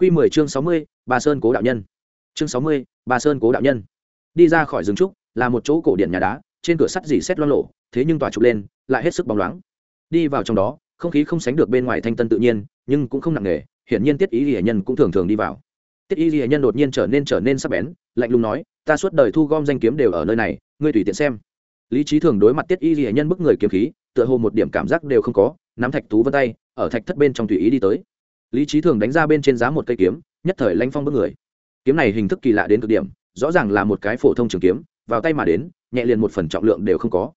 Quy 10 chương 60, bà Sơn Cố đạo nhân. Chương 60, bà Sơn Cố đạo nhân. Đi ra khỏi rừng trúc, là một chỗ cổ điện nhà đá, trên cửa sắt dỉ xét loang lộ, thế nhưng tỏa trục lên, lại hết sức bóng loáng. Đi vào trong đó, không khí không sánh được bên ngoài thanh tân tự nhiên, nhưng cũng không nặng nề, hiển nhiên Tiết Ý Liễu nhân cũng thường thường đi vào. Tiết Y Liễu nhân đột nhiên trở nên trở nên sắc bén, lạnh lùng nói, ta suốt đời thu gom danh kiếm đều ở nơi này, ngươi tùy tiện xem. Lý Chí thường đối mặt Tiết Y Liễu nhân bức người kiếm khí, tựa hồ một điểm cảm giác đều không có, nắm thạch tú vân tay, ở thạch thất bên trong tùy ý đi tới lý trí thường đánh ra bên trên giá một cây kiếm, nhất thời lanh phong bước người. Kiếm này hình thức kỳ lạ đến cực điểm, rõ ràng là một cái phổ thông trường kiếm, vào tay mà đến, nhẹ liền một phần trọng lượng đều không có.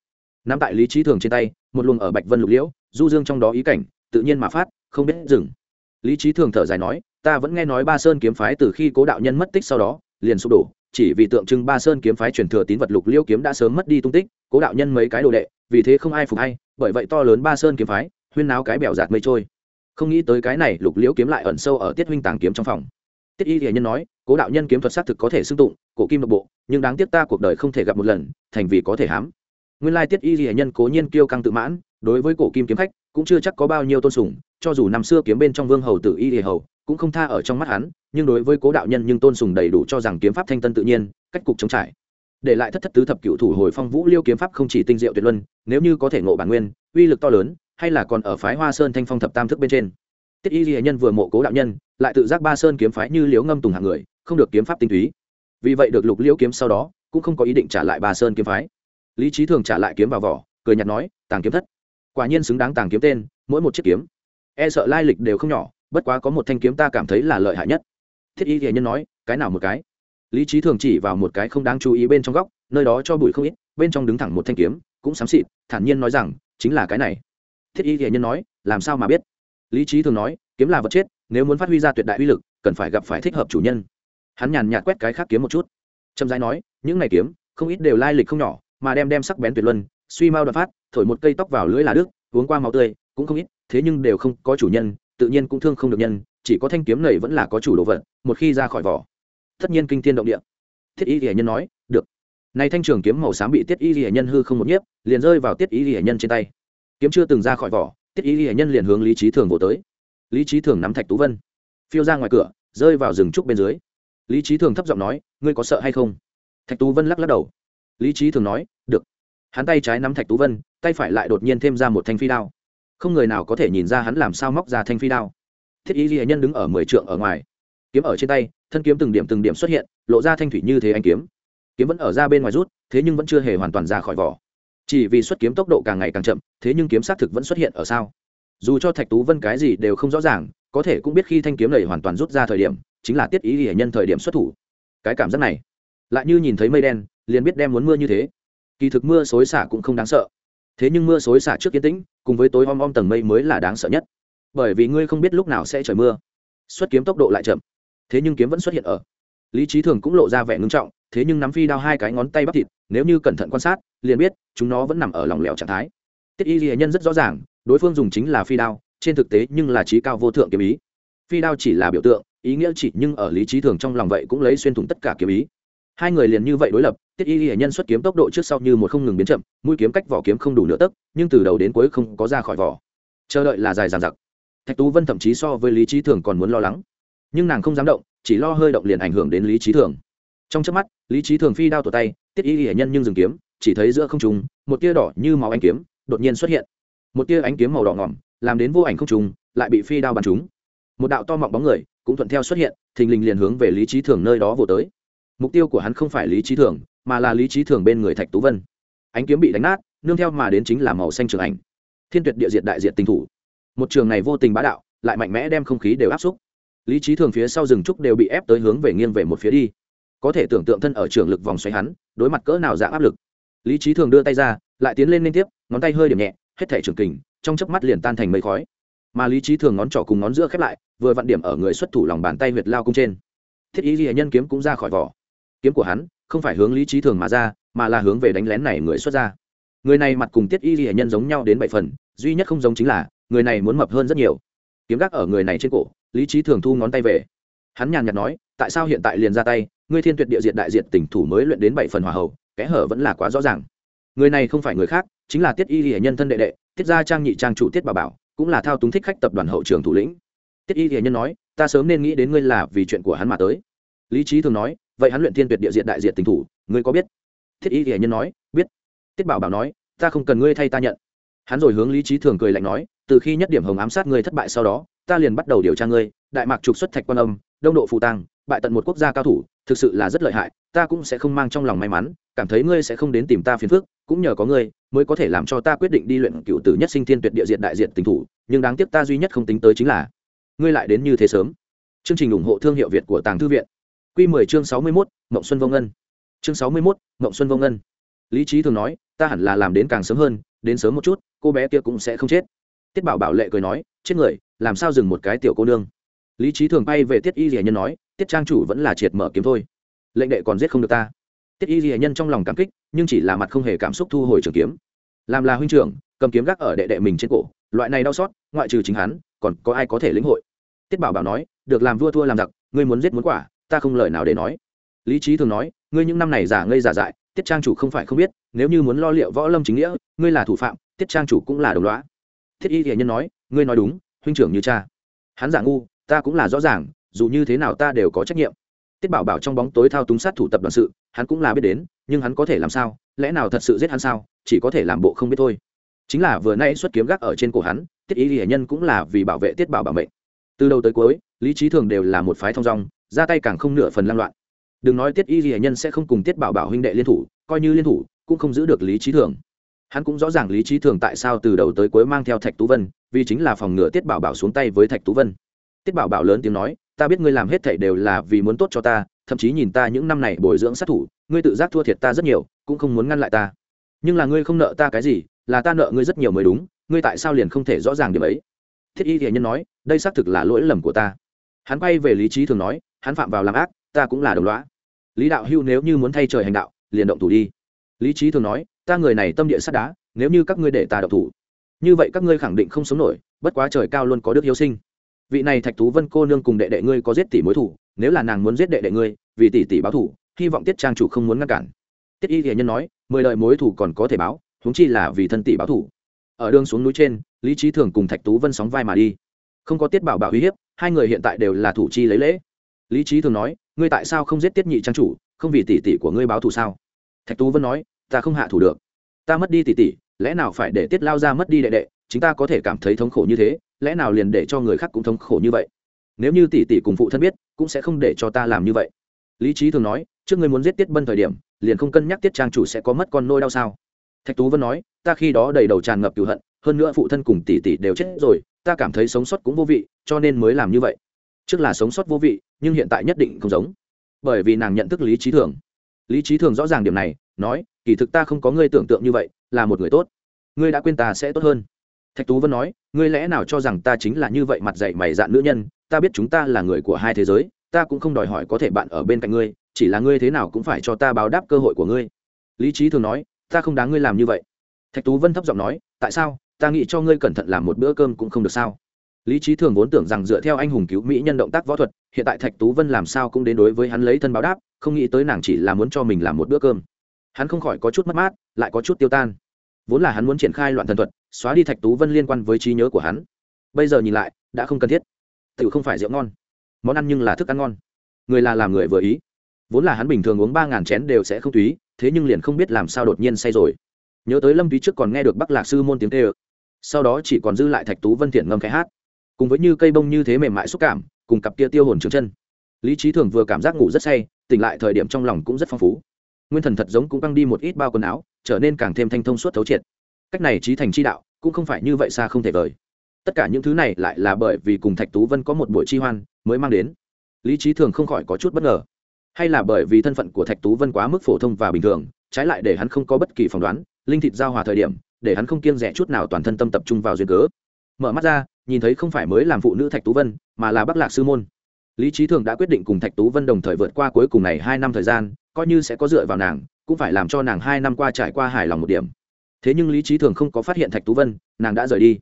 Nắm tại lý trí thường trên tay, một luồng ở bạch vân lục liễu, du dương trong đó ý cảnh, tự nhiên mà phát, không biết dừng. Lý trí thường thở dài nói, ta vẫn nghe nói ba sơn kiếm phái từ khi cố đạo nhân mất tích sau đó, liền sụp đổ, chỉ vì tượng trưng ba sơn kiếm phái truyền thừa tín vật lục liễu kiếm đã sớm mất đi tung tích, cố đạo nhân mấy cái đồ đệ, vì thế không ai phục hay, bởi vậy to lớn ba sơn kiếm phái, huyên náo cái bèo giạt mây trôi không nghĩ tới cái này lục liễu kiếm lại ẩn sâu ở tiết huynh tàng kiếm trong phòng. Tiết y hiền nhân nói, cố đạo nhân kiếm thuật xác thực có thể xưng tụng, cổ kim độc bộ, nhưng đáng tiếc ta cuộc đời không thể gặp một lần, thành vì có thể hám. Nguyên lai tiết y hiền nhân cố nhiên kiêu căng tự mãn, đối với cổ kim kiếm khách, cũng chưa chắc có bao nhiêu tôn sùng, cho dù năm xưa kiếm bên trong vương hầu tử y hiền hầu, cũng không tha ở trong mắt hắn, nhưng đối với cố đạo nhân nhưng tôn sùng đầy đủ cho rằng kiếm pháp thanh tân tự nhiên, cách cục chống trải. Để lại thất thất tứ thập cựu thủ hồi phong vũ liêu kiếm pháp không chỉ tinh diệu tuyệt luân, nếu như có thể ngộ bản nguyên, uy lực to lớn hay là còn ở phái hoa sơn thanh phong thập tam thức bên trên tiết y ghi nhân vừa mộ cố đạo nhân lại tự giác ba sơn kiếm phái như liếu ngâm tùng hạng người không được kiếm pháp tinh túy vì vậy được lục liễu kiếm sau đó cũng không có ý định trả lại ba sơn kiếm phái lý trí thường trả lại kiếm vào vỏ cười nhạt nói tàng kiếm thất quả nhiên xứng đáng tàng kiếm tên mỗi một chiếc kiếm e sợ lai lịch đều không nhỏ bất quá có một thanh kiếm ta cảm thấy là lợi hại nhất thiết y thiện nhân nói cái nào một cái lý trí thường chỉ vào một cái không đáng chú ý bên trong góc nơi đó cho bụi không ít bên trong đứng thẳng một thanh kiếm cũng xám xịt thản nhiên nói rằng chính là cái này thiết y hệ nhân nói, làm sao mà biết? Lý trí thường nói, kiếm là vật chết, nếu muốn phát huy ra tuyệt đại uy lực, cần phải gặp phải thích hợp chủ nhân. Hắn nhàn nhạt quét cái khác kiếm một chút. Trầm giai nói, những này kiếm, không ít đều lai lịch không nhỏ, mà đem đem sắc bén tuyệt luân, suy mau đoạn phát, thổi một cây tóc vào lưỡi là đức, uống qua máu tươi, cũng không ít, thế nhưng đều không có chủ nhân, tự nhiên cũng thương không được nhân, chỉ có thanh kiếm này vẫn là có chủ đồ vật, một khi ra khỏi vỏ. Tất nhiên kinh thiên động địa. Thiết y hệ nhân nói, được. Nay thanh trường kiếm màu xám bị tiết y hệ nhân hư không một nhiếp, liền rơi vào tiết y hệ nhân trên tay kiếm chưa từng ra khỏi vỏ, tiết y hệ nhân liền hướng lý trí thường vỗ tới. Lý trí thường nắm thạch tú vân, phiêu ra ngoài cửa, rơi vào rừng trúc bên dưới. Lý trí thường thấp giọng nói, ngươi có sợ hay không? Thạch tú vân lắc lắc đầu. Lý trí thường nói, được. Hắn tay trái nắm thạch tú vân, tay phải lại đột nhiên thêm ra một thanh phi đao. Không người nào có thể nhìn ra hắn làm sao móc ra thanh phi đao. Thiết y hệ nhân đứng ở mười trượng ở ngoài. Kiếm ở trên tay, thân kiếm từng điểm từng điểm xuất hiện, lộ ra thanh thủy như thế anh kiếm. Kiếm vẫn ở ra bên ngoài rút, thế nhưng vẫn chưa hề hoàn toàn ra khỏi vỏ chỉ vì xuất kiếm tốc độ càng ngày càng chậm, thế nhưng kiếm xác thực vẫn xuất hiện ở sao? Dù cho thạch tú vân cái gì đều không rõ ràng, có thể cũng biết khi thanh kiếm này hoàn toàn rút ra thời điểm, chính là tiết ý hiển nhân thời điểm xuất thủ. Cái cảm giác này, lại như nhìn thấy mây đen, liền biết đem muốn mưa như thế. Kỳ thực mưa xối xả cũng không đáng sợ. Thế nhưng mưa xối xả trước kiến tĩnh, cùng với tối om om tầng mây mới là đáng sợ nhất. Bởi vì ngươi không biết lúc nào sẽ trời mưa. Xuất kiếm tốc độ lại chậm, thế nhưng kiếm vẫn xuất hiện ở. Lý trí thường cũng lộ ra vẻ ngưng trọng thế nhưng nắm phi đao hai cái ngón tay bắp thịt, nếu như cẩn thận quan sát, liền biết, chúng nó vẫn nằm ở lòng lẻo trạng thái. Tiết y ghi nhân rất rõ ràng, đối phương dùng chính là phi đao, trên thực tế nhưng là trí cao vô thượng kiếm ý. Phi đao chỉ là biểu tượng, ý nghĩa chỉ nhưng ở lý trí thường trong lòng vậy cũng lấy xuyên thủng tất cả kiếm ý. Hai người liền như vậy đối lập, tiết y ghi nhân xuất kiếm tốc độ trước sau như một không ngừng biến chậm, mũi kiếm cách vỏ kiếm không đủ nửa tấc, nhưng từ đầu đến cuối không có ra khỏi vỏ. Chờ đợi là dài dàn giặc thạch tú vân thậm chí so với lý trí thường còn muốn lo lắng. Nhưng nàng không dám động, chỉ lo hơi động liền ảnh hưởng đến lý trí thường trong chớp mắt, lý trí thường phi đao tột tay, tiết y hệ nhân nhưng dừng kiếm, chỉ thấy giữa không trùng một tia đỏ như màu ánh kiếm đột nhiên xuất hiện. Một tia ánh kiếm màu đỏ ngỏm, làm đến vô ảnh không trùng lại bị phi đao bắn trúng. Một đạo to mọng bóng người cũng thuận theo xuất hiện, thình lình liền hướng về lý trí thường nơi đó vồ tới. Mục tiêu của hắn không phải lý trí thường, mà là lý trí thường bên người thạch tú vân. Ánh kiếm bị đánh nát, nương theo mà đến chính là màu xanh trường ảnh. Thiên tuyệt địa diệt đại diệt tình thủ. Một trường này vô tình bá đạo, lại mạnh mẽ đem không khí đều áp xúc. Lý trí thường phía sau rừng trúc đều bị ép tới hướng về nghiêng về một phía đi có thể tưởng tượng thân ở trường lực vòng xoáy hắn, đối mặt cỡ nào dạng áp lực. Lý trí thường đưa tay ra, lại tiến lên liên tiếp, ngón tay hơi điểm nhẹ, hết thể trường kình, trong chớp mắt liền tan thành mây khói. Mà lý trí thường ngón trỏ cùng ngón giữa khép lại, vừa vặn điểm ở người xuất thủ lòng bàn tay huyệt lao cung trên. Thiết ý ghi nhân kiếm cũng ra khỏi vỏ. Kiếm của hắn không phải hướng lý trí thường mà ra, mà là hướng về đánh lén này người xuất ra. Người này mặt cùng tiết y ghi nhân giống nhau đến bảy phần, duy nhất không giống chính là, người này muốn mập hơn rất nhiều. Kiếm gác ở người này trên cổ, lý trí thường thu ngón tay về. Hắn nhàn nhạt nói, tại sao hiện tại liền ra tay ngươi thiên tuyệt địa diện đại diện tỉnh thủ mới luyện đến bảy phần hòa hậu kẽ hở vẫn là quá rõ ràng. Người này không phải người khác, chính là tiết y hệ nhân thân đệ đệ, tiết gia trang nhị trang chủ tiết bà bảo, cũng là thao túng thích khách tập đoàn hậu trường thủ lĩnh. Tiết y hệ nhân nói, ta sớm nên nghĩ đến ngươi là vì chuyện của hắn mà tới. Lý trí thường nói, vậy hắn luyện thiên tuyệt địa diện đại diện tình thủ, ngươi có biết? Thiết y hiển nhân nói, biết. Tiết bảo bảo nói, ta không cần ngươi thay ta nhận. Hắn rồi hướng lý trí thường cười lạnh nói, từ khi nhất điểm hồng ám sát ngươi thất bại sau đó, ta liền bắt đầu điều tra ngươi, đại mạc trục xuất thạch quan âm, đông độ phụ tăng bại tận một quốc gia cao thủ thực sự là rất lợi hại ta cũng sẽ không mang trong lòng may mắn cảm thấy ngươi sẽ không đến tìm ta phiền phức cũng nhờ có ngươi mới có thể làm cho ta quyết định đi luyện cựu tử nhất sinh thiên tuyệt địa diện đại diện tình thủ nhưng đáng tiếc ta duy nhất không tính tới chính là ngươi lại đến như thế sớm. Chương trình ủng hộ thương hiệu việt của tàng thư viện. Q 10 chương 61, mộng xuân vô ngân. Chương 61, mộng xuân vô ngân. Lý trí thường nói ta hẳn là làm đến càng sớm hơn đến sớm một chút cô bé kia cũng sẽ không chết. Tiết bảo bảo lệ cười nói chết người làm sao dừng một cái tiểu cô nương? Lý trí thường bay về tiết y rỉa nhân nói tiết trang chủ vẫn là triệt mở kiếm thôi. Lệnh đệ còn giết không được ta. Tiết y ghi nhân trong lòng cảm kích, nhưng chỉ là mặt không hề cảm xúc thu hồi trường kiếm. Làm là huynh trưởng, cầm kiếm gác ở đệ đệ mình trên cổ, loại này đau xót, ngoại trừ chính hắn, còn có ai có thể lĩnh hội? Tiết bảo bảo nói, được làm vua thua làm giặc, ngươi muốn giết muốn quả, ta không lời nào để nói. Lý trí thường nói, ngươi những năm này giả ngây giả dại, tiết trang chủ không phải không biết, nếu như muốn lo liệu võ lâm chính nghĩa, ngươi là thủ phạm, tiết trang chủ cũng là đồng loá thiết y thiện nhân nói, ngươi nói đúng, huynh trưởng như cha. Hắn giả ngu, ta cũng là rõ ràng dù như thế nào ta đều có trách nhiệm. Tiết bảo bảo trong bóng tối thao túng sát thủ tập đoàn sự, hắn cũng là biết đến, nhưng hắn có thể làm sao? Lẽ nào thật sự giết hắn sao? Chỉ có thể làm bộ không biết thôi. Chính là vừa nay xuất kiếm gác ở trên cổ hắn, tiết ý hiển nhân cũng là vì bảo vệ tiết bảo bảo mệnh. Từ đầu tới cuối, lý trí thường đều là một phái thong dong, ra tay càng không nửa phần lan loạn. Đừng nói tiết y hiển nhân sẽ không cùng tiết bảo bảo huynh đệ liên thủ, coi như liên thủ, cũng không giữ được lý trí thường. Hắn cũng rõ ràng lý trí thường tại sao từ đầu tới cuối mang theo thạch tú vân, vì chính là phòng ngừa tiết bảo bảo xuống tay với thạch tú vân. Tiết bảo bảo lớn tiếng nói ta biết ngươi làm hết thảy đều là vì muốn tốt cho ta, thậm chí nhìn ta những năm này bồi dưỡng sát thủ, ngươi tự giác thua thiệt ta rất nhiều, cũng không muốn ngăn lại ta. Nhưng là ngươi không nợ ta cái gì, là ta nợ ngươi rất nhiều mới đúng, ngươi tại sao liền không thể rõ ràng điểm ấy? Thiết y thiện nhân nói, đây xác thực là lỗi lầm của ta. Hắn quay về lý trí thường nói, hắn phạm vào làm ác, ta cũng là đồng lõa. lý đạo hưu nếu như muốn thay trời hành đạo, liền động thủ đi. Lý trí thường nói, ta người này tâm địa sắt đá, nếu như các ngươi để ta động thủ, như vậy các ngươi khẳng định không sống nổi, bất quá trời cao luôn có đức hiếu sinh vị này thạch tú vân cô nương cùng đệ đệ ngươi có giết tỷ mối thủ, nếu là nàng muốn giết đệ đệ ngươi, vì tỷ tỷ báo thủ, hy vọng tiết trang chủ không muốn ngăn cản. Tiết y hiền nhân nói, mười đời mối thủ còn có thể báo, huống chi là vì thân tỷ báo thủ. Ở đường xuống núi trên, lý trí thường cùng thạch tú vân sóng vai mà đi. Không có tiết bảo bảo uy hiếp, hai người hiện tại đều là thủ chi lấy lễ. Lý trí thường nói, ngươi tại sao không giết tiết nhị trang chủ, không vì tỷ tỷ của ngươi báo thù sao? Thạch tú vân nói, ta không hạ thủ được. Ta mất đi tỷ tỷ, lẽ nào phải để tiết lao ra mất đi đệ đệ chúng ta có thể cảm thấy thống khổ như thế? Lẽ nào liền để cho người khác cũng thống khổ như vậy? Nếu như tỷ tỷ cùng phụ thân biết, cũng sẽ không để cho ta làm như vậy. Lý trí thường nói, trước ngươi muốn giết tiết bân thời điểm, liền không cân nhắc tiết trang chủ sẽ có mất con nôi đau sao? Thạch tú vân nói, ta khi đó đầy đầu tràn ngập cựu hận, hơn nữa phụ thân cùng tỷ tỷ đều chết rồi, ta cảm thấy sống sót cũng vô vị, cho nên mới làm như vậy. Trước là sống sót vô vị, nhưng hiện tại nhất định không giống. Bởi vì nàng nhận thức lý trí thường. Lý trí thường rõ ràng điểm này, nói, kỳ thực ta không có ngươi tưởng tượng như vậy, là một người tốt. Ngươi đã quên ta sẽ tốt hơn thạch tú vân nói, ngươi lẽ nào cho rằng ta chính là như vậy mặt dạy mày dạn nữ nhân? Ta biết chúng ta là người của hai thế giới, ta cũng không đòi hỏi có thể bạn ở bên cạnh ngươi, chỉ là ngươi thế nào cũng phải cho ta báo đáp cơ hội của ngươi. Lý trí thường nói, ta không đáng ngươi làm như vậy. Thạch tú vân thấp giọng nói, tại sao? Ta nghĩ cho ngươi cẩn thận làm một bữa cơm cũng không được sao? Lý trí thường vốn tưởng rằng dựa theo anh hùng cứu mỹ nhân động tác võ thuật, hiện tại thạch tú vân làm sao cũng đến đối với hắn lấy thân báo đáp, không nghĩ tới nàng chỉ là muốn cho mình làm một bữa cơm. Hắn không khỏi có chút mất mát, lại có chút tiêu tan vốn là hắn muốn triển khai loạn thần thuật, xóa đi thạch tú vân liên quan với trí nhớ của hắn. Bây giờ nhìn lại, đã không cần thiết. Tự không phải rượu ngon. Món ăn nhưng là thức ăn ngon. Người là làm người vừa ý. Vốn là hắn bình thường uống ba ngàn chén đều sẽ không túy, thế nhưng liền không biết làm sao đột nhiên say rồi. Nhớ tới lâm túy trước còn nghe được bắc lạc sư môn tiếng tê ơ sau đó chỉ còn dư lại thạch tú vân thiện ngâm cái hát. Cùng với như cây bông như thế mềm mại xúc cảm, cùng cặp kia tiêu hồn trường chân. Lý trí thường vừa cảm giác ngủ rất say, tỉnh lại thời điểm trong lòng cũng rất phong phú. Nguyên thần thật giống cũng tăng đi một ít bao quần áo trở nên càng thêm thanh thông suốt thấu triệt. Cách này trí thành chi đạo cũng không phải như vậy xa không thể vời. Tất cả những thứ này lại là bởi vì cùng thạch tú vân có một buổi chi hoan mới mang đến. Lý trí thường không khỏi có chút bất ngờ. Hay là bởi vì thân phận của thạch tú vân quá mức phổ thông và bình thường, trái lại để hắn không có bất kỳ phỏng đoán, linh thịt giao hòa thời điểm, để hắn không kiêng rẻ chút nào toàn thân tâm tập trung vào duyên cớ. Mở mắt ra, nhìn thấy không phải mới làm phụ nữ thạch tú vân, mà là bắc lạc sư môn. Lý trí thường đã quyết định cùng thạch tú vân đồng thời vượt qua cuối cùng này hai năm thời gian coi như sẽ có dựa vào nàng cũng phải làm cho nàng hai năm qua trải qua hài lòng một điểm. Thế nhưng lý trí thường không có phát hiện thạch tú vân nàng đã rời đi.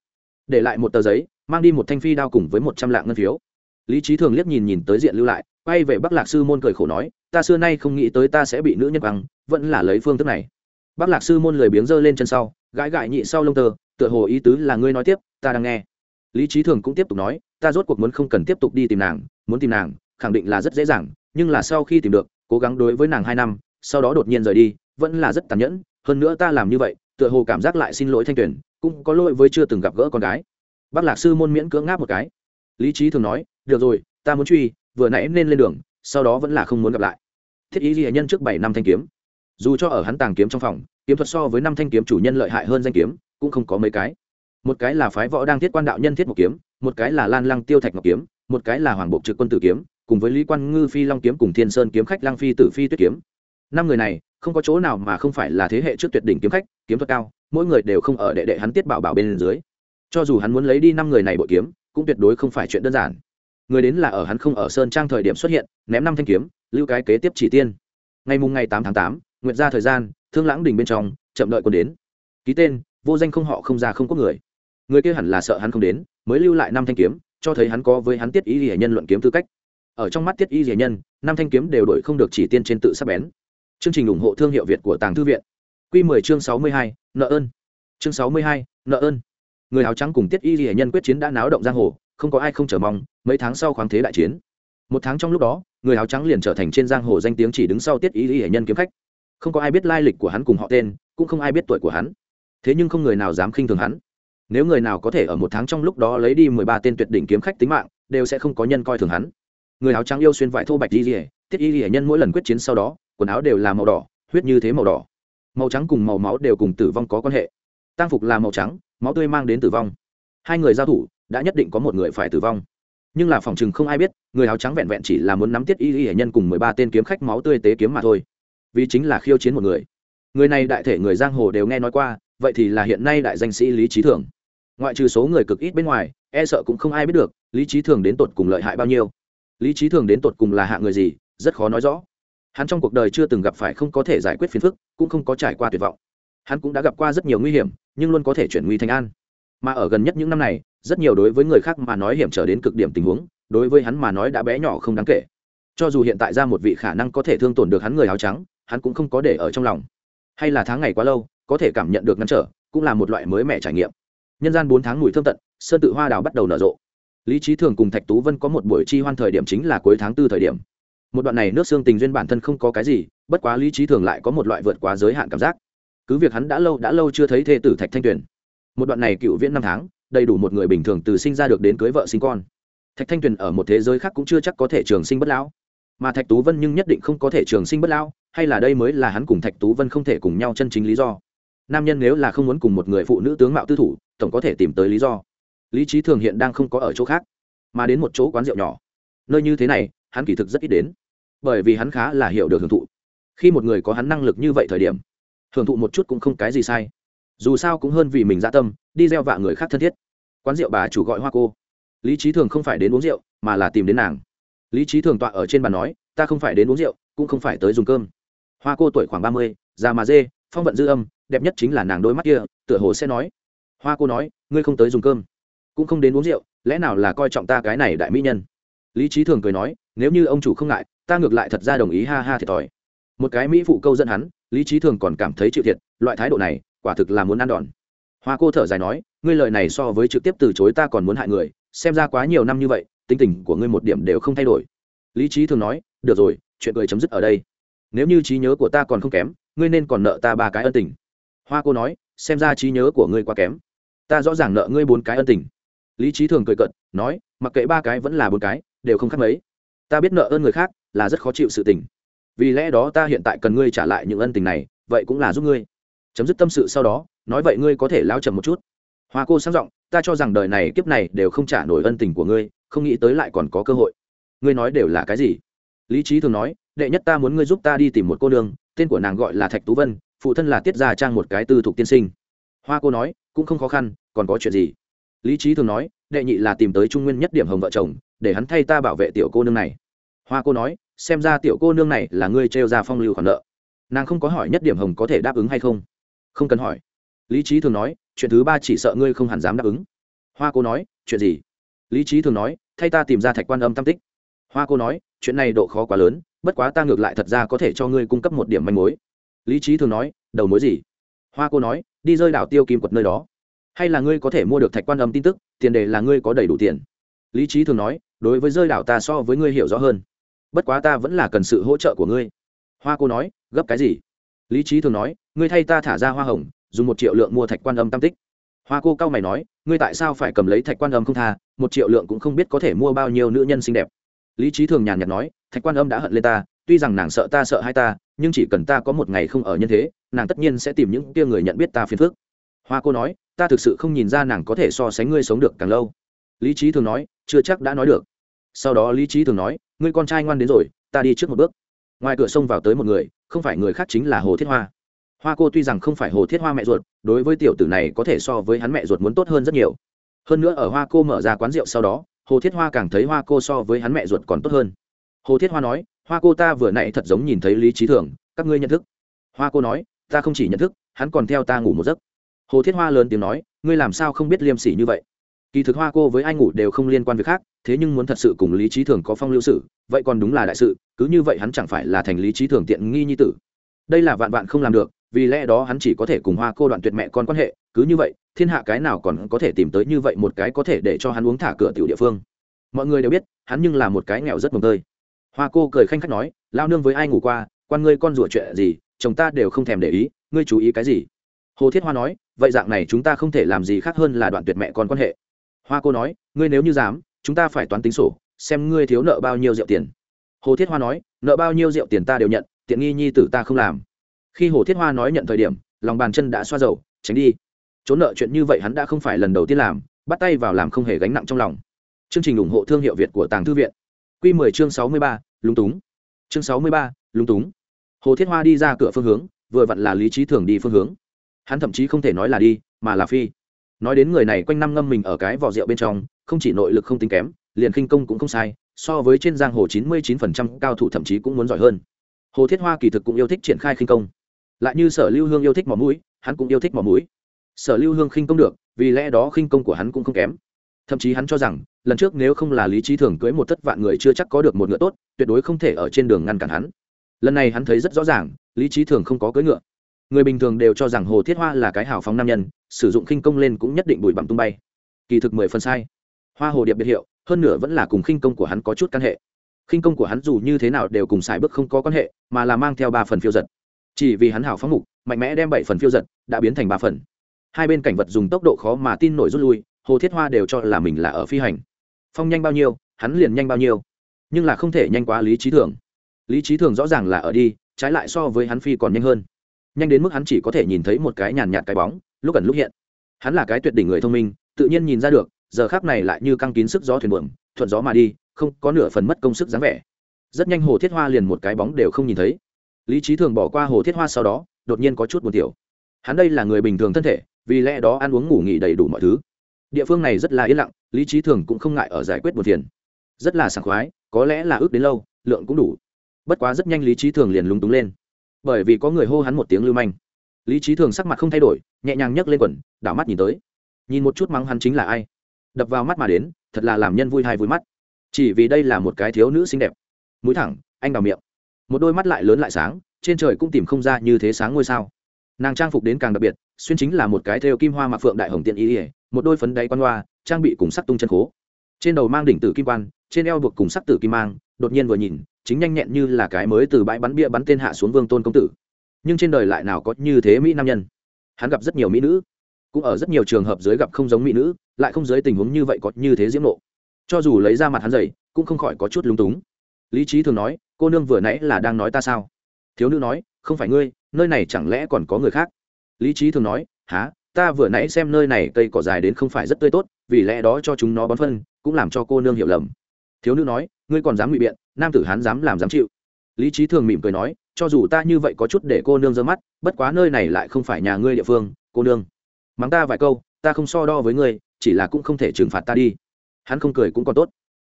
Để lại một tờ giấy mang đi một thanh phi đao cùng với một trăm lạng ngân phiếu. Lý trí thường liếc nhìn nhìn tới diện lưu lại quay về bắc lạc sư môn cười khổ nói ta xưa nay không nghĩ tới ta sẽ bị nữ nhân băng vẫn là lấy phương thức này. Bắc lạc sư môn lười biếng giơ lên chân sau gãi gãi nhị sau lông tờ, tựa hồ ý tứ là ngươi nói tiếp ta đang nghe. Lý trí thường cũng tiếp tục nói ta rốt cuộc muốn không cần tiếp tục đi tìm nàng muốn tìm nàng khẳng định là rất dễ dàng nhưng là sau khi tìm được cố gắng đối với nàng hai năm, sau đó đột nhiên rời đi, vẫn là rất tàn nhẫn. Hơn nữa ta làm như vậy, tựa hồ cảm giác lại xin lỗi thanh tuyển cũng có lỗi với chưa từng gặp gỡ con gái. Bác lạc sư môn miễn cưỡng ngáp một cái. Lý trí thường nói, được rồi, ta muốn truy, vừa nãy nên lên đường, sau đó vẫn là không muốn gặp lại. Thiết ý ghi nhân trước bảy năm thanh kiếm. Dù cho ở hắn tàng kiếm trong phòng, kiếm thuật so với năm thanh kiếm chủ nhân lợi hại hơn danh kiếm, cũng không có mấy cái. Một cái là phái võ đang thiết quan đạo nhân thiết một kiếm, một cái là lan lăng tiêu thạch ngọc kiếm, một cái là hoàng bộ trực quân tử kiếm cùng với lý quan ngư phi long kiếm cùng thiên sơn kiếm khách Lang phi tử phi tuyết kiếm. Năm người này, không có chỗ nào mà không phải là thế hệ trước tuyệt đỉnh kiếm khách, kiếm thuật cao, mỗi người đều không ở đệ đệ hắn tiết bảo bảo bên dưới. Cho dù hắn muốn lấy đi năm người này bội kiếm, cũng tuyệt đối không phải chuyện đơn giản. Người đến là ở hắn không ở sơn trang thời điểm xuất hiện, ném năm thanh kiếm, lưu cái kế tiếp chỉ tiên. Ngày mùng ngày tám tháng tám nguyện ra thời gian, thương lãng đình bên trong, chậm đợi còn đến. Ký tên, vô danh không họ không ra không có người. Người kia hẳn là sợ hắn không đến, mới lưu lại năm thanh kiếm, cho thấy hắn có với hắn tiết ý hiển nhân luận kiếm tư cách ở trong mắt tiết y hiển nhân năm thanh kiếm đều đổi không được chỉ tiên trên tự sắp bén. Chương trình ủng hộ thương hiệu việt của tàng thư viện. Q 10 chương 62, nợ ơn. Chương 62, nợ ơn. Người áo trắng cùng tiết y hiển nhân quyết chiến đã náo động giang hồ không có ai không chờ mong mấy tháng sau khoáng thế đại chiến. Một tháng trong lúc đó người áo trắng liền trở thành trên giang hồ danh tiếng chỉ đứng sau tiết y hiển nhân kiếm khách. Không có ai biết lai lịch của hắn cùng họ tên cũng không ai biết tuổi của hắn. Thế nhưng không người nào dám khinh thường hắn. Nếu người nào có thể ở một tháng trong lúc đó lấy đi mười ba tên tuyệt đỉnh kiếm khách tính mạng đều sẽ không có nhân coi thường hắn người áo trắng yêu xuyên vải thô bạch y rỉa tiết y rỉa nhân mỗi lần quyết chiến sau đó, quần áo đều là màu đỏ, huyết như thế màu đỏ. Màu trắng cùng màu máu đều cùng tử vong có quan hệ. Tang phục là màu trắng, máu tươi mang đến tử vong. Hai người giao thủ, đã nhất định có một người phải tử vong. Nhưng là phòng chừng không ai biết, người áo trắng vẹn vẹn chỉ là muốn nắm tiết y y nhân cùng mười ba tên kiếm khách máu tươi tế kiếm mà thôi. Vì chính là khiêu chiến một người. Người này đại thể người giang hồ đều nghe nói qua, vậy thì là hiện nay đại danh sĩ lý trí thường. Ngoại trừ số người cực ít bên ngoài e sợ cũng không ai biết được, lý trí thường đến tột cùng lợi hại bao nhiêu lý trí thường đến tột cùng là hạ người gì, rất khó nói rõ. Hắn trong cuộc đời chưa từng gặp phải không có thể giải quyết phiền phức, cũng không có trải qua tuyệt vọng. Hắn cũng đã gặp qua rất nhiều nguy hiểm, nhưng luôn có thể chuyển nguy thành an. Mà ở gần nhất những năm này, rất nhiều đối với người khác mà nói hiểm trở đến cực điểm tình huống, đối với hắn mà nói đã bé nhỏ không đáng kể. Cho dù hiện tại ra một vị khả năng có thể thương tổn được hắn người áo trắng, hắn cũng không có để ở trong lòng. Hay là tháng ngày quá lâu, có thể cảm nhận được ngăn trở, cũng là một loại mới mẻ trải nghiệm. Nhân gian bốn tháng mùi thơm tận, sơn tự hoa đào bắt đầu nở rộ lý trí thường cùng thạch tú vân có một buổi chi hoan thời điểm chính là cuối tháng tư thời điểm. Một đoạn này nước xương tình duyên bản thân không có cái gì, bất quá lý trí thường lại có một loại vượt quá giới hạn cảm giác. Cứ việc hắn đã lâu đã lâu chưa thấy thê tử thạch thanh tuyền. Một đoạn này cựu viễn năm tháng, đầy đủ một người bình thường từ sinh ra được đến cưới vợ sinh con. Thạch thanh tuyền ở một thế giới khác cũng chưa chắc có thể trường sinh bất lão. Mà thạch tú vân nhưng nhất định không có thể trường sinh bất lão, hay là đây mới là hắn cùng thạch tú vân không thể cùng nhau chân chính lý do. Nam nhân nếu là không muốn cùng một người phụ nữ tướng mạo tư thủ, tổng có thể tìm tới lý do lý trí thường hiện đang không có ở chỗ khác, mà đến một chỗ quán rượu nhỏ. Nơi như thế này, hắn kỳ thực rất ít đến, bởi vì hắn khá là hiểu được hưởng thụ. Khi một người có hắn năng lực như vậy thời điểm, hưởng thụ một chút cũng không cái gì sai. Dù sao cũng hơn vì mình dạ tâm, đi gieo vạ người khác thân thiết. Quán rượu bà chủ gọi hoa cô. Lý trí thường không phải đến uống rượu, mà là tìm đến nàng. Lý trí thường tọa ở trên bàn nói, ta không phải đến uống rượu, cũng không phải tới dùng cơm. Hoa cô tuổi khoảng ba mươi già mà dê, phong vận dư âm, đẹp nhất chính là nàng đôi mắt kia, tựa hồ sẽ nói. Hoa cô nói, ngươi không tới dùng cơm cũng không đến uống rượu, lẽ nào là coi trọng ta cái này đại mỹ nhân? Lý trí thường cười nói, nếu như ông chủ không ngại, ta ngược lại thật ra đồng ý, ha ha thiệt thòi. Một cái mỹ phụ câu dẫn hắn, lý trí thường còn cảm thấy chịu thiệt, loại thái độ này, quả thực là muốn ăn đòn. Hoa cô thở dài nói, ngươi lời này so với trực tiếp từ chối ta còn muốn hại người, xem ra quá nhiều năm như vậy, tính tình của ngươi một điểm đều không thay đổi. Lý trí thường nói, được rồi, chuyện cười chấm dứt ở đây. Nếu như trí nhớ của ta còn không kém, ngươi nên còn nợ ta ba cái ân tình. Hoa cô nói, xem ra trí nhớ của ngươi quá kém. Ta rõ ràng nợ ngươi bốn cái ân tình lý trí thường cười cận nói, mặc kệ ba cái vẫn là bốn cái, đều không khác mấy. Ta biết nợ ơn người khác là rất khó chịu sự tình. Vì lẽ đó ta hiện tại cần ngươi trả lại những ân tình này, vậy cũng là giúp ngươi. Chấm dứt tâm sự sau đó, nói, vậy ngươi có thể lao chậm một chút. Hoa cô sang giọng, ta cho rằng đời này kiếp này đều không trả nổi ân tình của ngươi, không nghĩ tới lại còn có cơ hội. Ngươi nói đều là cái gì? Lý trí thường nói, đệ nhất ta muốn ngươi giúp ta đi tìm một cô nương, tên của nàng gọi là thạch tú vân, phụ thân là tiết gia trang một cái tư thục tiên sinh. Hoa cô nói, cũng không khó khăn, còn có chuyện gì? Lý trí thường nói, đệ nhị là tìm tới trung nguyên nhất điểm hồng vợ chồng, để hắn thay ta bảo vệ tiểu cô nương này. Hoa cô nói, xem ra tiểu cô nương này là ngươi trêu ra phong lưu khoản nợ. Nàng không có hỏi nhất điểm hồng có thể đáp ứng hay không. Không cần hỏi. Lý trí thường nói, chuyện thứ ba chỉ sợ ngươi không hẳn dám đáp ứng. Hoa cô nói, chuyện gì? Lý trí thường nói, thay ta tìm ra thạch quan âm tam tích. Hoa cô nói, chuyện này độ khó quá lớn, bất quá ta ngược lại thật ra có thể cho ngươi cung cấp một điểm manh mối. Lý trí thường nói, đầu mối gì? Hoa cô nói, đi rơi đảo tiêu kim quật nơi đó hay là ngươi có thể mua được thạch quan âm tin tức, tiền đề là ngươi có đầy đủ tiền. Lý trí thường nói, đối với rơi đảo ta so với ngươi hiểu rõ hơn. Bất quá ta vẫn là cần sự hỗ trợ của ngươi. Hoa cô nói, gấp cái gì? Lý trí thường nói, ngươi thay ta thả ra hoa hồng, dùng một triệu lượng mua thạch quan âm tam tích. Hoa cô cao mày nói, ngươi tại sao phải cầm lấy thạch quan âm không tha, một triệu lượng cũng không biết có thể mua bao nhiêu nữ nhân xinh đẹp. Lý trí thường nhàn nhạt nói, thạch quan âm đã hận lên ta, tuy rằng nàng sợ ta sợ hai ta, nhưng chỉ cần ta có một ngày không ở nhân thế, nàng tất nhiên sẽ tìm những tia người nhận biết ta phiền phức hoa cô nói, ta thực sự không nhìn ra nàng có thể so sánh ngươi sống được càng lâu. Lý trí thường nói, chưa chắc đã nói được. Sau đó lý trí thường nói, ngươi con trai ngoan đến rồi, ta đi trước một bước. Ngoài cửa sông vào tới một người, không phải người khác chính là hồ thiết hoa. Hoa cô tuy rằng không phải hồ thiết hoa mẹ ruột, đối với tiểu tử này có thể so với hắn mẹ ruột muốn tốt hơn rất nhiều. Hơn nữa ở hoa cô mở ra quán rượu sau đó, hồ thiết hoa càng thấy hoa cô so với hắn mẹ ruột còn tốt hơn. Hồ thiết hoa nói, hoa cô ta vừa nãy thật giống nhìn thấy lý trí thường, các ngươi nhận thức. Hoa cô nói, ta không chỉ nhận thức, hắn còn theo ta ngủ một giấc hồ thiết hoa lớn tiếng nói ngươi làm sao không biết liêm sỉ như vậy? Kỳ thực hoa cô với ai ngủ đều không liên quan việc khác thế nhưng muốn thật sự cùng lý trí thường có phong lưu sử, vậy còn đúng là đại sự cứ như vậy hắn chẳng phải là thành lý trí thường tiện nghi nhi tử. Đây là vạn vạn không làm được vì lẽ đó hắn chỉ có thể cùng hoa cô đoạn tuyệt mẹ con quan hệ cứ như vậy thiên hạ cái nào còn có thể tìm tới như vậy một cái có thể để cho hắn uống thả cửa tiểu địa phương? Mọi người đều biết hắn nhưng là một cái nghèo rất mồng tơi. Hoa cô cười khanh khách nói lao nương với ai ngủ qua? Quan ngươi con rủa chuyện gì? Chồng ta đều không thèm để ý ngươi chú ý cái gì? Hồ thiết hoa nói vậy dạng này chúng ta không thể làm gì khác hơn là đoạn tuyệt mẹ con quan hệ. Hoa cô nói ngươi nếu như dám chúng ta phải toán tính sổ xem ngươi thiếu nợ bao nhiêu rượu tiền. Hồ thiết hoa nói nợ bao nhiêu rượu tiền ta đều nhận tiện nghi nhi tử ta không làm. Khi hồ thiết hoa nói nhận thời điểm lòng bàn chân đã xoa dầu tránh đi. Trốn nợ chuyện như vậy hắn đã không phải lần đầu tiên làm bắt tay vào làm không hề gánh nặng trong lòng. Chương trình ủng hộ thương hiệu việt của tàng thư viện. Q 10 chương 63, lúng túng. Chương 63, lúng túng. Hồ thiết hoa đi ra cửa phương hướng vừa vặn là lý trí thường đi phương hướng hắn thậm chí không thể nói là đi, mà là phi. Nói đến người này quanh năm ngâm mình ở cái vỏ rượu bên trong, không chỉ nội lực không tính kém, liền khinh công cũng không sai, so với trên giang hồ chín mươi 99% cao thủ thậm chí cũng muốn giỏi hơn. Hồ thiết hoa kỳ thực cũng yêu thích triển khai khinh công. Lại như sở lưu hương yêu thích mỏ mũi, hắn cũng yêu thích mỏ mũi. Sở lưu hương khinh công được, vì lẽ đó khinh công của hắn cũng không kém. Thậm chí hắn cho rằng, lần trước nếu không là lý trí thường cưới một thất vạn người chưa chắc có được một ngựa tốt, tuyệt đối không thể ở trên đường ngăn cản hắn. Lần này hắn thấy rất rõ ràng, lý trí thường không có cưỡi ngựa người bình thường đều cho rằng hồ thiết hoa là cái hào phóng nam nhân, sử dụng khinh công lên cũng nhất định bụi bặm tung bay. Kỳ thực mười phần sai. Hoa hồ điệp biệt hiệu, hơn nửa vẫn là cùng khinh công của hắn có chút căn hệ. Khinh công của hắn dù như thế nào đều cùng xài bước không có quan hệ, mà là mang theo ba phần phiêu giật. Chỉ vì hắn hào phóng mục, mạnh mẽ đem bảy phần phiêu giật đã biến thành ba phần. Hai bên cảnh vật dùng tốc độ khó mà tin nổi rút lui, hồ thiết hoa đều cho là mình là ở phi hành. Phong nhanh bao nhiêu, hắn liền nhanh bao nhiêu. Nhưng là không thể nhanh quá lý trí thường. Lý trí thường rõ ràng là ở đi, trái lại so với hắn phi còn nhanh hơn nhanh đến mức hắn chỉ có thể nhìn thấy một cái nhàn nhạt cái bóng, lúc ẩn lúc hiện. Hắn là cái tuyệt đỉnh người thông minh, tự nhiên nhìn ra được, giờ khác này lại như căng kín sức gió thuyền buồm, thuận gió mà đi, không có nửa phần mất công sức dáng vẻ. Rất nhanh hồ thiết hoa liền một cái bóng đều không nhìn thấy. Lý trí thường bỏ qua hồ thiết hoa sau đó, đột nhiên có chút buồn tiểu. Hắn đây là người bình thường thân thể, vì lẽ đó ăn uống ngủ nghỉ đầy đủ mọi thứ. Địa phương này rất là yên lặng, lý trí thường cũng không ngại ở giải quyết một phiền. Rất là sảng khoái, có lẽ là ước đến lâu, lượng cũng đủ. Bất quá rất nhanh lý trí thường liền lúng túng lên bởi vì có người hô hắn một tiếng lưu manh. Lý trí thường sắc mặt không thay đổi, nhẹ nhàng nhấc lên quần, đảo mắt nhìn tới. Nhìn một chút mắng hắn chính là ai. Đập vào mắt mà đến, thật là làm nhân vui hay vui mắt. Chỉ vì đây là một cái thiếu nữ xinh đẹp. Mũi thẳng, anh đào miệng. Một đôi mắt lại lớn lại sáng, trên trời cũng tìm không ra như thế sáng ngôi sao. Nàng trang phục đến càng đặc biệt, xuyên chính là một cái theo kim hoa mặc phượng đại hồng tiện y ỉa một đôi phấn đáy quan hoa, trang bị cùng sắc tung chân khố. Trên đầu mang đỉnh tử kim quan, trên eo buộc cùng sắc tử kim mang, đột nhiên vừa nhìn chính nhanh nhẹn như là cái mới từ bãi bắn bia bắn tên hạ xuống vương tôn công tử. Nhưng trên đời lại nào có như thế mỹ nam nhân? Hắn gặp rất nhiều mỹ nữ, cũng ở rất nhiều trường hợp dưới gặp không giống mỹ nữ, lại không dưới tình huống như vậy có như thế diễm nộ. Cho dù lấy ra mặt hắn dày cũng không khỏi có chút lúng túng. Lý trí thường nói, cô nương vừa nãy là đang nói ta sao? Thiếu nữ nói, không phải ngươi, nơi này chẳng lẽ còn có người khác? Lý trí thường nói há ta vừa nãy xem nơi này cây cỏ dài đến không phải rất tươi tốt, vì lẽ đó cho chúng nó bón phân, cũng làm cho cô nương hiểu lầm. Thiếu nữ nói, ngươi còn dám ngụy biện nam tử hán dám làm dám chịu. Lý trí thường mỉm cười nói, cho dù ta như vậy có chút để cô nương giơ mắt, bất quá nơi này lại không phải nhà ngươi địa phương, cô nương. Mắng ta vài câu, ta không so đo với ngươi, chỉ là cũng không thể trừng phạt ta đi. Hắn không cười cũng còn tốt.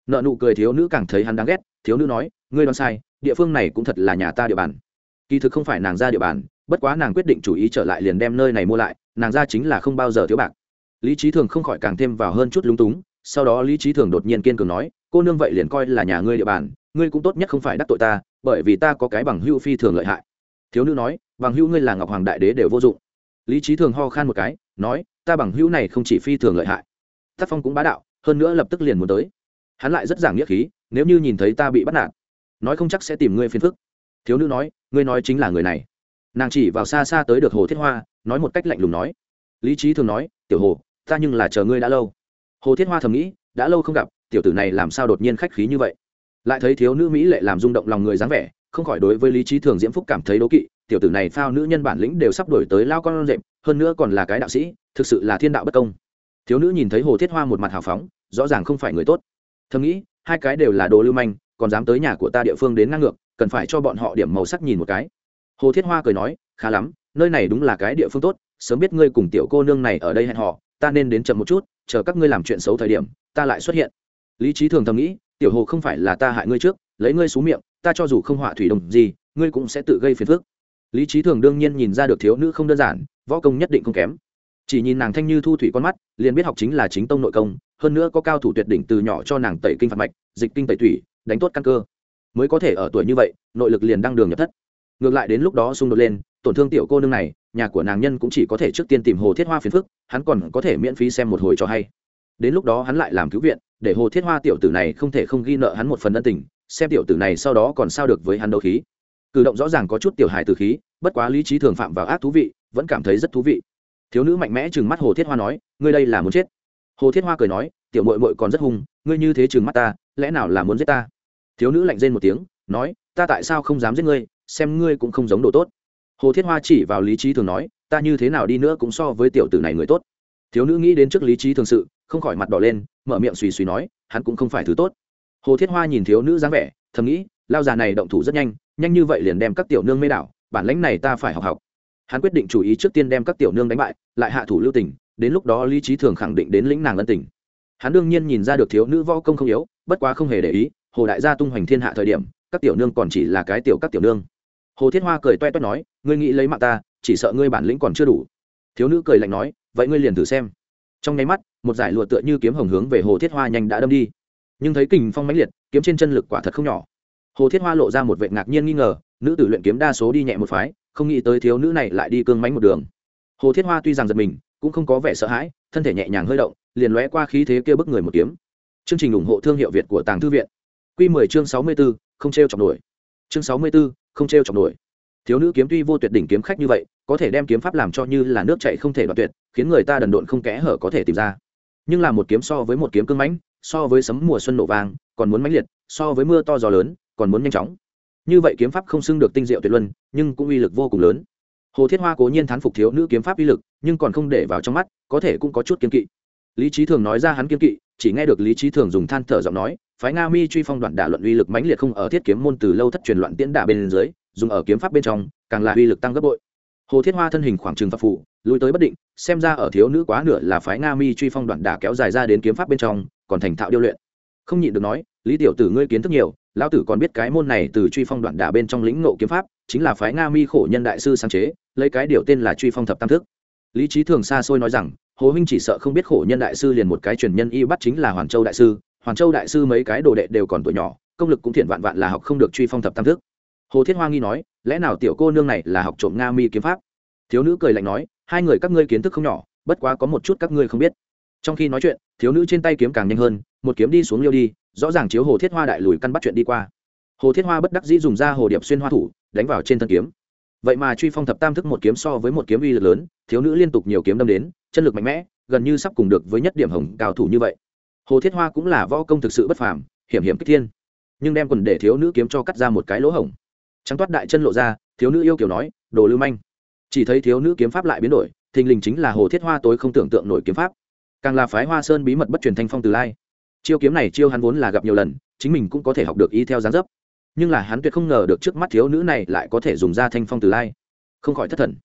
Nợ nụ cười thiếu nữ càng thấy hắn đáng ghét, thiếu nữ nói, ngươi đoán sai, địa phương này cũng thật là nhà ta địa bàn. Kỳ thực không phải nàng ra địa bàn, bất quá nàng quyết định chủ ý trở lại liền đem nơi này mua lại, nàng ra chính là không bao giờ thiếu bạc. Lý trí thường không khỏi càng thêm vào hơn chút lúng túng, sau đó lý trí thường đột nhiên kiên cường nói, cô nương vậy liền coi là nhà ngươi địa bàn ngươi cũng tốt nhất không phải đắc tội ta, bởi vì ta có cái bằng hưu phi thường lợi hại. Thiếu nữ nói, bằng hưu ngươi là ngọc hoàng đại đế đều vô dụng. Lý trí thường ho khan một cái, nói, ta bằng hữu này không chỉ phi thường lợi hại. Tác phong cũng bá đạo, hơn nữa lập tức liền muốn tới. Hắn lại rất giảng nghĩa khí, nếu như nhìn thấy ta bị bắt nạt, nói không chắc sẽ tìm ngươi phiền phức. Thiếu nữ nói, ngươi nói chính là người này. Nàng chỉ vào xa xa tới được hồ thiết hoa, nói một cách lạnh lùng nói. Lý trí thường nói, tiểu hồ, ta nhưng là chờ ngươi đã lâu. Hồ thiết hoa thầm nghĩ, đã lâu không gặp, tiểu tử này làm sao đột nhiên khách khí như vậy? Lại thấy thiếu nữ mỹ lệ làm rung động lòng người dáng vẻ, không khỏi đối với lý trí thường diễm phúc cảm thấy đố kỵ, tiểu tử này phao nữ nhân bản lĩnh đều sắp đổi tới lao con rệm hơn nữa còn là cái đạo sĩ, thực sự là thiên đạo bất công. Thiếu nữ nhìn thấy hồ thiết hoa một mặt hào phóng, rõ ràng không phải người tốt. Thầm nghĩ, hai cái đều là đồ lưu manh, còn dám tới nhà của ta địa phương đến ngang ngược, cần phải cho bọn họ điểm màu sắc nhìn một cái. Hồ thiết hoa cười nói, khá lắm, nơi này đúng là cái địa phương tốt, sớm biết ngươi cùng tiểu cô nương này ở đây hẹn họ ta nên đến chậm một chút, chờ các ngươi làm chuyện xấu thời điểm, ta lại xuất hiện. Lý trí thường thầm nghĩ tiểu hồ không phải là ta hại ngươi trước, lấy ngươi xuống miệng, ta cho dù không họa thủy đồng gì, ngươi cũng sẽ tự gây phiền phức. Lý trí thường đương nhiên nhìn ra được thiếu nữ không đơn giản, võ công nhất định không kém. Chỉ nhìn nàng thanh như thu thủy con mắt, liền biết học chính là chính tông nội công, hơn nữa có cao thủ tuyệt đỉnh từ nhỏ cho nàng tẩy kinh phạt mạch, dịch kinh tẩy thủy, đánh tốt căn cơ. Mới có thể ở tuổi như vậy, nội lực liền đăng đường nhập thất. Ngược lại đến lúc đó xung đột lên, tổn thương tiểu cô nương này, nhà của nàng nhân cũng chỉ có thể trước tiên tìm hồ thiết hoa phiền phức, hắn còn có thể miễn phí xem một hồi cho hay. Đến lúc đó hắn lại làm cứu viện để hồ thiết hoa tiểu tử này không thể không ghi nợ hắn một phần ân tình, xem tiểu tử này sau đó còn sao được với hắn đấu khí. Cử động rõ ràng có chút tiểu hài từ khí, bất quá lý trí thường phạm vào ác thú vị, vẫn cảm thấy rất thú vị. Thiếu nữ mạnh mẽ chừng mắt hồ thiết hoa nói, ngươi đây là muốn chết. Hồ thiết hoa cười nói, tiểu mội mội còn rất hung, ngươi như thế chừng mắt ta, lẽ nào là muốn giết ta? Thiếu nữ lạnh rên một tiếng, nói, ta tại sao không dám giết ngươi, xem ngươi cũng không giống đồ tốt. Hồ thiết hoa chỉ vào lý trí thường nói, ta như thế nào đi nữa cũng so với tiểu tử này người tốt. Thiếu nữ nghĩ đến trước lý trí thường sự, không khỏi mặt đỏ lên mở miệng suy suy nói, hắn cũng không phải thứ tốt. Hồ thiết hoa nhìn thiếu nữ dáng vẻ, thầm nghĩ, lao già này động thủ rất nhanh nhanh như vậy liền đem các tiểu nương mê đảo, bản lãnh này ta phải học học. Hắn quyết định chủ ý trước tiên đem các tiểu nương đánh bại, lại hạ thủ lưu tình, đến lúc đó lý trí thường khẳng định đến lĩnh nàng ân tình. Hắn đương nhiên nhìn ra được thiếu nữ võ công không yếu, bất quá không hề để ý, hồ đại gia tung hoành thiên hạ thời điểm, các tiểu nương còn chỉ là cái tiểu các tiểu nương. Hồ thiết hoa cười toe toét nói, ngươi nghĩ lấy mạng ta, chỉ sợ ngươi bản lĩnh còn chưa đủ. Thiếu nữ cười lạnh nói, vậy ngươi liền thử xem trong nháy mắt một giải lụa tựa như kiếm hồng hướng về hồ thiết hoa nhanh đã đâm đi. Nhưng thấy kình phong mãnh liệt kiếm trên chân lực quả thật không nhỏ. Hồ thiết hoa lộ ra một vệ ngạc nhiên nghi ngờ nữ tử luyện kiếm đa số đi nhẹ một phái không nghĩ tới thiếu nữ này lại đi cương mánh một đường. Hồ thiết hoa tuy rằng giật mình cũng không có vẻ sợ hãi thân thể nhẹ nhàng hơi động liền lóe qua khí thế kia bức người một kiếm. Chương trình ủng hộ thương hiệu việt của tàng thư viện. Q 10 chương 64, không t r e o chọc nổi. Chương 64, không t r e o chọc nổi. Thiếu nữ kiếm tuy vô tuyệt đỉnh kiếm khách như vậy có thể đem kiếm pháp làm cho như là nước chảy không thể đoạt tuyệt, khiến người ta đần độn không kẽ hở có thể tìm ra. Nhưng là một kiếm so với một kiếm cưng mãnh, so với sấm mùa xuân nổ vàng còn muốn mãnh liệt, so với mưa to gió lớn, còn muốn nhanh chóng. Như vậy kiếm pháp không xưng được tinh diệu tuyệt luân, nhưng cũng uy lực vô cùng lớn. Hồ thiết hoa cố nhiên thán phục thiếu nữ kiếm pháp uy lực, nhưng còn không để vào trong mắt, có thể cũng có chút kiên kỵ. Lý trí thường nói ra hắn kiên kỵ, chỉ nghe được lý trí thường dùng than thở giọng nói, phái nga mi truy phong đoạn đả luận uy lực mãnh liệt không ở thiết kiếm môn từ lâu thất truyền loạn tiễn đả bên dưới, dùng ở kiếm pháp bên trong, càng là uy lực tăng gấp bội hồ thiết hoa thân hình khoảng trừng phật phụ lùi tới bất định, xem ra ở thiếu nữ quá nửa là phái nga mi truy phong đoạn đả kéo dài ra đến kiếm pháp bên trong, còn thành thạo điêu luyện. Không nhịn được nói, lý tiểu tử ngươi kiến thức nhiều, lão tử còn biết cái môn này từ truy phong đoạn đả bên trong lĩnh ngộ kiếm pháp, chính là phái nga mi khổ nhân đại sư sáng chế, lấy cái điều tên là truy phong thập tam thức. Lý trí thường xa xôi nói rằng, hồ huynh chỉ sợ không biết khổ nhân đại sư liền một cái truyền nhân y bắt chính là hoàn châu đại sư, hoàn châu đại sư mấy cái đồ đệ đều còn tuổi nhỏ, công lực cũng thiện vạn vạn là học không được truy phong thập tam thức. Hồ thiết hoa nghi nói lẽ nào tiểu cô nương này là học trộm nga mi kiếm pháp? Thiếu nữ cười lạnh nói, hai người các ngươi kiến thức không nhỏ, bất quá có một chút các ngươi không biết. Trong khi nói chuyện, thiếu nữ trên tay kiếm càng nhanh hơn, một kiếm đi xuống liêu đi, rõ ràng chiếu hồ thiết hoa đại lùi căn bắt chuyện đi qua. Hồ thiết hoa bất đắc dĩ dùng ra hồ điệp xuyên hoa thủ, đánh vào trên thân kiếm. Vậy mà truy phong thập tam thức một kiếm so với một kiếm uy lực lớn, thiếu nữ liên tục nhiều kiếm đâm đến, chân lực mạnh mẽ, gần như sắp cùng được với nhất điểm hồng cao thủ như vậy. Hồ thiết hoa cũng là võ công thực sự bất phàm, hiểm hiểm kích thiên. Nhưng đem quần để thiếu nữ kiếm cho cắt ra một cái lỗ hổng trắng toát đại chân lộ ra, thiếu nữ yêu kiểu nói, đồ lưu manh. Chỉ thấy thiếu nữ kiếm pháp lại biến đổi, thình lình chính là hồ thiết hoa tối không tưởng tượng nổi kiếm pháp. Càng là phái hoa sơn bí mật bất truyền thanh phong từ lai. Chiêu kiếm này chiêu hắn vốn là gặp nhiều lần, chính mình cũng có thể học được y theo dáng dấp. Nhưng là hắn tuyệt không ngờ được trước mắt thiếu nữ này lại có thể dùng ra thanh phong từ lai. Không khỏi thất thần.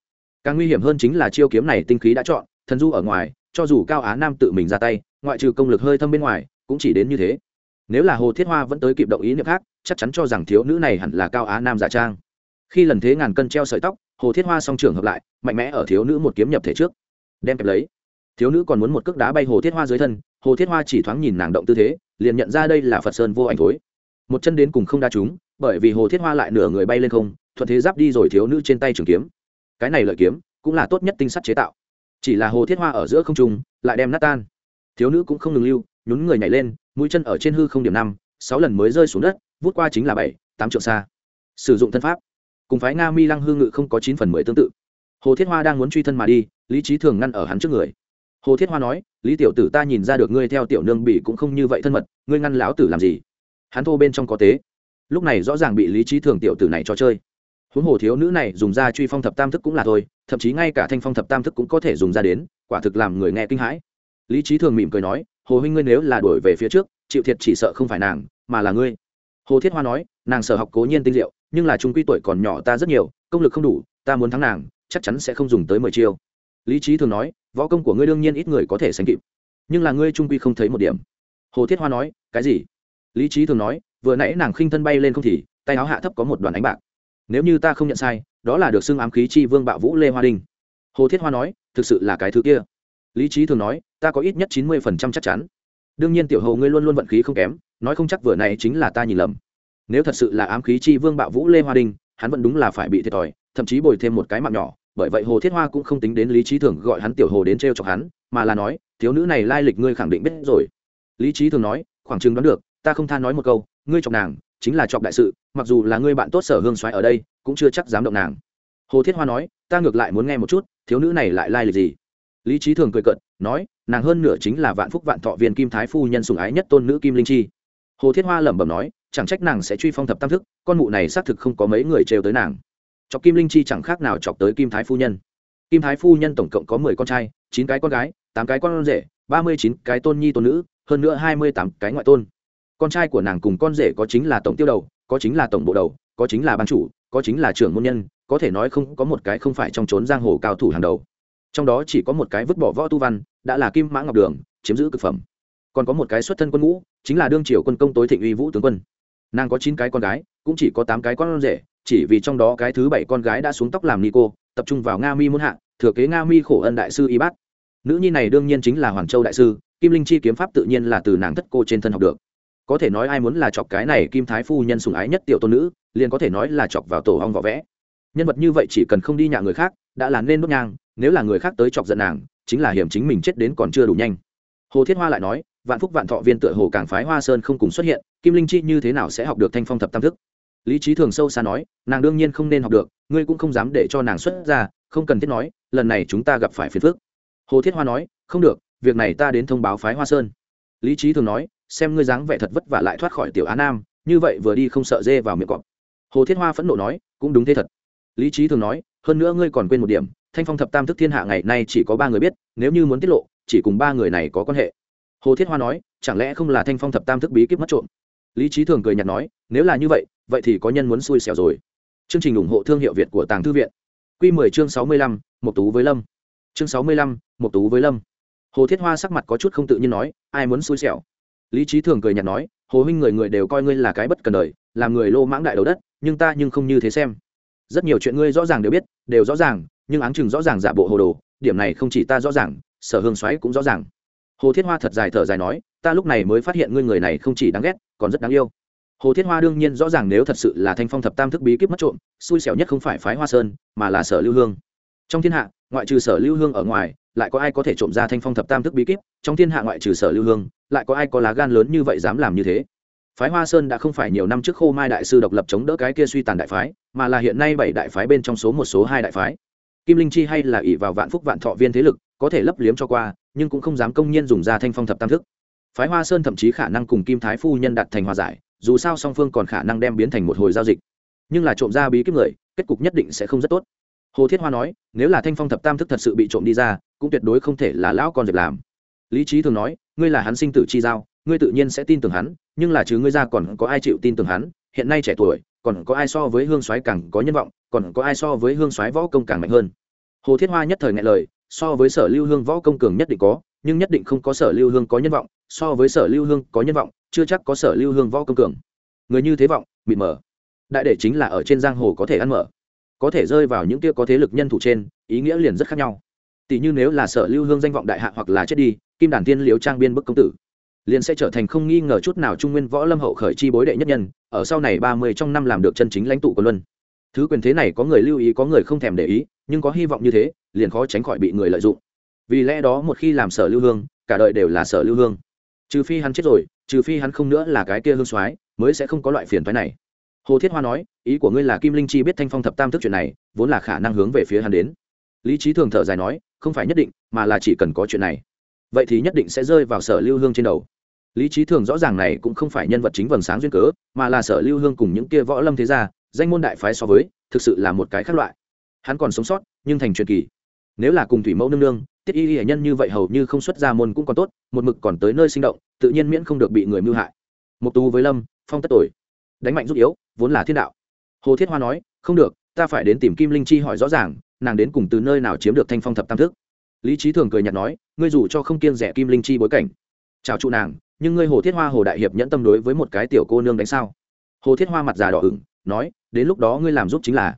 Càng nguy hiểm hơn chính là chiêu kiếm này tinh khí đã chọn, thần du ở ngoài, cho dù cao á nam tự mình ra tay, ngoại trừ công lực hơi thâm bên ngoài, cũng chỉ đến như thế nếu là hồ thiết hoa vẫn tới kịp động ý niệm khác, chắc chắn cho rằng thiếu nữ này hẳn là cao á nam giả trang. Khi lần thế ngàn cân treo sợi tóc, hồ thiết hoa song trường hợp lại, mạnh mẽ ở thiếu nữ một kiếm nhập thể trước. Đem kẹp lấy. Thiếu nữ còn muốn một cước đá bay hồ thiết hoa dưới thân, hồ thiết hoa chỉ thoáng nhìn nàng động tư thế, liền nhận ra đây là phật sơn vô ảnh thối. Một chân đến cùng không đa chúng bởi vì hồ thiết hoa lại nửa người bay lên không, thuận thế giáp đi rồi thiếu nữ trên tay trường kiếm. Cái này lợi kiếm, cũng là tốt nhất tinh sắt chế tạo. Chỉ là hồ thiết hoa ở giữa không trung, lại đem nát tan. Thiếu nữ cũng không ngừng lưu, nhún người nhảy lên mũi chân ở trên hư không điểm năm, sáu lần mới rơi xuống đất, vút qua chính là bảy, tám triệu xa. Sử dụng thân pháp. Cùng phái nga mi lăng hương ngự không có chín phần mười tương tự. Hồ thiết hoa đang muốn truy thân mà đi, lý trí thường ngăn ở hắn trước người. Hồ thiết hoa nói, lý tiểu tử ta nhìn ra được ngươi theo tiểu nương bị cũng không như vậy thân mật, ngươi ngăn lão tử làm gì? Hắn thô bên trong có tế. Lúc này rõ ràng bị lý trí thường tiểu tử này cho chơi. Huống hồ thiếu nữ này dùng ra truy phong thập tam thức cũng là thôi, thậm chí ngay cả thanh phong thập tam thức cũng có thể dùng ra đến, quả thực làm người nghe kinh hãi. Lý trí thường mỉm cười nói hồ huynh ngươi nếu là đuổi về phía trước, chịu thiệt chỉ sợ không phải nàng, mà là ngươi. Hồ thiết hoa nói, nàng sở học cố nhiên tinh diệu, nhưng là trung quy tuổi còn nhỏ ta rất nhiều, công lực không đủ, ta muốn thắng nàng, chắc chắn sẽ không dùng tới mười chiêu. Lý trí thường nói, võ công của ngươi đương nhiên ít người có thể sánh kịp, nhưng là ngươi trung quy không thấy một điểm. Hồ thiết hoa nói, cái gì? Lý trí thường nói, vừa nãy nàng khinh thân bay lên không thì, tay áo hạ thấp có một đoàn ánh bạc. Nếu như ta không nhận sai, đó là được xưng ám khí chi vương bạo vũ lê hoa đinh. Hồ thiết hoa nói, thực sự là cái thứ kia. Lý trí thường nói ta có ít nhất chín mươi phần trăm chắc chắn. Đương nhiên tiểu hầu ngươi luôn luôn vận khí không kém, nói không chắc vừa này chính là ta nhìn lầm. Nếu thật sự là ám khí chi vương bạo vũ lê hoa đinh, hắn vẫn đúng là phải bị thiệt thòi, thậm chí bồi thêm một cái mạng nhỏ, bởi vậy hồ thiết hoa cũng không tính đến lý trí thường gọi hắn tiểu hồ đến t r e o chọc hắn, mà là nói, thiếu nữ này lai lịch ngươi khẳng định biết rồi. Lý trí thường nói, khoảng chừng đoán được, ta không tha nói một câu, ngươi chọc nàng, chính là chọc đại sự, mặc dù là ngươi bạn tốt sở hương xoáy ở đây, cũng chưa chắc dám động nàng. Hồ thiết hoa nói, ta ngược lại muốn nghe một chút, thiếu nữ này lại lai lịch gì? Lý trí thường cười cận nói nàng hơn nửa chính là vạn phúc vạn thọ viên kim thái phu nhân sùng ái nhất tôn nữ kim linh chi. Hồ thiết hoa lẩm bẩm nói, chẳng trách nàng sẽ truy phong thập tam thức, con mụ này xác thực không có mấy người trêu tới nàng. Chọc kim linh chi chẳng khác nào chọc tới kim thái phu nhân. Kim thái phu nhân tổng cộng có mười con trai, chín cái con gái, tám cái con rể, ba mươi chín cái tôn nhi tôn nữ, hơn nữa hai mươi tám cái ngoại tôn. Con trai của nàng cùng con rể có chính là tổng tiêu đầu, có chính là tổng bộ đầu, có chính là ban chủ, có chính là trưởng môn nhân, có thể nói không có một cái không phải trong trốn giang hồ cao thủ hàng đầu. Trong đó chỉ có một cái vứt bỏ võ tu văn đã là kim mã ngọc đường, chiếm giữ cực phẩm. Còn có một cái xuất thân quân ngũ, chính là đương triều quân công tối thịnh uy vũ tướng quân. Nàng có chín cái con gái, cũng chỉ có tám cái con rể, chỉ vì trong đó cái thứ bảy con gái đã xuống tóc làm ni cô, tập trung vào nga mi muôn hạ, thừa kế nga mi khổ ân đại sư y bát. Nữ nhi này đương nhiên chính là hoàng châu đại sư, kim linh chi kiếm pháp tự nhiên là từ nàng thất cô trên thân học được. Có thể nói ai muốn là chọc cái này kim thái phu nhân sùng ái nhất tiểu tôn nữ, liền có thể nói là chọc vào tổ hong võ vẽ. Nhân vật như vậy chỉ cần không đi nhà người khác đã là nên đốt nhang, nếu là người khác tới chọc giận nàng, chính là hiểm chính mình chết đến còn chưa đủ nhanh. Hồ thiết hoa lại nói, vạn phúc vạn thọ viên tựa hồ càng phái hoa sơn không cùng xuất hiện, kim linh chi như thế nào sẽ học được thanh phong thập tam thức? Lý trí thường sâu xa nói, nàng đương nhiên không nên học được, ngươi cũng không dám để cho nàng xuất ra, không cần thiết nói, lần này chúng ta gặp phải phiền phước hồ thiết hoa nói, không được, việc này ta đến thông báo phái hoa sơn. Lý trí thường nói, xem ngươi dáng vẻ thật vất vả lại thoát khỏi tiểu á nam, như vậy vừa đi không sợ dê vào miệng cọp. Hồ thiết hoa phẫn nộ nói, cũng đúng thế thật lý trí thường nói, hơn nữa ngươi còn quên một điểm, thanh phong thập tam thức thiên hạ ngày nay chỉ có ba người biết, nếu như muốn tiết lộ, chỉ cùng ba người này có quan hệ. Hồ thiết hoa nói, chẳng lẽ không là thanh phong thập tam thức bí kíp mất trộm? Lý trí thường cười nhạt nói, nếu là như vậy vậy thì có nhân muốn xui xẻo rồi. Chương trình ủng hộ thương hiệu việt của tàng thư viện. Q mười chương sáu mươi lăm một tú với lâm. Chương sáu mươi lăm một tú với lâm. Hồ thiết hoa sắc mặt có chút không tự nhiên nói, ai muốn xui xẻo? Lý trí thường cười nhạt nói, hồ huynh người người đều coi ngươi là cái bất cần đời, làm người lô mãng đại đầu đất, nhưng ta nhưng không như thế xem rất nhiều chuyện ngươi rõ ràng đều biết, đều rõ ràng, nhưng áng chừng rõ ràng giả bộ hồ đồ, điểm này không chỉ ta rõ ràng, sở hương xoáy cũng rõ ràng. Hồ thiết hoa thật dài thở dài nói, ta lúc này mới phát hiện ngươi người này không chỉ đáng ghét, còn rất đáng yêu. Hồ thiết hoa đương nhiên rõ ràng nếu thật sự là thanh phong thập tam thức bí kíp mất trộm, xui xẻo nhất không phải phái hoa sơn, mà là sở lưu hương. Trong thiên hạ, ngoại trừ sở lưu hương ở ngoài, lại có ai có thể trộm ra thanh phong thập tam thức bí kíp? Trong thiên hạ ngoại trừ sở lưu hương, lại có ai có lá gan lớn như vậy dám làm như thế? Phái hoa sơn đã không phải nhiều năm trước khô mai đại sư độc lập chống đỡ cái kia suy tàn đại phái mà là hiện nay bảy đại phái bên trong số một số hai đại phái. Kim linh chi hay là ỷ vào vạn phúc vạn thọ viên thế lực, có thể lấp liếm cho qua, nhưng cũng không dám công nhiên dùng ra thanh phong thập tam thức. Phái hoa sơn thậm chí khả năng cùng kim thái phu nhân đặt thành hòa giải, dù sao song phương còn khả năng đem biến thành một hồi giao dịch. Nhưng là trộm ra bí kíp người, kết cục nhất định sẽ không rất tốt. Hồ thiết hoa nói, nếu là thanh phong thập tam thức thật sự bị trộm đi ra, cũng tuyệt đối không thể là lão con việc làm. Lý trí thường nói, ngươi là hắn sinh tử chi giao, ngươi tự nhiên sẽ tin tưởng hắn, nhưng là chứ ngươi ra còn có ai chịu tin tưởng hắn? Hiện nay trẻ tuổi còn có ai so với hương soái càng có nhân vọng, còn có ai so với hương soái võ công càng mạnh hơn. Hồ thiết hoa nhất thời ngại lời, so với sở lưu hương võ công cường nhất định có, nhưng nhất định không có sở lưu hương có nhân vọng, so với sở lưu hương có nhân vọng, chưa chắc có sở lưu hương võ công cường. Người như thế vọng, mịt mờ. Đại để chính là ở trên giang hồ có thể ăn mở. Có thể rơi vào những kia có thế lực nhân thủ trên, ý nghĩa liền rất khác nhau. Tỷ như nếu là sở lưu hương danh vọng đại hạ hoặc là chết đi, kim đàn tiên liếu trang biên bức công tử liền sẽ trở thành không nghi ngờ chút nào trung nguyên võ lâm hậu khởi chi bối đệ nhất nhân, ở sau này ba mươi trong năm làm được chân chính lãnh tụ của luân. Thứ quyền thế này có người lưu ý, có người không thèm để ý, nhưng có hy vọng như thế, liền khó tránh khỏi bị người lợi dụng. Vì lẽ đó một khi làm sở lưu hương, cả đời đều là sở lưu hương. Trừ phi hắn chết rồi, trừ phi hắn không nữa là cái kia hương soái, mới sẽ không có loại phiền phái này. Hồ thiết hoa nói, ý của ngươi là kim linh chi biết thanh phong thập tam thức chuyện này, vốn là khả năng hướng về phía hắn đến. Lý trí thường thở dài nói, không phải nhất định, mà là chỉ cần có chuyện này. Vậy thì nhất định sẽ rơi vào sở lưu hương trên đầu lý trí thường rõ ràng này cũng không phải nhân vật chính vầng sáng duyên cớ, mà là sở lưu hương cùng những kia võ lâm thế gia, danh môn đại phái so với, thực sự là một cái khác loại. Hắn còn sống sót, nhưng thành truyền kỳ. Nếu là cùng thủy mẫu nương nương, tiết y hệ nhân như vậy hầu như không xuất ra môn cũng còn tốt, một mực còn tới nơi sinh động, tự nhiên miễn không được bị người mưu hại. Mục tú với lâm, phong tất tội đánh mạnh rút yếu, vốn là thiên đạo. Hồ thiết hoa nói, không được, ta phải đến tìm kim linh chi hỏi rõ ràng, nàng đến cùng từ nơi nào chiếm được thanh phong thập tam thức. Lý trí thường cười nhạt nói, ngươi dù cho không kiên rẻ kim linh chi bối cảnh. Chào trụ nàng nhưng ngươi hồ thiết hoa hồ đại hiệp nhẫn tâm đối với một cái tiểu cô nương đánh sao? Hồ thiết hoa mặt già đỏ ửng, nói, đến lúc đó ngươi làm giúp chính là.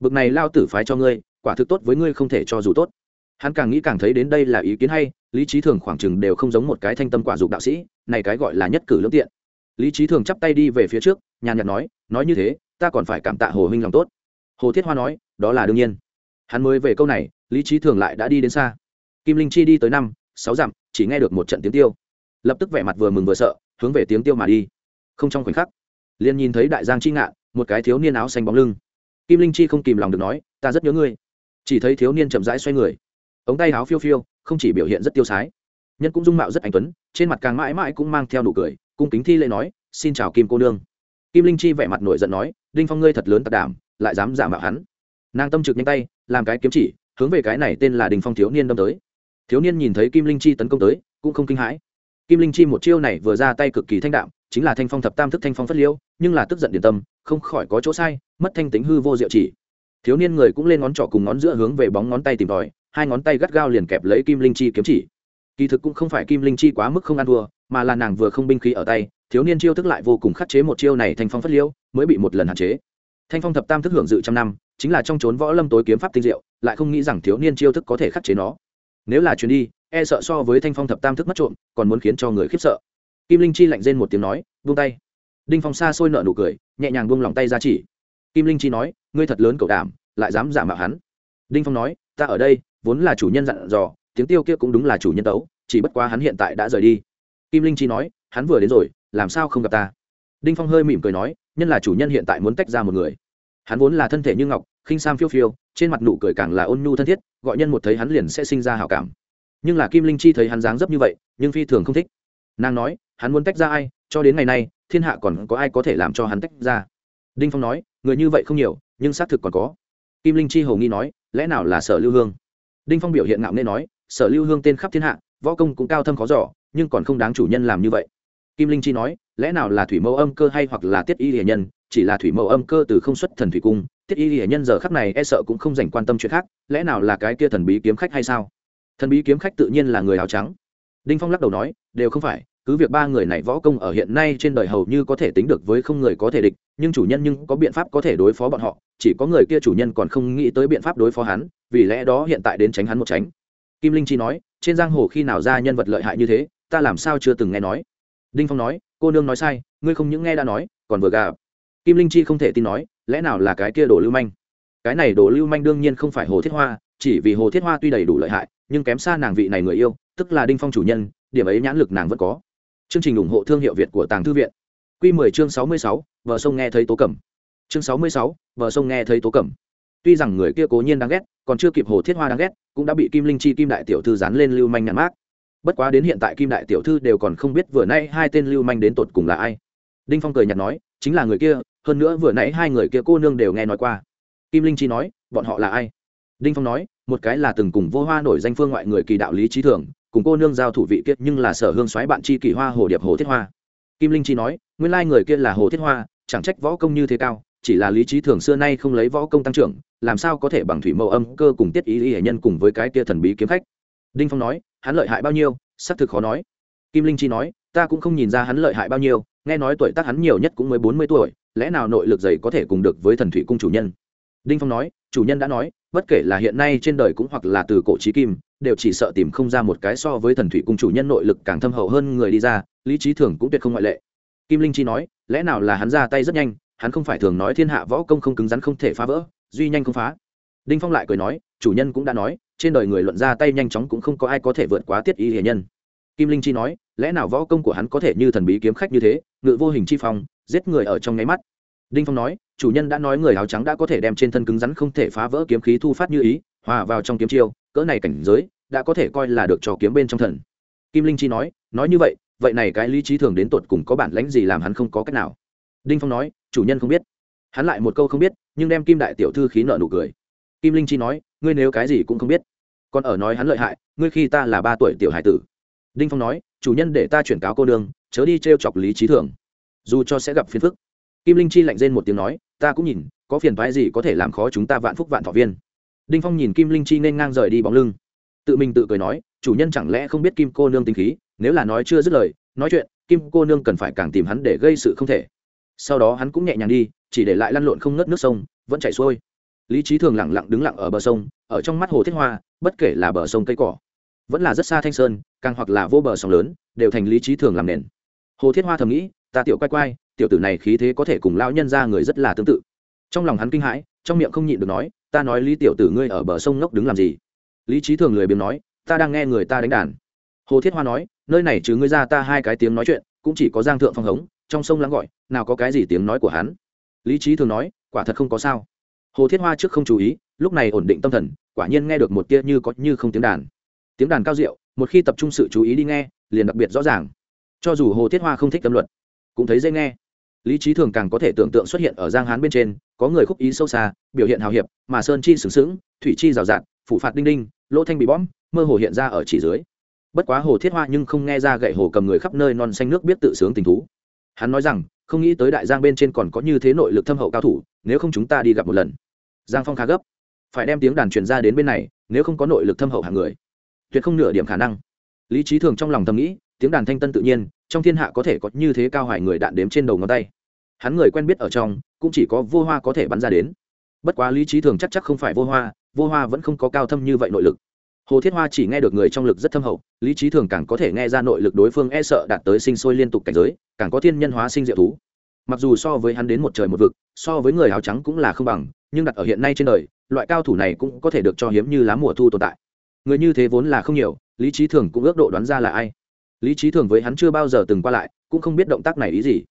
Bực này lao tử phái cho ngươi, quả thực tốt với ngươi không thể cho dù tốt. Hắn càng nghĩ càng thấy đến đây là ý kiến hay, lý trí thường khoảng chừng đều không giống một cái thanh tâm quả dục đạo sĩ, này cái gọi là nhất cử lương tiện. Lý trí thường chắp tay đi về phía trước, nhàn nhạt nói nói như thế, ta còn phải cảm tạ hồ huynh lòng tốt. Hồ thiết hoa nói, đó là đương nhiên. Hắn mới về câu này, lý trí thường lại đã đi đến xa. Kim linh chi đi tới năm, sáu dặm, chỉ nghe được một trận tiếng tiêu lập tức vẻ mặt vừa mừng vừa sợ, hướng về tiếng tiêu mà đi. Không trong khoảnh khắc, liền nhìn thấy đại giang chi ngạn, một cái thiếu niên áo xanh bóng lưng. Kim linh chi không kìm lòng được nói, ta rất nhớ ngươi. Chỉ thấy thiếu niên chậm rãi xoay người. Ống tay áo phiêu phiêu, không chỉ biểu hiện rất tiêu sái, nhân cũng dung mạo rất anh tuấn, trên mặt càng mãi mãi cũng mang theo nụ cười, cung kính thi lễ nói, xin chào kim cô nương. Kim linh chi vẻ mặt nổi giận nói, đinh phong ngươi thật lớn tạc đảm, lại dám giả mạo hắn. Nàng tâm trực nhanh tay, làm cái kiếm chỉ, hướng về cái này tên là đình phong thiếu niên đâm tới. Thiếu niên nhìn thấy kim linh chi tấn công tới, cũng không kinh hãi kim linh chi một chiêu này vừa ra tay cực kỳ thanh đạm, chính là thanh phong thập tam thức thanh phong phất liêu nhưng là tức giận điển tâm, không khỏi có chỗ sai, mất thanh tính hư vô diệu chỉ. Thiếu niên người cũng lên ngón trỏ cùng ngón giữa hướng về bóng ngón tay tìm tòi, hai ngón tay gắt gao liền kẹp lấy kim linh chi kiếm chỉ. Kỳ thực cũng không phải kim linh chi quá mức không ăn thua, mà là nàng vừa không binh khí ở tay, thiếu niên chiêu thức lại vô cùng khắc chế một chiêu này thanh phong phất liêu mới bị một lần hạn chế. Thanh phong thập tam thức hưởng dự trăm năm, chính là trong trốn võ lâm tối kiếm pháp tinh diệu, lại không nghĩ rằng thiếu niên chiêu thức có thể khắc chế nó. Nếu là chuyến đi e sợ so với thanh phong thập tam thức mất trộm, còn muốn khiến cho người khiếp sợ. Kim linh chi lạnh rên một tiếng nói, buông tay. Đinh phong xa xôi nợ nụ cười, nhẹ nhàng buông lòng tay ra chỉ. Kim linh chi nói, ngươi thật lớn cậu đảm, lại dám giả mạo hắn. Đinh phong nói, ta ở đây, vốn là chủ nhân dặn dò, tiếng tiêu kia cũng đúng là chủ nhân tấu, chỉ bất quá hắn hiện tại đã rời đi. Kim linh chi nói, hắn vừa đến rồi, làm sao không gặp ta? Đinh phong hơi mỉm cười nói, nhân là chủ nhân hiện tại muốn tách ra một người. Hắn vốn là thân thể như ngọc, khinh sam phiêu phiêu, trên mặt nụ cười càng là ôn nhu thân thiết, gọi nhân một thấy hắn liền sẽ sinh ra hào cảm nhưng là kim linh chi thấy hắn dáng dấp như vậy, nhưng phi thường không thích. Nàng nói, hắn muốn tách ra ai, cho đến ngày nay, thiên hạ còn có ai có thể làm cho hắn tách ra? Đinh phong nói, người như vậy không nhiều, nhưng xác thực còn có. Kim linh chi hầu nghi nói, lẽ nào là sở lưu hương? Đinh phong biểu hiện ngạo nghê nói, sở lưu hương tên khắp thiên hạ, võ công cũng cao thâm khó giỏ nhưng còn không đáng chủ nhân làm như vậy. Kim linh chi nói, lẽ nào là thủy mẫu âm cơ hay hoặc là tiết y hiền nhân, chỉ là thủy mẫu âm cơ từ không xuất thần thủy cung, tiết y hiền nhân giờ khắc này e sợ cũng không dành quan tâm chuyện khác, lẽ nào là cái kia thần bí kiếm khách hay sao? Thần bí kiếm khách tự nhiên là người áo trắng. Đinh phong lắc đầu nói, đều không phải, cứ việc ba người này võ công ở hiện nay trên đời hầu như có thể tính được với không người có thể địch, nhưng chủ nhân nhưng có biện pháp có thể đối phó bọn họ, chỉ có người kia chủ nhân còn không nghĩ tới biện pháp đối phó hắn, vì lẽ đó hiện tại đến tránh hắn một tránh. Kim linh chi nói, trên giang hồ khi nào ra nhân vật lợi hại như thế, ta làm sao chưa từng nghe nói. Đinh phong nói, cô nương nói sai, ngươi không những nghe đã nói, còn vừa gà kim linh chi không thể tin nói, lẽ nào là cái kia đồ lưu manh? Cái này đồ lưu manh đương nhiên không phải hồ thiết hoa, chỉ vì hồ thiết hoa tuy đầy đủ lợi hại nhưng kém xa nàng vị này người yêu tức là đinh phong chủ nhân điểm ấy nhãn lực nàng vẫn có. Chương trình ủng hộ thương hiệu việt của tàng thư viện. Q 10 chương 66, vợ sông nghe thấy tố cẩm. Chương 66, vợ sông nghe thấy tố cẩm. Tuy rằng người kia cố nhiên đáng ghét còn chưa kịp hồ thiết hoa đáng ghét cũng đã bị kim linh chi kim đại tiểu thư dán lên lưu manh nhãn mát bất quá đến hiện tại kim đại tiểu thư đều còn không biết vừa nãy hai tên lưu manh đến tột cùng là ai. Đinh phong cười nhạt nói chính là người kia hơn nữa vừa nãy hai người kia cô nương đều nghe nói qua. Kim linh chi nói bọn họ là ai? Đinh phong nói một cái là từng cùng vô hoa nổi danh phương ngoại người kỳ đạo lý trí thường, cùng cô nương giao thủ vị kiệt nhưng là sở hương xoáy bạn chi kỳ hoa hồ điệp hồ thiết hoa. Kim linh chi nói, nguyên lai người kia là hồ thiết hoa, chẳng trách võ công như thế cao, chỉ là lý trí thường xưa nay không lấy võ công tăng trưởng, làm sao có thể bằng thủy mẫu âm cơ cùng tiết ý y hệ nhân cùng với cái kia thần bí kiếm khách. Đinh phong nói, hắn lợi hại bao nhiêu, xác thực khó nói. Kim linh chi nói, ta cũng không nhìn ra hắn lợi hại bao nhiêu, nghe nói tuổi tác hắn nhiều nhất cũng mới bốn mươi tuổi, lẽ nào nội lực dày có thể cùng được với thần thủy cung chủ nhân? Đinh phong nói, chủ nhân đã nói bất kể là hiện nay trên đời cũng hoặc là từ cổ trí kim, đều chỉ sợ tìm không ra một cái so với thần thủy cung chủ nhân nội lực càng thâm hậu hơn người đi ra, lý trí thường cũng tuyệt không ngoại lệ. Kim linh chi nói, lẽ nào là hắn ra tay rất nhanh, hắn không phải thường nói thiên hạ võ công không cứng rắn không thể phá vỡ, duy nhanh không phá. Đinh phong lại cười nói, chủ nhân cũng đã nói, trên đời người luận ra tay nhanh chóng cũng không có ai có thể vượt quá tiết y hiền nhân. Kim linh chi nói, lẽ nào võ công của hắn có thể như thần bí kiếm khách như thế, ngự vô hình chi phong, giết người ở trong nháy mắt? Đinh phong nói chủ nhân đã nói người áo trắng đã có thể đem trên thân cứng rắn không thể phá vỡ kiếm khí thu phát như ý, hòa vào trong kiếm chiêu, cỡ này cảnh giới đã có thể coi là được trò kiếm bên trong thần. Kim linh chi nói nói như vậy vậy này cái lý trí thường đến tột cùng có bản lãnh gì làm hắn không có cách nào? Đinh phong nói, chủ nhân không biết. Hắn lại một câu không biết, nhưng đem kim đại tiểu thư khí nợ nụ cười. Kim linh chi nói, ngươi nếu cái gì cũng không biết. Còn ở nói hắn lợi hại, ngươi khi ta là ba tuổi tiểu hải tử. Đinh phong nói, chủ nhân để ta chuyển cáo cô Đường chớ đi t r e o chọc lý trí thường. Dù cho sẽ gặp phiền phức. Kim linh chi lạnh rên một tiếng nói ta cũng nhìn, có phiền thoái gì có thể làm khó chúng ta vạn phúc vạn thọ viên. Đinh phong nhìn kim linh chi nên ngang rời đi bóng lưng. Tự mình tự cười nói, chủ nhân chẳng lẽ không biết kim cô nương tính khí, nếu là nói chưa dứt lời, nói chuyện, kim cô nương cần phải càng tìm hắn để gây sự không thể. Sau đó hắn cũng nhẹ nhàng đi, chỉ để lại lăn lộn không ngớt nước sông, vẫn chảy xuôi. Lý trí thường lẳng lặng đứng lặng ở bờ sông, ở trong mắt hồ thiết hoa, bất kể là bờ sông cây cỏ, vẫn là rất xa thanh sơn, càng hoặc là vô bờ sông lớn, đều thành lý trí thường làm nền. Hồ thiết hoa thầm nghĩ, ta tiểu quay quay tiểu tử này khí thế có thể cùng lão nhân ra người rất là tương tự. Trong lòng hắn kinh hãi, trong miệng không nhịn được nói, ta nói lý tiểu tử ngươi ở bờ sông ngốc đứng làm gì? Lý trí thường lười biếng nói, ta đang nghe người ta đánh đàn. Hồ thiết hoa nói, nơi này trừ ngươi ra ta hai cái tiếng nói chuyện, cũng chỉ có giang thượng phong hống, trong sông lắng gọi, nào có cái gì tiếng nói của hắn? Lý trí thường nói, quả thật không có sao. Hồ thiết hoa trước không chú ý, lúc này ổn định tâm thần, quả nhiên nghe được một tia như có như không tiếng đàn. Tiếng đàn cao diệu một khi tập trung sự chú ý đi nghe, liền đặc biệt rõ ràng. Cho dù hồ thiết hoa không thích tâm luật, cũng thấy dễ nghe lý trí thường càng có thể tưởng tượng xuất hiện ở giang hán bên trên, có người khúc ý sâu xa, biểu hiện hào hiệp, mà sơn chi sừng sững, thủy chi rào rạt, phủ phạt đinh đinh, lỗ thanh bị bõm, mơ hồ hiện ra ở chỉ dưới. Bất quá hồ thiết hoa nhưng không nghe ra gậy hồ cầm người khắp nơi non xanh nước biết tự sướng tình thú. Hắn nói rằng, không nghĩ tới đại giang bên trên còn có như thế nội lực thâm hậu cao thủ, nếu không chúng ta đi gặp một lần. Giang phong khá gấp. Phải đem tiếng đàn truyền ra đến bên này, nếu không có nội lực thâm hậu hàng người, tuyệt không nửa điểm khả năng. Lý trí thường trong lòng thầm nghĩ, tiếng đàn thanh tân tự nhiên, trong thiên hạ có thể có như thế cao hoài người đạn đếm trên đầu ngón tay hắn người quen biết ở trong, cũng chỉ có vô hoa có thể bắn ra đến. Bất quá lý trí thường chắc chắc không phải vô hoa vô hoa vẫn không có cao thâm như vậy nội lực. Hồ thiết hoa chỉ nghe được người trong lực rất thâm hậu, lý trí thường càng có thể nghe ra nội lực đối phương e sợ đạt tới sinh sôi liên tục cảnh giới, càng có thiên nhân hóa sinh diệu thú. Mặc dù so với hắn đến một trời một vực, so với người áo trắng cũng là không bằng, nhưng đặt ở hiện nay trên đời, loại cao thủ này cũng có thể được cho hiếm như lá mùa thu tồn tại. Người như thế vốn là không nhiều, lý trí thường cũng ước độ đoán ra là ai. Lý trí thường với hắn chưa bao giờ từng qua lại, cũng không biết động tác này ý gì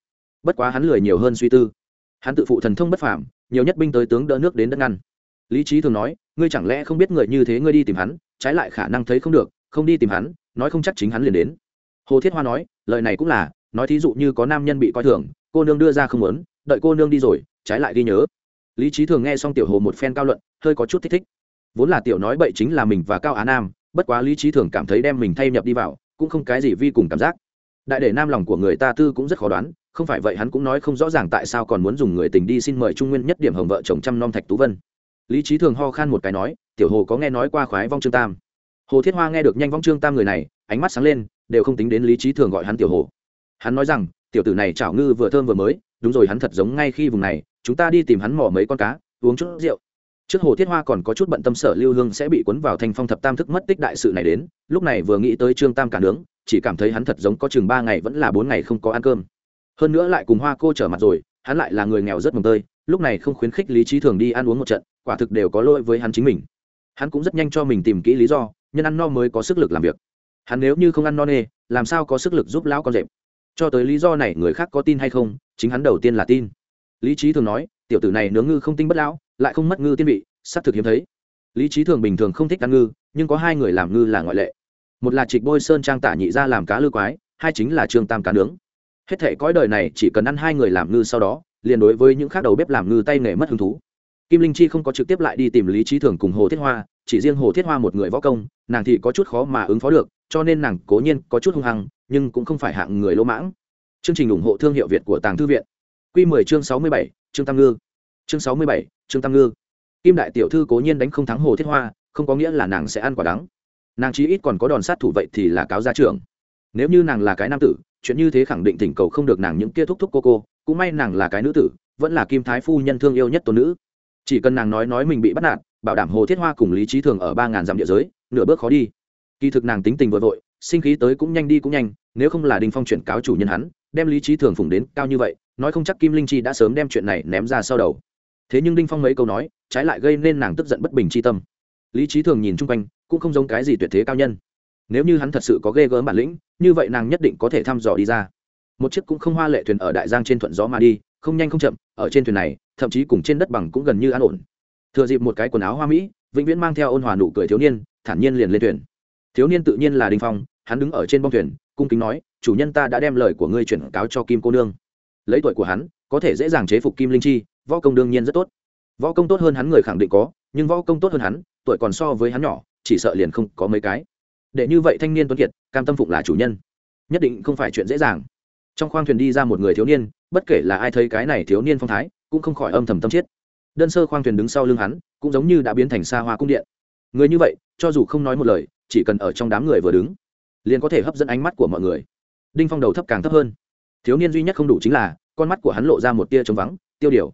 bất quá hắn lười nhiều hơn suy tư. Hắn tự phụ thần thông bất phàm, nhiều nhất binh tới tướng đỡ nước đến đất ngăn. Lý trí thường nói, ngươi chẳng lẽ không biết người như thế ngươi đi tìm hắn, trái lại khả năng thấy không được, không đi tìm hắn, nói không chắc chính hắn liền đến. Hồ thiết hoa nói, lời này cũng là, nói thí dụ như có nam nhân bị coi thường, cô nương đưa ra không muốn, đợi cô nương đi rồi, trái lại ghi nhớ. Lý trí thường nghe xong tiểu hồ một phen cao luận, hơi có chút thích thích. Vốn là tiểu nói bậy chính là mình và cao á nam, bất quá lý trí thường cảm thấy đem mình thay nhập đi vào, cũng không cái gì vi cùng cảm giác. Đại để nam lòng của người ta tư cũng rất khó đoán không phải vậy hắn cũng nói không rõ ràng tại sao còn muốn dùng người tình đi xin mời trung nguyên nhất điểm hồng vợ chồng trăm nom thạch tú vân. Lý trí thường ho khan một cái nói, tiểu hồ có nghe nói qua khoái vong trương tam? Hồ thiết hoa nghe được nhanh vong trương tam người này, ánh mắt sáng lên, đều không tính đến lý trí thường gọi hắn tiểu hồ. Hắn nói rằng, tiểu tử này chảo ngư vừa thơm vừa mới, đúng rồi hắn thật giống ngay khi vùng này, chúng ta đi tìm hắn mỏ mấy con cá, uống chút rượu. Trước hồ thiết hoa còn có chút bận tâm sở lưu hương sẽ bị cuốn vào thành phong thập tam thức mất tích đại sự này đến, lúc này vừa nghĩ tới trương tam cả nướng, chỉ cảm thấy hắn thật giống có chừng ba ngày vẫn là bốn ngày không có ăn cơm hơn nữa lại cùng hoa cô trở mặt rồi, hắn lại là người nghèo rất mồng tơi, lúc này không khuyến khích lý trí thường đi ăn uống một trận, quả thực đều có lỗi với hắn chính mình. Hắn cũng rất nhanh cho mình tìm kỹ lý do, nhân ăn no mới có sức lực làm việc. Hắn nếu như không ăn no nê, làm sao có sức lực giúp lão con rệp cho tới lý do này người khác có tin hay không, chính hắn đầu tiên là tin. Lý trí thường nói, tiểu tử này nướng ngư không tinh bất lão, lại không mất ngư tiên vị, xác thực hiếm thấy. Lý trí thường bình thường không thích ăn ngư, nhưng có hai người làm ngư là ngoại lệ. Một là trịch bôi sơn trang tả nhị ra làm cá lư quái, hai chính là trương tam cá nướng hết thể cõi đời này chỉ cần ăn hai người làm ngư sau đó liền đối với những khác đầu bếp làm ngư tay nghề mất hứng thú. Kim linh chi không có trực tiếp lại đi tìm lý trí thường cùng hồ thiết hoa chỉ riêng hồ thiết hoa một người võ công nàng thì có chút khó mà ứng phó được cho nên nàng cố nhiên có chút hung hăng nhưng cũng không phải hạng người lỗ mãng. Chương trình ủng hộ thương hiệu việt của tàng thư viện. Q 10 chương 67, chương tam ngư. Chương 67, chương tam ngư. Kim đại tiểu thư cố nhiên đánh không thắng hồ thiết hoa không có nghĩa là nàng sẽ ăn quả đắng. Nàng chí ít còn có đòn sát thủ vậy thì là cáo gia trưởng. Nếu như nàng là cái nam tử chuyện như thế khẳng định thỉnh cầu không được nàng những kia thúc thúc cô cô, cũng may nàng là cái nữ tử, vẫn là kim thái phu nhân thương yêu nhất tôn nữ. Chỉ cần nàng nói nói mình bị bắt nạt, bảo đảm hồ thiết hoa cùng lý trí thường ở ba ngàn dặm địa giới, nửa bước khó đi. Kỳ thực nàng tính tình vội vội, sinh khí tới cũng nhanh đi cũng nhanh, nếu không là đình phong chuyển cáo chủ nhân hắn, đem lý trí thường phủng đến cao như vậy, nói không chắc kim linh chi đã sớm đem chuyện này ném ra sau đầu. Thế nhưng đinh phong mấy câu nói, trái lại gây nên nàng tức giận bất bình c h i tâm. Lý trí thường nhìn chung quanh, cũng không giống cái gì tuyệt thế cao nhân nếu như hắn thật sự có ghê gớm bản lĩnh, như vậy nàng nhất định có thể thăm dò đi ra. Một chiếc cũng không hoa lệ thuyền ở đại giang trên thuận gió mà đi, không nhanh không chậm, ở trên thuyền này, thậm chí cùng trên đất bằng cũng gần như an ổn. Thừa dịp một cái quần áo hoa mỹ, vĩnh viễn mang theo ôn hòa nụ cười thiếu niên, thản nhiên liền lên thuyền. Thiếu niên tự nhiên là đình phong, hắn đứng ở trên bong thuyền, cung kính nói, chủ nhân ta đã đem lời của ngươi chuyển cáo cho kim cô nương. Lấy tuổi của hắn, có thể dễ dàng chế phục kim linh chi, võ công đương nhiên rất tốt. Võ công tốt hơn hắn người khẳng định có, nhưng võ công tốt hơn hắn, tuổi còn so với hắn nhỏ, chỉ sợ liền không có mấy cái để như vậy thanh niên tuấn kiệt, cam tâm phụng là chủ nhân. Nhất định không phải chuyện dễ dàng. Trong khoang thuyền đi ra một người thiếu niên, bất kể là ai thấy cái này thiếu niên phong thái, cũng không khỏi âm thầm tâm chết đơn sơ khoang thuyền đứng sau lưng hắn, cũng giống như đã biến thành xa hoa cung điện. Người như vậy, cho dù không nói một lời, chỉ cần ở trong đám người vừa đứng, liền có thể hấp dẫn ánh mắt của mọi người. Đinh phong đầu thấp càng thấp hơn. Thiếu niên duy nhất không đủ chính là, con mắt của hắn lộ ra một tia trống vắng, tiêu điều.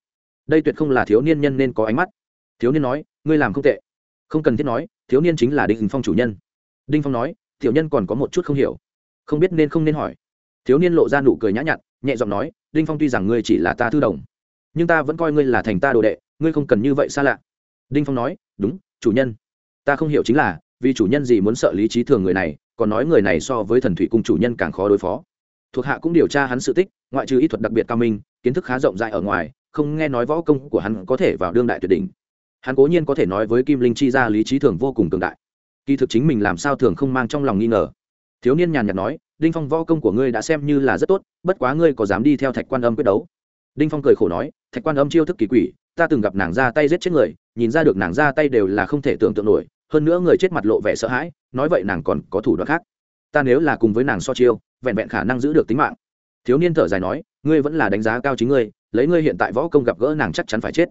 Đây tuyệt không là thiếu niên nhân nên có ánh mắt. Thiếu niên nói, ngươi làm không tệ. Không cần thiết nói, thiếu niên chính là đinh phong chủ nhân đinh phong nói, tiểu nhân còn có một chút không hiểu. Không biết nên không nên hỏi. Thiếu niên lộ ra nụ cười nhã nhặn, nhẹ giọng nói, đinh phong tuy rằng ngươi chỉ là ta thư đồng, nhưng ta vẫn coi ngươi là thành ta đồ đệ, ngươi không cần như vậy xa lạ. Đinh phong nói, đúng, chủ nhân. Ta không hiểu chính là, vì chủ nhân gì muốn sợ lý trí thường người này, còn nói người này so với thần thủy cung chủ nhân càng khó đối phó. Thuộc hạ cũng điều tra hắn sự tích, ngoại trừ ý thuật đặc biệt cao minh, kiến thức khá rộng rãi ở ngoài, không nghe nói võ công của hắn có thể vào đương đại tuyệt đỉnh. Hắn cố nhiên có thể nói với kim linh chi ra lý trí thường vô cùng cường đại kỳ thực chính mình làm sao thường không mang trong lòng nghi ngờ. Thiếu niên nhàn nhạt nói, đinh phong võ công của ngươi đã xem như là rất tốt, bất quá ngươi có dám đi theo thạch quan âm quyết đấu? Đinh phong cười khổ nói, thạch quan âm chiêu thức kỳ quỷ, ta từng gặp nàng ra tay giết chết người, nhìn ra được nàng ra tay đều là không thể tưởng tượng nổi, hơn nữa người chết mặt lộ vẻ sợ hãi, nói vậy nàng còn có thủ đoạn khác. Ta nếu là cùng với nàng so chiêu, vẹn vẹn khả năng giữ được tính mạng. Thiếu niên thở dài nói, ngươi vẫn là đánh giá cao chính ngươi, lấy ngươi hiện tại võ công gặp gỡ nàng chắc chắn phải chết.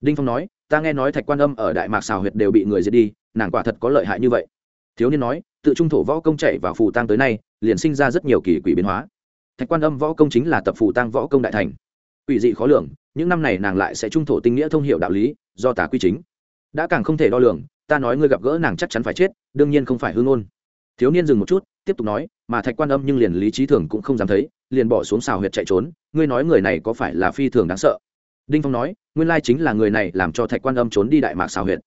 Đinh phong nói, ta nghe nói thạch quan âm ở đại mạc xào huyệt đều bị người giết đi nàng quả thật có lợi hại như vậy. Thiếu niên nói, tự trung thổ võ công chạy vào phù tăng tới nay, liền sinh ra rất nhiều kỳ quỷ biến hóa. Thạch quan âm võ công chính là tập phù tăng võ công đại thành. Quỷ dị khó lường, những năm này nàng lại sẽ trung thổ tinh nghĩa thông hiệu đạo lý, do tả quy chính. Đã càng không thể đo lường, ta nói ngươi gặp gỡ nàng chắc chắn phải chết, đương nhiên không phải hương ngôn. Thiếu niên dừng một chút, tiếp tục nói, mà thạch quan âm nhưng liền lý trí thường cũng không dám thấy, liền bỏ xuống xào huyệt chạy trốn, ngươi nói người này có phải là phi thường đáng sợ? Đinh phong nói, nguyên lai chính là người này làm cho thạch quan âm trốn đi đại mạc xào huyệt.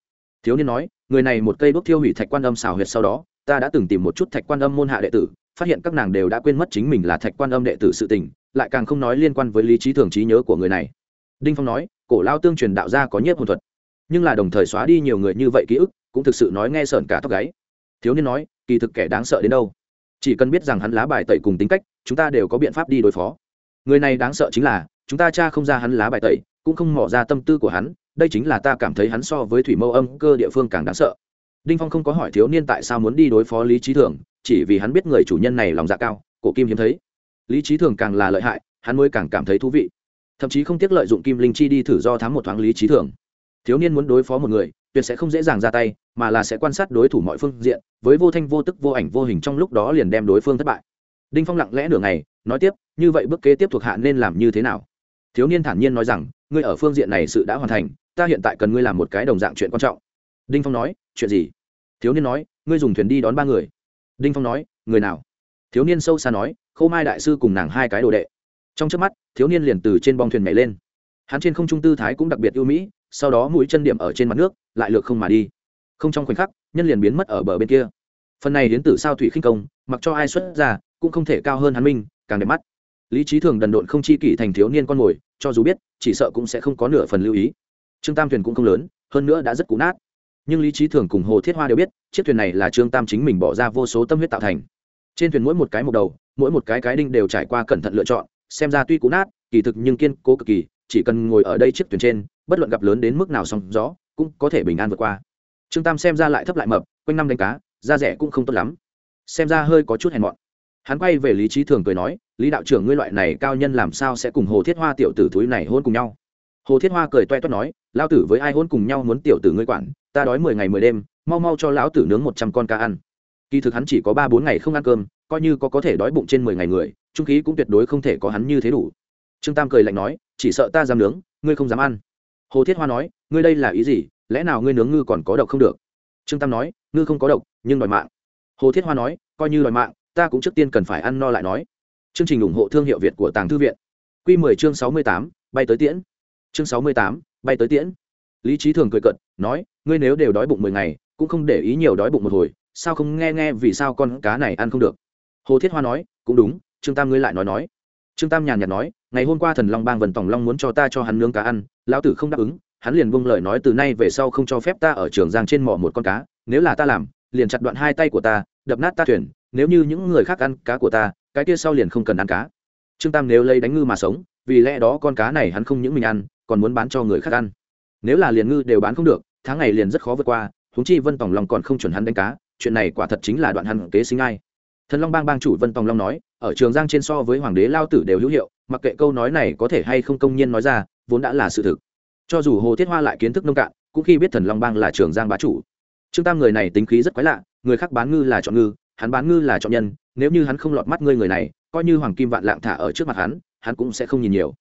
Thiếu niên nói người này một cây đốt thiêu hủy thạch quan âm xào huyệt sau đó, ta đã từng tìm một chút thạch quan âm môn hạ đệ tử, phát hiện các nàng đều đã quên mất chính mình là thạch quan âm đệ tử sự tình, lại càng không nói liên quan với lý trí thường trí nhớ của người này. Đinh phong nói, cổ lao tương truyền đạo gia có nhiếp hồn thuật, nhưng là đồng thời xóa đi nhiều người như vậy ký ức, cũng thực sự nói nghe sợn cả tóc gáy. Thiếu niên nói, kỳ thực kẻ đáng sợ đến đâu? Chỉ cần biết rằng hắn lá bài tẩy cùng tính cách, chúng ta đều có biện pháp đi đối phó. Người này đáng sợ chính là, chúng ta cha không ra hắn lá bài tẩy, cũng không mỏ ra tâm tư của hắn đây chính là ta cảm thấy hắn so với thủy mâu âm cơ địa phương càng đáng sợ. Đinh phong không có hỏi thiếu niên tại sao muốn đi đối phó lý trí thường, chỉ vì hắn biết người chủ nhân này lòng dạ cao, cổ kim hiếm thấy. Lý trí thường càng là lợi hại, hắn mới càng cảm thấy thú vị. Thậm chí không tiếc lợi dụng kim linh chi đi thử do thám một thoáng lý trí thường. Thiếu niên muốn đối phó một người, tuyệt sẽ không dễ dàng ra tay, mà là sẽ quan sát đối thủ mọi phương diện, với vô thanh vô tức vô ảnh vô hình trong lúc đó liền đem đối phương thất bại. Đinh phong lặng lẽ nửa ngày, nói tiếp, như vậy bước kế tiếp thuộc hạ nên làm như thế nào? Thiếu niên thản nhiên nói rằng, ngươi ở phương diện này sự đã hoàn thành ta hiện tại cần ngươi làm một cái đồng dạng chuyện quan trọng. Đinh phong nói, chuyện gì? Thiếu niên nói, ngươi dùng thuyền đi đón ba người. Đinh phong nói, người nào? Thiếu niên sâu xa nói khâu mai đại sư cùng nàng hai cái đồ đệ. Trong trước mắt, thiếu niên liền từ trên bong thuyền nhảy lên. Hắn trên không trung tư thái cũng đặc biệt ưu mỹ, sau đó mũi chân điểm ở trên mặt nước, lại lược không mà đi. Không trong khoảnh khắc, nhân liền biến mất ở bờ bên kia. Phần này đến từ sao thủy khinh công, mặc cho ai xuất ra, cũng không thể cao hơn hắn minh càng đẹp mắt. Lý trí thường đần độn không chi kỷ thành thiếu niên con mồi, cho dù biết, chỉ sợ cũng sẽ không có nửa phần lưu ý trương tam thuyền cũng không lớn, hơn nữa đã rất cũ nát. Nhưng lý trí thường cùng hồ thiết hoa đều biết, chiếc thuyền này là trương tam chính mình bỏ ra vô số tâm huyết tạo thành. Trên thuyền mỗi một cái một đầu, mỗi một cái cái đinh đều trải qua cẩn thận lựa chọn, xem ra tuy cũ nát, kỳ thực nhưng kiên cố cực kỳ, chỉ cần ngồi ở đây chiếc thuyền trên, bất luận gặp lớn đến mức nào song gió, cũng có thể bình an vượt qua. Trương tam xem ra lại thấp lại mập, quanh năm đánh cá, da rẻ cũng không tốt lắm. Xem ra hơi có chút hèn mọn. Hắn quay về lý trí thường cười nói, lý đạo trưởng, ngươi loại này cao nhân làm sao sẽ cùng hồ thiết hoa tiểu tử thúi này hôn cùng nhau? Hồ thiết hoa cười toe toét nói lao tử với ai hôn cùng nhau muốn tiểu tử ngươi quản ta đói mười ngày mười đêm mau mau cho lão tử nướng một trăm con cá ăn. Kỳ thực hắn chỉ có ba bốn ngày không ăn cơm coi như có có thể đói bụng trên mười ngày người trung khí cũng tuyệt đối không thể có hắn như thế đủ. Trương tam cười lạnh nói chỉ sợ ta dám nướng ngươi không dám ăn. Hồ thiết hoa nói ngươi đây là ý gì? Lẽ nào ngươi nướng ngư còn có độc không được? Trương tam nói ngư không có độc nhưng đòi mạng. Hồ thiết hoa nói coi như đòi mạng ta cũng trước tiên cần phải ăn no lại nói. Chương trình ủng hộ thương hiệu việt của tàng thư viện. Q 10 chương 68, bay tới tiễn chương 68, bay tới tiễn. Lý trí thường cười cận nói ngươi nếu đều đói bụng mười ngày cũng không để ý nhiều đói bụng một hồi sao không nghe nghe vì sao con cá này ăn không được? Hồ thiết hoa nói cũng đúng trương tam ngươi lại nói nói. Trương tam nhàn nhạt nói ngày hôm qua thần long bang vần tòng long muốn cho ta cho hắn nướng cá ăn lão tử không đáp ứng hắn liền buông lời nói từ nay về sau không cho phép ta ở trường giang trên mỏ một con cá nếu là ta làm liền chặt đoạn hai tay của ta đập nát ta thuyền nếu như những người khác ăn cá của ta cái kia sau liền không cần ăn cá. Trương tam nếu lấy đánh ngư mà sống vì lẽ đó con cá này hắn không những mình ăn còn muốn bán cho người khác ăn. Nếu là liền ngư đều bán không được, tháng ngày liền rất khó vượt qua húng chi vân tòng long còn không chuẩn hắn đánh cá, chuyện này quả thật chính là đoạn hắn kế sinh ai. Thần long bang bang chủ vân tòng long nói, ở trường giang trên so với hoàng đế lao tử đều hữu hiệu, mặc kệ câu nói này có thể hay không công nhiên nói ra, vốn đã là sự thực. Cho dù hồ thiết hoa lại kiến thức nông cạn, cũng khi biết thần long bang là trường giang bá chủ. Trương tam người này tính khí rất quái lạ, người khác bán ngư là chọn ngư, hắn bán ngư là chọn nhân, nếu như hắn không lọt mắt ngươi người này, coi như hoàng kim vạn lạng thả ở trước mặt hắn hắn cũng sẽ không nhìn nhiều.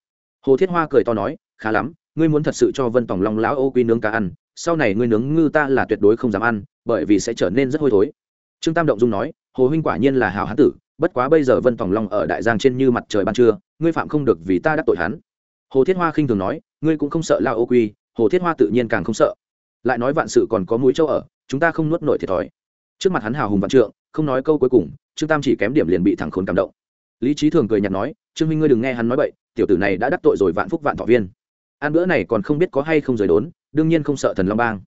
Hồ thiết hoa cười to nói khá lắm, ngươi muốn thật sự cho vân tòng long lão ô quy nướng cá ăn, sau này ngươi nướng ngư ta là tuyệt đối không dám ăn, bởi vì sẽ trở nên rất hôi thối. Trương tam động dung nói, hồ huynh quả nhiên là hào hán tử, bất quá bây giờ vân tòng long ở đại giang trên như mặt trời ban trưa, ngươi phạm không được vì ta đắc tội hắn. Hồ thiết hoa khinh thường nói, ngươi cũng không sợ lao ô quy hồ thiết hoa tự nhiên càng không sợ. Lại nói vạn sự còn có mũi châu ở, chúng ta không nuốt nổi thiệt thòi. Trước mặt hắn hào hùng vạn trượng, không nói câu cuối cùng, trương tam chỉ kém điểm liền bị thẳng khốn cảm động. Lý trí thường cười nhạt nói, trương minh ngươi đừng nghe hắn nói bậy, tiểu tử này đã đắc tội rồi vạn phúc vạn thọ viên ăn bữa này còn không biết có hay không rời đốn, đương nhiên không sợ thần long bang.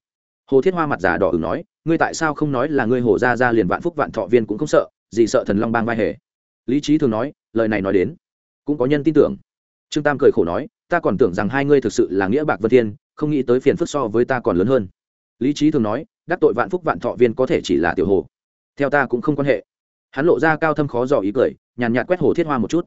Hồ thiết hoa mặt giả đỏ ửng nói, ngươi tại sao không nói là ngươi hồ gia gia liền vạn phúc vạn thọ viên cũng không sợ, gì sợ thần long bang vai hề? Lý trí thường nói, lời này nói đến, cũng có nhân tin tưởng. Trương tam cười khổ nói, ta còn tưởng rằng hai ngươi thực sự là nghĩa bạc vân thiên, không nghĩ tới phiền phức so với ta còn lớn hơn. Lý trí thường nói, đắc tội vạn phúc vạn thọ viên có thể chỉ là tiểu hồ. Theo ta cũng không quan hệ. Hắn lộ ra cao thâm khó dò ý cười, nhàn nhạt quét hồ thiết hoa một chút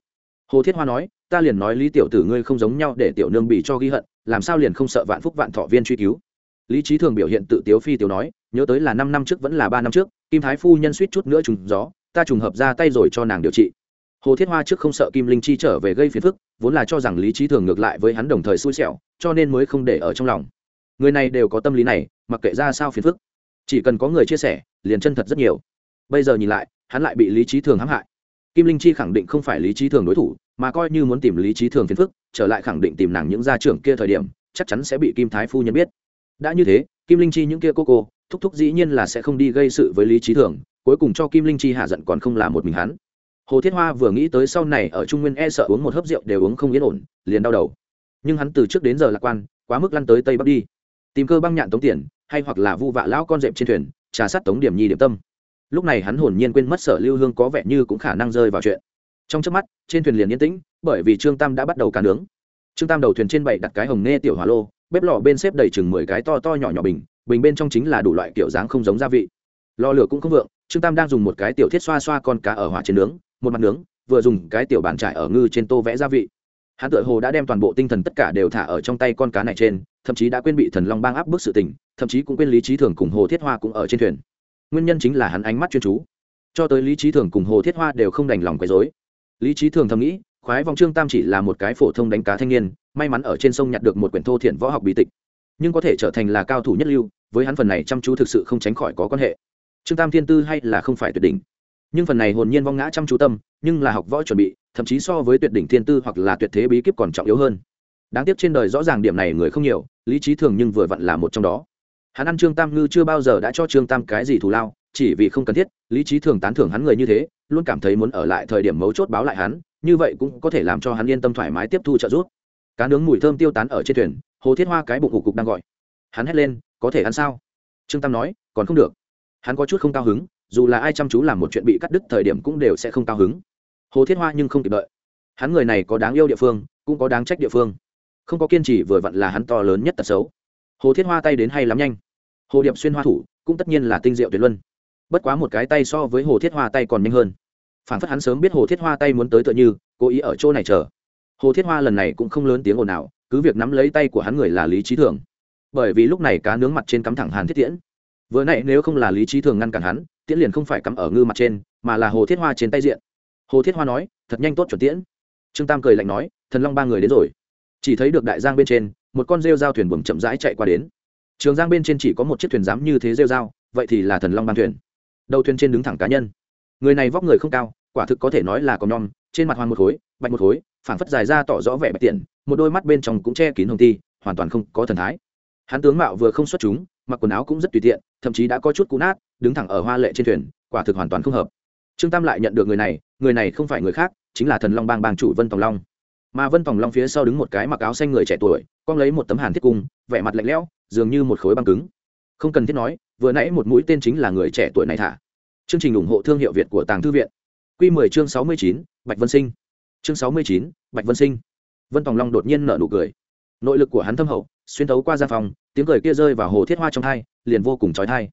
hồ thiết hoa nói, ta liền nói lý tiểu tử ngươi không giống nhau để tiểu nương bị cho ghi hận, làm sao liền không sợ vạn phúc vạn thọ viên truy cứu? Lý trí thường biểu hiện tự tiếu phi tiểu nói, nhớ tới là năm năm trước vẫn là ba năm trước, kim thái phu nhân suýt chút nữa trùng gió, ta trùng hợp ra tay rồi cho nàng điều trị. Hồ thiết hoa trước không sợ kim linh chi trở về gây phiền phức, vốn là cho rằng lý trí thường ngược lại với hắn đồng thời xui xẻo, cho nên mới không để ở trong lòng. Người này đều có tâm lý này, mặc kệ ra sao phiền phức. Chỉ cần có người chia sẻ, liền chân thật rất nhiều. Bây giờ nhìn lại, hắn lại bị lý trí thường hãm hại kim linh chi khẳng định không phải lý trí thường đối thủ, mà coi như muốn tìm lý trí thường phiền phức, trở lại khẳng định tìm nàng những gia trưởng kia thời điểm, chắc chắn sẽ bị kim thái phu nhân biết. Đã như thế, kim linh chi những kia cô cô, thúc thúc dĩ nhiên là sẽ không đi gây sự với lý trí thường, cuối cùng cho kim linh chi hạ giận còn không là một mình hắn. Hồ thiết hoa vừa nghĩ tới sau này ở trung nguyên e sợ uống một hớp rượu đều uống không yên ổn, liền đau đầu. Nhưng hắn từ trước đến giờ lạc quan, quá mức lăn tới tây bắc đi. Tìm cơ băng nhạn tống tiền, hay hoặc là vu vạ lão con dẹp trên thuyền, trà sát tống điểm nhi điểm tâm lúc này hắn hồn nhiên quên mất sở lưu hương có vẻ như cũng khả năng rơi vào chuyện. Trong trước mắt, trên thuyền liền yên tĩnh, bởi vì trương tam đã bắt đầu cá nướng. Trương tam đầu thuyền trên bảy đặt cái hồng nghe tiểu hỏa lô, bếp lò bên xếp đầy chừng mười cái to to nhỏ nhỏ bình bình bên trong chính là đủ loại kiểu dáng không giống gia vị. Lò lửa cũng không vượng, trương tam đang dùng một cái tiểu thiết xoa xoa con cá ở hỏa trên nướng, một mặt nướng, vừa dùng cái tiểu bàn trải ở ngư trên tô vẽ gia vị. Hắn tự hồ đã đem toàn bộ tinh thần tất cả đều thả ở trong tay con cá này trên, thậm chí đã quên bị thần long bang áp bức sự tình, thậm chí cũng quên lý trí thường cùng hồ thiết hoa cũng ở trên thuyền nguyên nhân chính là hắn ánh mắt chuyên chú. Cho tới lý trí thường cùng hồ thiết hoa đều không đành lòng quấy dối lý trí thường thầm nghĩ, khoái vòng trương tam chỉ là một cái phổ thông đánh cá thanh niên, may mắn ở trên sông nhặt được một quyển thô thiện võ học bí tịch. Nhưng có thể trở thành là cao thủ nhất lưu, với hắn phần này chăm chú thực sự không tránh khỏi có quan hệ. Trương tam thiên tư hay là không phải tuyệt đỉnh. Nhưng phần này hồn nhiên vong ngã chăm chú tâm, nhưng là học võ chuẩn bị, thậm chí so với tuyệt đỉnh thiên tư hoặc là tuyệt thế bí kíp còn trọng yếu hơn. Đáng tiếc trên đời rõ ràng điểm này người không nhiều, lý trí thường nhưng vừa vặn là một trong đó hắn ăn trương tam ngư chưa bao giờ đã cho trương tam cái gì thù lao, chỉ vì không cần thiết, lý trí thường tán thưởng hắn người như thế, luôn cảm thấy muốn ở lại thời điểm mấu chốt báo lại hắn, như vậy cũng có thể làm cho hắn yên tâm thoải mái tiếp thu trợ giúp. Cá nướng mùi thơm tiêu tán ở trên thuyền, hồ thiết hoa cái bụng hủ cục đang gọi. Hắn hét lên, có thể ăn sao? Trương tam nói, còn không được. Hắn có chút không cao hứng, dù là ai chăm chú làm một chuyện bị cắt đứt thời điểm cũng đều sẽ không cao hứng. Hồ thiết hoa nhưng không kịp đợi. Hắn người này có đáng yêu địa phương, cũng có đáng trách địa phương. Không có kiên trì vừa vặn là hắn to lớn nhất tật xấu hồ thiết hoa tay đến hay lắm nhanh. Hồ điệp xuyên hoa thủ, cũng tất nhiên là tinh diệu tuyệt luân. Bất quá một cái tay so với hồ thiết hoa tay còn nhanh hơn. Phản phất hắn sớm biết hồ thiết hoa tay muốn tới tựa như, cố ý ở chỗ này chờ. Hồ thiết hoa lần này cũng không lớn tiếng ồn nào cứ việc nắm lấy tay của hắn người là lý trí thường. Bởi vì lúc này cá nướng mặt trên cắm thẳng hàn thiết tiễn. Vừa nãy nếu không là lý trí thường ngăn cản hắn, tiễn liền không phải cắm ở ngư mặt trên, mà là hồ thiết hoa trên tay diện. Hồ thiết hoa nói, thật nhanh tốt chuẩn tiễn. Trương tam cười lạnh nói, thần long ba người đến rồi. Chỉ thấy được đại giang bên trên một con rêu dao thuyền buồm chậm rãi chạy qua đến. Trường giang bên trên chỉ có một chiếc thuyền dám như thế rêu dao, vậy thì là thần long ban thuyền. Đầu thuyền trên đứng thẳng cá nhân. Người này vóc người không cao, quả thực có thể nói là có nhom, trên mặt hoàng một khối, bạch một khối, phảng phất dài ra tỏ rõ vẻ bạch tiện, một đôi mắt bên trong cũng che kín hồng ti, hoàn toàn không có thần thái. Hắn tướng mạo vừa không xuất chúng, mặc quần áo cũng rất tùy tiện, thậm chí đã có chút cũ nát, đứng thẳng ở hoa lệ trên thuyền, quả thực hoàn toàn không hợp. Trương tam lại nhận được người này người này không phải người khác, chính là thần long bang bang chủ vân tòng long mà vân tòng long phía sau đứng một cái mặc áo xanh người trẻ tuổi con lấy một tấm hàn thiết cung vẻ mặt lạnh lẽo dường như một khối băng cứng không cần thiết nói vừa nãy một mũi tên chính là người trẻ tuổi này thả chương trình ủng hộ thương hiệu việt của tàng thư viện q 10 chương 69, bạch vân sinh chương 69, bạch vân sinh vân tòng long đột nhiên nở nụ cười nội lực của hắn thâm hậu xuyên thấu qua gian phòng tiếng cười kia rơi vào hồ thiết hoa trong thai liền vô cùng trói thai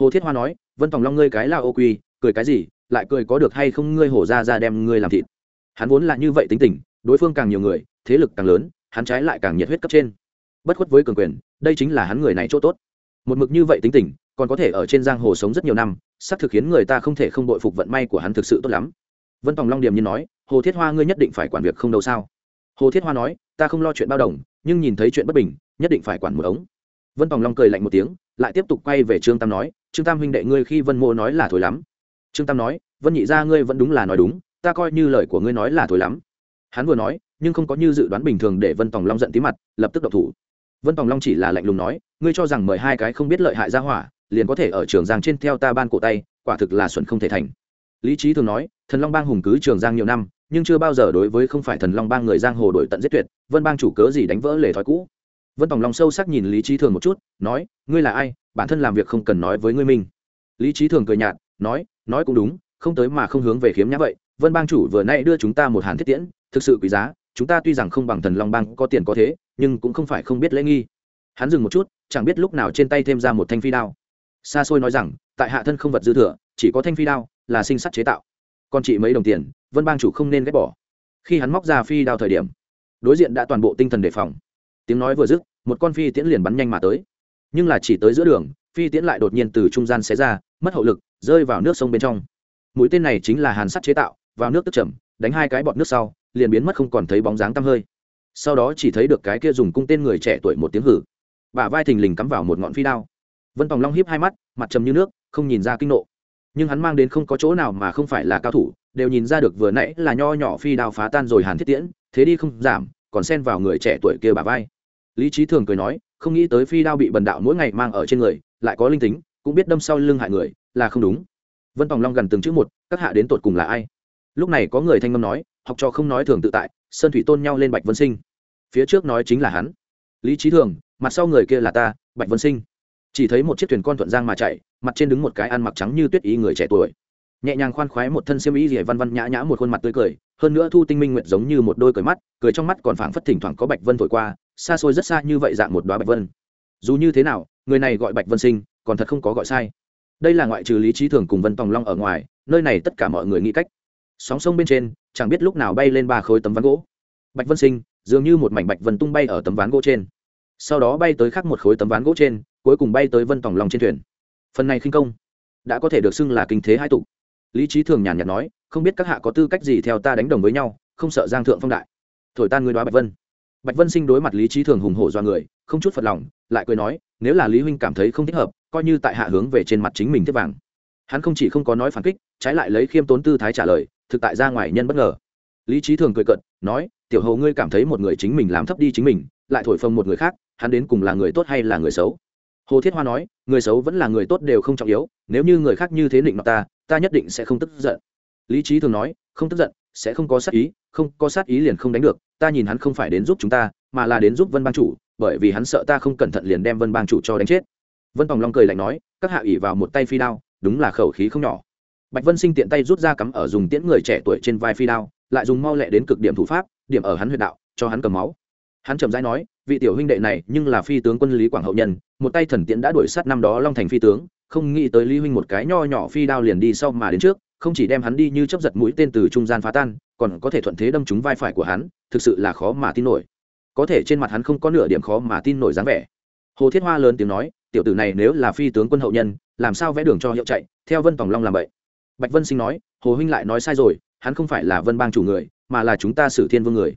hồ thiết hoa nói vân tòng long ngươi cái là ô quy cười cái gì lại cười có được hay không ngươi hổ ra ra đem ngươi làm thịt hắn vốn là như vậy tính tình đối phương càng nhiều người, thế lực càng lớn, hắn trái lại càng nhiệt huyết cấp trên. Bất khuất với cường quyền, đây chính là hắn người này chỗ tốt. Một mực như vậy tính tình, còn có thể ở trên giang hồ sống rất nhiều năm xác thực khiến người ta không thể không bội phục vận may của hắn thực sự tốt lắm. Vân tòng long điềm như nói, hồ thiết hoa ngươi nhất định phải quản việc không đâu sao? Hồ thiết hoa nói, ta không lo chuyện bao đồng, nhưng nhìn thấy chuyện bất bình, nhất định phải quản một ống. Vân tòng long cười lạnh một tiếng, lại tiếp tục quay về trương tam nói, trương tam huynh đệ ngươi khi vân mô nói là thổi lắm. Trương tam nói, vân nhị ra ngươi vẫn đúng là nói đúng, ta coi như lời của ngươi nói là thổi lắm hắn vừa nói, nhưng không có như dự đoán bình thường để vân tòng long giận tí mặt, lập tức độc thủ. Vân tòng long chỉ là lạnh lùng nói, ngươi cho rằng mời hai cái không biết lợi hại ra hỏa, liền có thể ở trường giang trên theo ta ban cổ tay, quả thực là xuẩn không thể thành. Lý trí thường nói, thần long bang hùng cứ trường giang nhiều năm, nhưng chưa bao giờ đối với không phải thần long bang người giang hồ đổi tận giết tuyệt, vân bang chủ cớ gì đánh vỡ lề thói cũ. Vân tòng long sâu sắc nhìn lý trí thường một chút, nói, ngươi là ai, bản thân làm việc không cần nói với ngươi mình. Lý trí thường cười nhạt, nói nói cũng đúng, không tới mà không hướng về khiếm nhã vậy, vân bang chủ vừa nay đưa chúng ta một hàn thiết tiễn thực sự quý giá chúng ta tuy rằng không bằng thần long bang có tiền có thế nhưng cũng không phải không biết lễ nghi. Hắn dừng một chút chẳng biết lúc nào trên tay thêm ra một thanh phi đao. Xa xôi nói rằng tại hạ thân không vật dư thừa chỉ có thanh phi đao là sinh sắt chế tạo. Còn chị mấy đồng tiền vân bang chủ không nên ghét bỏ. Khi hắn móc ra phi đao thời điểm đối diện đã toàn bộ tinh thần đề phòng. Tiếng nói vừa dứt một con phi tiễn liền bắn nhanh mà tới. Nhưng là chỉ tới giữa đường phi tiễn lại đột nhiên từ trung gian xé ra mất hậu lực rơi vào nước sông bên trong. Mũi tên này chính là hàn sắt chế tạo vào nước tức chầm, đánh hai cái bọt nước sau liền biến mất không còn thấy bóng dáng tăm hơi. Sau đó chỉ thấy được cái kia dùng cung tên người trẻ tuổi một tiếng hử. Bả vai thình lình cắm vào một ngọn phi đao. Vân tòng long hiếp hai mắt, mặt trầm như nước, không nhìn ra kinh nộ. Nhưng hắn mang đến không có chỗ nào mà không phải là cao thủ, đều nhìn ra được vừa nãy là nho nhỏ phi đao phá tan rồi hàn thiết tiễn, thế đi không giảm, còn xen vào người trẻ tuổi kia bả vai. Lý trí thường cười nói, không nghĩ tới phi đao bị bần đạo mỗi ngày mang ở trên người, lại có linh tính, cũng biết đâm sau lưng hại người, là không đúng. Vân tòng long gần từng chữ một, các hạ đến tột cùng là ai? Lúc này có người thanh ngâm nói học trò không nói thường tự tại, sơn thủy tôn nhau lên bạch vân sinh. Phía trước nói chính là hắn. Lý trí thường, mặt sau người kia là ta, bạch vân sinh. Chỉ thấy một chiếc thuyền con thuận giang mà chạy, mặt trên đứng một cái ăn mặc trắng như tuyết ý người trẻ tuổi. Nhẹ nhàng khoan khoái một thân xiêm ý rỉa văn văn nhã nhã một khuôn mặt tươi cười, hơn nữa thu tinh minh nguyệt giống như một đôi cười mắt, cười trong mắt còn phảng phất thỉnh thoảng có bạch vân thổi qua, xa xôi rất xa như vậy dạng một đoá bạch vân. Dù như thế nào, người này gọi bạch vân sinh, còn thật không có gọi sai. Đây là ngoại trừ lý trí thường cùng vân tòng long ở ngoài, nơi này tất cả mọi người nghĩ cách sóng sông bên trên, chẳng biết lúc nào bay lên ba khối tấm ván gỗ. Bạch vân sinh, dường như một mảnh bạch vân tung bay ở tấm ván gỗ trên. Sau đó bay tới khắc một khối tấm ván gỗ trên, cuối cùng bay tới vân tòng lòng trên thuyền. Phần này khinh công, đã có thể được xưng là kinh thế hai tục lý trí thường nhàn nhạt nói, không biết các hạ có tư cách gì theo ta đánh đồng với nhau, không sợ giang thượng phong đại. Thổi tan người đoá bạch vân. Bạch vân sinh đối mặt lý trí thường hùng hổ do người, không chút phật lòng, lại cười nói, nếu là lý huynh cảm thấy không thích hợp, coi như tại hạ hướng về trên mặt chính mình tiếp vàng. Hắn không chỉ không có nói phản kích, trái lại lấy khiêm tốn tư thái trả lời thực tại ra ngoài nhân bất ngờ. Lý trí thường cười cận nói, tiểu hầu ngươi cảm thấy một người chính mình làm thấp đi chính mình, lại thổi phồng một người khác, hắn đến cùng là người tốt hay là người xấu? Hồ thiết hoa nói, người xấu vẫn là người tốt đều không trọng yếu, nếu như người khác như thế định nọ ta ta nhất định sẽ không tức giận. Lý trí thường nói, không tức giận, sẽ không có sát ý, không có sát ý liền không đánh được, ta nhìn hắn không phải đến giúp chúng ta, mà là đến giúp vân bang chủ, bởi vì hắn sợ ta không cẩn thận liền đem vân bang chủ cho đánh chết. Vân tòng long cười lạnh nói, các hạ ỉ vào một tay phi đao, đúng là khẩu khí không nhỏ bạch vân sinh tiện tay rút ra cắm ở dùng tiễn người trẻ tuổi trên vai phi đao, lại dùng mau lẹ đến cực điểm thủ pháp, điểm ở hắn huyệt đạo, cho hắn cầm máu. Hắn chậm rãi nói, vị tiểu huynh đệ này, nhưng là phi tướng quân lý quảng hậu nhân, một tay thần tiễn đã đuổi sát năm đó long thành phi tướng, không nghĩ tới lý huynh một cái nho nhỏ phi đao liền đi sau mà đến trước, không chỉ đem hắn đi như chấp giật mũi tên từ trung gian phá tan, còn có thể thuận thế đâm trúng vai phải của hắn, thực sự là khó mà tin nổi. Có thể trên mặt hắn không có nửa điểm khó mà tin nổi dáng vẻ. Hồ thiết hoa lớn tiếng nói, tiểu tử này nếu là phi tướng quân hậu nhân, làm sao vẽ đường cho hiệu chạy, theo vân tòng long làm vậy? Bạch vân sinh nói, hồ huynh lại nói sai rồi, hắn không phải là vân bang chủ người, mà là chúng ta sử thiên vương người.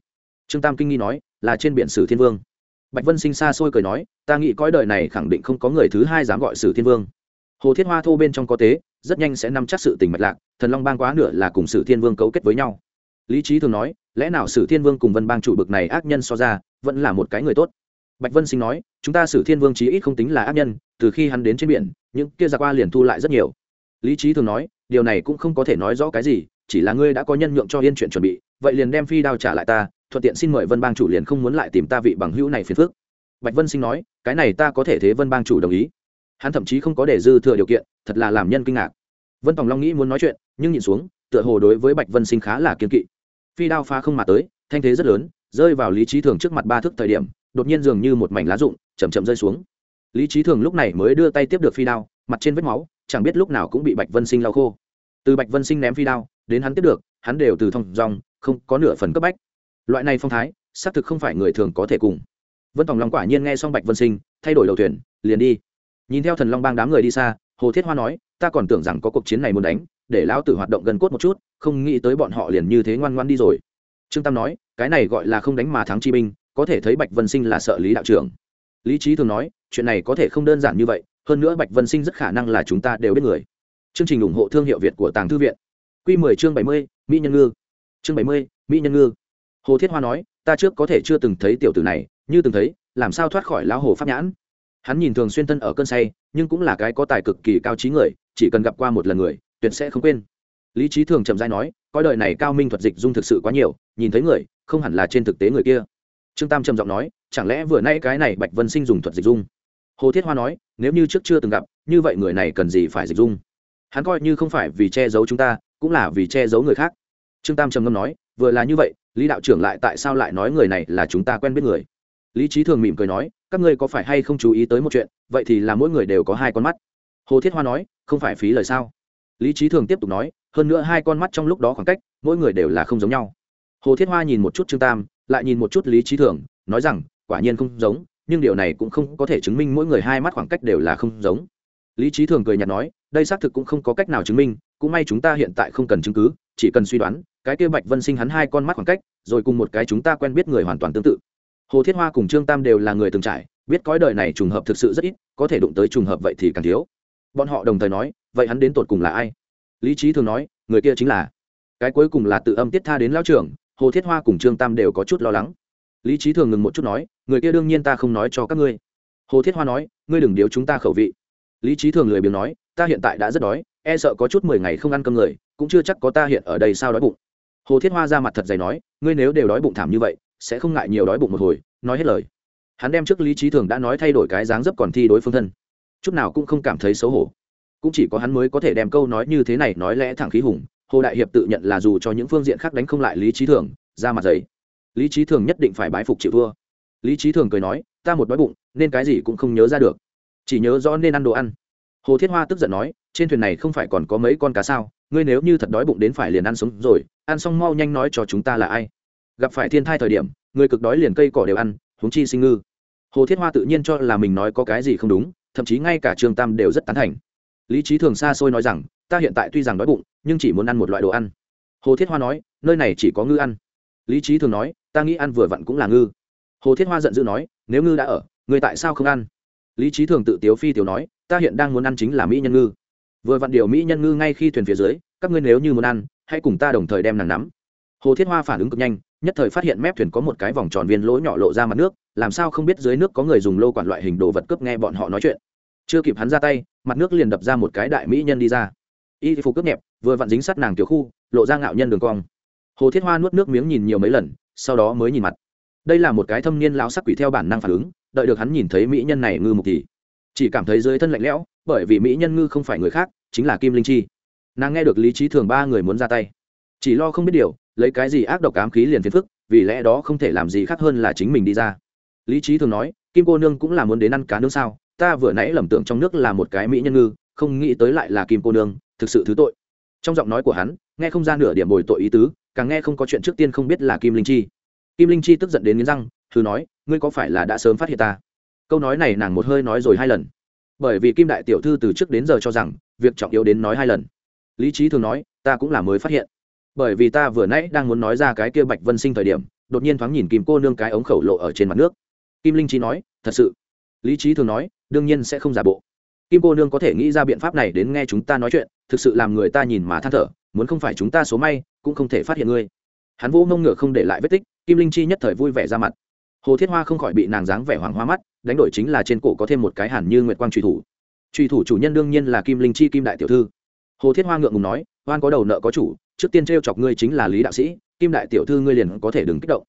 Trương tam kinh nghi nói, là trên biển sử thiên vương. Bạch vân sinh xa xôi cười nói, ta nghĩ cõi đời này khẳng định không có người thứ hai dám gọi sử thiên vương. Hồ thiết hoa thô bên trong có tế, rất nhanh sẽ nắm chắc sự tình mạch lạc, thần long bang quá nửa là cùng sử thiên vương cấu kết với nhau. Lý trí thường nói, lẽ nào sử thiên vương cùng vân bang chủ bực này ác nhân so ra, vẫn là một cái người tốt? Bạch vân sinh nói, chúng ta Sử thiên vương chí ít không tính là ác nhân, từ khi hắn đến trên biển, những kia giặc qua liền thu lại rất nhiều. Lý trí thường nói điều này cũng không có thể nói rõ cái gì, chỉ là ngươi đã có nhân nhượng cho yên chuyện chuẩn bị, vậy liền đem phi đao trả lại ta, thuận tiện xin mời vân bang chủ liền không muốn lại tìm ta vị bằng hữu này phiền phức. Bạch vân sinh nói, cái này ta có thể thế vân bang chủ đồng ý. Hắn thậm chí không có để dư thừa điều kiện, thật là làm nhân kinh ngạc. Vân tòng long nghĩ muốn nói chuyện, nhưng nhìn xuống, tựa hồ đối với bạch vân sinh khá là kiên kỵ. Phi đao phá không mà tới, thanh thế rất lớn, rơi vào lý trí thường trước mặt ba thước thời điểm, đột nhiên dường như một mảnh lá rụng chầm chậm rơi xuống. Lý trí thường lúc này mới đưa tay tiếp được phi đao, mặt trên vết máu chẳng biết lúc nào cũng bị bạch vân sinh lau khô. Từ bạch vân sinh ném phi đao, đến hắn tiếp được, hắn đều từ thong dòng không có nửa phần cấp bách. Loại này phong thái, xác thực không phải người thường có thể cùng. Vân tòng long quả nhiên nghe xong bạch vân sinh, thay đổi đầu thuyền, liền đi. Nhìn theo thần long bang đám người đi xa, hồ thiết hoa nói, ta còn tưởng rằng có cuộc chiến này muốn đánh, để lão tử hoạt động gần cốt một chút, không nghĩ tới bọn họ liền như thế ngoan ngoan đi rồi. Trương tam nói, cái này gọi là không đánh mà thắng chi binh, có thể thấy bạch vân sinh là sợ lý đạo trưởng. Lý trí thường nói, chuyện này có thể không đơn giản như vậy hơn nữa bạch vân sinh rất khả năng là chúng ta đều biết người. Chương trình ủng hộ thương hiệu việt của tàng thư viện. Q 10 chương 70, mỹ nhân ngư. Chương 70, mỹ nhân ngư. Hồ thiết hoa nói ta trước có thể chưa từng thấy tiểu tử này như từng thấy làm sao thoát khỏi lão hồ pháp nhãn? Hắn nhìn thường xuyên thân ở cơn say nhưng cũng là cái có tài cực kỳ cao trí người chỉ cần gặp qua một lần người tuyệt sẽ không quên. Lý trí thường chậm dai nói coi đời này cao minh thuật dịch dung thực sự quá nhiều nhìn thấy người không hẳn là trên thực tế người kia. Trương tam trầm giọng nói chẳng lẽ vừa nay cái này bạch vân sinh dùng thuật dịch dung? Hồ thiết hoa nói, nếu như trước chưa từng gặp, như vậy người này cần gì phải dịch dung? Hắn coi như không phải vì che giấu chúng ta, cũng là vì che giấu người khác. Trương tam trầm ngâm nói, vừa là như vậy, lý đạo trưởng lại tại sao lại nói người này là chúng ta quen biết người? Lý trí thường mỉm cười nói, các ngươi có phải hay không chú ý tới một chuyện, vậy thì là mỗi người đều có hai con mắt. Hồ thiết hoa nói, không phải phí lời sao? Lý trí thường tiếp tục nói, hơn nữa hai con mắt trong lúc đó khoảng cách, mỗi người đều là không giống nhau. Hồ thiết hoa nhìn một chút trương tam, lại nhìn một chút lý trí thường, nói rằng, quả nhiên không giống nhưng điều này cũng không có thể chứng minh mỗi người hai mắt khoảng cách đều là không giống. Lý trí thường cười nhạt nói, đây xác thực cũng không có cách nào chứng minh, cũng may chúng ta hiện tại không cần chứng cứ, chỉ cần suy đoán, cái kia bạch vân sinh hắn hai con mắt khoảng cách, rồi cùng một cái chúng ta quen biết người hoàn toàn tương tự. Hồ thiết hoa cùng trương tam đều là người từng trải, biết cõi đời này trùng hợp thực sự rất ít, có thể đụng tới trùng hợp vậy thì càng thiếu. Bọn họ đồng thời nói, vậy hắn đến tột cùng là ai? Lý trí thường nói, người kia chính là. Cái cuối cùng là tự âm tiết tha đến lao trưởng, hồ thiết hoa cùng trương tam đều có chút lo lắng lý trí thường ngừng một chút nói, người kia đương nhiên ta không nói cho các ngươi. Hồ thiết hoa nói, ngươi đừng điếu chúng ta khẩu vị. Lý trí thường lười biếng nói, ta hiện tại đã rất đói e sợ có chút mười ngày không ăn cơm người, cũng chưa chắc có ta hiện ở đây sao đói bụng. Hồ thiết hoa ra mặt thật dày nói, ngươi nếu đều đói bụng thảm như vậy, sẽ không ngại nhiều đói bụng một hồi, nói hết lời. Hắn đem trước lý trí thường đã nói thay đổi cái dáng dấp còn thi đối phương thân. Chút nào cũng không cảm thấy xấu hổ. Cũng chỉ có hắn mới có thể đem câu nói như thế này nói lẽ thẳng khí hùng, hồ đại hiệp tự nhận là dù cho những phương diện khác đánh không lại lý trí thường, ra mặt giấy lý trí thường nhất định phải bái phục chịu thua. Lý trí thường cười nói, ta một đói bụng, nên cái gì cũng không nhớ ra được. Chỉ nhớ rõ nên ăn đồ ăn. Hồ thiết hoa tức giận nói, trên thuyền này không phải còn có mấy con cá sao? Ngươi nếu như thật đói bụng đến phải liền ăn sống rồi, ăn xong mau nhanh nói cho chúng ta là ai. Gặp phải thiên thai thời điểm, người cực đói liền cây cỏ đều ăn, huống chi sinh ngư. Hồ thiết hoa tự nhiên cho là mình nói có cái gì không đúng, thậm chí ngay cả trương tam đều rất tán thành. Lý trí thường xa xôi nói rằng, ta hiện tại tuy rằng đói bụng, nhưng chỉ muốn ăn một loại đồ ăn. Hồ thiết hoa nói, nơi này chỉ có ngư ăn. Lý trí thường nói ta nghĩ ăn vừa vặn cũng là ngư. Hồ thiết hoa giận dữ nói, nếu ngư đã ở người tại sao không ăn? Lý trí thường tự tiếu phi tiểu nói, ta hiện đang muốn ăn chính là mỹ nhân ngư. Vừa vặn điều mỹ nhân ngư ngay khi thuyền phía dưới, các ngươi nếu như muốn ăn, hãy cùng ta đồng thời đem nàng nắm. Hồ thiết hoa phản ứng cực nhanh, nhất thời phát hiện mép thuyền có một cái vòng tròn viên lỗ nhỏ lộ ra mặt nước, làm sao không biết dưới nước có người dùng lô quản loại hình đồ vật cướp nghe bọn họ nói chuyện. Chưa kịp hắn ra tay, mặt nước liền đập ra một cái đại mỹ nhân đi ra. Y phục cướp nhẹp, vừa vặn dính sắt nàng tiểu khu, lộ ra ngạo nhân đường cong. Hồ thiết hoa nuốt nước miếng nhìn nhiều mấy lần sau đó mới nhìn mặt. Đây là một cái thâm niên lão sắc quỷ theo bản năng phản ứng, đợi được hắn nhìn thấy mỹ nhân này ngư mục thì chỉ cảm thấy dưới thân lạnh lẽo, bởi vì mỹ nhân ngư không phải người khác, chính là kim linh chi. Nàng nghe được lý trí thường ba người muốn ra tay. Chỉ lo không biết điều, lấy cái gì ác độc ám khí liền phiền phức, vì lẽ đó không thể làm gì khác hơn là chính mình đi ra. Lý trí thường nói, kim cô nương cũng là muốn đến ăn cá nương sao? Ta vừa nãy lầm tưởng trong nước là một cái mỹ nhân ngư, không nghĩ tới lại là kim cô nương, thực sự thứ tội. Trong giọng nói của hắn, nghe không ra nửa điểm bồi tội ý tứ càng nghe không có chuyện trước tiên không biết là kim linh chi. Kim linh chi tức giận đến nghiến răng, thử nói, ngươi có phải là đã sớm phát hiện ta? Câu nói này nàng một hơi nói rồi hai lần. Bởi vì kim đại tiểu thư từ trước đến giờ cho rằng, việc trọng yếu đến nói hai lần. Lý trí thường nói, ta cũng là mới phát hiện. Bởi vì ta vừa nãy đang muốn nói ra cái kia bạch vân sinh thời điểm, đột nhiên thoáng nhìn kim cô nương cái ống khẩu lộ ở trên mặt nước. Kim linh trí nói, thật sự. Lý trí thường nói, đương nhiên sẽ không giả bộ. Kim cô nương có thể nghĩ ra biện pháp này đến nghe chúng ta nói chuyện, thực sự làm người ta nhìn mà than thở, muốn không phải chúng ta số may cũng không thể phát hiện ngươi. Hắn vỗ mông ngựa không để lại vết tích, kim linh chi nhất thời vui vẻ ra mặt. Hồ thiết hoa không khỏi bị nàng dáng vẻ hoàng hoa mắt, đánh đổi chính là trên cổ có thêm một cái hàn như nguyệt quang truy thủ. Truy thủ chủ nhân đương nhiên là kim linh chi kim đại tiểu thư. Hồ thiết hoa ngượng ngùng nói, oan có đầu nợ có chủ, trước tiên t r e o chọc ngươi chính là lý đạo sĩ, kim đại tiểu thư ngươi liền có thể đừng kích động.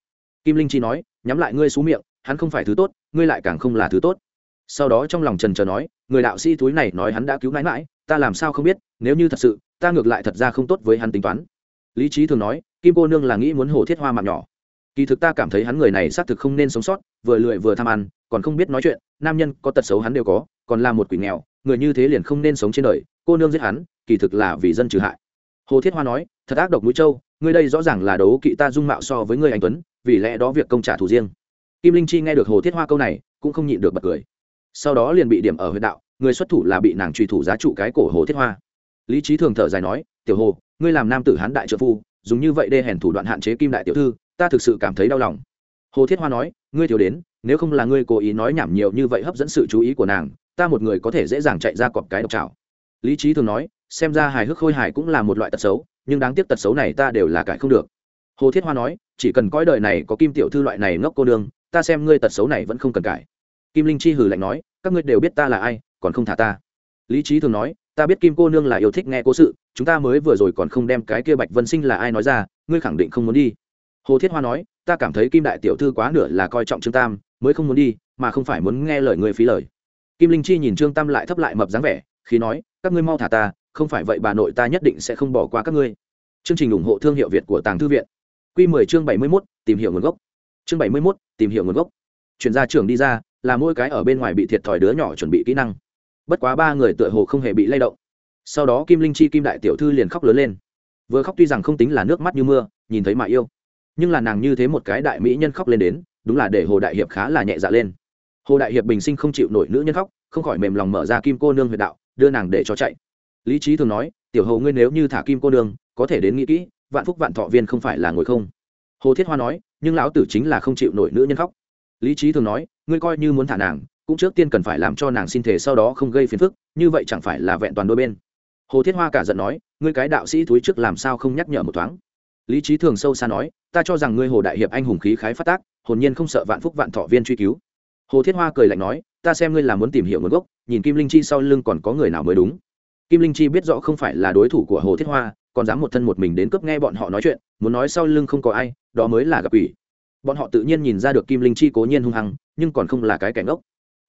Kim linh chi nói, nhắm lại ngươi xú miệng, hắn không phải thứ tốt, ngươi lại càng không là thứ tốt. Sau đó trong lòng trần trờ nói, người đạo sĩ túi này nói hắn đã cứu mãi mãi, ta làm sao không biết, nếu như thật sự, ta ngược lại thật ra không tốt với hắn tính toán lý trí thường nói, kim cô nương là nghĩ muốn hồ thiết hoa mạng nhỏ. Kỳ thực ta cảm thấy hắn người này xác thực không nên sống sót, vừa lười vừa tham ăn, còn không biết nói chuyện, nam nhân có tật xấu hắn đều có, còn là một quỷ nghèo, người như thế liền không nên sống trên đời, cô nương giết hắn, kỳ thực là vì dân trừ hại. Hồ thiết hoa nói, thật ác độc mũi châu ngươi đây rõ ràng là đấu kỵ ta dung mạo so với ngươi anh tuấn, vì lẽ đó việc công trả thù riêng. Kim linh chi nghe được hồ thiết hoa câu này, cũng không nhịn được bật cười. Sau đó liền bị điểm ở huyện đạo, người xuất thủ là bị nàng truy thủ giá trụ cái cổ hồ thiết hoa. Lý trí thường thở dài nói tiểu hồ, ngươi làm nam tử hán đại trợ phu, dùng như vậy đê hèn thủ đoạn hạn chế kim đại tiểu thư, ta thực sự cảm thấy đau lòng. Hồ thiết hoa nói, ngươi thiếu đến, nếu không là ngươi cố ý nói nhảm nhiều như vậy hấp dẫn sự chú ý của nàng, ta một người có thể dễ dàng chạy ra cọp cái độc trào lý trí thường nói, xem ra hài hước khôi hài cũng là một loại tật xấu, nhưng đáng tiếc tật xấu này ta đều là cải không được. Hồ thiết hoa nói, chỉ cần cõi đời này có kim tiểu thư loại này ngốc cô đương ta xem ngươi tật xấu này vẫn không cần cải. Kim linh chi hừ lạnh nói, các ngươi đều biết ta là ai, còn không thả ta. Lý trí thường nói ta biết kim cô nương là yêu thích nghe cố sự chúng ta mới vừa rồi còn không đem cái kia bạch vân sinh là ai nói ra ngươi khẳng định không muốn đi. Hồ thiết hoa nói ta cảm thấy kim đại tiểu thư quá nửa là coi trọng trương tam mới không muốn đi mà không phải muốn nghe lời ngươi phí lời. Kim linh chi nhìn trương tam lại thấp lại mập dáng vẻ khi nói các ngươi mau thả ta không phải vậy bà nội ta nhất định sẽ không bỏ qua các ngươi. Chương trình ủng hộ thương hiệu việt của tàng thư viện. Q 10 chương 71, tìm hiểu nguồn gốc. Chương 71, tìm hiểu nguồn gốc. Chuyển gia trưởng đi ra là mỗi cái ở bên ngoài bị thiệt thòi đứa nhỏ chuẩn bị kỹ năng bất quá ba người tựa hồ không hề bị lay động. Sau đó kim linh chi, kim đại tiểu thư liền khóc lớn lên. Vừa khóc tuy rằng không tính là nước mắt như mưa, nhìn thấy mà yêu, nhưng là nàng như thế một cái đại mỹ nhân khóc lên đến, đúng là để hồ đại hiệp khá là nhẹ dạ lên. Hồ đại hiệp bình sinh không chịu nổi nữ nhân khóc, không khỏi mềm lòng mở ra kim cô nương huyệt đạo, đưa nàng để cho chạy. Lý trí thường nói, tiểu hầu ngươi nếu như thả kim cô nương, có thể đến nghĩ kỹ, vạn phúc vạn thọ viên không phải là ngồi không? Hồ thiết hoa nói, nhưng lão tử chính là không chịu nổi nữ nhân khóc. Lý trí thường nói, ngươi coi như muốn thả nàng cũng trước tiên cần phải làm cho nàng xin thể sau đó không gây phiền phức, như vậy chẳng phải là vẹn toàn đôi bên. Hồ thiết hoa cả giận nói, ngươi cái đạo sĩ thúi trước làm sao không nhắc nhở một thoáng. Lý trí thường sâu xa nói, ta cho rằng ngươi hồ đại hiệp anh hùng khí khái phát tác, hồn nhiên không sợ vạn phúc vạn thọ viên truy cứu. Hồ thiết hoa cười lạnh nói, ta xem ngươi là muốn tìm hiểu nguồn gốc, nhìn kim linh chi sau lưng còn có người nào mới đúng. Kim linh chi biết rõ không phải là đối thủ của hồ thiết hoa, còn dám một thân một mình đến cướp nghe bọn họ nói chuyện, muốn nói sau lưng không có ai, đó mới là gặp ủy bọn họ tự nhiên nhìn ra được kim linh chi cố nhiên hung hăng, nhưng còn không là cái cảnh ốc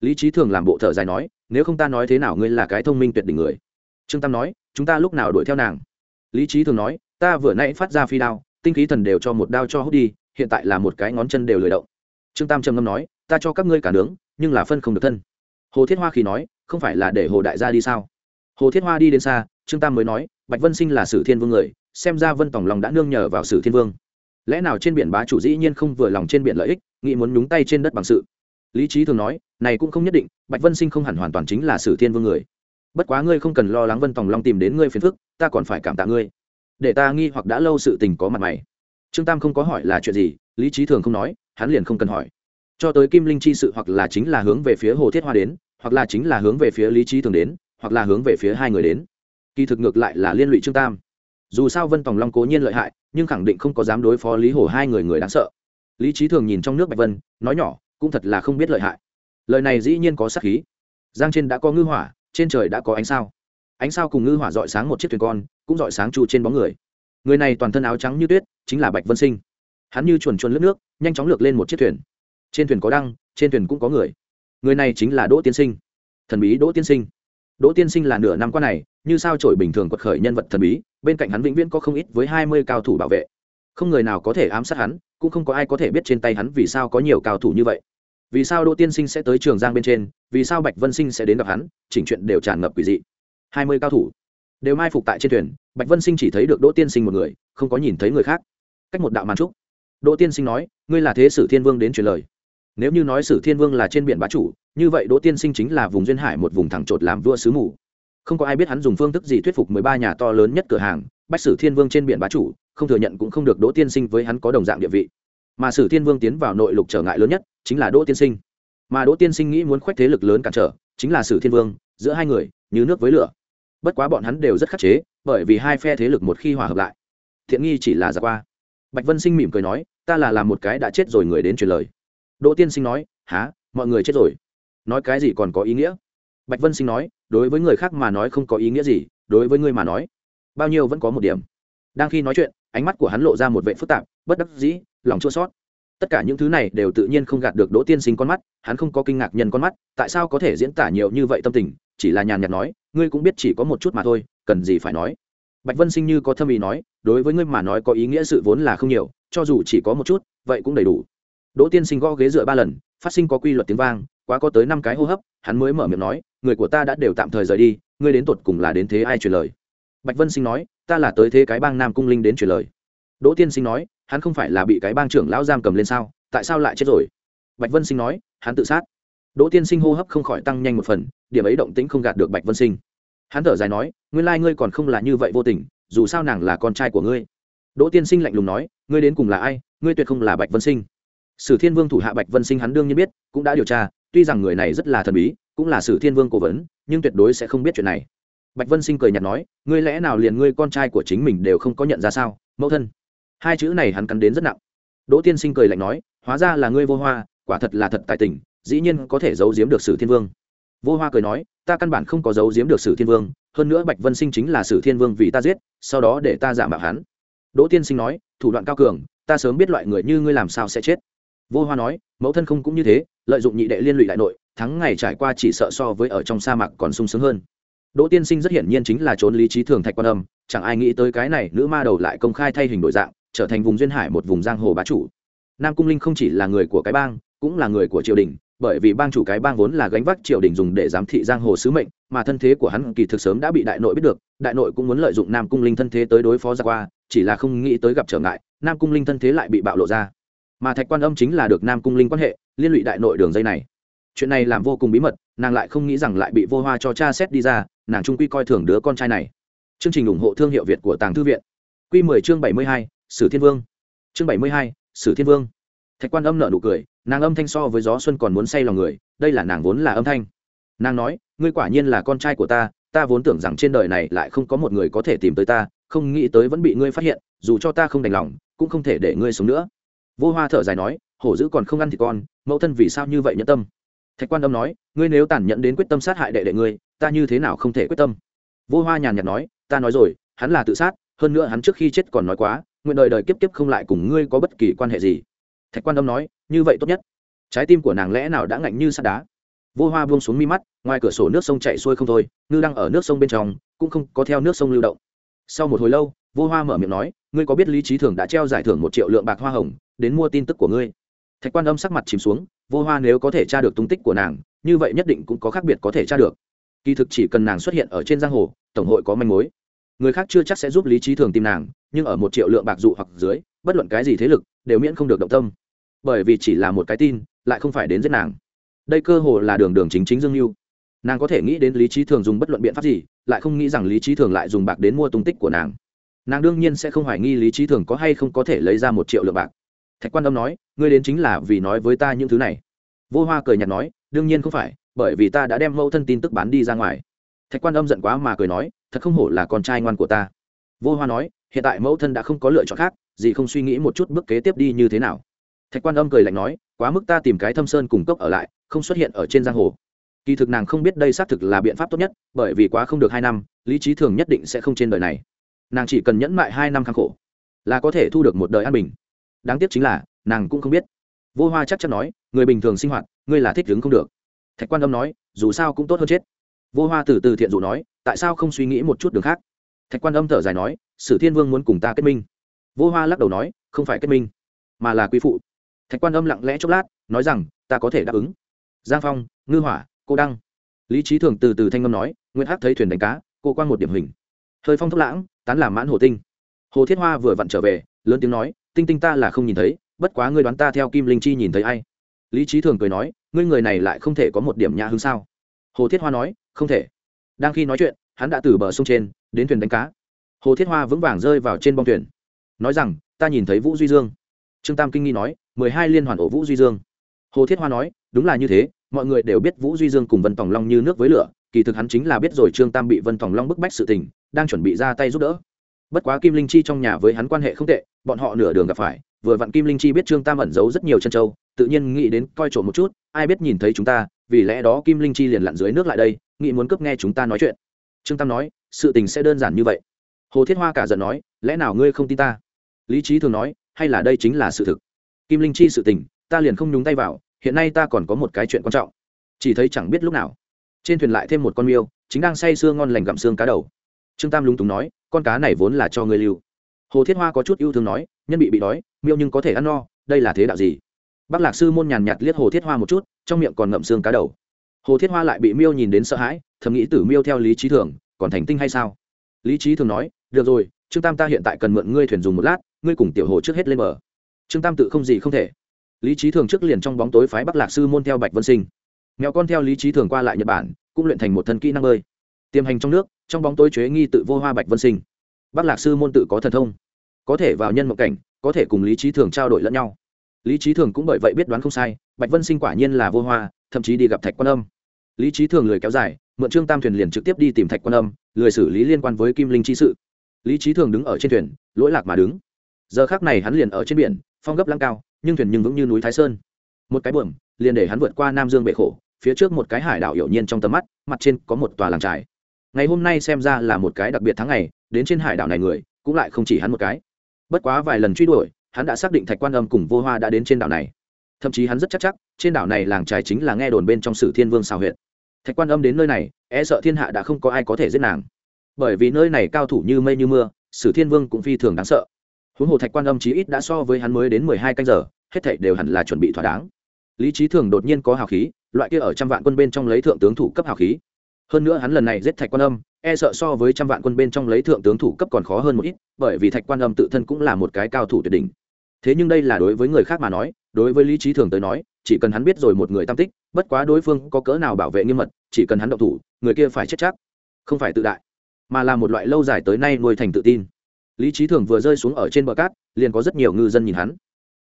lý trí thường làm bộ thở dài nói, nếu không ta nói thế nào, ngươi là cái thông minh tuyệt đỉnh người. Trương tam nói, chúng ta lúc nào đuổi theo nàng? Lý trí thường nói, ta vừa nãy phát ra phi đao, tinh khí thần đều cho một đao cho hút đi, hiện tại là một cái ngón chân đều lười động. Trương tam trầm ngâm nói, ta cho các ngươi cả nướng, nhưng là phân không được thân. Hồ thiết hoa khi nói, không phải là để hồ đại gia đi sao? Hồ thiết hoa đi đến xa, trương tam mới nói, bạch vân sinh là sử thiên vương người, xem ra vân tòng lòng đã nương nhờ vào sử thiên vương. Lẽ nào trên biển bá chủ dĩ nhiên không vừa lòng trên biển lợi ích, nghĩ muốn nhúng tay trên đất bằng sự? Lý trí thường nói này cũng không nhất định, bạch vân sinh không hẳn hoàn toàn chính là sử thiên vương người. Bất quá ngươi không cần lo lắng vân tòng long tìm đến ngươi phiền phức, ta còn phải cảm tạ ngươi. Để ta nghi hoặc đã lâu sự tình có mặt mày. Trương tam không có hỏi là chuyện gì, lý trí thường không nói, hắn liền không cần hỏi. Cho tới kim linh chi sự hoặc là chính là hướng về phía hồ thiết hoa đến, hoặc là chính là hướng về phía lý trí thường đến, hoặc là hướng về phía hai người đến. Kỳ thực ngược lại là liên lụy trương tam. Dù sao vân tòng long cố nhiên lợi hại, nhưng khẳng định không có dám đối phó lý hồ hai người người đáng sợ. Lý trí thường nhìn trong nước bạch vân, nói nhỏ, cũng thật là không biết lợi hại lời này dĩ nhiên có sắc khí. Giang trên đã có ngư hỏa, trên trời đã có ánh sao. Ánh sao cùng ngư hỏa dọi sáng một chiếc thuyền con, cũng dọi sáng trụ trên bóng người. Người này toàn thân áo trắng như tuyết, chính là bạch vân sinh. Hắn như chuồn chuồn lướt nước, nhanh chóng lược lên một chiếc thuyền. Trên thuyền có đăng, trên thuyền cũng có người. Người này chính là đỗ tiên sinh. Thần bí đỗ tiên sinh. Đỗ tiên sinh là nửa năm qua này, như sao trổi bình thường quật khởi nhân vật thần bí, bên cạnh hắn vĩnh viễn có không ít với hai mươi cao thủ bảo vệ. Không người nào có thể ám sát hắn, cũng không có ai có thể biết trên tay hắn vì sao có nhiều cao thủ như vậy vì sao đỗ tiên sinh sẽ tới trường giang bên trên, vì sao bạch vân sinh sẽ đến gặp hắn, chỉnh chuyện đều tràn ngập quỷ dị. Hai mươi cao thủ. Đều mai phục tại trên thuyền, bạch vân sinh chỉ thấy được đỗ tiên sinh một người, không có nhìn thấy người khác. Cách một đạo màn trúc. Đỗ tiên sinh nói, ngươi là thế sử thiên vương đến truyền lời. Nếu như nói sử thiên vương là trên biển bá chủ, như vậy đỗ tiên sinh chính là vùng duyên hải một vùng thẳng trột làm vua sứ mù. Không có ai biết hắn dùng phương thức gì thuyết phục mười ba nhà to lớn nhất cửa hàng, bách sử thiên vương trên biển bá chủ, không thừa nhận cũng không được đỗ tiên sinh với hắn có đồng dạng địa vị mà sử thiên vương tiến vào nội lục trở ngại lớn nhất chính là đỗ tiên sinh. Mà đỗ tiên sinh nghĩ muốn khoách thế lực lớn cản trở, chính là sử thiên vương, giữa hai người, như nước với lửa. Bất quá bọn hắn đều rất khắc chế, bởi vì hai phe thế lực một khi hòa hợp lại, thiện nghi chỉ là giả qua. Bạch vân sinh mỉm cười nói, ta là làm một cái đã chết rồi người đến truyền lời. Đỗ tiên sinh nói há mọi người chết rồi? Nói cái gì còn có ý nghĩa? Bạch vân sinh nói, đối với người khác mà nói không có ý nghĩa gì, đối với ngươi mà nói, bao nhiêu vẫn có một điểm. Đang khi nói chuyện, ánh mắt của hắn lộ ra một vệ phức tạp bất đắc dĩ, lòng chua sót tất cả những thứ này đều tự nhiên không gạt được đỗ tiên sinh con mắt, hắn không có kinh ngạc nhân con mắt, tại sao có thể diễn tả nhiều như vậy tâm tình, chỉ là nhàn nhạt nói, ngươi cũng biết chỉ có một chút mà thôi, cần gì phải nói. Bạch vân sinh như có thâm ý nói, đối với ngươi mà nói có ý nghĩa sự vốn là không nhiều, cho dù chỉ có một chút, vậy cũng đầy đủ. Đỗ tiên sinh gõ ghế dựa ba lần, phát sinh có quy luật tiếng vang, quá có tới năm cái hô hấp, hắn mới mở miệng nói, người của ta đã đều tạm thời rời đi, ngươi đến tột cùng là đến thế ai truyền lời? Bạch vân sinh nói, ta là tới thế cái bang nam cung linh đến truyền lời đỗ tiên sinh nói, hắn không phải là bị cái bang trưởng lão giam cầm lên sao, tại sao lại chết rồi? Bạch vân sinh nói, hắn tự sát. Đỗ tiên sinh hô hấp không khỏi tăng nhanh một phần, điểm ấy động tĩnh không gạt được bạch vân sinh. Hắn thở dài nói, nguyên lai ngươi còn không là như vậy vô tình, dù sao nàng là con trai của ngươi. Đỗ tiên sinh lạnh lùng nói, ngươi đến cùng là ai, ngươi tuyệt không là bạch vân sinh. Sử thiên vương thủ hạ bạch vân sinh hắn đương nhiên biết, cũng đã điều tra, tuy rằng người này rất là thần bí, cũng là sử thiên vương cố vấn, nhưng tuyệt đối sẽ không biết chuyện này. Bạch vân sinh cười nhạt nói, ngươi lẽ nào liền ngươi con trai của chính mình đều không có nhận ra sao, mẫu thân? Hai chữ này hắn cắn đến rất nặng. Đỗ tiên sinh cười lạnh nói, hóa ra là ngươi vô hoa, quả thật là thật tài tình, dĩ nhiên có thể giấu giếm được sử thiên vương. Vô hoa cười nói, ta căn bản không có giấu giếm được sử thiên vương, hơn nữa bạch vân sinh chính là sử thiên vương vì ta giết, sau đó để ta giả mạo hắn. Đỗ tiên sinh nói, thủ đoạn cao cường, ta sớm biết loại người như ngươi làm sao sẽ chết. Vô hoa nói, mẫu thân không cũng như thế, lợi dụng nhị đệ liên lụy đại nội, thắng ngày trải qua chỉ sợ so với ở trong sa mạc còn sung sướng hơn. Đỗ tiên sinh rất hiển nhiên chính là trốn lý trí thường thạch quan âm, chẳng ai nghĩ tới cái này nữ ma đầu lại công khai thay hình đổi dạng trở thành vùng duyên hải một vùng giang hồ bá chủ. Nam cung linh không chỉ là người của cái bang cũng là người của triều đình bởi vì bang chủ cái bang vốn là gánh vác triều đình dùng để giám thị giang hồ sứ mệnh mà thân thế của hắn kỳ thực sớm đã bị đại nội biết được đại nội cũng muốn lợi dụng nam cung linh thân thế tới đối phó ra qua chỉ là không nghĩ tới gặp trở ngại nam cung linh thân thế lại bị bạo lộ ra. Mà thạch quan âm chính là được nam cung linh quan hệ liên lụy đại nội đường dây này. Chuyện này làm vô cùng bí mật nàng lại không nghĩ rằng lại bị vô hoa cho cha xét đi ra nàng trung quy coi thường đứa con trai này. Chương trình ủng hộ thương hiệu việt của tàng thư viện. Q 10 chương 72, sử thiên vương. Chương 72, sử thiên vương. Thạch quan âm nợ nụ cười nàng âm thanh so với gió xuân còn muốn say lòng người đây là nàng vốn là âm thanh. Nàng nói ngươi quả nhiên là con trai của ta ta vốn tưởng rằng trên đời này lại không có một người có thể tìm tới ta không nghĩ tới vẫn bị ngươi phát hiện dù cho ta không đành lòng cũng không thể để ngươi sống nữa. Vô hoa thở dài nói hổ dữ còn không ăn thì con mẫu thân vì sao như vậy nhẫn tâm? Thạch quan âm nói ngươi nếu tàn nhẫn đến quyết tâm sát hại đệ đệ ngươi ta như thế nào không thể quyết tâm? Vô hoa nhàn nhạt nói ta nói rồi hắn là tự sát hơn nữa hắn trước khi chết còn nói quá nguyện đời đời kiếp kiếp không lại cùng ngươi có bất kỳ quan hệ gì. Thạch quan âm nói, như vậy tốt nhất. Trái tim của nàng lẽ nào đã ngạnh như sắt đá? Vô hoa buông xuống mi mắt, ngoài cửa sổ nước sông chạy xuôi không thôi, ngư đang ở nước sông bên trong, cũng không có theo nước sông lưu động. Sau một hồi lâu, vô hoa mở miệng nói, ngươi có biết lý trí thường đã treo giải thưởng một triệu lượng bạc hoa hồng, đến mua tin tức của ngươi? Thạch quan âm sắc mặt chìm xuống, vô hoa nếu có thể tra được tung tích của nàng, như vậy nhất định cũng có khác biệt có thể tra được. Kỳ thực chỉ cần nàng xuất hiện ở trên giang hồ, tổng hội có manh mối người khác chưa chắc sẽ giúp lý trí thường tìm nàng, nhưng ở một triệu lượng bạc dụ hoặc dưới, bất luận cái gì thế lực, đều miễn không được động tâm. Bởi vì chỉ là một cái tin, lại không phải đến giết nàng. Đây cơ hồ là đường đường chính chính dương mưu nàng có thể nghĩ đến lý trí thường dùng bất luận biện pháp gì, lại không nghĩ rằng lý trí thường lại dùng bạc đến mua tung tích của nàng. Nàng đương nhiên sẽ không hoài nghi lý trí thường có hay không có thể lấy ra một triệu lượng bạc. Thạch quan âm nói, ngươi đến chính là vì nói với ta những thứ này. Vô hoa cười nhạt nói, đương nhiên không phải, bởi vì ta đã đem mẫu thân tin tức bán đi ra ngoài. Thạch quan âm giận quá mà cười nói thật không hổ là con trai ngoan của ta. Vô hoa nói, hiện tại mẫu thân đã không có lựa chọn khác, gì không suy nghĩ một chút bước kế tiếp đi như thế nào. Thạch quan âm cười lạnh nói, quá mức ta tìm cái thâm sơn cùng cốc ở lại, không xuất hiện ở trên giang hồ. Kỳ thực nàng không biết đây xác thực là biện pháp tốt nhất, bởi vì quá không được hai năm, lý trí thường nhất định sẽ không trên đời này. Nàng chỉ cần nhẫn mại hai năm kháng khổ, là có thể thu được một đời an bình. Đáng tiếc chính là, nàng cũng không biết. Vô hoa chắc chắn nói, người bình thường sinh hoạt, ngươi là thích đứng không được. Thạch quan âm nói, dù sao cũng tốt hơn chết vô hoa từ từ thiện dụ nói, tại sao không suy nghĩ một chút đường khác? Thạch quan âm thở dài nói, sử thiên vương muốn cùng ta kết minh. Vô hoa lắc đầu nói, không phải kết minh, mà là quy phụ. Thạch quan âm lặng lẽ chốc lát, nói rằng, ta có thể đáp ứng. Giang phong, ngư hỏa, cô đăng. Lý trí thường từ từ thanh âm nói nguyễn hắc thấy thuyền đánh cá, cô quan một điểm hình. Hơi phong thốc lãng, tán làm mãn hồ tinh. Hồ thiết hoa vừa vặn trở về, lớn tiếng nói, tinh tinh ta là không nhìn thấy, bất quá ngươi đoán ta theo kim linh chi nhìn thấy ai? Lý trí thường cười nói, ngươi người này lại không thể có một điểm nhã hứng sao? Hồ thiết hoa nói không thể. Đang khi nói chuyện, hắn đã từ bờ sông trên đến thuyền đánh cá. Hồ thiết hoa vững vàng rơi vào trên bông thuyền. Nói rằng, ta nhìn thấy vũ duy dương. Trương tam kinh nghi nói, mười hai liên hoàn ổ vũ duy dương. Hồ thiết hoa nói, đúng là như thế, mọi người đều biết vũ duy dương cùng vân tòng long như nước với lửa, kỳ thực hắn chính là biết rồi trương tam bị vân tòng long bức bách sự tình, đang chuẩn bị ra tay giúp đỡ. Bất quá kim linh chi trong nhà với hắn quan hệ không tệ, bọn họ nửa đường gặp phải, vừa vặn kim linh chi biết trương tam ẩn giấu rất nhiều chân châu, tự nhiên nghĩ đến coi trộm một chút, ai biết nhìn thấy chúng ta, vì lẽ đó kim linh chi liền lặn dưới nước lại đây nghĩ muốn cướp nghe chúng ta nói chuyện. Trương tam nói, sự tình sẽ đơn giản như vậy. Hồ thiết hoa cả giận nói, lẽ nào ngươi không tin ta? Lý trí thường nói, hay là đây chính là sự thực? Kim linh chi sự tình, ta liền không nhúng tay vào, hiện nay ta còn có một cái chuyện quan trọng. Chỉ thấy chẳng biết lúc nào, trên thuyền lại thêm một con miêu, chính đang say sưa ngon lành gặm xương cá đầu. Trương tam lúng túng nói, con cá này vốn là cho ngươi lưu. Hồ thiết hoa có chút yêu thương nói, nhân bị bị đói, miêu nhưng có thể ăn no, đây là thế đạo gì? Bác lạc sư môn nhàn nhạt liếc hồ thiết hoa một chút, trong miệng còn ngậm xương cá đầu hồ thiết hoa lại bị miêu nhìn đến sợ hãi, thầm nghĩ tử miêu theo lý trí thường, còn thành tinh hay sao? Lý trí thường nói, được rồi, trương tam ta hiện tại cần mượn ngươi thuyền dùng một lát, ngươi cùng tiểu hồ trước hết lên bờ. Trương tam tự không gì không thể. Lý trí thường trước liền trong bóng tối phái bắc lạc sư môn theo bạch vân sinh. Nghèo con theo lý trí thường qua lại nhật bản, cũng luyện thành một thân kỹ năng bơi. Tiềm hành trong nước, trong bóng tối chế nghi tự vô hoa bạch vân sinh. Bắc lạc sư môn tự có thần thông. Có thể vào nhân mộng cảnh, có thể cùng lý trí thường trao đổi lẫn nhau. Lý trí thường cũng bởi vậy biết đoán không sai, bạch vân sinh quả nhiên là vô hoa, thậm chí đi gặp thạch quan âm lý trí thường lười kéo dài, mượn trương tam thuyền liền trực tiếp đi tìm thạch quan âm, lười xử lý liên quan với kim linh Chi sự. Lý trí thường đứng ở trên thuyền, lỗi lạc mà đứng. Giờ khác này hắn liền ở trên biển, phong gấp lăng cao, nhưng thuyền nhưng vững như núi thái sơn. Một cái buồm, liền để hắn vượt qua nam dương bệ khổ, phía trước một cái hải đảo hiểu nhiên trong tầm mắt, mặt trên có một tòa làng trài ngày hôm nay xem ra là một cái đặc biệt tháng ngày, đến trên hải đảo này người, cũng lại không chỉ hắn một cái. Bất quá vài lần truy đuổi, hắn đã xác định thạch quan âm cùng vô hoa đã đến trên đảo này thậm chí hắn rất chắc chắc, trên đảo này làng trài chính là nghe đồn bên trong sử thiên vương xào huyện thạch quan âm đến nơi này e sợ thiên hạ đã không có ai có thể giết nàng. Bởi vì nơi này cao thủ như mây như mưa, sử thiên vương cũng phi thường đáng sợ. Huống hồ thạch quan âm chí ít đã so với hắn mới đến mười hai canh giờ, hết thảy đều hẳn là chuẩn bị thỏa đáng. Lý trí thường đột nhiên có hào khí, loại kia ở trăm vạn quân bên trong lấy thượng tướng thủ cấp hào khí. Hơn nữa hắn lần này giết thạch quan âm e sợ so với trăm vạn quân bên trong lấy thượng tướng thủ cấp còn khó hơn một ít, bởi vì thạch quan âm tự thân cũng là một cái cao thủ tuyệt đỉnh thế nhưng đây là đối với người khác mà nói, đối với lý trí thường tới nói, chỉ cần hắn biết rồi một người tam tích, bất quá đối phương có cỡ nào bảo vệ nghiêm mật, chỉ cần hắn động thủ, người kia phải chết chắc, không phải tự đại, mà là một loại lâu dài tới nay nuôi thành tự tin. Lý trí thường vừa rơi xuống ở trên bờ cát, liền có rất nhiều ngư dân nhìn hắn.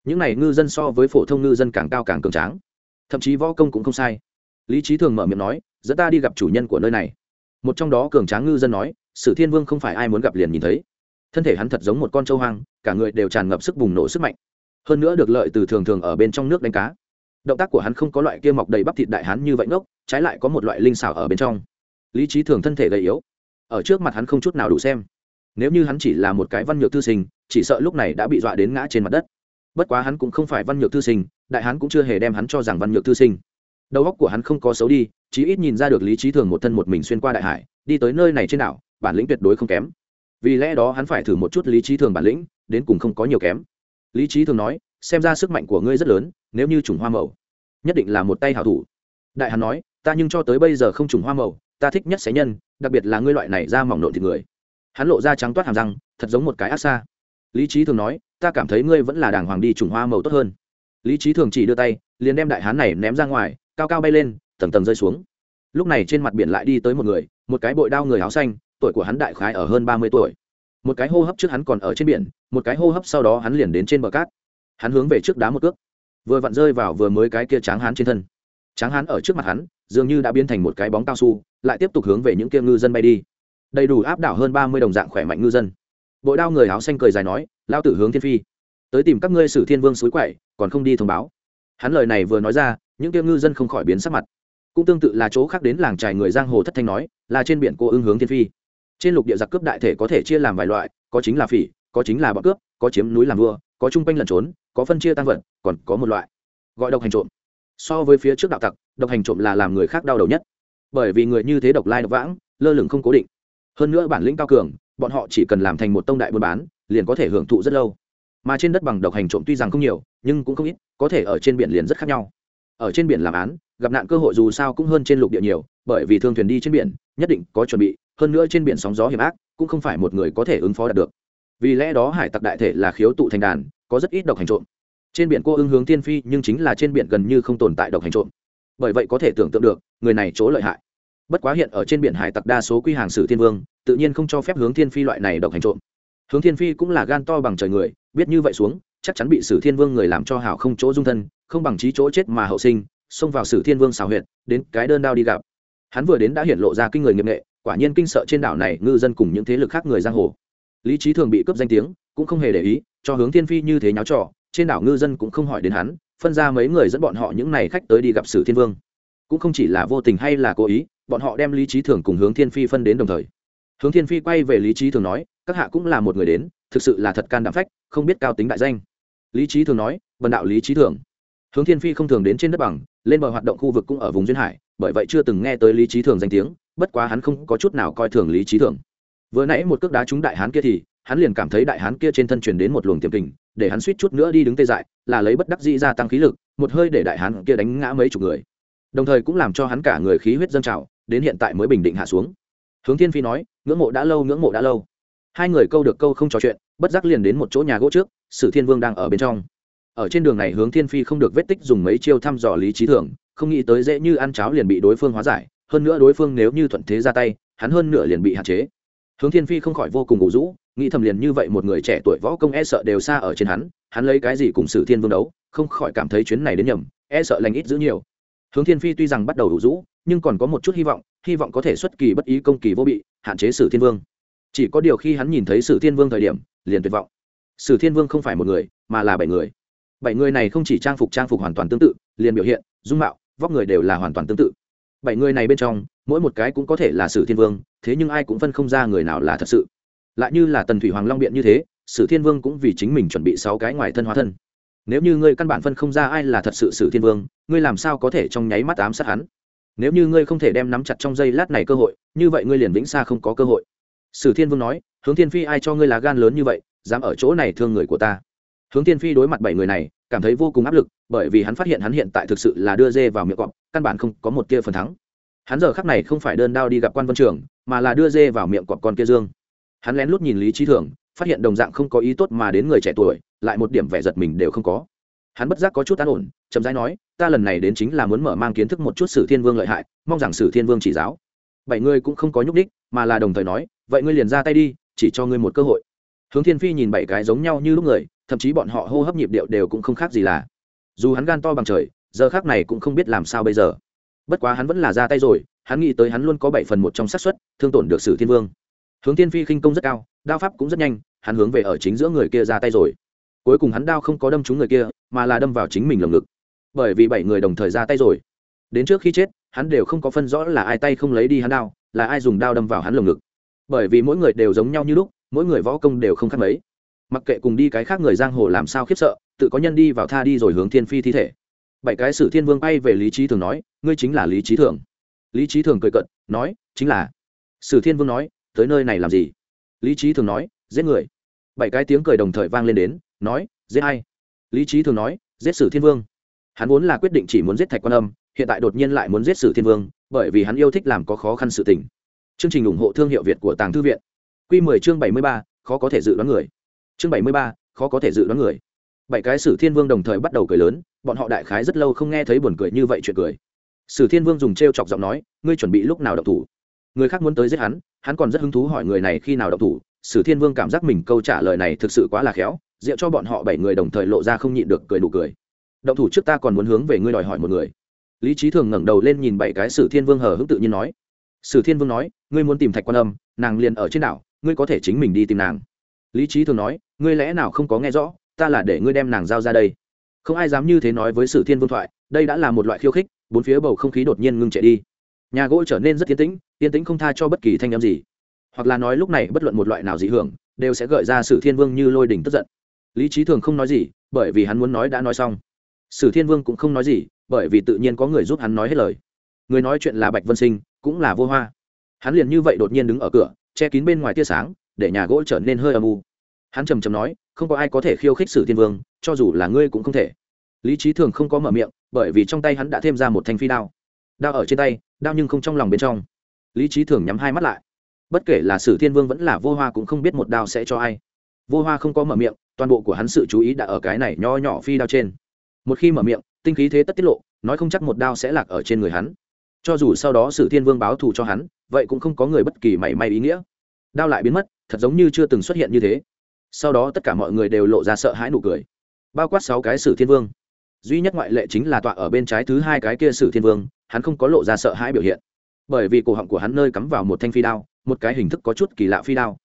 Những n à y ngư dân so với phổ thông ngư dân càng cao càng cường tráng. Thậm chí võ công cũng không sai. Lý trí thường mở miệng nói, dẫn ta đi gặp chủ nhân của nơi này. Một trong đó cường tráng ngư dân nói, sử thiên vương không phải ai muốn gặp liền nhìn thấy thân thể hắn thật giống một con trâu hoang, cả người đều tràn ngập sức bùng nổ sức mạnh. Hơn nữa được lợi từ thường thường ở bên trong nước đánh cá. Động tác của hắn không có loại kia mọc đầy bắp thịt đại hắn như vậy ngốc, trái lại có một loại linh xảo ở bên trong. Lý trí thường thân thể gầy yếu. Ở trước mặt hắn không chút nào đủ xem. Nếu như hắn chỉ là một cái văn nhược thư sinh, chỉ sợ lúc này đã bị dọa đến ngã trên mặt đất. Bất quá hắn cũng không phải văn nhược thư sinh, đại hắn cũng chưa hề đem hắn cho rằng văn nhược thư sinh. Đầu óc của hắn không có xấu đi, chí ít nhìn ra được lý trí thường một thân một mình xuyên qua đại hải, đi tới nơi này trên đảo, bản lĩnh tuyệt đối không kém vì lẽ đó hắn phải thử một chút lý trí thường bản lĩnh, đến cùng không có nhiều kém. Lý trí thường nói, xem ra sức mạnh của ngươi rất lớn, nếu như trùng hoa mậu nhất định là một tay hảo thủ. Đại hắn nói, ta nhưng cho tới bây giờ không trùng hoa mậu ta thích nhất xé nhân, đặc biệt là ngươi loại này ra mỏng nộn thịt người. Hắn lộ ra trắng toát hàm răng, thật giống một cái ác xa lý trí thường nói, ta cảm thấy ngươi vẫn là đàng hoàng đi trùng hoa màu tốt hơn. Lý trí thường chỉ đưa tay, liền đem đại hán này ném ra ngoài, cao cao bay lên, tầng tầng rơi xuống. Lúc này trên mặt biển lại đi tới một người, một cái bội đao người áo xanh tuổi của hắn đại khái ở hơn ba mươi tuổi. Một cái hô hấp trước hắn còn ở trên biển, một cái hô hấp sau đó hắn liền đến trên bờ cát. Hắn hướng về trước đá một cước. Vừa vặn rơi vào vừa mới cái kia tráng hán trên thân. Tráng hán ở trước mặt hắn, dường như đã biến thành một cái bóng cao su, lại tiếp tục hướng về những kia ngư dân bay đi. Đầy đủ áp đảo hơn ba mươi đồng dạng khỏe mạnh ngư dân. Bội đao người áo xanh cười dài nói, lao tử hướng thiên phi. Tới tìm các ngươi sử thiên vương suối quậy, còn không đi thông báo. Hắn lời này vừa nói ra, những kia ngư dân không khỏi biến sắc mặt. Cũng tương tự là chỗ khác đến làng trài người giang hồ thất thanh nói, là trên biển cô ưng hướng thiên phi trên lục địa giặc cướp đại thể có thể chia làm vài loại, có chính là phỉ, có chính là bọn cướp, có chiếm núi làm vua, có chung quanh lẩn trốn, có phân chia tăng vật, còn có một loại gọi độc hành trộm. So với phía trước đạo tặc, độc hành trộm là làm người khác đau đầu nhất. Bởi vì người như thế độc lai độc vãng, lơ lửng không cố định. Hơn nữa bản lĩnh cao cường, bọn họ chỉ cần làm thành một tông đại buôn bán, liền có thể hưởng thụ rất lâu. Mà trên đất bằng độc hành trộm tuy rằng không nhiều, nhưng cũng không ít, có thể ở trên biển liền rất khác nhau. Ở trên biển làm án, gặp nạn cơ hội dù sao cũng hơn trên lục địa nhiều, bởi vì thương thuyền đi trên biển, nhất định có chuẩn bị hơn nữa trên biển sóng gió hiểm ác, cũng không phải một người có thể ứng phó đạt được. Vì lẽ đó hải tặc đại thể là khiếu tụ thành đàn, có rất ít độc hành trộm. Trên biển cô ưng hướng tiên phi, nhưng chính là trên biển gần như không tồn tại độc hành trộm. Bởi vậy có thể tưởng tượng được, người này chỗ lợi hại. Bất quá hiện ở trên biển hải tặc đa số quy hàng sử thiên vương, tự nhiên không cho phép hướng thiên phi loại này độc hành trộm. Hướng thiên phi cũng là gan to bằng trời người, biết như vậy xuống, chắc chắn bị sử thiên vương người làm cho hảo không chỗ dung thân, không bằng trí chỗ chết mà hậu sinh, xông vào sử thiên vương xào huyệt, đến cái đơn đao đi gặp. Hắn vừa đến đã hiện lộ ra kinh người nghiệp nghệ quả nhiên kinh sợ trên đảo này ngư dân cùng những thế lực khác người giang hồ. Lý trí thường bị cướp danh tiếng, cũng không hề để ý, cho hướng thiên phi như thế nháo trò, trên đảo ngư dân cũng không hỏi đến hắn, phân ra mấy người dẫn bọn họ những n à y khách tới đi gặp sử thiên vương. Cũng không chỉ là vô tình hay là cố ý, bọn họ đem lý trí thường cùng hướng thiên phi phân đến đồng thời. Hướng thiên phi quay về lý trí thường nói, các hạ cũng là một người đến, thực sự là thật can đảm phách, không biết cao tính đại danh. Lý trí thường nói vần đạo lý trí thường. Hướng thiên phi không thường đến trên đất bằng, lên bờ hoạt động khu vực cũng ở vùng duyên hải, bởi vậy chưa từng nghe tới lý trí thường danh tiếng bất quá hắn không có chút nào coi thường lý trí thường. Vừa nãy một cước đá trúng đại hán kia thì, hắn liền cảm thấy đại hán kia trên thân truyền đến một luồng tiềm kình, để hắn suýt chút nữa đi đứng tê dại, là lấy bất đắc dĩ gia tăng khí lực, một hơi để đại hán kia đánh ngã mấy chục người. Đồng thời cũng làm cho hắn cả người khí huyết dâng trào, đến hiện tại mới bình định hạ xuống. Hướng thiên phi nói, ngưỡng mộ đã lâu, ngưỡng mộ đã lâu. Hai người câu được câu không trò chuyện, bất giác liền đến một chỗ nhà gỗ trước, sử thiên vương đang ở bên trong. Ở trên đường này hướng thiên phi không được vết tích dùng mấy chiêu thăm dò lý trí thường, không nghĩ tới dễ như ăn cháo liền bị đối phương hóa giải hơn nữa đối phương nếu như thuận thế ra tay, hắn hơn nửa liền bị hạn chế. Hướng thiên phi không khỏi vô cùng ngủ rũ, nghĩ thầm liền như vậy một người trẻ tuổi võ công e sợ đều xa ở trên hắn hắn lấy cái gì cùng sử thiên vương đấu, không khỏi cảm thấy chuyến này đến nhầm e sợ lành ít giữ nhiều. Hướng thiên phi tuy rằng bắt đầu đủ rũ, nhưng còn có một chút hy vọng hy vọng có thể xuất kỳ bất ý công kỳ vô bị, hạn chế sử thiên vương. Chỉ có điều khi hắn nhìn thấy sử thiên vương thời điểm, liền tuyệt vọng. Sử thiên vương không phải một người, mà là bảy người. Bảy người này không chỉ trang phục trang phục hoàn toàn tương tự, liền biểu hiện, dung mạo, vóc người đều là hoàn toàn tương tự bảy người này bên trong, mỗi một cái cũng có thể là sử thiên vương, thế nhưng ai cũng phân không ra người nào là thật sự. Lại như là tần thủy hoàng long biện như thế, sử thiên vương cũng vì chính mình chuẩn bị sáu cái ngoài thân hóa thân. Nếu như ngươi căn bản phân không ra ai là thật sự sử thiên vương, ngươi làm sao có thể trong nháy mắt ám sát hắn? Nếu như ngươi không thể đem nắm chặt trong giây lát này cơ hội, như vậy ngươi liền vĩnh xa không có cơ hội. Sử thiên vương nói, hướng thiên phi ai cho ngươi là gan lớn như vậy, dám ở chỗ này thương người của ta. Hướng thiên phi đối mặt bảy người này cảm thấy vô cùng áp lực, bởi vì hắn phát hiện hắn hiện tại thực sự là đưa dê vào miệng cọp, căn bản không có một tia phần thắng. Hắn giờ khắc này không phải đơn đao đi gặp quan vân trường, mà là đưa dê vào miệng cọp con kia dương. Hắn lén lút nhìn lý trí thường, phát hiện đồng dạng không có ý tốt mà đến người trẻ tuổi, lại một điểm vẻ giật mình đều không có. Hắn bất giác có chút an ổn, chậm rãi nói, ta lần này đến chính là muốn mở mang kiến thức một chút sử thiên vương lợi hại, mong rằng sử thiên vương chỉ giáo. Bảy người cũng không có nhúc đích mà là đồng thời nói, vậy ngươi liền ra tay đi, chỉ cho ngươi một cơ hội. Hướng thiên phi nhìn bảy cái giống nhau như lúc người thậm chí bọn họ hô hấp nhịp điệu đều cũng không khác gì là. Dù hắn gan to bằng trời, giờ khác này cũng không biết làm sao bây giờ. Bất quá hắn vẫn là ra tay rồi, hắn nghĩ tới hắn luôn có bảy phần một trong xác suất, thương tổn được sử thiên vương. Hướng thiên phi khinh công rất cao, đao pháp cũng rất nhanh, hắn hướng về ở chính giữa người kia ra tay rồi. Cuối cùng hắn đao không có đâm trúng người kia, mà là đâm vào chính mình lồng ngực. Bởi vì bảy người đồng thời ra tay rồi. Đến trước khi chết, hắn đều không có phân rõ là ai tay không lấy đi hắn đao, là ai dùng đao đâm vào hắn lồng ngực. Bởi vì mỗi người đều giống nhau như lúc, mỗi người võ công đều không khác mấy mặc kệ cùng đi cái khác người giang hồ làm sao khiếp sợ tự có nhân đi vào tha đi rồi hướng thiên phi thi thể. Bảy cái sử thiên vương bay về lý trí thường nói ngươi chính là lý trí thường. Lý trí thường cười cận nói chính là. Sử thiên vương nói tới nơi này làm gì? Lý trí thường nói giết người. Bảy cái tiếng cười đồng thời vang lên đến nói giết ai? Lý trí thường nói giết sử thiên vương. Hắn vốn là quyết định chỉ muốn giết thạch quan âm hiện tại đột nhiên lại muốn giết sử thiên vương bởi vì hắn yêu thích làm có khó khăn sự tình. Chương trình ủng hộ thương hiệu việt của tàng thư viện. Q 10 chương 73, khó có thể dự đoán người chương 73, khó có thể dự đoán người. Bảy cái sử thiên vương đồng thời bắt đầu cười lớn bọn họ đại khái rất lâu không nghe thấy buồn cười như vậy chuyện cười. Sử thiên vương dùng t r e o chọc giọng nói ngươi chuẩn bị lúc nào đậu thủ? Người khác muốn tới giết hắn hắn còn rất hứng thú hỏi người này khi nào đậu thủ. Sử thiên vương cảm giác mình câu trả lời này thực sự quá là khéo rượu cho bọn họ bảy người đồng thời lộ ra không nhịn được cười nụ cười. Động thủ trước ta còn muốn hướng về ngươi đòi hỏi một người. Lý trí thường ngẩng đầu lên nhìn bảy cái sử thiên vương hờ hững tự nhiên nói. Sử thiên vương nói ngươi muốn tìm thạch quan âm nàng liền ở trên đảo ngươi có thể chính mình đi tìm nàng lý trí thường nói, ngươi lẽ nào không có nghe rõ, ta là để ngươi đem nàng giao ra đây. Không ai dám như thế nói với sử thiên vương thoại, đây đã là một loại khiêu khích, bốn phía bầu không khí đột nhiên ngưng trệ đi. Nhà gỗ trở nên rất yên tĩnh yên tĩnh không tha cho bất kỳ thanh â m gì. Hoặc là nói lúc này bất luận một loại nào dị hưởng, đều sẽ gợi ra sử thiên vương như lôi đình tức giận. Lý trí thường không nói gì, bởi vì hắn muốn nói đã nói xong. Sử thiên vương cũng không nói gì, bởi vì tự nhiên có người giúp hắn nói hết lời. Người nói chuyện là bạch vân sinh, cũng là vô hoa. Hắn liền như vậy đột nhiên đứng ở cửa, che kín bên ngoài tia sáng để nhà gỗ trở nên hơi âm u. Hắn trầm trầm nói, không có ai có thể khiêu khích sử thiên vương, cho dù là ngươi cũng không thể. Lý trí thường không có mở miệng, bởi vì trong tay hắn đã thêm ra một thanh phi đao. Đao ở trên tay, đao nhưng không trong lòng bên trong. Lý trí thường nhắm hai mắt lại. Bất kể là sử thiên vương vẫn là vô hoa cũng không biết một đao sẽ cho ai. Vô hoa không có mở miệng, toàn bộ của hắn sự chú ý đã ở cái này nho nhỏ phi đao trên. Một khi mở miệng, tinh khí thế tất tiết lộ, nói không chắc một đao sẽ lạc ở trên người hắn. Cho dù sau đó sử thiên vương báo thù cho hắn, vậy cũng không có người bất kỳ mảy may ý nghĩa. Đao lại biến mất thật giống như chưa từng xuất hiện như thế. Sau đó tất cả mọi người đều lộ ra sợ hãi nụ cười. Bao quát sáu cái sử thiên vương. Duy nhất ngoại lệ chính là tọa ở bên trái thứ hai cái kia sử thiên vương, hắn không có lộ ra sợ hãi biểu hiện. Bởi vì cổ họng của hắn nơi cắm vào một thanh phi đao, một cái hình thức có chút kỳ lạ phi đao.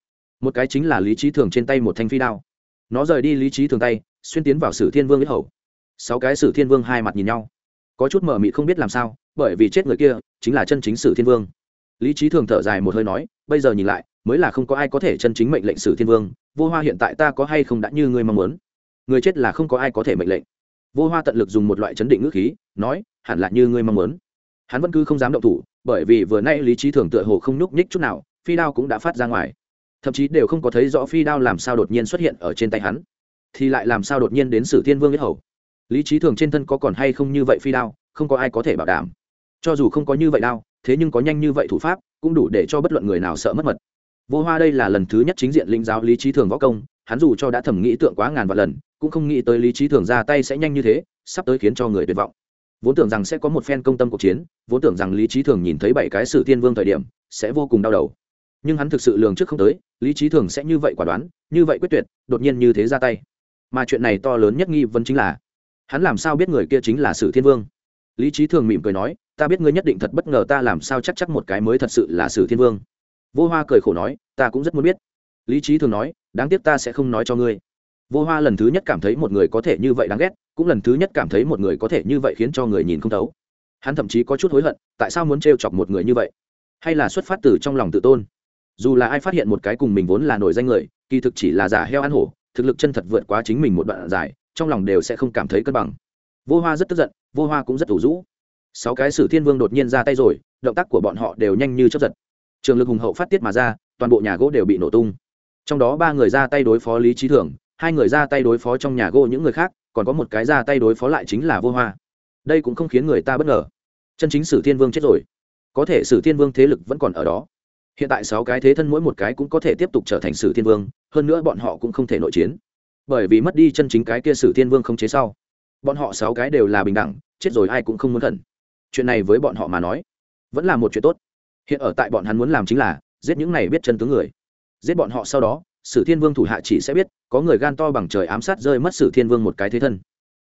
Một cái chính là lý trí thường trên tay một thanh phi đao. Nó rời đi lý trí thường tay, xuyên tiến vào sử thiên vương biết hầu. Sáu cái sử thiên vương hai mặt nhìn nhau. Có chút mờ mịt không biết làm sao, bởi vì chết người kia chính là chân chính sử thiên vương. Lý trí thường thở dài một hơi nói, bây giờ nhìn lại mới là không có ai có thể chân chính mệnh lệnh sử thiên vương, vô hoa hiện tại ta có hay không đã như ngươi mong muốn? Người chết là không có ai có thể mệnh lệnh. Vô hoa tận lực dùng một loại chấn định ngữ khí, nói, hẳn là như ngươi mong muốn. Hắn vẫn cứ không dám động thủ, bởi vì vừa nay lý trí thường tựa hồ không nhúc nhích chút nào, phi đao cũng đã phát ra ngoài. Thậm chí đều không có thấy rõ phi đao làm sao đột nhiên xuất hiện ở trên tay hắn. Thì lại làm sao đột nhiên đến sử thiên vương biết hầu? Lý trí thường trên thân có còn hay không như vậy phi đao, không có ai có thể bảo đảm. Cho dù không có như vậy đao, thế nhưng có nhanh như vậy thủ pháp, cũng đủ để cho bất luận người nào sợ mất mật vô hoa đây là lần thứ nhất chính diện linh giáo lý trí thường võ công, hắn dù cho đã thẩm nghĩ tượng quá ngàn vạn lần, cũng không nghĩ tới lý trí thường ra tay sẽ nhanh như thế, sắp tới khiến cho người tuyệt vọng. Vốn tưởng rằng sẽ có một phen công tâm cuộc chiến, vốn tưởng rằng lý trí thường nhìn thấy bảy cái sự tiên vương thời điểm, sẽ vô cùng đau đầu. Nhưng hắn thực sự lường trước không tới, lý trí thường sẽ như vậy quả đoán, như vậy quyết tuyệt, đột nhiên như thế ra tay. Mà chuyện này to lớn nhất nghi vấn chính là, hắn làm sao biết người kia chính là sử thiên vương? Lý trí thường mỉm cười nói, ta biết ngươi nhất định thật bất ngờ, ta làm sao chắc chắc một cái mới thật sự là sử thiên vương? Vô hoa cười khổ nói, ta cũng rất muốn biết. Lý trí thường nói, đáng tiếc ta sẽ không nói cho ngươi. Vô hoa lần thứ nhất cảm thấy một người có thể như vậy đáng ghét, cũng lần thứ nhất cảm thấy một người có thể như vậy khiến cho người nhìn không thấu. Hắn thậm chí có chút hối hận, tại sao muốn t chọc một người như vậy? Hay là xuất phát từ trong lòng tự tôn? Dù là ai phát hiện một cái cùng mình vốn là nổi danh người, kỳ thực chỉ là giả heo ăn hổ, thực lực chân thật vượt quá chính mình một đoạn dài, trong lòng đều sẽ không cảm thấy cân bằng. Vô hoa rất tức giận, vô hoa cũng rất ủ rũ. Sáu cái sử thiên vương đột nhiên ra tay rồi, động tác của bọn họ đều nhanh như chấp giật trường lực hùng hậu phát tiết mà ra, toàn bộ nhà gỗ đều bị nổ tung. Trong đó ba người ra tay đối phó lý trí thường, hai người ra tay đối phó trong nhà gỗ những người khác, còn có một cái ra tay đối phó lại chính là vô hoa. Đây cũng không khiến người ta bất ngờ. Chân chính sử thiên vương chết rồi. Có thể sử thiên vương thế lực vẫn còn ở đó. Hiện tại sáu cái thế thân mỗi một cái cũng có thể tiếp tục trở thành sử thiên vương, hơn nữa bọn họ cũng không thể nội chiến. Bởi vì mất đi chân chính cái kia sử thiên vương không chế sau, bọn họ sáu cái đều là bình đẳng, chết rồi ai cũng không muốn thần chuyện này với bọn họ mà nói, vẫn là một chuyện tốt hiện ở tại bọn hắn muốn làm chính là, giết những này biết chân tướng người. Giết bọn họ sau đó, sử thiên vương thủ hạ chỉ sẽ biết, có người gan to bằng trời ám sát rơi mất sử thiên vương một cái thế thân.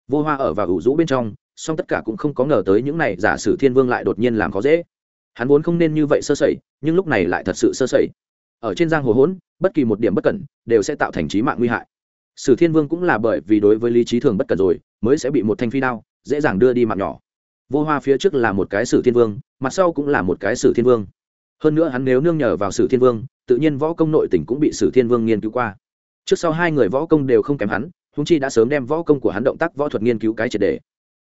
Vô hoa ở và ủ rũ bên trong, song tất cả cũng không có ngờ tới những này giả sử thiên vương lại đột nhiên làm khó dễ. Hắn vốn không nên như vậy sơ sẩy, nhưng lúc này lại thật sự sơ sẩy. Ở trên giang hồ hỗn, bất kỳ một điểm bất cẩn, đều sẽ tạo thành trí mạng nguy hại. Sử thiên vương cũng là bởi vì đối với lý trí thường bất cẩn rồi, mới sẽ bị một thanh phi đao, dễ dàng đưa đi mạng nhỏ vô hoa phía trước là một cái sử thiên vương, mặt sau cũng là một cái sử thiên vương. Hơn nữa hắn nếu nương nhờ vào sử thiên vương, tự nhiên võ công nội tỉnh cũng bị sử thiên vương nghiên cứu qua. Trước sau hai người võ công đều không kém hắn húng chi đã sớm đem võ công của hắn động tác võ thuật nghiên cứu cái triệt đề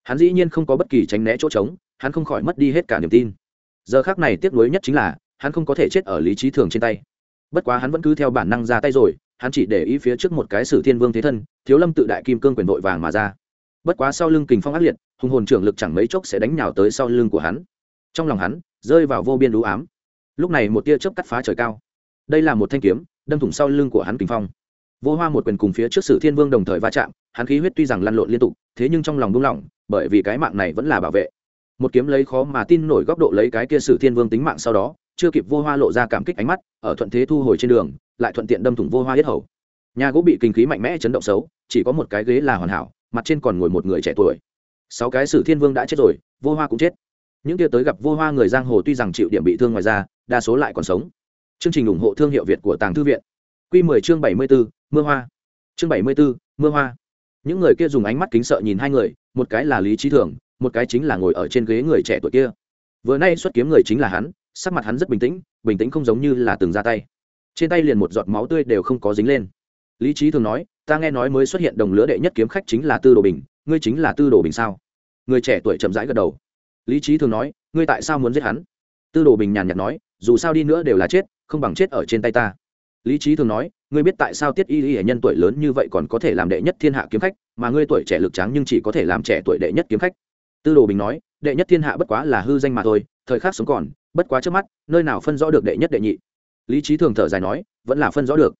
hắn dĩ nhiên không có bất kỳ tránh né chỗ trống, hắn không khỏi mất đi hết cả niềm tin. Giờ khác này tiếc nuối nhất chính là, hắn không có thể chết ở lý trí thường trên tay. Bất quá hắn vẫn cứ theo bản năng ra tay rồi, hắn chỉ để ý phía trước một cái sử thiên vương thế thân, thiếu lâm tự đại kim cương quyền vội vàng mà ra bất quá sau lưng kình phong ác liệt, hùng hồn trưởng lực chẳng mấy chốc sẽ đánh nhào tới sau lưng của hắn. Trong lòng hắn, rơi vào vô biên đũ ám. Lúc này một tia chớp cắt phá trời cao. Đây là một thanh kiếm, đâm thủng sau lưng của hắn kình phong. Vô hoa một quyền cùng phía trước sử thiên vương đồng thời va chạm, hắn khí huyết tuy rằng lăn lộn liên tục, thế nhưng trong lòng buông lỏng, bởi vì cái mạng này vẫn là bảo vệ. Một kiếm lấy khó mà tin nổi góc độ lấy cái kia sử thiên vương tính mạng sau đó, chưa kịp vô hoa lộ ra cảm kích ánh mắt, ở thuận thế thu hồi trên đường, lại thuận tiện đâm thủng vô hoa yết hầu. Nhà gỗ bị kinh khí mạnh mẽ chấn động xấu, chỉ có một cái ghế là hoàn hảo mặt trên còn ngồi một người trẻ tuổi. Sáu cái sử thiên vương đã chết rồi vô hoa cũng chết. Những kia tới gặp vô hoa người giang hồ tuy rằng chịu điểm bị thương ngoài ra đa số lại còn sống. Chương trình ủng hộ thương hiệu việt của tàng thư viện. Q 10 chương 74, mưa hoa. Chương 74, mưa hoa. Những người kia dùng ánh mắt kính sợ nhìn hai người một cái là lý trí thường một cái chính là ngồi ở trên ghế người trẻ tuổi kia. Vừa nay xuất kiếm người chính là hắn sắc mặt hắn rất bình tĩnh bình tĩnh không giống như là từng ra tay. Trên tay liền một giọt máu tươi đều không có dính lên lý trí thường nói, ta nghe nói mới xuất hiện đồng lứa đệ nhất kiếm khách chính là tư đồ bình, ngươi chính là tư đồ bình sao? Người trẻ tuổi chậm rãi gật đầu. Lý trí thường nói, ngươi tại sao muốn giết hắn? Tư đồ bình nhàn nhạt nói, dù sao đi nữa đều là chết, không bằng chết ở trên tay ta. Lý trí thường nói, ngươi biết tại sao tiết y y hệ nhân tuổi lớn như vậy còn có thể làm đệ nhất thiên hạ kiếm khách, mà ngươi tuổi trẻ lực tráng nhưng chỉ có thể làm trẻ tuổi đệ nhất kiếm khách? Tư đồ bình nói, đệ nhất thiên hạ bất quá là hư danh mà thôi, thời khắc sống còn, bất quá trước mắt, nơi nào phân rõ được đệ nhất đệ nhị? Lý trí thường thở dài nói, vẫn là phân rõ được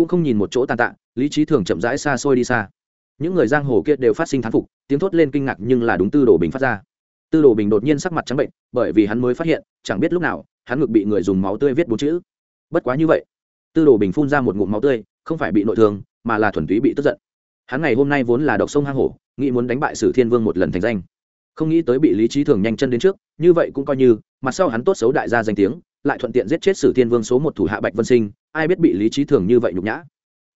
cũng không nhìn một chỗ tàn tạ, lý trí thường chậm rãi xa xôi đi xa. Những người giang hồ kia đều phát sinh thán phục, tiếng thốt lên kinh ngạc nhưng là đúng tư đồ bình phát ra. Tư đồ bình đột nhiên sắc mặt trắng bệnh, bởi vì hắn mới phát hiện, chẳng biết lúc nào, hắn ngực bị người dùng máu tươi viết bốn chữ. Bất quá như vậy, tư đồ bình phun ra một ngụm máu tươi, không phải bị nội thương, mà là thuần túy bị tức giận. Hắn ngày hôm nay vốn là độc sông hang hổ, nghĩ muốn đánh bại sử thiên vương một lần thành danh. Không nghĩ tới bị lý trí thường nhanh chân đến trước, như vậy cũng coi như, mặt sau hắn tốt xấu đại gia danh tiếng, lại thuận tiện giết chết sử thiên vương số một thủ hạ bạch vân sinh ai biết bị lý trí thường như vậy nhục nhã.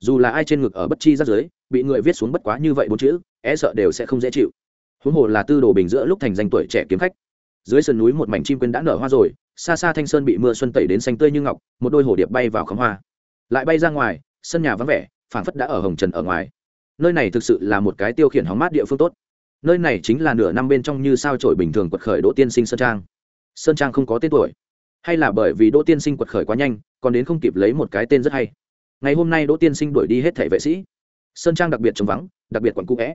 Dù là ai trên ngực ở bất chi ra dưới bị người viết xuống bất quá như vậy bốn chữ e sợ đều sẽ không dễ chịu. Huống hồ là tư đồ bình giữa lúc thành danh tuổi trẻ kiếm khách. Dưới sườn núi một mảnh chim quên đã nở hoa rồi, xa xa thanh sơn bị mưa xuân tẩy đến xanh tươi như ngọc, một đôi hồ điệp bay vào khóm hoa. Lại bay ra ngoài, sân nhà vắng vẻ, phảng phất đã ở hồng trần ở ngoài. Nơi này thực sự là một cái tiêu khiển hóng mát địa phương tốt. Nơi này chính là nửa năm bên trong như sao trổi bình thường quật khởi đỗ tiên sinh sơn trang. Sơn trang không có tên tuổi, hay là bởi vì đỗ tiên sinh quật khởi quá nhanh còn đến không kịp lấy một cái tên rất hay. Ngày hôm nay đỗ tiên sinh đuổi đi hết thẻ vệ sĩ. Sơn trang đặc biệt trống vắng, đặc biệt quận cũ vẽ.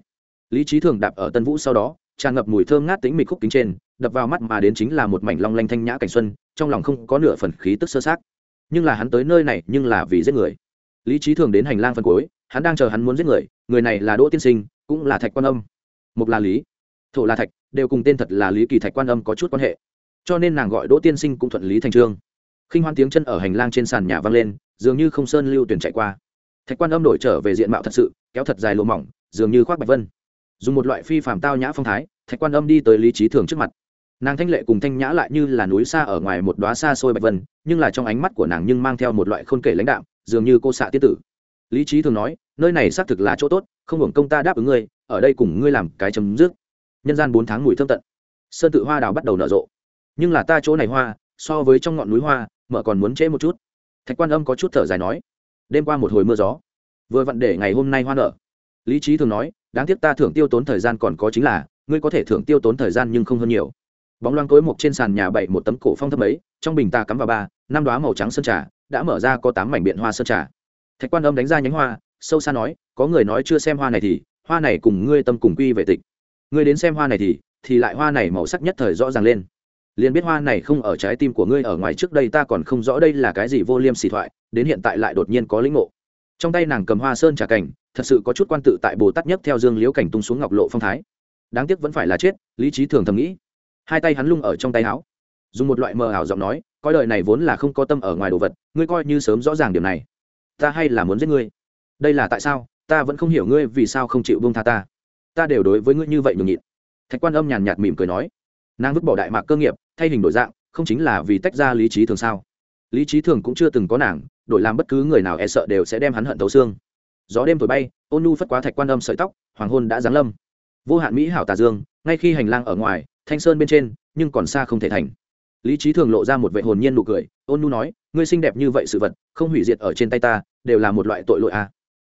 Lý trí thường đạp ở tân vũ sau đó, tràn ngập mùi thơm ngát tính mịt khúc kính trên, đập vào mắt mà đến chính là một mảnh long lanh thanh nhã cảnh xuân, trong lòng không có nửa phần khí tức sơ sát nhưng là hắn tới nơi này nhưng là vì giết người. Lý trí thường đến hành lang phân cuối, hắn đang chờ hắn muốn giết người người này là đỗ tiên sinh, cũng là thạch quan âm. Mục là lý. Thổ là thạch, đều cùng tên thật là lý kỳ thạch quan âm có chút quan hệ. Cho nên nàng gọi đỗ tiên sinh cũng thuận lý thành trương khinh hoan tiếng chân ở hành lang trên sàn nhà vang lên, dường như không sơn lưu tuyển chạy qua. Thạch quan âm đổi trở về diện mạo thật sự, kéo thật dài lỗ mỏng, dường như khoác bạch vân. Dùng một loại phi phàm tao nhã phong thái, thạch quan âm đi tới lý trí thường trước mặt. Nàng thanh lệ cùng thanh nhã lại như là núi xa ở ngoài một đoá xa xôi bạch vân, nhưng là trong ánh mắt của nàng nhưng mang theo một loại khôn kể lãnh đạo dường như cô xạ tiết tử. Lý trí thường nói, nơi này xác thực là chỗ tốt, không hưởng công ta đáp ứng ngươi, ở đây cùng ngươi làm cái chấm dứt. Nhân gian bốn tháng mùi thơm tận. Sơn tự hoa đào bắt đầu nở rộ. Nhưng là ta chỗ này hoa, so với trong ngọn núi hoa mở còn muốn trễ một chút. Thạch quan âm có chút thở dài nói, đêm qua một hồi mưa gió, vừa vặn để ngày hôm nay hoa nở. Lý trí thường nói, đáng tiếc ta thưởng tiêu tốn thời gian còn có chính là, ngươi có thể thưởng tiêu tốn thời gian nhưng không hơn nhiều. Bóng loang tối mộc trên sàn nhà bảy một tấm cổ phong thấp ấy, trong bình ta cắm vào ba, năm đoá màu trắng sơn trà, đã mở ra có tám mảnh biện hoa sơn trà. Thạch quan âm đánh ra nhánh hoa, sâu xa nói, có người nói chưa xem hoa này thì, hoa này cùng ngươi tâm cùng quy về tịch. Ngươi đến xem hoa này thì thì lại hoa này màu sắc nhất thời rõ ràng lên liền biết hoa này không ở trái tim của ngươi, ở ngoài trước đây ta còn không rõ đây là cái gì vô liêm xì thoại, đến hiện tại lại đột nhiên có lĩnh ngộ. Trong tay nàng cầm hoa sơn trà cảnh, thật sự có chút quan tự tại bồ tát nhất theo dương liễu cảnh tung xuống ngọc lộ phong thái. Đáng tiếc vẫn phải là chết, lý trí thường thầm nghĩ. Hai tay hắn lung ở trong tay áo, dùng một loại mờ ảo giọng nói, coi đời này vốn là không có tâm ở ngoài đồ vật, ngươi coi như sớm rõ ràng điểm này. Ta hay là muốn giết ngươi. Đây là tại sao? Ta vẫn không hiểu ngươi vì sao không chịu buông tha ta. Ta đều đối với ngươi như vậy nhường nhịn. Thạch quan âm nhàn nhạt mỉm cười nói nàng vứt bỏ đại mạc cơ nghiệp, thay hình đổi dạng, không chính là vì tách ra lý trí thường sao? Lý trí thường cũng chưa từng có nàng, đổi làm bất cứ người nào e sợ đều sẽ đem hắn hận thấu xương. Gió đêm thổi bay, ôn nu phất quá thạch quan âm sợi tóc, hoàng hôn đã giáng lâm. Vô hạn mỹ hảo tà dương, ngay khi hành lang ở ngoài, thanh sơn bên trên, nhưng còn xa không thể thành. Lý trí thường lộ ra một vệ hồn nhiên nụ cười, ôn nu nói, ngươi xinh đẹp như vậy sự vật, không hủy diệt ở trên tay ta, đều là một loại tội lỗi à.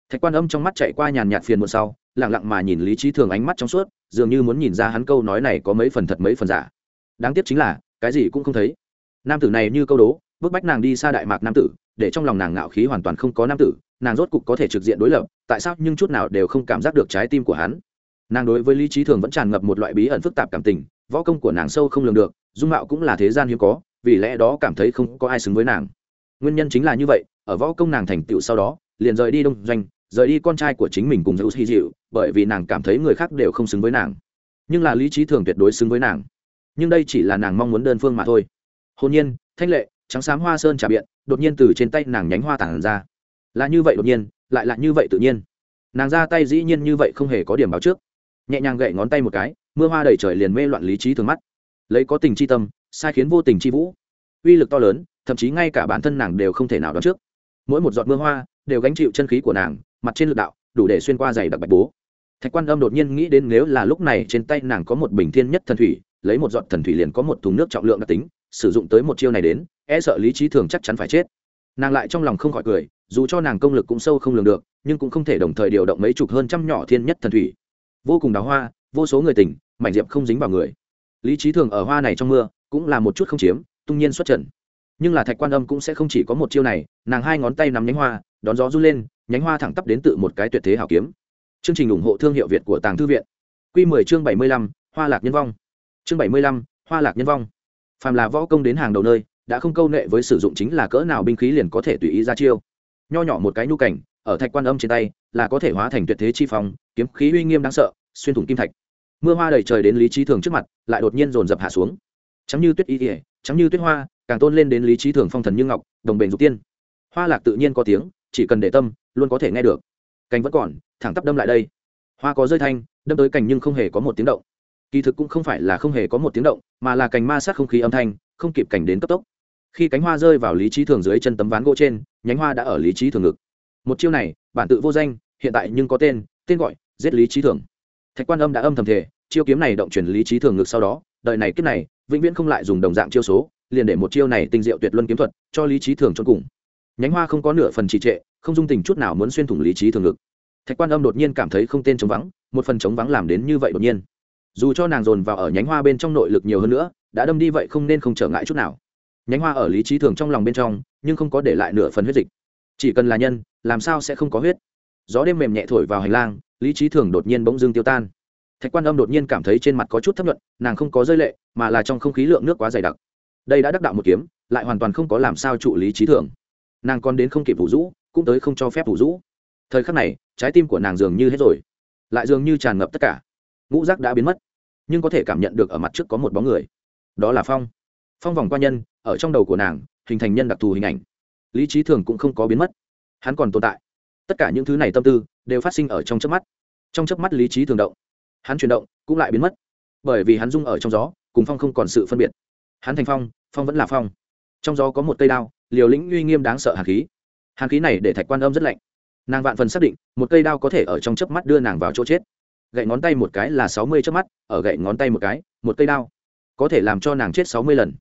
thạch quan âm trong mắt chạy qua nhàn nhạt phiền một sau lẳng lặng mà nhìn lý trí thường ánh mắt trong suốt dường như muốn nhìn ra hắn câu nói này có mấy phần thật mấy phần giả. Đáng tiếc chính là, cái gì cũng không thấy. Nam tử này như câu đố, bức bách nàng đi xa đại mạc nam tử, để trong lòng nàng ngạo khí hoàn toàn không có nam tử, nàng rốt cục có thể trực diện đối lập, tại sao nhưng chút nào đều không cảm giác được trái tim của hắn? Nàng đối với lý trí thường vẫn tràn ngập một loại bí ẩn phức tạp cảm tình, võ công của nàng sâu không lường được, dung mạo cũng là thế gian hiếm có, vì lẽ đó cảm thấy không có ai xứng với nàng. Nguyên nhân chính là như vậy, ở võ công nàng thành tựu sau đó, liền rời đi đông doanh rời đi con trai của chính mình cùng Zeus hy dịu, bởi vì nàng cảm thấy người khác đều không xứng với nàng. Nhưng là lý trí thường tuyệt đối xứng với nàng. Nhưng đây chỉ là nàng mong muốn đơn phương mà thôi. Hồn nhiên, thanh lệ, trắng xám hoa sơn trà biện, đột nhiên từ trên tay nàng nhánh hoa tản ra. Là như vậy đột nhiên, lại là như vậy tự nhiên. Nàng ra tay dĩ nhiên như vậy không hề có điểm báo trước. Nhẹ nhàng gậy ngón tay một cái, mưa hoa đầy trời liền mê loạn lý trí thường mắt. Lấy có tình chi tâm, sai khiến vô tình chi vũ. Uy lực to lớn, thậm chí ngay cả bản thân nàng đều không thể nào đoán trước. Mỗi một giọt mưa hoa đều gánh chịu chân khí của nàng mặt trên lực đạo, đủ để xuyên qua giày đặc bạch bố. Thạch quan âm đột nhiên nghĩ đến nếu là lúc này trên tay nàng có một bình thiên nhất thần thủy, lấy một giọt thần thủy liền có một thùng nước trọng lượng đặc tính, sử dụng tới một chiêu này đến e sợ lý trí thường chắc chắn phải chết. Nàng lại trong lòng không khỏi cười, dù cho nàng công lực cũng sâu không lường được, nhưng cũng không thể đồng thời điều động mấy chục hơn trăm nhỏ thiên nhất thần thủy. Vô cùng đào hoa, vô số người tỉnh, mảnh diệp không dính vào người. Lý trí thường ở hoa này trong mưa, cũng là một chút không chiếm, tung nhiên xuất trận. Nhưng là thạch quan âm cũng sẽ không chỉ có một chiêu này, nàng hai ngón tay nắm nhánh hoa, đón gió run lên nhánh hoa thẳng tắp đến tự một cái tuyệt thế hảo kiếm. Chương trình ủng hộ thương hiệu việt của tàng thư viện. Q 10 chương 75, hoa lạc nhân vong. Chương 75, hoa lạc nhân vong. Phàm là võ công đến hàng đầu nơi đã không câu nệ với sử dụng chính là cỡ nào binh khí liền có thể tùy ý ra chiêu. Nho nhỏ một cái nhu cảnh ở thạch quan âm trên tay là có thể hóa thành tuyệt thế chi phong kiếm khí uy nghiêm đáng sợ xuyên thủng kim thạch. Mưa hoa đầy trời đến lý trí thường trước mặt lại đột nhiên dồn dập hạ xuống. Trắng như tuyết y ỉa trắng như tuyết hoa càng tôn lên đến lý trí thường phong thần như ngọc đồng bền dục tiên. Hoa lạc tự nhiên có tiếng chỉ cần để tâm luôn có thể nghe được. Cành vẫn còn, thẳng tắp đâm lại đây. Hoa có rơi thanh, đâm tới cành nhưng không hề có một tiếng động. Kỳ thực cũng không phải là không hề có một tiếng động, mà là cành ma sát không khí âm thanh, không kịp cảnh đến cấp tốc. Khi cánh hoa rơi vào lý trí thường dưới chân tấm ván gỗ trên, nhánh hoa đã ở lý trí thường ngực. Một chiêu này, bản tự vô danh, hiện tại nhưng có tên tên gọi, giết lý trí thường. Thạch quan âm đã âm thầm thể chiêu kiếm này động chuyển lý trí thường ngực sau đó, đợi này kiếp này, vĩnh viễn không lại dùng đồng dạng chiêu số, liền để một chiêu này tinh diệu tuyệt luân kiếm thuật, cho lý trí thường cho cùng. Nhánh hoa không có nửa phần trì trệ không dung tình chút nào muốn xuyên thủng lý trí thường lực thạch quan âm đột nhiên cảm thấy không tên chống vắng, một phần chống vắng làm đến như vậy đột nhiên. Dù cho nàng dồn vào ở nhánh hoa bên trong nội lực nhiều hơn nữa, đã đâm đi vậy không nên không trở ngại chút nào. Nhánh hoa ở lý trí thường trong lòng bên trong, nhưng không có để lại nửa phần huyết dịch. Chỉ cần là nhân, làm sao sẽ không có huyết? Gió đêm mềm nhẹ thổi vào hành lang, lý trí thường đột nhiên bỗng dưng tiêu tan. Thạch quan âm đột nhiên cảm thấy trên mặt có chút thấp nhuận, nàng không có rơi lệ, mà là trong không khí lượng nước quá dày đặc. Đây đã đắc đạo một kiếm, lại hoàn toàn không có làm sao trụ lý trí thường. Nàng còn đến không kịp vũ rũ cũng tới không cho phép thủ rũ. Thời khắc này, trái tim của nàng dường như hết rồi. Lại dường như tràn ngập tất cả. Ngũ rác đã biến mất, nhưng có thể cảm nhận được ở mặt trước có một bóng người. Đó là phong. Phong vòng qua nhân, ở trong đầu của nàng, hình thành nhân đặc thù hình ảnh. Lý trí thường cũng không có biến mất. Hắn còn tồn tại. Tất cả những thứ này tâm tư đều phát sinh ở trong chớp mắt. Trong chớp mắt lý trí thường động, hắn chuyển động cũng lại biến mất. Bởi vì hắn rung ở trong gió, cùng phong không còn sự phân biệt. Hắn thành phong phong vẫn là phong. Trong gió có một cây đao, liều lĩnh uy nghiêm đáng sợ hàn khí hàn khí này để thạch quan âm rất lạnh. Nàng vạn phần xác định, một cây đao có thể ở trong chớp mắt đưa nàng vào chỗ chết. Gậy ngón tay một cái là sáu mươi chớp mắt, ở gậy ngón tay một cái, một cây đao. Có thể làm cho nàng chết sáu mươi lần.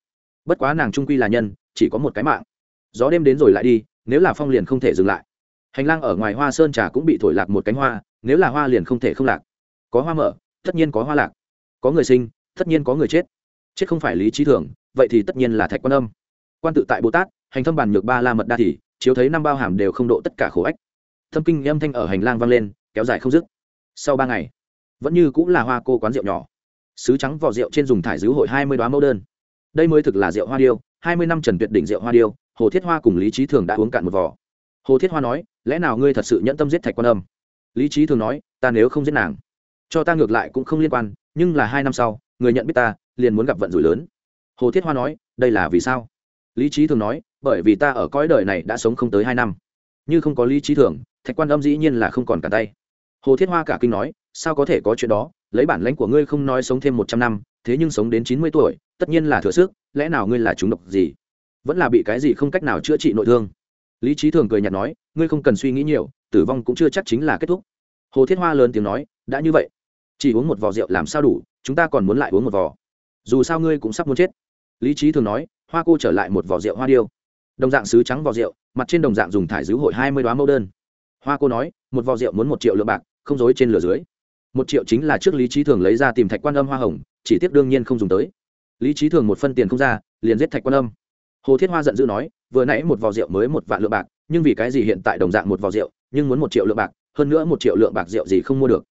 Bất quá nàng trung quy là nhân, chỉ có một cái mạng. Gió đêm đến rồi lại đi, nếu là phong liền không thể dừng lại. Hành lang ở ngoài hoa sơn trà cũng bị thổi lạc một cánh hoa, nếu là hoa liền không thể không lạc. Có hoa mở, tất nhiên có hoa lạc. Có người sinh, tất nhiên có người chết. Chết không phải lý trí thường, vậy thì tất nhiên là thạch quan âm. Quan tự tại bồ tát, hành thâm bàn nhược ba la mật đa thì chiếu thấy năm bao hàm đều không độ tất cả khổ ách. Thâm kinh âm thanh ở hành lang vang lên, kéo dài không dứt. Sau ba ngày, vẫn như cũng là hoa cô quán rượu nhỏ. Sứ trắng vỏ rượu trên dùng thải dữ hội hai mươi đoá mẫu đơn. Đây mới thực là rượu hoa điêu, hai mươi năm trần tuyệt đỉnh rượu hoa điêu, hồ thiết hoa cùng lý trí thường đã uống cạn một vỏ hồ thiết hoa nói, lẽ nào ngươi thật sự nhẫn tâm giết thạch quan âm? Lý trí thường nói, ta nếu không giết nàng, cho ta ngược lại cũng không liên quan, nhưng là hai năm sau, người nhận biết ta, liền muốn gặp vận rủi lớn. Hồ thiết hoa nói, đây là vì sao? Lý trí thường nói, bởi vì ta ở cõi đời này đã sống không tới hai năm. Như không có lý trí thường, thạch quan âm dĩ nhiên là không còn cả tay. Hồ thiết hoa cả kinh nói, sao có thể có chuyện đó? Lấy bản lãnh của ngươi không nói sống thêm một trăm năm, thế nhưng sống đến chín mươi tuổi, tất nhiên là thừa sức, lẽ nào ngươi là chúng độc gì? Vẫn là bị cái gì không cách nào chữa trị nội thương? Lý trí thường cười nhạt nói, ngươi không cần suy nghĩ nhiều, tử vong cũng chưa chắc chính là kết thúc. Hồ thiết hoa lớn tiếng nói, đã như vậy, chỉ uống một vò rượu làm sao đủ, chúng ta còn muốn lại uống một vò. Dù sao ngươi cũng sắp muốn chết. Lý trí thường nói hoa cô trở lại một vò rượu hoa điêu. Đồng dạng sứ trắng vò rượu, mặt trên đồng dạng dùng thải dữ hội hai mươi đoá mẫu đơn. Hoa cô nói, một vò rượu muốn một triệu lượng bạc, không dối trên lửa dưới. Một triệu chính là trước lý trí thường lấy ra tìm thạch quan âm hoa hồng, chỉ tiếp đương nhiên không dùng tới. Lý trí thường một phân tiền không ra, liền giết thạch quan âm. Hồ thiết hoa giận dữ nói, vừa nãy một vò rượu mới một vạn lượng bạc, nhưng vì cái gì hiện tại đồng dạng một vò rượu, nhưng muốn một triệu lượng bạc, hơn nữa một triệu lượng bạc rượu gì không mua được.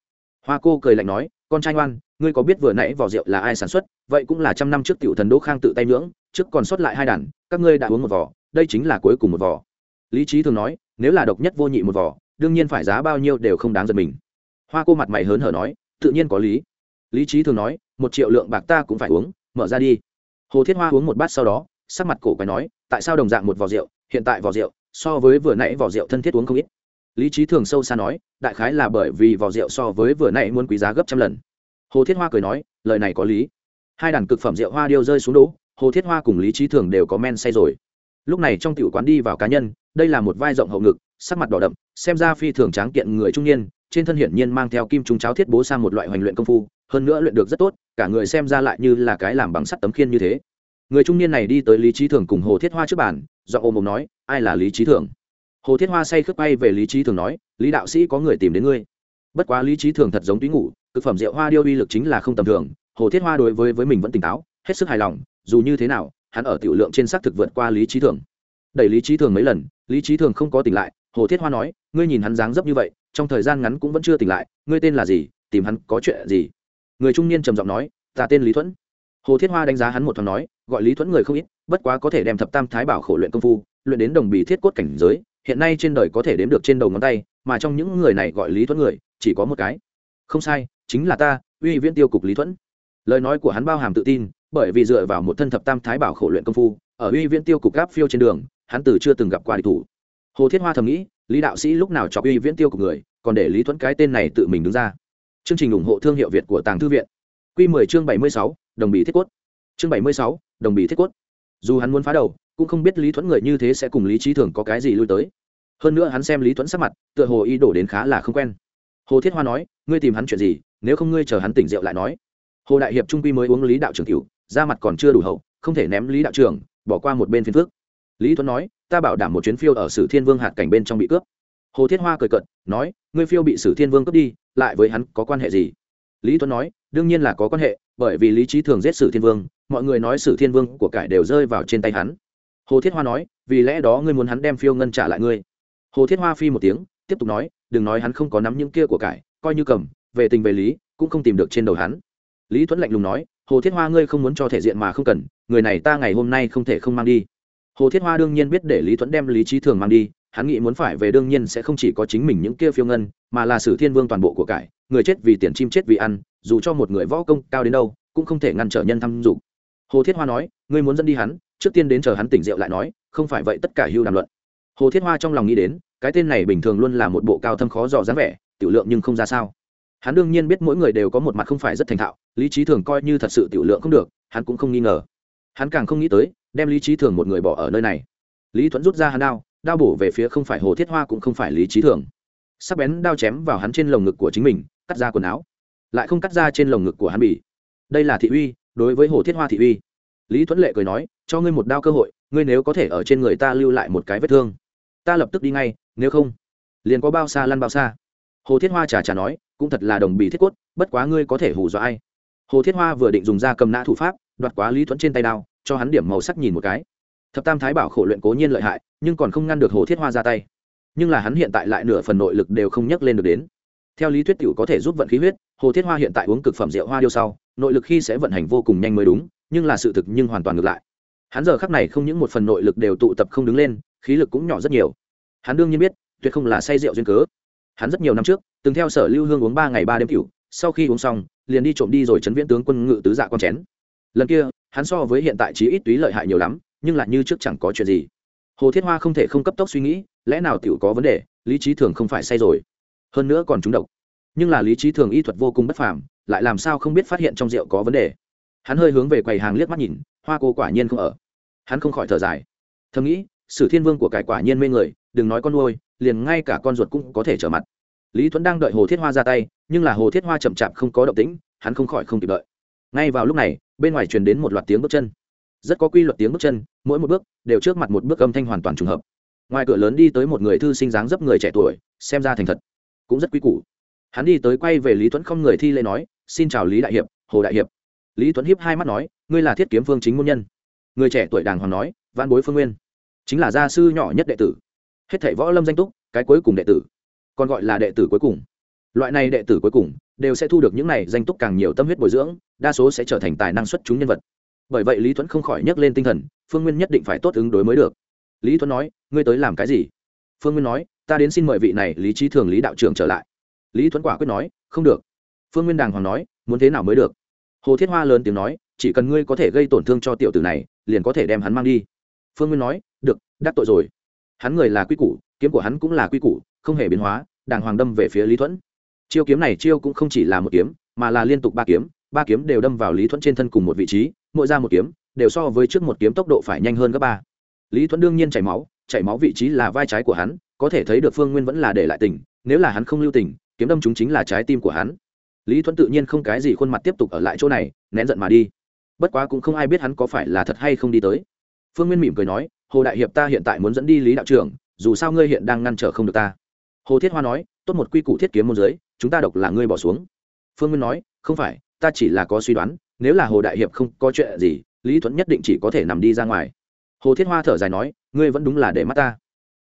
Hoa cô cười lạnh nói con trai ngoan ngươi có biết vừa nãy vò rượu là ai sản xuất vậy cũng là trăm năm trước tiểu thần đỗ khang tự tay nướng, trước còn sót lại hai đàn các ngươi đã uống một vò đây chính là cuối cùng một vò lý trí thường nói nếu là độc nhất vô nhị một vò đương nhiên phải giá bao nhiêu đều không đáng giật mình. Hoa cô mặt mày hớn hở nói tự nhiên có lý. Lý trí thường nói một triệu lượng bạc ta cũng phải uống mở ra đi. Hồ thiết hoa uống một bát sau đó sắc mặt cổ quái nói tại sao đồng dạng một vò rượu hiện tại vò rượu so với vừa nãy vò rượu thân thiết uống không ít lý trí thường sâu xa nói, đại khái là bởi vì vỏ rượu so với vừa nãy muốn quý giá gấp trăm lần. Hồ thiết hoa cười nói, lời này có lý. Hai đàn cực phẩm rượu hoa điêu rơi xuống đỗ hồ thiết hoa cùng lý trí thường đều có men say rồi. Lúc này trong tiểu quán đi vào cá nhân, đây là một vai rộng hậu ngực, sắc mặt đỏ đậm, xem ra phi thường tráng kiện người trung niên, trên thân hiển nhiên mang theo kim trung cháo thiết bố sang một loại hoành luyện công phu, hơn nữa luyện được rất tốt, cả người xem ra lại như là cái làm bằng sắt tấm khiên như thế. Người trung niên này đi tới lý trí thường cùng hồ thiết hoa trước bàn do ôm ôm nói, ai là lý trí thường? Hồ thiết hoa say khướp bay về lý trí thường nói, lý đạo sĩ có người tìm đến ngươi. Bất quá lý trí thường thật giống túy ngủ thực phẩm rượu hoa điêu uy lực chính là không tầm thường, hồ thiết hoa đối với với mình vẫn tỉnh táo, hết sức hài lòng, dù như thế nào, hắn ở tiểu lượng trên xác thực vượt qua lý trí thường. Đẩy lý trí thường mấy lần, lý trí thường không có tỉnh lại, hồ thiết hoa nói, ngươi nhìn hắn dáng dấp như vậy, trong thời gian ngắn cũng vẫn chưa tỉnh lại, ngươi tên là gì, tìm hắn có chuyện gì? Người trung niên trầm giọng nói, ta tên lý thuẫn. Hồ thiết hoa đánh giá hắn một thoáng nói, gọi lý thuẫn người không ít, bất quá có thể đem thập tam thái bảo khổ luyện công phu, luyện đến đồng bì thiết cốt cảnh giới hiện nay trên đời có thể đếm được trên đầu ngón tay mà trong những người này gọi lý thuẫn người chỉ có một cái. Không sai chính là ta uy viễn tiêu cục lý thuẫn. Lời nói của hắn bao hàm tự tin bởi vì dựa vào một thân thập tam thái bảo khổ luyện công phu ở uy viễn tiêu cục gáp phiêu trên đường hắn từ chưa từng gặp qua địch thủ. Hồ thiết hoa thầm nghĩ lý đạo sĩ lúc nào chọc uy viễn tiêu cục người còn để lý thuẫn cái tên này tự mình đứng ra. Chương trình ủng hộ thương hiệu việt của tàng thư viện. Q 10 chương 76, đồng bì thiết cốt. Chương 76, đồng bì thiết cốt. Dù hắn muốn phá đầu cũng không biết lý thuẫn người như thế sẽ cùng lý trí thường có cái gì lui tới. Hơn nữa hắn xem lý thuẫn sắc mặt, tựa hồ y đổ đến khá là không quen. Hồ thiết hoa nói, ngươi tìm hắn chuyện gì, nếu không ngươi chờ hắn tỉnh rượu lại nói. Hồ đại hiệp trung quy mới uống lý đạo trưởng cựu da mặt còn chưa đủ hậu, không thể ném lý đạo trưởng, bỏ qua một bên phiên phước lý thuẫn nói, ta bảo đảm một chuyến phiêu ở sử thiên vương hạt cảnh bên trong bị cướp. Hồ thiết hoa cười cận nói, ngươi phiêu bị sử thiên vương cướp đi, lại với hắn có quan hệ gì? Lý tuấn nói, đương nhiên là có quan hệ, bởi vì lý trí thường giết sử thiên vương, mọi người nói sử thiên vương của cải đều rơi vào trên tay hắn hồ thiết hoa nói, vì lẽ đó ngươi muốn hắn đem phiêu ngân trả lại ngươi. Hồ thiết hoa phi một tiếng, tiếp tục nói, đừng nói hắn không có nắm những kia của cải, coi như cầm, về tình về lý, cũng không tìm được trên đầu hắn. Lý thuẫn lạnh lùng nói, hồ thiết hoa ngươi không muốn cho thể diện mà không cần, người này ta ngày hôm nay không thể không mang đi. Hồ thiết hoa đương nhiên biết để lý thuẫn đem lý trí thường mang đi, hắn nghĩ muốn phải về đương nhiên sẽ không chỉ có chính mình những kia phiêu ngân, mà là sử thiên vương toàn bộ của cải, người chết vì tiền chim chết vì ăn, dù cho một người võ công cao đến đâu, cũng không thể ngăn trở nhân thăm dục. Hồ thiết hoa nói, ngươi muốn dẫn đi hắn trước tiên đến chờ hắn tỉnh rượu lại nói, không phải vậy tất cả hưu đàm luận. Hồ thiết hoa trong lòng nghĩ đến, cái tên này bình thường luôn là một bộ cao thâm khó dò dáng vẻ, tiểu lượng nhưng không ra sao. Hắn đương nhiên biết mỗi người đều có một mặt không phải rất thành thạo, lý trí thường coi như thật sự tiểu lượng không được, hắn cũng không nghi ngờ. Hắn càng không nghĩ tới, đem lý trí thường một người bỏ ở nơi này. Lý thuẫn rút ra hắn đao đao bổ về phía không phải hồ thiết hoa cũng không phải lý trí thường. Sắc bén đao chém vào hắn trên lồng ngực của chính mình, cắt ra quần áo. Lại không cắt ra trên lồng ngực của hắn bỉ đây là thị uy, đối với hồ thiết hoa thị uy lý thuẫn lệ cười nói, cho ngươi một đao cơ hội, ngươi nếu có thể ở trên người ta lưu lại một cái vết thương, ta lập tức đi ngay, nếu không, liền có bao xa lăn bao xa. Hồ thiết hoa trà trà nói, cũng thật là đồng bì thiết cốt, bất quá ngươi có thể hù dọa ai? Hồ thiết hoa vừa định dùng ra cầm nã thủ pháp, đoạt quá lý thuẫn trên tay đao, cho hắn điểm màu sắc nhìn một cái. Thập tam thái bảo khổ luyện cố nhiên lợi hại, nhưng còn không ngăn được hồ thiết hoa ra tay. Nhưng là hắn hiện tại lại nửa phần nội lực đều không nhắc lên được đến. Theo lý thuyết t i ể u có thể giúp vận khí huyết, hồ thiết hoa hiện tại uống cực phẩm rượu hoa điêu sau, nội lực khi sẽ vận hành vô cùng nhanh mới đúng nhưng là sự thực nhưng hoàn toàn ngược lại. Hắn giờ khắc này không những một phần nội lực đều tụ tập không đứng lên, khí lực cũng nhỏ rất nhiều. Hắn đương nhiên biết, tuyệt không là say rượu duyên cớ. Hắn rất nhiều năm trước, từng theo sở lưu hương uống ba ngày ba đêm cựu sau khi uống xong, liền đi trộm đi rồi chấn viễn tướng quân ngự tứ dạ con chén. Lần kia, hắn so với hiện tại chí ít túy lợi hại nhiều lắm, nhưng lại như trước chẳng có chuyện gì. Hồ thiết hoa không thể không cấp tốc suy nghĩ, lẽ nào tiểu có vấn đề, lý trí thường không phải say rồi. Hơn nữa còn trúng độc. Nhưng là lý trí thường y thuật vô cùng bất phàm, lại làm sao không biết phát hiện trong rượu có vấn đề hắn hơi hướng về quầy hàng liếc mắt nhìn, hoa cô quả nhiên không ở. Hắn không khỏi thở dài. Thầm nghĩ, sử thiên vương của cải quả nhiên mê người, đừng nói con nuôi, liền ngay cả con ruột cũng có thể trở mặt. Lý thuấn đang đợi hồ thiết hoa ra tay, nhưng là hồ thiết hoa chậm chạp không có động tĩnh, hắn không khỏi không kịp đợi. Ngay vào lúc này, bên ngoài truyền đến một loạt tiếng bước chân. Rất có quy luật tiếng bước chân, mỗi một bước, đều trước mặt một bước âm thanh hoàn toàn trùng hợp. Ngoài cửa lớn đi tới một người thư sinh dáng dấp người trẻ tuổi, xem ra thành thật, cũng rất quý củ. Hắn đi tới quay về lý thuấn không người thi lễ nói, xin chào lý đại hiệp, hồ đại hiệp lý tuấn hiếp hai mắt nói, ngươi là thiết kiếm phương chính môn nhân. Người trẻ tuổi đàng hoàng nói văn bối phương nguyên, chính là gia sư nhỏ nhất đệ tử. Hết thảy võ lâm danh túc, cái cuối cùng đệ tử, còn gọi là đệ tử cuối cùng. Loại này đệ tử cuối cùng, đều sẽ thu được những này danh túc càng nhiều tâm huyết bồi dưỡng, đa số sẽ trở thành tài năng xuất chúng nhân vật. Bởi vậy lý thuẫn không khỏi nhấc lên tinh thần, phương nguyên nhất định phải tốt ứng đối mới được. Lý thuẫn nói, ngươi tới làm cái gì? Phương nguyên nói, ta đến xin mời vị này lý trí thường lý đạo trưởng trở lại. Lý thuẫn quả quyết nói, không được. Phương nguyên đàng hoàng nói, muốn thế nào mới được? Hồ thiết hoa lớn tiếng nói, chỉ cần ngươi có thể gây tổn thương cho tiểu tử này, liền có thể đem hắn mang đi. Phương nguyên nói, được, đắc tội rồi. Hắn người là quy củ, kiếm của hắn cũng là quy củ, không hề biến hóa, đàng hoàng đâm về phía lý thuẫn. Chiêu kiếm này chiêu cũng không chỉ là một kiếm, mà là liên tục ba kiếm ba kiếm đều đâm vào lý thuẫn trên thân cùng một vị trí, mỗi ra một kiếm, đều so với trước một kiếm tốc độ phải nhanh hơn gấp ba. Lý thuẫn đương nhiên chảy máu chảy máu vị trí là vai trái của hắn, có thể thấy được phương nguyên vẫn là để lại tình, nếu là hắn không lưu tình, kiếm đâm chúng chính là trái tim của hắn lý thuẫn tự nhiên không cái gì khuôn mặt tiếp tục ở lại chỗ này, nén giận mà đi. Bất quá cũng không ai biết hắn có phải là thật hay không đi tới. Phương nguyên mỉm cười nói, hồ đại hiệp ta hiện tại muốn dẫn đi lý đạo trưởng, dù sao ngươi hiện đang ngăn trở không được ta. Hồ thiết hoa nói, tốt một quy củ thiết kiếm môn giới, chúng ta độc là ngươi bỏ xuống. Phương nguyên nói, không phải, ta chỉ là có suy đoán, nếu là hồ đại hiệp không có chuyện gì, lý thuẫn nhất định chỉ có thể nằm đi ra ngoài. Hồ thiết hoa thở dài nói, ngươi vẫn đúng là để mắt ta.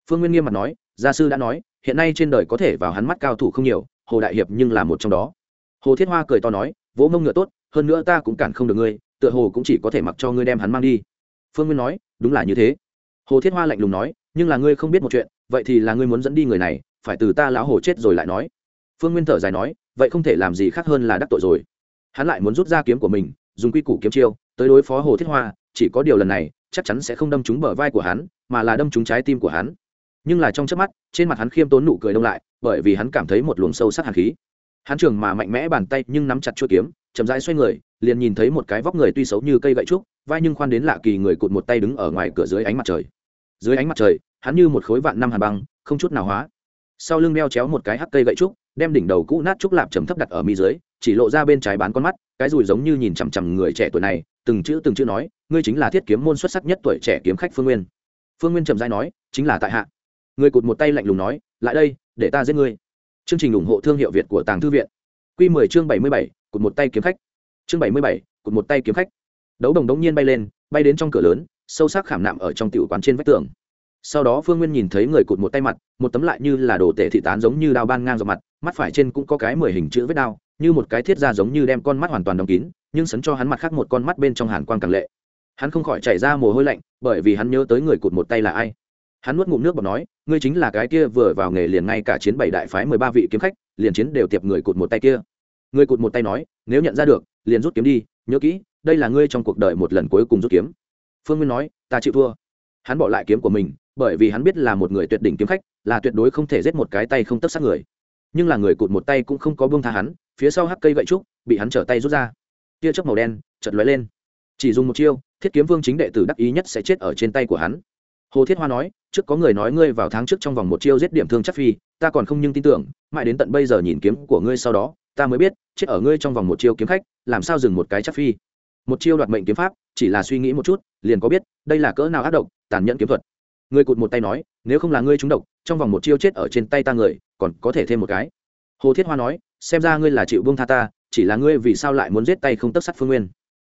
Phương nguyên nghiêm mặt nói, gia sư đã nói, hiện nay trên đời có thể vào hắn mắt cao thủ không nhiều, hồ đại hiệp nhưng là một trong đó hồ thiết hoa cười to nói, vỗ mông ngựa tốt, hơn nữa ta cũng cản không được ngươi, tựa hồ cũng chỉ có thể mặc cho ngươi đem hắn mang đi. Phương nguyên nói, đúng là như thế. Hồ thiết hoa lạnh lùng nói, nhưng là ngươi không biết một chuyện, vậy thì là ngươi muốn dẫn đi người này, phải từ ta lão hồ chết rồi lại nói. Phương nguyên thở dài nói, vậy không thể làm gì khác hơn là đắc tội rồi. Hắn lại muốn rút ra kiếm của mình, dùng quy củ kiếm chiêu, tới đối phó hồ thiết hoa, chỉ có điều lần này, chắc chắn sẽ không đâm trúng bờ vai của hắn, mà là đâm trúng trái tim của hắn. Nhưng là trong chớp mắt, trên mặt hắn khiêm tốn nụ cười đông lại, bởi vì hắn cảm thấy một luồng sâu sắc hàn khí hắn trường mà mạnh mẽ bàn tay nhưng nắm chặt chuôi kiếm, chậm rãi xoay người, liền nhìn thấy một cái vóc người tuy xấu như cây gậy trúc, vai nhưng khoan đến lạ kỳ người cụt một tay đứng ở ngoài cửa dưới ánh mặt trời. Dưới ánh mặt trời, hắn như một khối vạn năm hàn băng, không chút nào hóa. Sau lưng đeo chéo một cái hắc cây gậy trúc, đem đỉnh đầu cũ nát trúc lạp chấm thấp đặt ở mi dưới, chỉ lộ ra bên trái bán con mắt, cái rùi giống như nhìn chằm chằm người trẻ tuổi này, từng chữ từng chữ nói, ngươi chính là thiết kiếm môn xuất sắc nhất tuổi trẻ kiếm khách phương nguyên. Phương nguyên trầm dai nói, chính là tại hạ. Người cụt một tay lạnh lùng nói, lại đây, để ta giết ngươi chương trình ủng hộ thương hiệu việt của tàng thư viện. Quy 10 chương 77, cột một tay kiếm khách. Chương 77, cột một tay kiếm khách. Đấu đồng đống nhiên bay lên bay đến trong cửa lớn sâu sắc khảm nạm ở trong tiểu quán trên vách tường. Sau đó phương nguyên nhìn thấy người cụt một tay mặt một tấm lại như là đồ tể thị tán giống như đao ban ngang dọc mặt mắt phải trên cũng có cái mười hình chữ vết đao như một cái thiết ra giống như đem con mắt hoàn toàn đóng kín nhưng sấn cho hắn mặt khác một con mắt bên trong hàn quang càng lệ. Hắn không khỏi chảy ra mồ hôi lạnh bởi vì hắn nhớ tới người cụt một tay là ai hắn nuốt ngụm nước và nói, ngươi chính là cái kia vừa vào nghề liền ngay cả chiến bảy đại phái mười ba vị kiếm khách, liền chiến đều tiệp người cụt một tay kia. Ngươi cụt một tay nói, nếu nhận ra được, liền rút kiếm đi, nhớ kỹ, đây là ngươi trong cuộc đời một lần cuối cùng rút kiếm. Phương nguyên nói, ta chịu thua. Hắn bỏ lại kiếm của mình, bởi vì hắn biết là một người tuyệt đỉnh kiếm khách, là tuyệt đối không thể giết một cái tay không tất sát người. Nhưng là người cụt một tay cũng không có buông tha hắn, phía sau hắc cây gậy trúc bị hắn trở tay rút ra. Tia chớp màu đen chật lóe lên. Chỉ dùng một chiêu, thiết kiếm vương chính đệ tử đắc ý nhất sẽ chết ở trên tay của hắn hồ thiết hoa nói, trước có người nói ngươi vào tháng trước trong vòng một chiêu giết điểm thương chắc phi, ta còn không nhưng tin tưởng, mãi đến tận bây giờ nhìn kiếm của ngươi sau đó, ta mới biết, chết ở ngươi trong vòng một chiêu kiếm khách, làm sao dừng một cái chắc phi. Một chiêu đoạt mệnh kiếm pháp, chỉ là suy nghĩ một chút, liền có biết, đây là cỡ nào ác độc, tàn nhẫn kiếm thuật. Ngươi cụt một tay nói, nếu không là ngươi trúng độc, trong vòng một chiêu chết ở trên tay ta người, còn có thể thêm một cái. Hồ thiết hoa nói, xem ra ngươi là chịu buông tha ta, chỉ là ngươi vì sao lại muốn giết tay không tất sắt phương nguyên.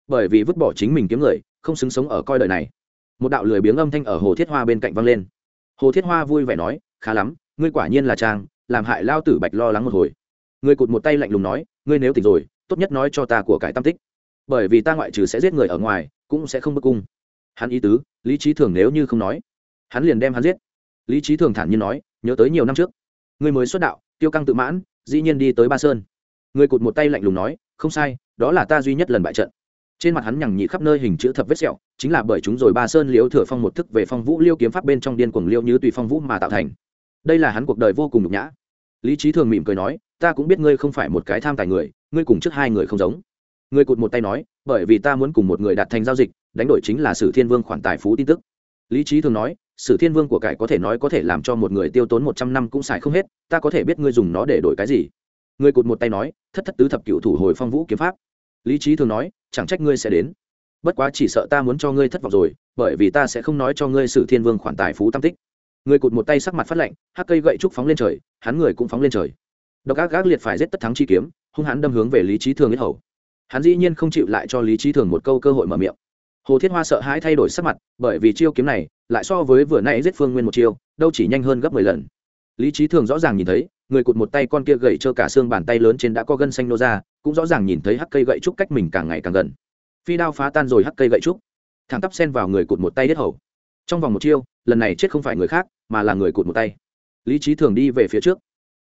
Bởi vì vứt bỏ chính mình kiếm người, không xứng sống ở coi đời này một đạo lười biếng âm thanh ở hồ thiết hoa bên cạnh vang lên. Hồ thiết hoa vui vẻ nói, khá lắm, ngươi quả nhiên là trang làm hại lao tử bạch lo lắng một hồi. Ngươi cụt một tay lạnh lùng nói, ngươi nếu tỉnh rồi, tốt nhất nói cho ta của cải tam tích. Bởi vì ta ngoại trừ sẽ giết người ở ngoài, cũng sẽ không bức cung. Hắn ý tứ, lý trí thường nếu như không nói, hắn liền đem hắn giết. Lý trí thường thản nhiên nói, nhớ tới nhiều năm trước, ngươi mới xuất đạo, tiêu căng tự mãn, dĩ nhiên đi tới ba sơn. Ngươi cụt một tay lạnh lùng nói, không sai, đó là ta duy nhất lần bại trận trên mặt hắn nhằng nhị khắp nơi hình chữ thập vết sẹo, chính là bởi chúng rồi ba sơn liễu thừa phong một thức về phong vũ liêu kiếm pháp bên trong điên cuồng liêu như tùy phong vũ mà tạo thành. Đây là hắn cuộc đời vô cùng nhục nhã. Lý trí thường mỉm cười nói, ta cũng biết ngươi không phải một cái tham tài người, ngươi cùng trước hai người không giống. Ngươi cụt một tay nói, bởi vì ta muốn cùng một người đạt thành giao dịch, đánh đổi chính là sử thiên vương khoản tài phú tin tức. Lý trí thường nói, sử thiên vương của cải có thể nói có thể làm cho một người tiêu tốn một trăm năm cũng xài không hết, ta có thể biết ngươi dùng nó để đổi cái gì. Ngươi cụt một tay nói, thất thất tứ thập cựu thủ hồi phong vũ kiếm pháp. Lý trí thường nói chẳng trách ngươi sẽ đến. Bất quá chỉ sợ ta muốn cho ngươi thất vọng rồi, bởi vì ta sẽ không nói cho ngươi sử thiên vương khoản tài phú tam tích. Người cụt một tay sắc mặt phát lạnh, hắc cây gậy trúc phóng lên trời, hắn người cũng phóng lên trời. Độc ác gác liệt phải giết tất thắng chi kiếm, hung hắn đâm hướng về lý trí thường ít hầu. Hắn dĩ nhiên không chịu lại cho lý trí thường một câu cơ hội mở miệng. Hồ thiết hoa sợ hãi thay đổi sắc mặt, bởi vì chiêu kiếm này, lại so với vừa nãy giết phương nguyên một chiêu, đâu chỉ nhanh hơn gấp mười lần lý trí thường rõ ràng nhìn thấy người cụt một tay con kia gậy trơ cả xương bàn tay lớn trên đã có gân xanh nô ra cũng rõ ràng nhìn thấy hắc cây gậy trúc cách mình càng ngày càng gần. Phi đao phá tan rồi hắc cây gậy trúc. Thẳng tắp sen vào người cụt một tay hết hầu. Trong vòng một chiêu lần này chết không phải người khác mà là người cụt một tay. Lý trí thường đi về phía trước.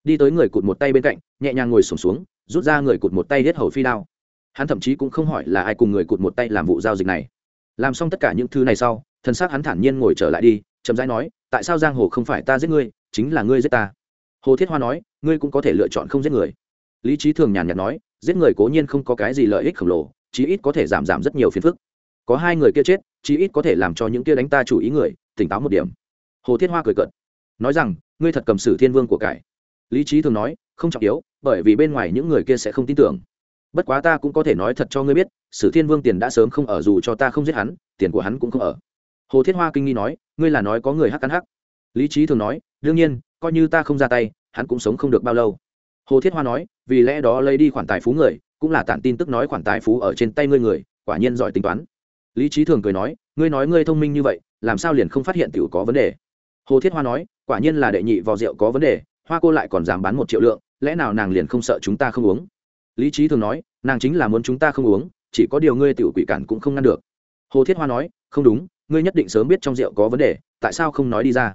Đi tới người cụt một tay bên cạnh nhẹ nhàng ngồi sổm xuống, xuống rút ra người cụt một tay hết hầu phi đao. Hắn thậm chí cũng không hỏi là ai cùng người cụt một tay làm vụ giao dịch này. Làm xong tất cả những thứ này sau thân xác hắn thản nhiên ngồi trở lại đi chậm rãi nói tại sao giang hồ không phải ta giết ngươi? Chính là ngươi giết ta. Hồ thiết hoa nói, ngươi cũng có thể lựa chọn không giết người. Lý trí thường nhàn nhạt nói, giết người cố nhiên không có cái gì lợi ích khổng lồ, chí ít có thể giảm giảm rất nhiều phiền phức. Có hai người kia chết, chí ít có thể làm cho những kia đánh ta chủ ý người, tỉnh táo một điểm. Hồ thiết hoa cười cợt, nói rằng, ngươi thật cầm sử thiên vương của cải. Lý trí thường nói, không trọng yếu, bởi vì bên ngoài những người kia sẽ không tin tưởng. Bất quá ta cũng có thể nói thật cho ngươi biết, sử thiên vương tiền đã sớm không ở dù cho ta không giết hắn, tiền của hắn cũng không ở. Hồ thiết hoa kinh nghi nói, ngươi là nói có người hắc cắn hắc. Lý trí thường nói đương nhiên, coi như ta không ra tay, hắn cũng sống không được bao lâu. Hồ thiết hoa nói, vì lẽ đó lấy đi khoản tài phú người, cũng là tản tin tức nói khoản tài phú ở trên tay ngươi người, quả nhiên giỏi tính toán. Lý trí thường cười nói, ngươi nói ngươi thông minh như vậy, làm sao liền không phát hiện tiểu có vấn đề? Hồ thiết hoa nói, quả nhiên là đệ nhị vò rượu có vấn đề, hoa cô lại còn dám bán một triệu lượng, lẽ nào nàng liền không sợ chúng ta không uống? Lý trí thường nói, nàng chính là muốn chúng ta không uống, chỉ có điều ngươi tiểu quỷ cản cũng không ngăn được. Hồ thiết hoa nói, không đúng, ngươi nhất định sớm biết trong rượu có vấn đề, tại sao không nói đi ra?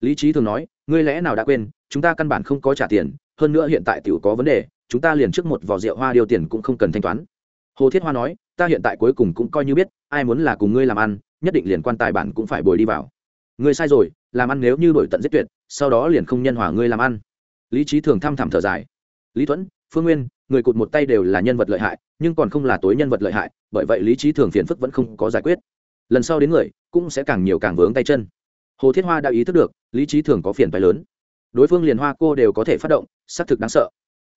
Lý trí thường nói, ngươi lẽ nào đã quên, chúng ta căn bản không có trả tiền, hơn nữa hiện tại tiểu có vấn đề, chúng ta liền trước một vò rượu hoa điều tiền cũng không cần thanh toán. Hồ thiết hoa nói, ta hiện tại cuối cùng cũng coi như biết, ai muốn là cùng ngươi làm ăn, nhất định liền quan tài bản cũng phải bồi đi vào. Ngươi sai rồi, làm ăn nếu như đổi tận giết tuyệt, sau đó liền không nhân hòa ngươi làm ăn. Lý trí thường thăm thẳm thở dài. Lý thuẫn, phương nguyên, người cụt một tay đều là nhân vật lợi hại, nhưng còn không là tối nhân vật lợi hại, bởi vậy lý trí thường phiền phức vẫn không có giải quyết. Lần sau đến người, cũng sẽ càng nhiều càng vướng tay chân. Hồ thiết hoa đã ý thức được lý trí thường có phiền phái lớn. Đối phương liền hoa cô đều có thể phát động, xác thực đáng sợ.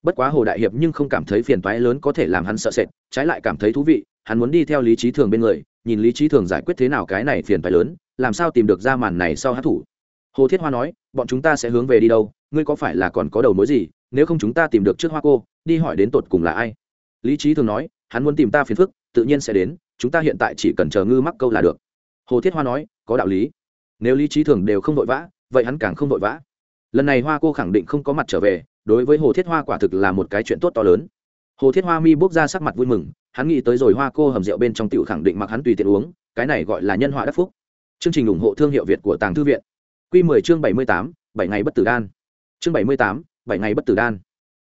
Bất quá hồ đại hiệp nhưng không cảm thấy phiền toái lớn có thể làm hắn sợ sệt, trái lại cảm thấy thú vị, hắn muốn đi theo lý trí thường bên người, nhìn lý trí thường giải quyết thế nào cái này phiền toái lớn, làm sao tìm được ra màn này sau hát thủ. Hồ thiết hoa nói, bọn chúng ta sẽ hướng về đi đâu, ngươi có phải là còn có đầu mối gì, nếu không chúng ta tìm được trước hoa cô, đi hỏi đến tột cùng là ai? Lý trí thường nói, hắn muốn tìm ta phiền phức, tự nhiên sẽ đến, chúng ta hiện tại chỉ cần chờ ngư mắc câu là được. Hồ thiết hoa nói, có đạo lý. Nếu lý trí thường đều không vội vã vậy hắn càng không vội vã. Lần này hoa cô khẳng định không có mặt trở về đối với hồ thiết hoa quả thực là một cái chuyện tốt to lớn. Hồ thiết hoa mi bốc ra sắc mặt vui mừng hắn nghĩ tới rồi hoa cô hầm rượu bên trong tiểu khẳng định mặc hắn tùy tiện uống cái này gọi là nhân họa đắc phúc. Chương trình ủng hộ thương hiệu việt của tàng thư viện. Q 10 chương 78, bảy ngày bất tử đan. Chương 78, bảy ngày bất tử đan.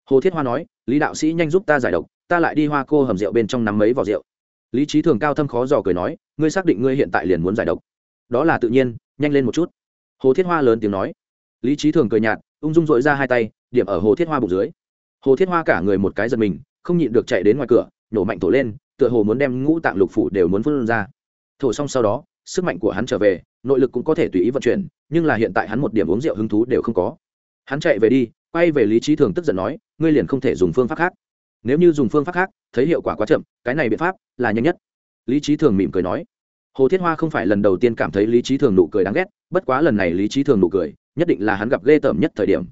Hồ thiết hoa nói lý đạo sĩ nhanh giúp ta giải độc ta lại đi hoa cô hầm rượu bên trong nắm mấy vỏ rượu. Lý trí thường cao thâm khó dò cười nói ngươi xác định ngươi hiện tại liền muốn giải độc. Đó là tự nhiên nhanh lên một chút hồ thiết hoa lớn tiếng nói. Lý trí thường cười nhạt, ung dung dội ra hai tay, điểm ở hồ thiết hoa bụng dưới. Hồ thiết hoa cả người một cái giật mình, không nhịn được chạy đến ngoài cửa nổ mạnh thổ lên, tựa hồ muốn đem ngũ tạng lục phủ đều muốn phân ra. Thổ xong sau đó, sức mạnh của hắn trở về, nội lực cũng có thể tùy ý vận chuyển, nhưng là hiện tại hắn một điểm uống rượu hứng thú đều không có. Hắn chạy về đi, quay về lý trí thường tức giận nói, ngươi liền không thể dùng phương pháp khác. Nếu như dùng phương pháp khác, thấy hiệu quả quá chậm, cái này biện pháp là nhanh nhất. Lý trí thường mỉm cười nói hồ thiết hoa không phải lần đầu tiên cảm thấy lý trí thường nụ cười đáng ghét, bất quá lần này lý trí thường nụ cười, nhất định là hắn gặp ghê tởm nhất thời điểm.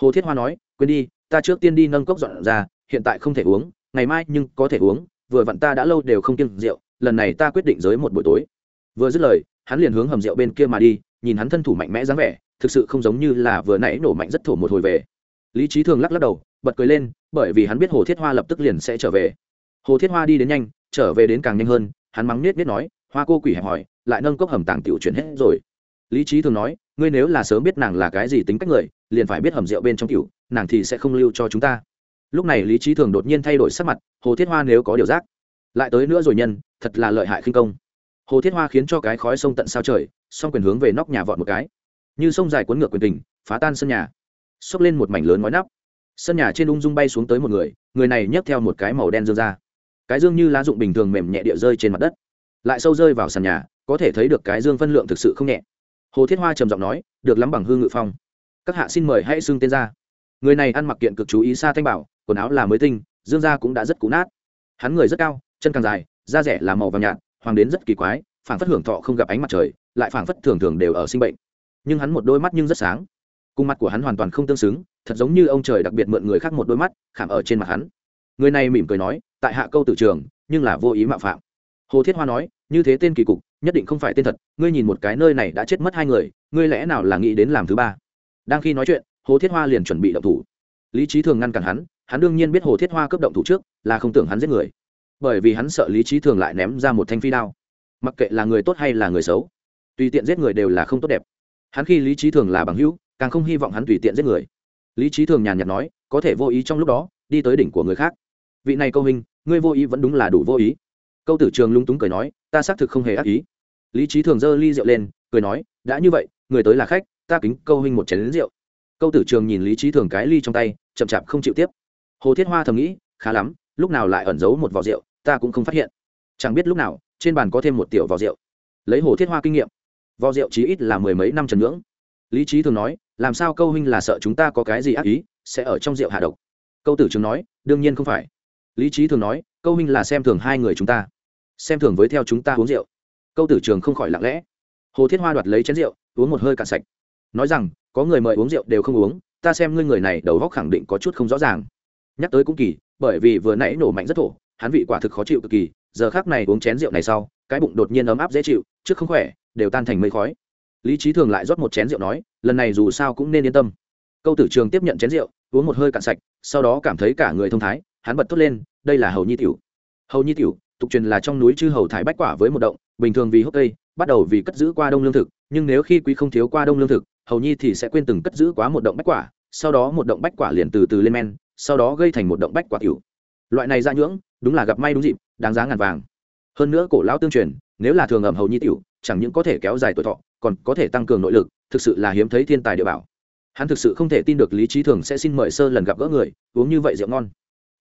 Hồ thiết hoa nói, quên đi, ta trước tiên đi nâng cốc dọn ra, hiện tại không thể uống, ngày mai nhưng có thể uống, vừa vặn ta đã lâu đều không kiêng rượu, lần này ta quyết định giới một buổi tối. Vừa dứt lời, hắn liền hướng hầm rượu bên kia mà đi, nhìn hắn thân thủ mạnh mẽ dáng vẻ, thực sự không giống như là vừa nãy nổ mạnh rất thổ một hồi về. Lý trí thường lắc lắc đầu, bật cười lên, bởi vì hắn biết hồ thiết hoa lập tức liền sẽ trở về. Hồ thiết hoa đi đến nhanh, trở về đến càng nhanh hơn, hắn mắng nết nết nói hoa cô quỷ hẹp hỏi lại nâng cốc hầm tàng tiểu chuyển hết rồi. Lý trí thường nói, ngươi nếu là sớm biết nàng là cái gì tính cách người, liền phải biết hầm rượu bên trong tiểu, nàng thì sẽ không lưu cho chúng ta. Lúc này lý trí thường đột nhiên thay đổi sắc mặt, hồ thiết hoa nếu có điều giác, lại tới nữa rồi nhân, thật là lợi hại khinh công. Hồ thiết hoa khiến cho cái khói sông tận sao trời xong quyền hướng về nóc nhà vọt một cái. Như sông dài cuốn ngược quyền tình, phá tan sân nhà. Xốc lên một mảnh lớn ngói nắp. Sân nhà trên ung dung bay xuống tới một người người này nhấc theo một cái màu đen dương ra. Cái dương như lá dụng bình thường mềm nhẹ địa rơi trên mặt đất lại sâu rơi vào sàn nhà, có thể thấy được cái dương phân lượng thực sự không nhẹ. Hồ thiết hoa trầm giọng nói, được lắm bằng hương ngự phong. Các hạ xin mời hãy xưng tên ra người này ăn mặc kiện cực chú ý xa thanh bảo, quần áo là mới tinh, dương da cũng đã rất cũ nát. Hắn người rất cao, chân càng dài, da rẻ là màu vàng nhạt, hoàng đến rất kỳ quái, phảng phất hưởng thọ không gặp ánh mặt trời, lại phảng phất thường thường đều ở sinh bệnh. Nhưng hắn một đôi mắt nhưng rất sáng. Cung mặt của hắn hoàn toàn không tương xứng, thật giống như ông trời đặc biệt mượn người khác một đôi mắt, khảm ở trên mặt hắn. Người này mỉm cười nói, tại hạ câu tử trường, nhưng là vô ý mạo phạm hồ thiết hoa nói, như thế tên kỳ cục, nhất định không phải tên thật. Ngươi nhìn một cái nơi này đã chết mất hai người, ngươi lẽ nào là nghĩ đến làm thứ ba? Đang khi nói chuyện, hồ thiết hoa liền chuẩn bị động thủ. Lý trí thường ngăn cản hắn hắn đương nhiên biết hồ thiết hoa cướp động thủ trước, là không tưởng hắn giết người. Bởi vì hắn sợ lý trí thường lại ném ra một thanh phi đao. Mặc kệ là người tốt hay là người xấu, tùy tiện giết người đều là không tốt đẹp. Hắn khi lý trí thường là bằng hữu, càng không hy vọng hắn tùy tiện giết người. Lý trí thường nhàn nhạt nói, có thể vô ý trong lúc đó, đi tới đỉnh của người khác. Vị này câu hình ngươi vô ý vẫn đúng là đủ vô ý câu tử trường lúng túng cười nói, ta xác thực không hề ác ý. Lý trí thường giơ ly rượu lên, cười nói, đã như vậy, người tới là khách, ta kính câu huynh một chén lính rượu. Câu tử trường nhìn lý trí thường cái ly trong tay, chậm chạp không chịu tiếp. Hồ thiết hoa thầm nghĩ, khá lắm, lúc nào lại ẩn giấu một vỏ rượu, ta cũng không phát hiện. Chẳng biết lúc nào, trên bàn có thêm một tiểu vỏ rượu. Lấy hồ thiết hoa kinh nghiệm, vò rượu chí ít là mười mấy năm trần ngưỡng. Lý trí thường nói, làm sao câu huynh là sợ chúng ta có cái gì ác ý, sẽ ở trong rượu hạ độc? Câu tử trường nói, đương nhiên không phải lý trí thường nói, câu Minh là xem thường hai người chúng ta, xem thường với theo chúng ta uống rượu. Câu tử trường không khỏi lặng lẽ. Hồ thiết hoa đoạt lấy chén rượu, uống một hơi cạn sạch. Nói rằng, có người mời uống rượu đều không uống, ta xem ngươi người này đầu góc khẳng định có chút không rõ ràng. Nhắc tới cũng kỳ, bởi vì vừa nãy nổ mạnh rất thổ, hắn vị quả thực khó chịu cực kỳ, giờ khác này uống chén rượu này sau, cái bụng đột nhiên ấm áp dễ chịu, trước không khỏe, đều tan thành mây khói. Lý trí thường lại rót một chén rượu nói, lần này dù sao cũng nên yên tâm. Câu tử trường tiếp nhận chén rượu, uống một hơi cạn sạch, sau đó cảm thấy cả người thông thái hắn bật thốt lên, đây là hầu nhi tiểu. Hầu nhi tiểu, tục truyền là trong núi chư hầu thải bách quả với một động, bình thường vì hốc cây, bắt đầu vì cất giữ qua đông lương thực, nhưng nếu khi quý không thiếu qua đông lương thực, hầu nhi thì sẽ quên từng cất giữ quá một động bách quả, sau đó một động bách quả liền từ từ lên men, sau đó gây thành một động bách quả tiểu. Loại này ra nhưỡng, đúng là gặp may đúng dịp, đáng giá ngàn vàng. Hơn nữa cổ lão tương truyền, nếu là thường ẩm hầu nhi tiểu, chẳng những có thể kéo dài tuổi thọ, còn có thể tăng cường nội lực, thực sự là hiếm thấy thiên tài địa bảo. Hắn thực sự không thể tin được lý trí thường sẽ xin mời sơ lần gặp gỡ người, uống như vậy rượu ngon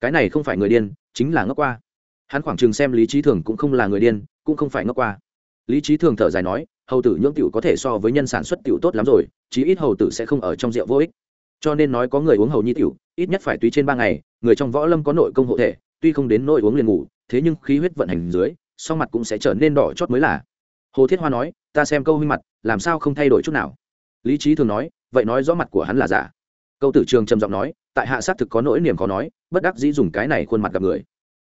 cái này không phải người điên, chính là ngốc qua. Hắn khoảng chừng xem lý trí thường cũng không là người điên, cũng không phải ngốc qua. Lý trí thường thở dài nói, hầu tử nhưỡng tiểu có thể so với nhân sản xuất tiểu tốt lắm rồi, chí ít hầu tử sẽ không ở trong rượu vô ích. Cho nên nói có người uống hầu nhi tiểu, ít nhất phải tùy trên ba ngày, người trong võ lâm có nội công hộ thể, tuy không đến nội uống liền ngủ, thế nhưng khí huyết vận hành dưới sau mặt cũng sẽ trở nên đỏ chót mới là. Hồ thiết hoa nói, ta xem câu huynh mặt, làm sao không thay đổi chút nào? Lý trí thường nói, vậy nói rõ mặt của hắn là giả. Câu tử trường trầm giọng nói, tại hạ xác thực có nỗi niềm khó nói bất đắc dĩ dùng cái này khuôn mặt gặp người.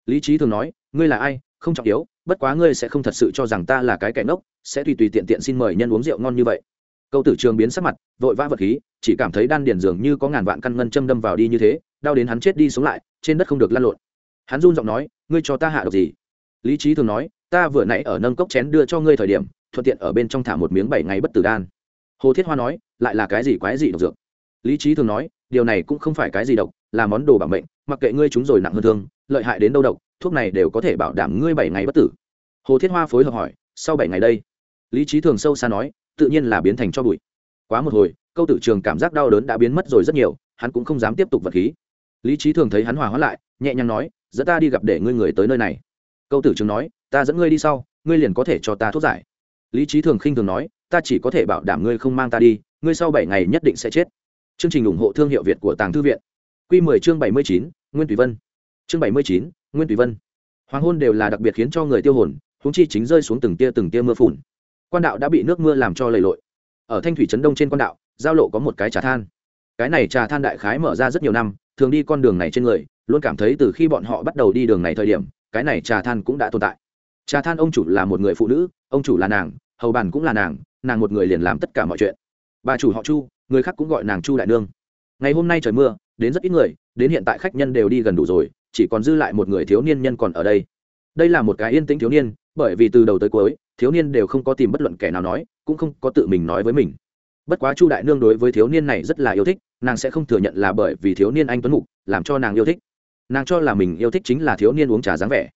Lý trí thường nói, ngươi là ai? Không trọng yếu, bất quá ngươi sẽ không thật sự cho rằng ta là cái kẻ ngốc, sẽ tùy tùy tiện tiện xin mời nhân uống rượu ngon như vậy. Câu tử trường biến sắc mặt, vội vã vật khí, chỉ cảm thấy đan điền dường như có ngàn vạn căn ngân châm đâm vào đi như thế, đau đến hắn chết đi sống lại, trên đất không được lăn lộn. Hắn run giọng nói, ngươi cho ta hạ độc gì? Lý trí thường nói, ta vừa nãy ở nâng cốc chén đưa cho ngươi thời điểm, thuận tiện ở bên trong thả một miếng bảy ngày bất tử đan. Hồ thiết hoa nói, lại là cái gì quái gì độc dược? Lý trí thường nói, điều này cũng không phải cái gì độc, là món đồ bảo mệnh mặc kệ ngươi chúng rồi nặng hơn thương, lợi hại đến đâu độc, thuốc này đều có thể bảo đảm ngươi bảy ngày bất tử. Hồ thiết hoa phối hợp hỏi, sau bảy ngày đây? Lý trí thường sâu xa nói, tự nhiên là biến thành cho bụi. Quá một hồi, câu tử trường cảm giác đau đớn đã biến mất rồi rất nhiều, hắn cũng không dám tiếp tục vật khí. Lý trí thường thấy hắn hòa hóa lại, nhẹ nhàng nói, dẫn ta đi gặp để ngươi người tới nơi này. Câu tử trường nói, ta dẫn ngươi đi sau, ngươi liền có thể cho ta thuốc giải. Lý trí thường khinh thường nói, ta chỉ có thể bảo đảm ngươi không mang ta đi, ngươi sau bảy ngày nhất định sẽ chết. Chương trình ủng hộ thương hiệu việt của tàng thư viện. Quy 10 chương bảy mươi chín, nguyên tùy vân. Chương bảy mươi chín, nguyên tùy vân. Hoàng hôn đều là đặc biệt khiến cho người tiêu hồn, huống chi chính rơi xuống từng tia từng tia mưa phùn. Quan đạo đã bị nước mưa làm cho lầy lội. Ở thanh thủy trấn đông trên quan đạo, giao lộ có một cái trà than. Cái này trà than đại khái mở ra rất nhiều năm, thường đi con đường này trên người, luôn cảm thấy từ khi bọn họ bắt đầu đi đường này thời điểm, cái này trà than cũng đã tồn tại. Trà than ông chủ là một người phụ nữ, ông chủ là nàng, hầu bàn cũng là nàng nàng một người liền làm tất cả mọi chuyện. Bà chủ họ chu, người khác cũng gọi nàng chu đại nương. Ngày hôm nay trời mưa đến rất ít người, đến hiện tại khách nhân đều đi gần đủ rồi, chỉ còn dư lại một người thiếu niên nhân còn ở đây. Đây là một cái yên tĩnh thiếu niên, bởi vì từ đầu tới cuối, thiếu niên đều không có tìm bất luận kẻ nào nói, cũng không có tự mình nói với mình. Bất quá chu đại nương đối với thiếu niên này rất là yêu thích, nàng sẽ không thừa nhận là bởi vì thiếu niên anh tuấn mục, làm cho nàng yêu thích. Nàng cho là mình yêu thích chính là thiếu niên uống trà dáng vẻ.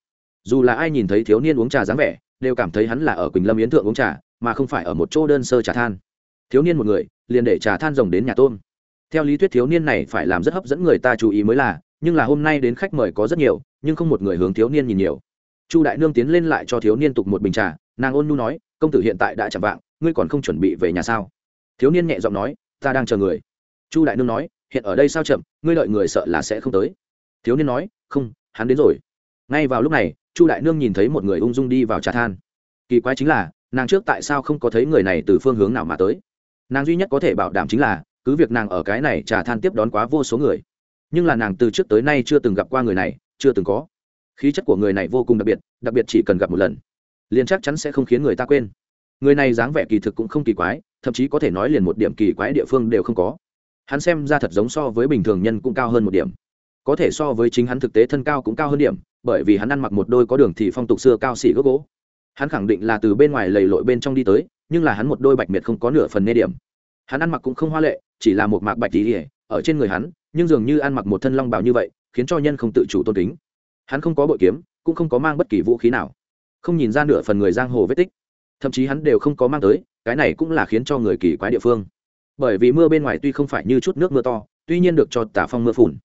Dù là ai nhìn thấy thiếu niên uống trà dáng vẻ, đều cảm thấy hắn là ở quỳnh lâm yến thượng uống trà, mà không phải ở một chỗ đơn sơ trà than. Thiếu niên một người, liền để trà than rồng đến nhà tôm theo lý thuyết thiếu niên này phải làm rất hấp dẫn người ta chú ý mới là, nhưng là hôm nay đến khách mời có rất nhiều, nhưng không một người hướng thiếu niên nhìn nhiều. Chu đại nương tiến lên lại cho thiếu niên tục một bình trà, nàng ôn nu nói, công tử hiện tại đã chạm vạng, ngươi còn không chuẩn bị về nhà sao? Thiếu niên nhẹ giọng nói, ta đang chờ người. Chu đại nương nói, hiện ở đây sao chậm, ngươi đợi người sợ là sẽ không tới. Thiếu niên nói, không, hắn đến rồi. Ngay vào lúc này, chu đại nương nhìn thấy một người ung dung đi vào trà than. Kỳ quái chính là, nàng trước tại sao không có thấy người này từ phương hướng nào mà tới? Nàng duy nhất có thể bảo đảm chính là cứ việc nàng ở cái này trà than tiếp đón quá vô số người, nhưng là nàng từ trước tới nay chưa từng gặp qua người này, chưa từng có. Khí chất của người này vô cùng đặc biệt đặc biệt chỉ cần gặp một lần, liền chắc chắn sẽ không khiến người ta quên. Người này dáng vẻ kỳ thực cũng không kỳ quái, thậm chí có thể nói liền một điểm kỳ quái địa phương đều không có. Hắn xem ra thật giống so với bình thường nhân cũng cao hơn một điểm. Có thể so với chính hắn thực tế thân cao cũng cao hơn điểm, bởi vì hắn ăn mặc một đôi có đường thì phong tục xưa cao xỉ gốc gỗ. Hắn khẳng định là từ bên ngoài lầy lội bên trong đi tới, nhưng là hắn một đôi bạch miệt không có nửa phần nê điểm. Hắn ăn mặc cũng không hoa lệ chỉ là một mạc bạch tỉ ở trên người hắn, nhưng dường như ăn mặc một thân long bào như vậy, khiến cho nhân không tự chủ tôn kính. Hắn không có bội kiếm, cũng không có mang bất kỳ vũ khí nào. Không nhìn ra nửa phần người giang hồ vết tích. Thậm chí hắn đều không có mang tới, cái này cũng là khiến cho người kỳ quái địa phương. Bởi vì mưa bên ngoài tuy không phải như chút nước mưa to, tuy nhiên được cho tả phong mưa phùn,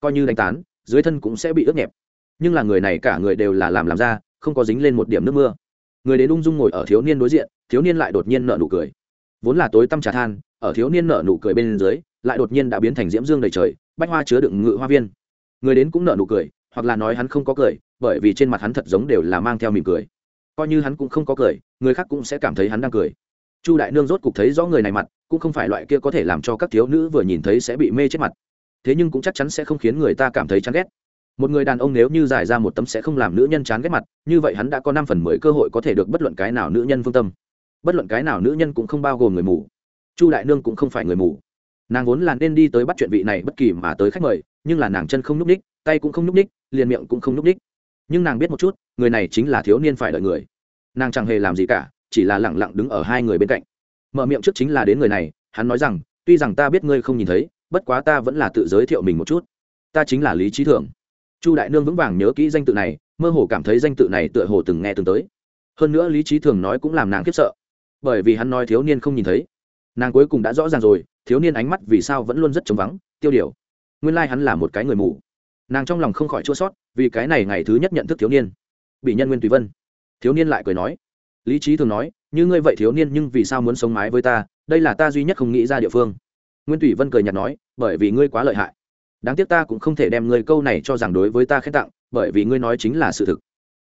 coi như đánh tán, dưới thân cũng sẽ bị ướt nhẹp. Nhưng là người này cả người đều là làm làm ra, không có dính lên một điểm nước mưa. Người đến ung dung ngồi ở thiếu niên đối diện, thiếu niên lại đột nhiên nợ nụ cười. Vốn là tối tăm trà than ở thiếu niên nở nụ cười bên dưới, lại đột nhiên đã biến thành diễm dương đầy trời, bách hoa chứa đựng ngự hoa viên. Người đến cũng nở nụ cười, hoặc là nói hắn không có cười, bởi vì trên mặt hắn thật giống đều là mang theo mỉm cười. Coi như hắn cũng không có cười, người khác cũng sẽ cảm thấy hắn đang cười. Chu đại nương rốt cục thấy rõ người này mặt, cũng không phải loại kia có thể làm cho các thiếu nữ vừa nhìn thấy sẽ bị mê chết mặt. Thế nhưng cũng chắc chắn sẽ không khiến người ta cảm thấy chán ghét. Một người đàn ông nếu như giải ra một tấm sẽ không làm nữ nhân chán ghét mặt, như vậy hắn đã có năm phần mười cơ hội có thể được bất luận cái nào nữ nhân phương tâm. Bất luận cái nào nữ nhân cũng không bao gồm người mù chu đại nương cũng không phải người mù. Nàng vốn là nên đi tới bắt chuyện vị này bất kỳ mà tới khách mời, nhưng là nàng chân không n ú c ních tay cũng không n ú c ních liền miệng cũng không n ú c ních nhưng nàng biết một chút, người này chính là thiếu niên phải đợi người. Nàng chẳng hề làm gì cả, chỉ là lẳng lặng đứng ở hai người bên cạnh. Mở miệng trước chính là đến người này, hắn nói rằng, tuy rằng ta biết ngươi không nhìn thấy, bất quá ta vẫn là tự giới thiệu mình một chút. Ta chính là lý trí thưởng chu đại nương vững vàng nhớ kỹ danh tự này, mơ hồ cảm thấy danh tự này tựa hồ từng nghe từng tới. Hơn nữa lý trí thường nói cũng làm nàng khiếp sợ. Bởi vì hắn nói thiếu niên không nhìn thấy nàng cuối cùng đã rõ ràng rồi, thiếu niên ánh mắt vì sao vẫn luôn rất trống vắng, tiêu điều. Nguyên lai、like、hắn là một cái người mù. Nàng trong lòng không khỏi chua sót vì cái này ngày thứ nhất nhận thức thiếu niên. Bị nhân nguyên tùy vân. Thiếu niên lại cười nói. Lý trí thường nói, như ngươi vậy thiếu niên nhưng vì sao muốn sống mái với ta, đây là ta duy nhất không nghĩ ra địa phương. Nguyên tùy vân cười nhạt nói, bởi vì ngươi quá lợi hại. Đáng tiếc ta cũng không thể đem ngươi câu này cho rằng đối với ta khen tặng, bởi vì ngươi nói chính là sự thực.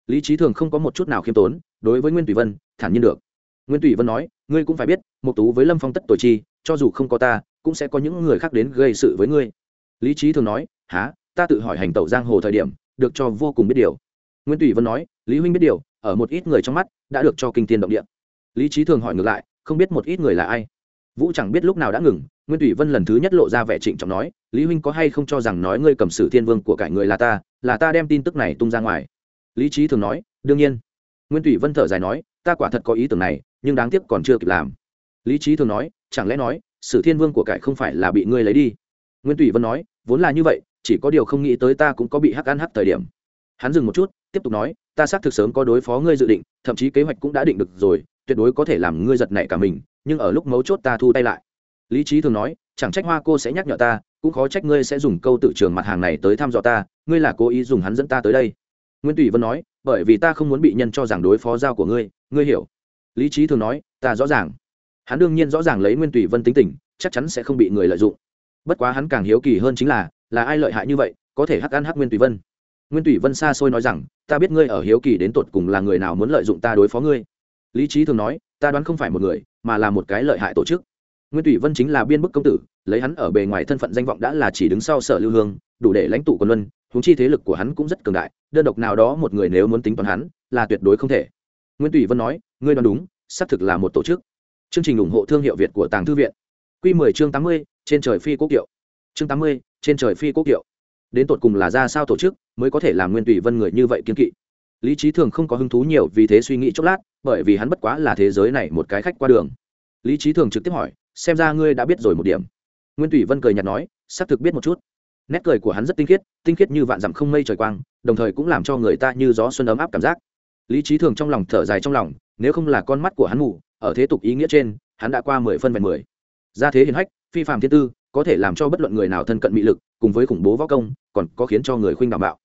Lý trí thường không có một chút nào khiêm tốn, đối với nguyên tùy vân, thản nhiên được. Nguyên tùy vân nói ngươi cũng phải biết một tú với lâm phong tất tội chi, cho dù không có ta, cũng sẽ có những người khác đến gây sự với ngươi. Lý trí thường nói há ta tự hỏi hành tẩu giang hồ thời điểm, được cho vô cùng biết điều. Nguyên tùy vân nói, lý huynh biết điều, ở một ít người trong mắt, đã được cho kinh tiên động địa. Lý trí thường hỏi ngược lại, không biết một ít người là ai? Vũ chẳng biết lúc nào đã ngừng, nguyên tùy vân lần thứ nhất lộ ra vẻ trịnh trọng nói, lý huynh có hay không cho rằng nói ngươi cầm sử thiên vương của cải người là ta là ta đem tin tức này tung ra ngoài? Lý trí thường nói, đương nhiên. Nguyên tùy vân thở dài nói ta quả thật có ý tưởng này, nhưng đáng tiếc còn chưa kịp làm. Lý trí thường nói, chẳng lẽ nói, sử thiên vương của cải không phải là bị ngươi lấy đi? Nguyên tùy vân nói, vốn là như vậy, chỉ có điều không nghĩ tới ta cũng có bị hắc ăn hắc thời điểm. Hắn dừng một chút, tiếp tục nói, ta xác thực sớm có đối phó ngươi dự định, thậm chí kế hoạch cũng đã định được rồi, tuyệt đối có thể làm ngươi giật nảy cả mình, nhưng ở lúc mấu chốt ta thu tay lại. Lý trí thường nói, chẳng trách hoa cô sẽ nhắc nhở ta, cũng khó trách ngươi sẽ dùng câu tự trường mặt hàng này tới thăm dò ta, ngươi là cố ý dùng hắn dẫn ta tới đây. Nguyên tùy vân nói, bởi vì ta không muốn bị nhân cho rằng đối phó giao của ngươi ngươi hiểu. Lý trí thường nói, ta rõ ràng. Hắn đương nhiên rõ ràng lấy nguyên tùy vân tính tình, chắc chắn sẽ không bị người lợi dụng. Bất quá hắn càng hiếu kỳ hơn chính là là ai lợi hại như vậy, có thể hắc ăn hắc nguyên tùy vân. Nguyên tùy vân xa xôi nói rằng, ta biết ngươi ở hiếu kỳ đến tột cùng là người nào muốn lợi dụng ta đối phó ngươi. Lý trí thường nói, ta đoán không phải một người, mà là một cái lợi hại tổ chức. Nguyên tùy vân chính là biên bức công tử, lấy hắn ở bề ngoài thân phận danh vọng đã là chỉ đứng sau sở lưu hương, đủ để lãnh tụ quân luân húng chi thế lực của hắn cũng rất cường đại, đơn độc nào đó một người nếu muốn tính toán hắn, là tuyệt đối không thể. Nguyễn tùy vân nói ngươi đoán đúng xác thực là một tổ chức. Chương trình ủng hộ thương hiệu việt của tàng thư viện. Q 10 chương 80, trên trời phi quốc kiệu. Chương 80, trên trời phi quốc kiệu. Đến tột cùng là ra sao tổ chức mới có thể làm nguyên tùy vân người như vậy kiên kỵ? Lý trí thường không có hứng thú nhiều vì thế suy nghĩ chốc lát bởi vì hắn bất quá là thế giới này một cái khách qua đường. Lý trí thường trực tiếp hỏi xem ra ngươi đã biết rồi một điểm. Nguyên tùy vân cười nhạt nói xác thực biết một chút. Nét cười của hắn rất tinh khiết tinh khiết như vạn dặm không mây trời quang đồng thời cũng làm cho người ta như gió xuân ấm áp cảm giác lý trí thường trong lòng thở dài trong lòng, nếu không là con mắt của hắn ngủ, ở thế tục ý nghĩa trên, hắn đã qua mười phân vẹn mười. Ra thế hiền hách, phi phạm thiên tư, có thể làm cho bất luận người nào thân cận mị lực, cùng với khủng bố võ công, còn có khiến cho người khuynh đảm bạo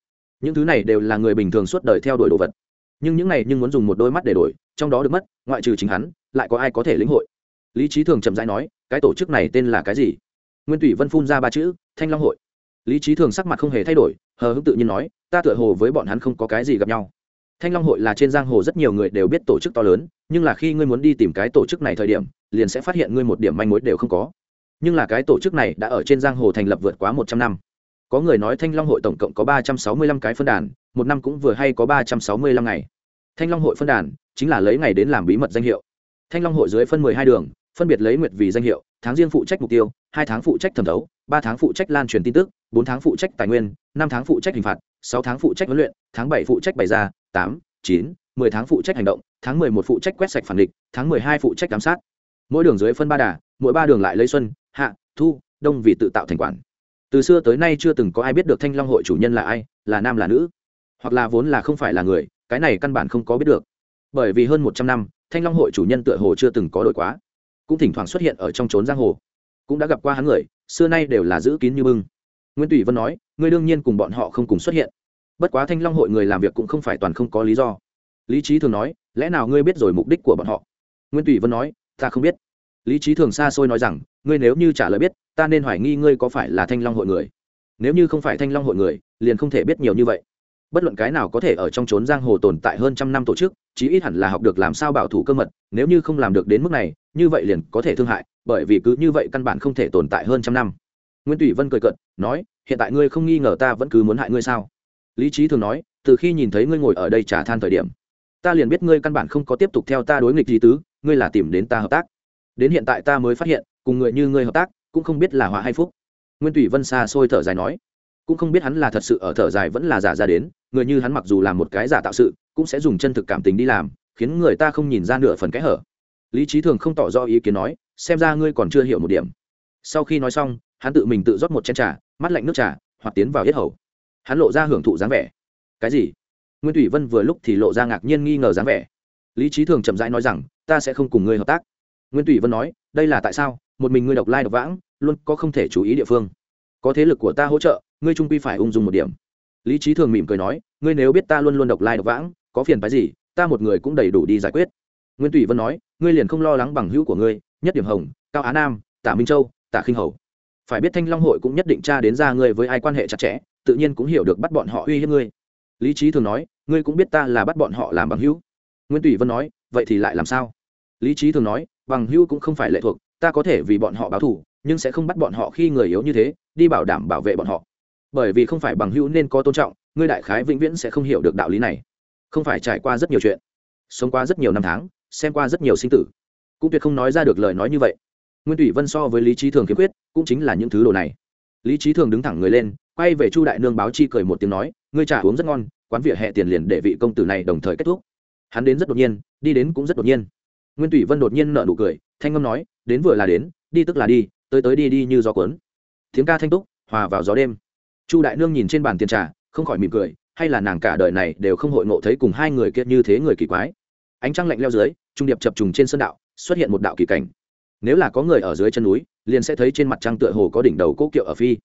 những thứ này đều là người bình thường suốt đời theo đuổi đồ vật. Nhưng những này nhưng muốn dùng một đôi mắt để đổi, trong đó được mất, ngoại trừ chính hắn, lại có ai có thể lĩnh hội? Lý trí thường chậm rãi nói, cái tổ chức này tên là cái gì? Nguyên thủy vân phun ra ba chữ, thanh long hội. Lý trí thường sắc mặt không hề thay đổi, hờ hững tự nhiên nói, ta tựa hồ với bọn hắn không có cái gì gặp nhau thanh long hội là trên giang hồ rất nhiều người đều biết tổ chức to lớn, nhưng là khi ngươi muốn đi tìm cái tổ chức này thời điểm, liền sẽ phát hiện ngươi một điểm manh mối đều không có. Nhưng là cái tổ chức này đã ở trên giang hồ thành lập vượt quá một trăm năm. Có người nói thanh long hội tổng cộng có ba trăm sáu mươi lăm cái phân đàn, một năm cũng vừa hay có ba trăm sáu mươi lăm ngày. Thanh long hội phân đàn chính là lấy ngày đến làm bí mật danh hiệu. Thanh long hội dưới phân mười hai đường, phân biệt lấy nguyệt vì danh hiệu, tháng riêng phụ trách mục tiêu, hai tháng phụ trách thẩm thấu, ba tháng phụ trách lan truyền tin tức, bốn tháng phụ trách tài nguyên, năm tháng phụ trách hình phạt, sáu tháng phụ trách huấn luyện, tháng bảy phụ trách bày ra tám, chín, mười tháng phụ trách hành động, tháng mười một phụ trách quét sạch phản địch, tháng mười hai phụ trách giám sát. Mỗi đường dưới phân ba đà, mỗi ba đường lại lấy xuân, hạ, thu, đông vì tự tạo thành quản. Từ xưa tới nay chưa từng có ai biết được thanh long hội chủ nhân là ai, là nam là nữ. Hoặc là vốn là không phải là người, cái này căn bản không có biết được. Bởi vì hơn một trăm năm, thanh long hội chủ nhân tựa hồ chưa từng có đội quá. Cũng thỉnh thoảng xuất hiện ở trong trốn giang hồ. Cũng đã gặp qua hắn người, xưa nay đều là giữ kín như bưng. Nguyên tùy vân nói, ngươi đương nhiên cùng bọn họ không cùng xuất hiện bất quá thanh long hội người làm việc cũng không phải toàn không có lý do. Lý trí thường nói, lẽ nào ngươi biết rồi mục đích của bọn họ? Nguyên tùy vân nói, ta không biết. Lý trí thường xa xôi nói rằng, ngươi nếu như trả lời biết, ta nên hoài nghi ngươi có phải là thanh long hội người. Nếu như không phải thanh long hội người, liền không thể biết nhiều như vậy. Bất luận cái nào có thể ở trong trốn giang hồ tồn tại hơn trăm năm tổ chức, chí ít hẳn là học được làm sao bảo thủ cơ mật, nếu như không làm được đến mức này, như vậy liền có thể thương hại, bởi vì cứ như vậy căn bản không thể tồn tại hơn trăm năm. Nguyên tùy vân cười cận nói, hiện tại ngươi không nghi ngờ ta vẫn cứ muốn hại ngươi sao? Lý trí thường nói, từ khi nhìn thấy ngươi ngồi ở đây trả than thời điểm, ta liền biết ngươi căn bản không có tiếp tục theo ta đối nghịch gì tứ, ngươi là tìm đến ta hợp tác. Đến hiện tại ta mới phát hiện, cùng người như ngươi hợp tác, cũng không biết là họa hay phúc. Nguyên tùy vân xa xôi thở dài nói, cũng không biết hắn là thật sự ở thở dài vẫn là giả ra đến, người như hắn mặc dù làm một cái giả tạo sự, cũng sẽ dùng chân thực cảm tình đi làm, khiến người ta không nhìn ra nửa phần kẽ hở. Lý trí thường không tỏ rõ ý kiến nói, xem ra ngươi còn chưa hiểu một điểm. Sau khi nói xong, hắn tự mình tự rót một chén trà, mắt lạnh nước trà, hoặc tiến vào yết hầu hắn lộ ra hưởng thụ dáng vẻ. Cái gì? Nguyên thủy vân vừa lúc thì lộ ra ngạc nhiên nghi ngờ dáng vẻ. Lý trí thường chậm rãi nói rằng, ta sẽ không cùng ngươi hợp tác. Nguyên thủy vân nói, đây là tại sao? Một mình ngươi độc lai độc vãng, luôn có không thể chú ý địa phương. Có thế lực của ta hỗ trợ, ngươi trung quy phải ung dung một điểm. Lý trí thường mỉm cười nói, ngươi nếu biết ta luôn luôn độc lai độc vãng, có phiền phái gì, ta một người cũng đầy đủ đi giải quyết. Nguyên thủy vân nói, ngươi liền không lo lắng bằng hữu của ngươi, nhất điểm hồng, cao á nam, tả minh châu, tả khinh hầu. Phải biết thanh long hội cũng nhất định tra đến ra ngươi với ai quan hệ chặt chẽ tự nhiên cũng hiểu được bắt bọn họ uy hiếp ngươi. Lý trí thường nói, ngươi cũng biết ta là bắt bọn họ làm bằng hữu. Nguyên tùy vân nói, vậy thì lại làm sao? Lý trí thường nói, bằng hữu cũng không phải lệ thuộc, ta có thể vì bọn họ báo thù, nhưng sẽ không bắt bọn họ khi người yếu như thế, đi bảo đảm bảo vệ bọn họ. Bởi vì không phải bằng hữu nên có tôn trọng, ngươi đại khái vĩnh viễn sẽ không hiểu được đạo lý này. Không phải trải qua rất nhiều chuyện, sống qua rất nhiều năm tháng, xem qua rất nhiều sinh tử, cũng tuyệt không nói ra được lời nói như vậy. Nguyên thủy vân so với lý trí thường khiếm khuyết, cũng chính là những thứ đồ này. Lý trí thường đứng thẳng người lên quay về chu đại nương báo chi cười một tiếng nói, ngươi trả uống rất ngon, quán vỉa hè tiền liền để vị công tử này đồng thời kết thúc. Hắn đến rất đột nhiên, đi đến cũng rất đột nhiên. Nguyên thủy vân đột nhiên nợ nụ cười, thanh ngâm nói, đến vừa là đến, đi tức là đi, tới tới đi đi như gió cuốn. Tiếng ca thanh túc, hòa vào gió đêm. Chu đại nương nhìn trên bàn tiền trà, không khỏi mỉm cười, hay là nàng cả đời này đều không hội ngộ thấy cùng hai người kia như thế người kỳ quái. Ánh trăng lạnh leo dưới, trung điệp chập trùng trên sân đạo, xuất hiện một đạo kỳ cảnh. Nếu là có người ở dưới chân núi, liền sẽ thấy trên mặt trăng tựa hồ có đỉnh đầu cố kiệu ở phi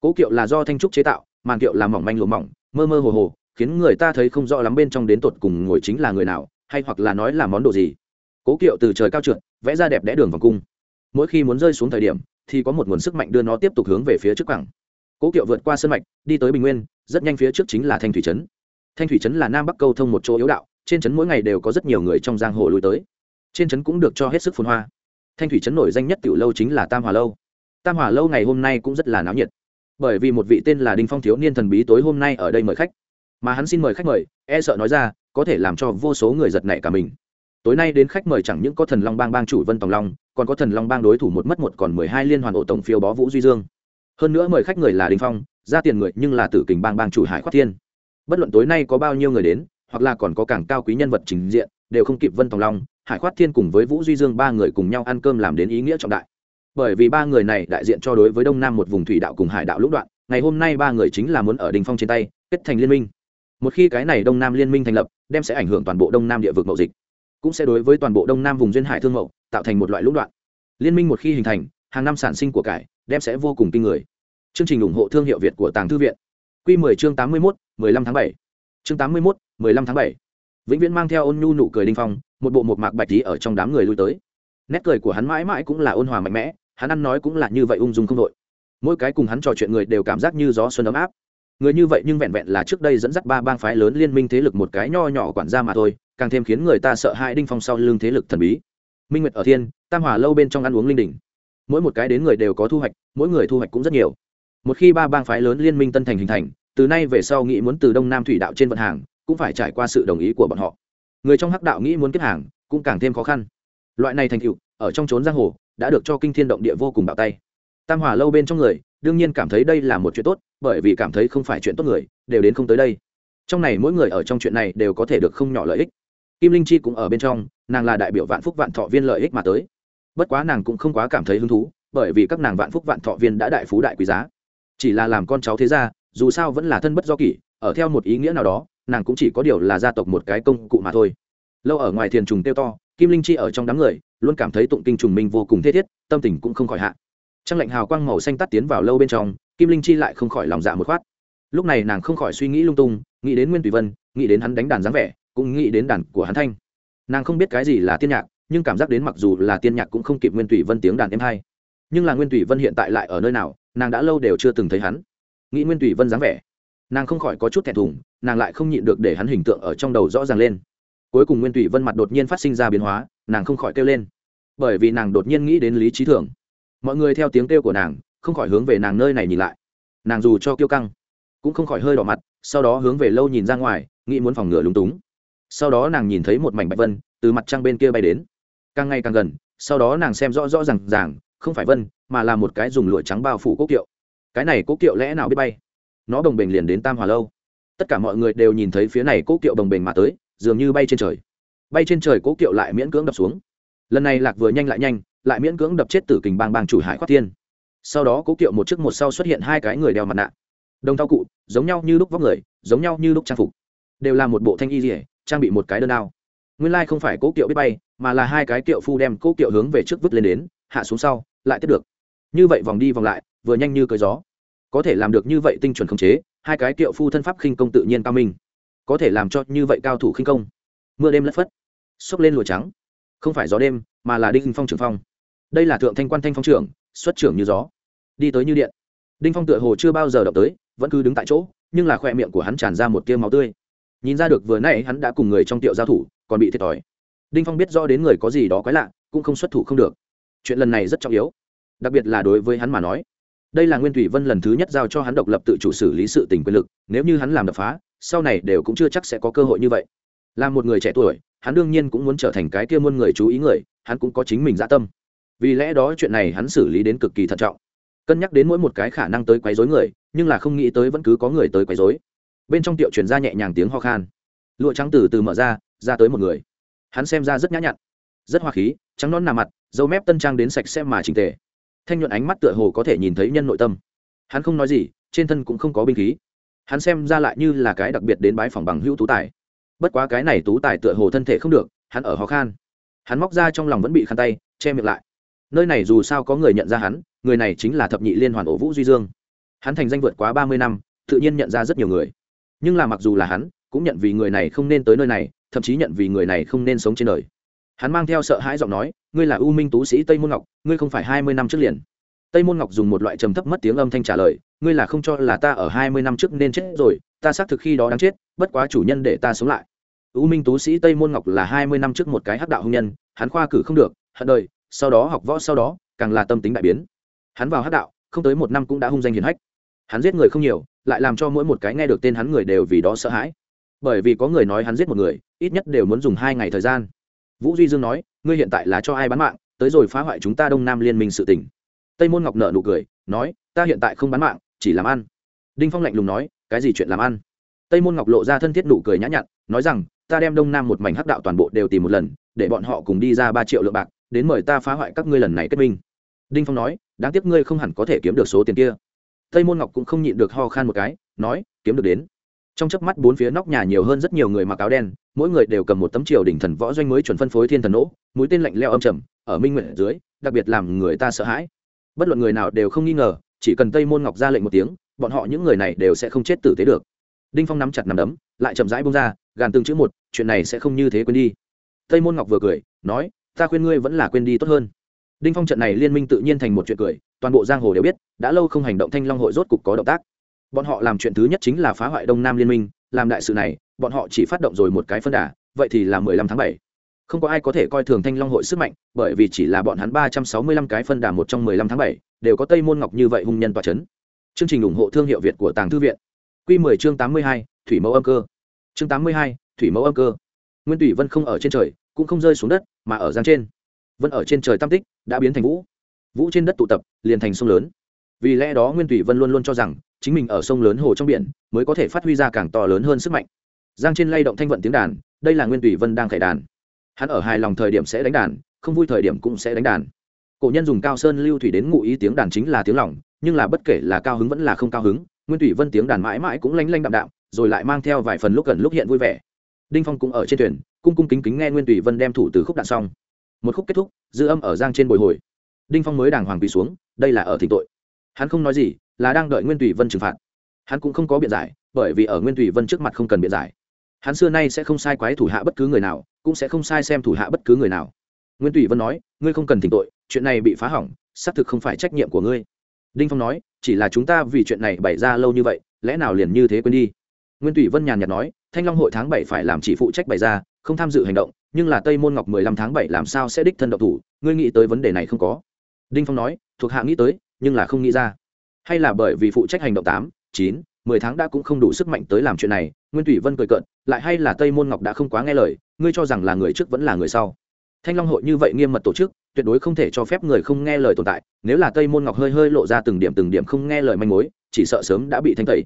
cố kiệu là do thanh trúc chế tạo, màn kiệu làm mỏng manh lụa mỏng, mơ mơ hồ hồ, khiến người ta thấy không rõ lắm bên trong đến tột cùng ngồi chính là người nào, hay hoặc là nói là món đồ gì. Cố kiệu từ trời cao trượt, vẽ ra đẹp đẽ đường vòng cung. Mỗi khi muốn rơi xuống thời điểm, thì có một nguồn sức mạnh đưa nó tiếp tục hướng về phía trước cẳng cố kiệu vượt qua sân mạch, đi tới bình nguyên, rất nhanh phía trước chính là thanh thủy trấn. Thanh thủy trấn là nam bắc câu thông một chỗ yếu đạo, trên trấn mỗi ngày đều có rất nhiều người trong giang hồ lui tới. Trên trấn cũng được cho hết sức phồn hoa. Thanh thủy trấn nổi danh nhất tiểu lâu chính là tam hòa lâu. Tam hòa lâu ngày hôm nay cũng rất là náo nhiệt bởi vì một vị tên là đinh phong thiếu niên thần bí tối hôm nay ở đây mời khách. Mà hắn xin mời khách mời e sợ nói ra, có thể làm cho vô số người giật nảy cả mình. Tối nay đến khách mời chẳng những có thần long bang bang chủ vân tòng long, còn có thần long bang đối thủ một mất một còn mười hai liên hoàn ổ tổng phiêu bó vũ duy dương. Hơn nữa mời khách người là đinh phong, ra tiền người nhưng là tử kình bang bang chủ hải khoát thiên. Bất luận tối nay có bao nhiêu người đến, hoặc là còn có càng cao quý nhân vật trình diện, đều không kịp vân tòng long, hải khoát thiên cùng với vũ duy dương ba người cùng nhau ăn cơm làm đến ý nghĩa trọng đại bởi vì ba người này đại diện cho đối với đông nam một vùng thủy đạo cùng hải đạo lũng đoạn ngày hôm nay ba người chính là muốn ở đình phong trên tay kết thành liên minh. Một khi cái này đông nam liên minh thành lập đem sẽ ảnh hưởng toàn bộ đông nam địa vực mậu dịch cũng sẽ đối với toàn bộ đông nam vùng duyên hải thương mậu tạo thành một loại lũng đoạn. Liên minh một khi hình thành hàng năm sản sinh của cải đem sẽ vô cùng kinh người. Chương trình ủng hộ thương hiệu việt của tàng thư viện. Q 10 chương 81, 15 tháng 7. chương 81, 15 tháng 7. vĩnh viễn mang theo ôn nhu nụ cười đinh phong một bộ một mạc bạch tí ở trong đám người lui tới. Nét cười của hắn mãi mãi cũng là ôn hòa mạnh mẽ hắn ăn nói cũng là như vậy ung dung không đội. Mỗi cái cùng hắn trò chuyện người đều cảm giác như gió xuân ấm áp. Người như vậy nhưng vẹn vẹn là trước đây dẫn dắt ba bang phái lớn liên minh thế lực một cái nho nhỏ quản gia mà thôi, càng thêm khiến người ta sợ hãi đinh phong sau lưng thế lực thần bí. Minh nguyệt ở thiên, tam hòa lâu bên trong ăn uống linh đỉnh mỗi một cái đến người đều có thu hoạch, mỗi người thu hoạch cũng rất nhiều. Một khi ba bang phái lớn liên minh tân thành hình thành, từ nay về sau nghĩ muốn từ đông nam thủy đạo trên vận hàng, cũng phải trải qua sự đồng ý của bọn họ. Người trong hắc đạo nghĩ muốn kết hàng, cũng càng thêm khó khăn. Loại này thành tựu, ở trong trốn giang hồ đã được cho kinh thiên động địa vô cùng bạo tay. Tam hòa lâu bên trong người, đương nhiên cảm thấy đây là một chuyện tốt, bởi vì cảm thấy không phải chuyện tốt người, đều đến không tới đây. Trong này mỗi người ở trong chuyện này đều có thể được không nhỏ lợi ích. Kim linh chi cũng ở bên trong, nàng là đại biểu vạn phúc vạn thọ viên lợi ích mà tới. Bất quá nàng cũng không quá cảm thấy hứng thú, bởi vì các nàng vạn phúc vạn thọ viên đã đại phú đại quý giá. Chỉ là làm con cháu thế gia, dù sao vẫn là thân bất do kỷ, ở theo một ý nghĩa nào đó, nàng cũng chỉ có điều là gia tộc một cái công cụ mà thôi. Lâu ở ngoài thiền trùng tiêu to kim linh chi ở trong đám người, luôn cảm thấy tụng kinh trùng minh vô cùng thiết thiết, tâm tình cũng không khỏi hạ. Trăng lạnh hào quang màu xanh tắt tiến vào lâu bên trong, kim linh chi lại không khỏi lòng dạ một khoát. Lúc này nàng không khỏi suy nghĩ lung tung, nghĩ đến nguyên tùy vân, nghĩ đến hắn đánh đàn dáng vẻ, cũng nghĩ đến đàn của hắn thanh. Nàng không biết cái gì là tiên nhạc, nhưng cảm giác đến mặc dù là tiên nhạc cũng không kịp nguyên tùy vân tiếng đàn em hay. Nhưng là nguyên tùy vân hiện tại lại ở nơi nào, nàng đã lâu đều chưa từng thấy hắn. Nghĩ nguyên tùy vân dáng vẻ, nàng không khỏi có chút thẹn thùng, nàng lại không nhịn được để hắn hình tượng ở trong đầu rõ ràng lên cuối cùng nguyên tùy vân mặt đột nhiên phát sinh ra biến hóa, nàng không khỏi kêu lên. Bởi vì nàng đột nhiên nghĩ đến lý trí thường. Mọi người theo tiếng kêu của nàng, không khỏi hướng về nàng nơi này nhìn lại. Nàng dù cho kêu căng, cũng không khỏi hơi đỏ mặt, sau đó hướng về lâu nhìn ra ngoài, nghĩ muốn phòng ngừa lúng túng. Sau đó nàng nhìn thấy một mảnh bạch vân từ mặt trăng bên kia bay đến. Càng ngày càng gần, sau đó nàng xem rõ rõ r à n g ràng, không phải vân, mà là một cái dùng lụa trắng bao phủ cố kiệu. Cái này cố kiệu lẽ nào biết bay? Nó đồng bình liền đến tam hòa lâu. Tất cả mọi người đều nhìn thấy phía này cố kiệu đồng bình mà tới dường như bay trên trời. Bay trên trời cố kiệu lại miễn cưỡng đập xuống. Lần này lạc vừa nhanh lại nhanh, lại miễn cưỡng đập chết tử kình bang bang chủ hải khoát thiên. Sau đó cố kiệu một chiếc một sau xuất hiện hai cái người đeo mặt nạ. Đồng thao cụ, giống nhau như lúc vóc người, giống nhau như lúc trang phục. Đều là một bộ thanh y rỉa trang bị một cái đơn đao nguyên lai không phải cố kiệu biết bay, mà là hai cái kiệu phu đem cố kiệu hướng về trước vứt lên đến, hạ xuống sau, lại tiếp được. Như vậy vòng đi vòng lại, vừa nhanh như cơi gió. Có thể làm được như vậy tinh chuẩn khống chế, hai cái kiệu phu thân pháp khinh công tự nhiên cao minh có thể làm cho như vậy cao thủ khinh công. Mưa đêm lất phất xốc lên lụa trắng. Không phải gió đêm, mà là đinh phong trưởng phong. Đây là thượng thanh quan thanh phong trưởng, xuất trưởng như gió. Đi tới như điện. Đinh phong tựa hồ chưa bao giờ động tới, vẫn cứ đứng tại chỗ, nhưng là khoe miệng của hắn tràn ra một tia máu tươi. Nhìn ra được vừa nay hắn đã cùng người trong tiệu giao thủ, còn bị thiệt thòi. Đinh phong biết rõ đến người có gì đó quái lạ, cũng không xuất thủ không được. Chuyện lần này rất trọng yếu. Đặc biệt là đối với hắn mà nói. Đây là nguyên thủy vân lần thứ nhất giao cho hắn độc lập tự chủ xử lý sự tình quyền lực, nếu như hắn làm đập phá sau này đều cũng chưa chắc sẽ có cơ hội như vậy. Là một người trẻ tuổi, hắn đương nhiên cũng muốn trở thành cái kia muôn người chú ý người, hắn cũng có chính mình dã tâm. Vì lẽ đó chuyện này hắn xử lý đến cực kỳ thận trọng. Cân nhắc đến mỗi một cái khả năng tới quấy rối người, nhưng là không nghĩ tới vẫn cứ có người tới quấy rối. Bên trong tiệu truyền ra nhẹ nhàng tiếng ho khan. Lụa trắng từ từ mở ra ra tới một người. Hắn xem ra rất nhã nhặn, rất hoa khí, trắng non nà mặt, dâu mép tân trang đến sạch sẽ mà trình tề. Thanh nhuận ánh mắt tựa hồ có thể nhìn thấy nhân nội tâm. Hắn không nói gì, trên thân cũng không có binh khí hắn xem ra lại như là cái đặc biệt đến bái phòng bằng hữu tú tài. Bất quá cái này tú tài tựa hồ thân thể không được, hắn ở ho khan. Hắn móc ra trong lòng vẫn bị khăn tay, che miệng lại. Nơi này dù sao có người nhận ra hắn, người này chính là thập nhị liên hoàn ổ vũ duy dương. Hắn thành danh vượt quá ba mươi năm, tự nhiên nhận ra rất nhiều người. Nhưng là mặc dù là hắn, cũng nhận vì người này không nên tới nơi này, thậm chí nhận vì người này không nên sống trên đời. Hắn mang theo sợ hãi giọng nói, ngươi là u minh tú sĩ tây môn ngọc, ngươi không phải hai mươi năm trước liền tây môn ngọc dùng một loại trầm thấp mất tiếng âm thanh trả lời, ngươi là không cho là ta ở hai mươi năm trước nên chết rồi, ta xác thực khi đó đáng chết, bất quá chủ nhân để ta sống lại. U minh tú sĩ tây môn ngọc là hai mươi năm trước một cái hắc đạo hung nhân, hắn khoa cử không được, hận đời, sau đó học võ sau đó, càng là tâm tính đại biến. Hắn vào hắc đạo, không tới một năm cũng đã hung danh hiền hách. Hắn giết người không nhiều, lại làm cho mỗi một cái nghe được tên hắn người đều vì đó sợ hãi. Bởi vì có người nói hắn giết một người, ít nhất đều muốn dùng hai ngày thời gian. Vũ duy dương nói, ngươi hiện tại là cho ai bán mạng, tới rồi phá hoại chúng ta đông nam liên minh sự tỉnh tây môn ngọc nợ nụ cười, nói, ta hiện tại không bán mạng, chỉ làm ăn. Đinh phong lạnh lùng nói, cái gì chuyện làm ăn? Tây môn ngọc lộ ra thân thiết nụ cười nhã nhặn, nói rằng, ta đem đông nam một mảnh hắc đạo toàn bộ đều tìm một lần, để bọn họ cùng đi ra ba triệu lượng bạc, đến mời ta phá hoại các ngươi lần này kết minh. Đinh phong nói, đáng tiếc ngươi không hẳn có thể kiếm được số tiền kia. Tây môn ngọc cũng không nhịn được ho khan một cái, nói, kiếm được đến. Trong chớp mắt bốn phía nóc nhà nhiều hơn rất nhiều người mặc áo đen, mỗi người đều cầm một tấm triều đỉnh thần võ doanh mới chuẩn phân phối thiên thần nỗ, mũi tên lạnh leo âm trầm, ở minh nguyện dưới, đặc biệt làm người ta sợ hãi bất luận người nào đều không nghi ngờ, chỉ cần tây môn ngọc ra lệnh một tiếng, bọn họ những người này đều sẽ không chết tử tế được. Đinh phong nắm chặt nằm đấm, lại chậm rãi bông ra, gàn từng chữ một, chuyện này sẽ không như thế quên đi. Tây môn ngọc vừa cười, nói, ta khuyên ngươi vẫn là quên đi tốt hơn. Đinh phong trận này liên minh tự nhiên thành một chuyện cười, toàn bộ giang hồ đều biết, đã lâu không hành động thanh long hội rốt cục có động tác. Bọn họ làm chuyện thứ nhất chính là phá hoại đông nam liên minh, làm đại sự này, bọn họ chỉ phát động rồi một cái phân đà, vậy thì là mười lăm tháng bảy không có ai có thể coi thường thanh long hội sức mạnh, bởi vì chỉ là bọn hắn ba trăm sáu mươi lăm cái phân đà một trong mười lăm tháng bảy, đều có tây môn ngọc như vậy hung nhân tòa c h ấ n chương trình ủng hộ thương hiệu việt của tàng thư viện. Q mười chương tám mươi hai, thủy mẫu âm cơ. Chương tám mươi hai, thủy mẫu âm cơ. Nguyên Tủy vân không ở trên trời, cũng không rơi xuống đất, mà ở giang trên. Vân ở trên trời tam tích, đã biến thành vũ. Vũ trên đất tụ tập, liền thành sông lớn. Vì lẽ đó nguyên Tủy vân luôn luôn cho rằng, chính mình ở sông lớn hồ trong biển, mới có thể phát huy ra càng to lớn hơn sức mạnh. Giang trên lay động thanh vận tiếng đàn, đây là nguyên Tủy vân đang khải đàn hắn ở hài lòng thời điểm sẽ đánh đàn, không vui thời điểm cũng sẽ đánh đàn. Cổ nhân dùng cao sơn lưu thủy đến ngụ ý tiếng đàn chính là tiếng lỏng nhưng là bất kể là cao hứng vẫn là không cao hứng, nguyên thủy vân tiếng đàn mãi mãi cũng lanh lanh đạm đạm, rồi lại mang theo vài phần lúc gần lúc hiện vui vẻ. Đinh phong cũng ở trên thuyền, cung cung kính kính nghe nguyên thủy vân đem thủ từ khúc đạn xong. Một khúc kết thúc, dư âm ở giang trên bồi hồi. Đinh phong mới đàng hoàng quỳ xuống, đây là ở thỉnh tội. Hắn không nói gì, là đang đợi nguyên thủy vân trừng phạt. Hắn cũng không có biện giải, bởi vì ở nguyên thủy vân trước mặt không cần biện giải hắn xưa nay sẽ không sai quái thủ hạ bất cứ người nào, cũng sẽ không sai xem thủ hạ bất cứ người nào. Nguyên thủy vân nói, ngươi không cần thỉnh tội, chuyện này bị phá hỏng, xác thực không phải trách nhiệm của ngươi. Đinh phong nói, chỉ là chúng ta vì chuyện này bày ra lâu như vậy, lẽ nào liền như thế quên đi? Nguyên thủy vân nhàn nhạt nói, thanh long hội tháng bảy phải làm chỉ phụ trách bày ra, không tham dự hành động, nhưng là tây môn ngọc mười lăm tháng bảy làm sao sẽ đích thân độc thủ, ngươi nghĩ tới vấn đề này không có. Đinh phong nói, thuộc hạ nghĩ tới, nhưng là không nghĩ ra. Hay là bởi vì phụ trách hành động tám, chín, mười tháng đã cũng không đủ sức mạnh tới làm chuyện này nguyên thủy vân cười cợt, lại hay là tây môn ngọc đã không quá nghe lời, ngươi cho rằng là người trước vẫn là người sau. Thanh long hội như vậy nghiêm mật tổ chức, tuyệt đối không thể cho phép người không nghe lời tồn tại, nếu là tây môn ngọc hơi hơi lộ ra từng điểm từng điểm không nghe lời manh mối, chỉ sợ sớm đã bị thanh tẩy.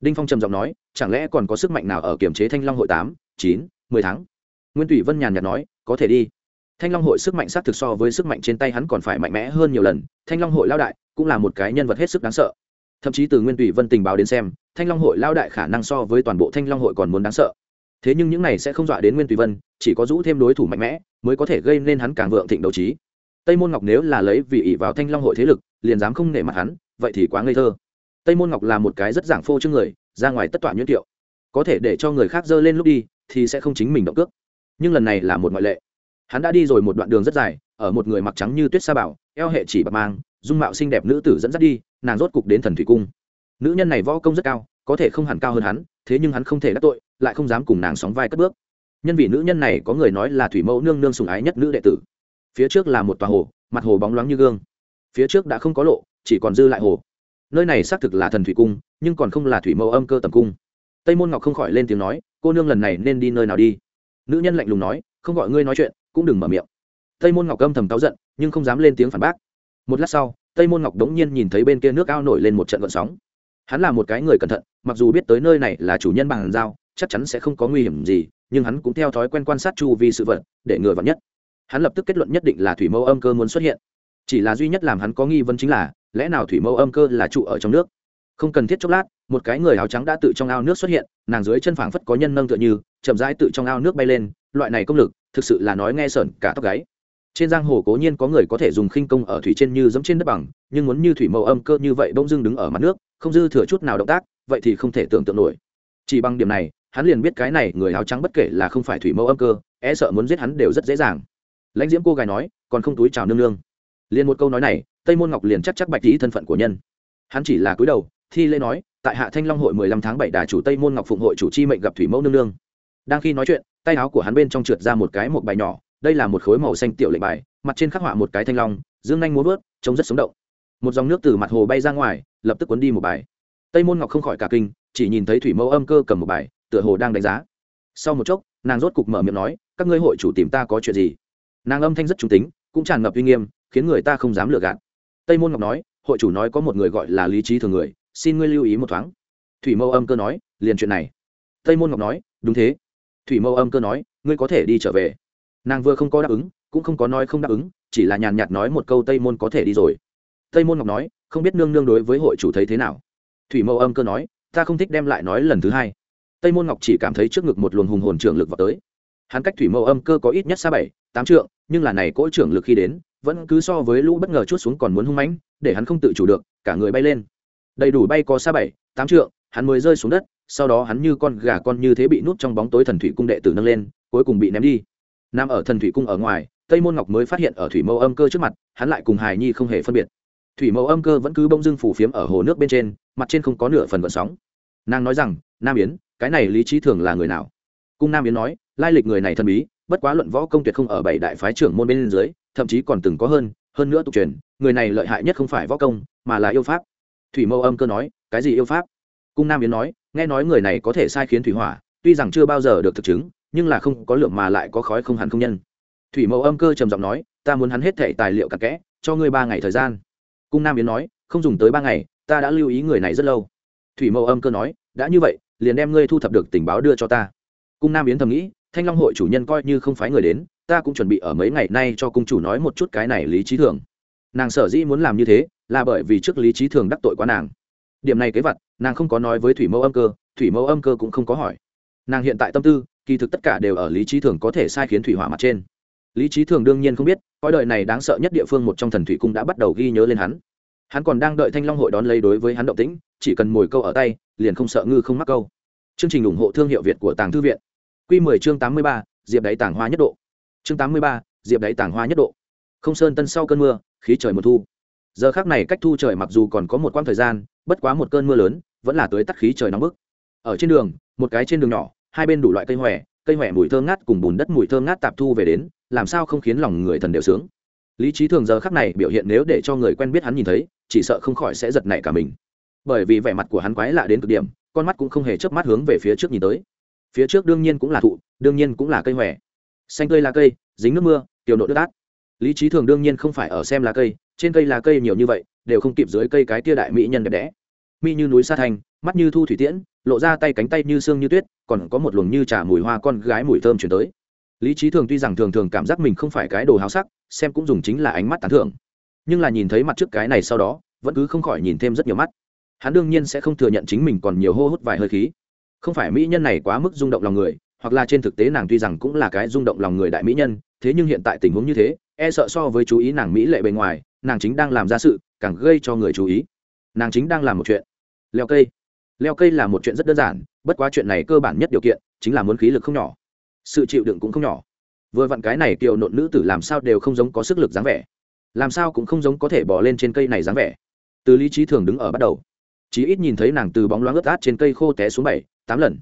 Đinh phong trầm giọng nói, chẳng lẽ còn có sức mạnh nào ở kiểm chế thanh long hội tám, chín, mười tháng? Nguyên thủy vân nhàn nhạt nói, có thể đi. Thanh long hội sức mạnh xác thực so với sức mạnh trên tay hắn còn phải mạnh mẽ hơn nhiều lần, thanh long hội lao đại cũng là một cái nhân vật hết sức đáng sợ. Thậm chí từ nguyên thủy vân tình báo đến xem thanh long hội lao đại khả năng so với toàn bộ thanh long hội còn muốn đáng sợ. Thế nhưng những này sẽ không dọa đến nguyên tùy vân, chỉ có rũ thêm đối thủ mạnh mẽ, mới có thể gây nên hắn càng vượng thịnh đấu trí. Tây môn ngọc nếu là lấy vị ỷ vào thanh long hội thế lực, liền dám không nể mặt hắn, vậy thì quá ngây thơ. Tây môn ngọc là một cái rất giảng phô trước người, ra ngoài tất tỏa nhuyễn tiệu có thể để cho người khác dơ lên lúc đi, thì sẽ không chính mình động cước. Nhưng lần này là một ngoại lệ. Hắn đã đi rồi một đoạn đường rất dài, ở một người mặc trắng như tuyết sa bảo, eo hệ chỉ bạc mang, dung mạo xinh đẹp nữ tử dẫn dắt đi, nàng rốt cục đến thần thủy cung nữ nhân này võ công rất cao, có thể không hẳn cao hơn hắn, thế nhưng hắn không thể đắc tội, lại không dám cùng nàng sóng vai cất bước. Nhân vì nữ nhân này có người nói là thủy mẫu nương nương sùng ái nhất nữ đệ tử. Phía trước là một tòa hồ, mặt hồ bóng loáng như gương. Phía trước đã không có lộ, chỉ còn dư lại hồ. Nơi này xác thực là thần thủy cung, nhưng còn không là thủy mẫu âm cơ tầm cung. Tây môn ngọc không khỏi lên tiếng nói, cô nương lần này nên đi nơi nào đi? Nữ nhân lạnh lùng nói, không gọi ngươi nói chuyện, cũng đừng mở miệng. Tây môn ngọc âm thầm cáu giận, nhưng không dám lên tiếng phản bác. Một lát sau, tây môn ngọc đống nhiên nhìn thấy bên kia nước ao nổi lên một trận gợn sóng hắn là một cái người cẩn thận, mặc dù biết tới nơi này là chủ nhân bằng dao chắc chắn sẽ không có nguy hiểm gì, nhưng hắn cũng theo thói quen quan sát chu vi sự vật, để ngừa vắn nhất. Hắn lập tức kết luận nhất định là thủy mẫu âm cơ muốn xuất hiện. Chỉ là duy nhất làm hắn có nghi vấn chính là, lẽ nào thủy mẫu âm cơ là trụ ở trong nước? Không cần thiết chốc lát, một cái người áo trắng đã tự trong ao nước xuất hiện, nàng dưới chân phảng phất có nhân nâng tựa như, chậm rãi tự trong ao nước bay lên, loại này công lực, thực sự là nói nghe sởn cả tóc gáy. Trên giang hồ cố nhiên có người có thể dùng khinh công ở thủy trên như giống trên đất bằng, nhưng muốn như thủy mẫu âm cơ như vậy bỗng dưng đứng ở mặt nước không dư thừa chút nào động tác, vậy thì không thể tưởng tượng nổi. Chỉ bằng điểm này, hắn liền biết cái này người áo trắng bất kể là không phải thủy mẫu âm cơ e sợ muốn giết hắn đều rất dễ dàng. Lãnh diễm cô gái nói, còn không túi chào nương nương. Liền một câu nói này, tây môn ngọc liền chắc chắc bạch lý thân phận của nhân. Hắn chỉ là cúi đầu, thi lễ nói, tại hạ thanh long hội mười lăm tháng bảy đà chủ tây môn ngọc phụng hội chủ chi mệnh gặp thủy mẫu nương nương. Đang khi nói chuyện, tay áo của hắn bên trong trượt ra một cái một bài nhỏ, đây là một khối màu xanh tiểu lệnh bài, mặt trên khắc họa một cái thanh long, dương nhanh muốn vớt, trông rất sống động một dòng nước từ mặt hồ bay ra ngoài, lập tức cuốn đi một bài. Tây môn ngọc không khỏi cả kinh, chỉ nhìn thấy thủy mẫu âm cơ cầm một bài, tựa hồ đang đánh giá. Sau một chốc, nàng rốt cục mở miệng nói, các ngươi hội chủ tìm ta có chuyện gì? Nàng âm thanh rất trung tính, cũng tràn ngập uy nghiêm, khiến người ta không dám lừa gạt. Tây môn ngọc nói, hội chủ nói có một người gọi là lý trí thường người, xin ngươi lưu ý một thoáng. Thủy mẫu âm cơ nói, liền chuyện này. Tây môn ngọc nói, đúng thế. Thủy mẫu âm cơ nói, ngươi có thể đi trở về. Nàng vừa không có đáp ứng, cũng không có nói không đáp ứng, chỉ là nhàn nhạt nói một câu tây môn có thể đi rồi tây môn ngọc nói, không biết nương nương đối với hội chủ thấy thế nào. Thủy mẫu âm cơ nói, ta không thích đem lại nói lần thứ hai. Tây môn ngọc chỉ cảm thấy trước ngực một luồng hùng hồn trưởng lực vào tới. Hắn cách thủy mẫu âm cơ có ít nhất xa bảy, tám trượng, nhưng là này cỗ trưởng lực khi đến, vẫn cứ so với lũ bất ngờ chút xuống còn muốn hung mãnh, để hắn không tự chủ được, cả người bay lên. Đầy đủ bay có xa bảy, tám trượng, hắn mới rơi xuống đất, sau đó hắn như con gà con như thế bị nút trong bóng tối thần thủy cung đệ tử nâng lên, cuối cùng bị ném đi. Nằm ở thần thủy cung ở ngoài, tây môn ngọc mới phát hiện ở thủy mẫu âm cơ trước mặt, hắn lại cùng hài nhi không hề phân biệt thủy mẫu âm cơ vẫn cứ bông dưng phủ phiếm ở hồ nước bên trên, mặt trên không có nửa phần vận sóng. Nàng nói rằng, nam yến, cái này lý trí thường là người nào? Cung nam yến nói, lai lịch người này thần bí, bất quá luận võ công tuyệt không ở bảy đại phái trưởng môn bên dưới, thậm chí còn từng có hơn hơn nữa tục truyền, người này lợi hại nhất không phải võ công, mà là yêu pháp. Thủy mẫu âm cơ nói, cái gì yêu pháp? Cung nam yến nói, nghe nói người này có thể sai khiến thủy hỏa, tuy rằng chưa bao giờ được thực chứng, nhưng là không có lượng mà lại có khói không hẳn không nhân. Thủy mẫu âm cơ trầm giọng nói, ta muốn hắn hết thể tài liệu cặn kẽ, cho ngươi ba ngày thời gian cung nam yến nói, không dùng tới ba ngày, ta đã lưu ý người này rất lâu. Thủy mẫu âm cơ nói, đã như vậy, liền đem ngươi thu thập được tình báo đưa cho ta. Cung nam yến thầm nghĩ, thanh long hội chủ nhân coi như không phái người đến, ta cũng chuẩn bị ở mấy ngày nay cho cung chủ nói một chút cái này lý trí thường. Nàng sở dĩ muốn làm như thế, là bởi vì trước lý trí thường đắc tội quá nàng. Điểm này kế vật nàng không có nói với thủy mẫu âm cơ, thủy mẫu âm cơ cũng không có hỏi. Nàng hiện tại tâm tư, kỳ thực tất cả đều ở lý trí thường có thể sai khiến thủy hỏa mặt trên lý trí thường đương nhiên không biết coi đời này đáng sợ nhất địa phương một trong thần thủy cung đã bắt đầu ghi nhớ lên hắn. Hắn còn đang đợi thanh long hội đón lấy đối với hắn động tĩnh chỉ cần mồi câu ở tay liền không sợ ngư không mắc câu. Chương trình ủng hộ thương hiệu việt của tàng thư viện. Q 10 chương 83, diệp đáy tàng hoa nhất độ. Chương 83, diệp đáy tàng hoa nhất độ. Không sơn tân sau cơn mưa khí trời mùa thu. Giờ khác này cách thu trời mặc dù còn có một quãng thời gian bất quá một cơn mưa lớn vẫn là tới tắt khí trời nóng bức. Ở trên đường một cái trên đường nhỏ hai bên đủ loại cây hòe cây hòe mùi thơm ngát cùng bùn đất mùi thơm ngát tạp thu về đến làm sao không khiến lòng người thần đều sướng? Lý trí thường giờ khắc này biểu hiện nếu để cho người quen biết hắn nhìn thấy, chỉ sợ không khỏi sẽ giật nảy cả mình. Bởi vì vẻ mặt của hắn quái lạ đến cực điểm, con mắt cũng không hề chớp mắt hướng về phía trước nhìn tới. Phía trước đương nhiên cũng là thụ, đương nhiên cũng là cây hòe. Xanh cây là cây, dính nước mưa, tiểu nội đất át lý trí thường đương nhiên không phải ở xem lá cây, trên cây lá cây nhiều như vậy, đều không kịp dưới cây cái tia đại mỹ nhân đẹp đẽ. Mi như núi sa thành, mắt như thu thủy tiễn, lộ ra tay cánh tay như xương như tuyết, còn có một luồng như trà mùi hoa con gái mùi thơm chuyển tới lý trí thường tuy rằng thường thường cảm giác mình không phải cái đồ háo sắc, xem cũng dùng chính là ánh mắt tán thưởng. Nhưng là nhìn thấy mặt trước cái này sau đó, vẫn cứ không khỏi nhìn thêm rất nhiều mắt. Hắn đương nhiên sẽ không thừa nhận chính mình còn nhiều hô hút vài hơi khí. Không phải mỹ nhân này quá mức rung động lòng người, hoặc là trên thực tế nàng tuy rằng cũng là cái rung động lòng người đại mỹ nhân, thế nhưng hiện tại tình huống như thế e sợ so với chú ý nàng mỹ lệ bề ngoài, nàng chính đang làm ra sự, càng gây cho người chú ý. Nàng chính đang làm một chuyện. Leo cây. Leo cây là một chuyện rất đơn giản, bất quá chuyện này cơ bản nhất điều kiện, chính là muốn khí lực không nhỏ sự chịu đựng cũng không nhỏ. Vừa vặn cái này kiều nộn nữ tử làm sao đều không giống có sức lực dáng vẻ. Làm sao cũng không giống có thể bỏ lên trên cây này dáng vẻ. Từ lý trí thường đứng ở bắt đầu. Chí ít nhìn thấy nàng từ bóng loáng ướt át trên cây khô té xuống bảy, tám lần.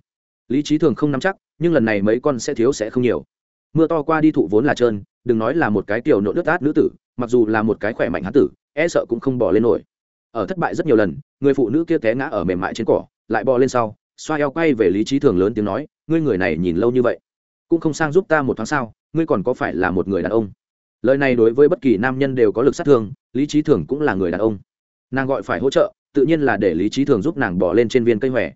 Lý trí thường không nắm chắc, nhưng lần này mấy con sẽ thiếu sẽ không nhiều. Mưa to qua đi thụ vốn là trơn, đừng nói là một cái tiểu nộn ướt át nữ tử, mặc dù là một cái khỏe mạnh hán tử e sợ cũng không bỏ lên nổi. Ở thất bại rất nhiều lần, người phụ nữ kia té ngã ở mềm mại trên cỏ, lại bò lên sau, xoa eo quay về lý trí thường lớn tiếng nói, ngươi người này nhìn lâu như vậy cũng không sang giúp ta một tháng sao, ngươi còn có phải là một người đàn ông? Lời này đối với bất kỳ nam nhân đều có lực sát thương, lý trí thường cũng là người đàn ông. Nàng gọi phải hỗ trợ, tự nhiên là để lý trí thường giúp nàng bỏ lên trên viên cây hòe.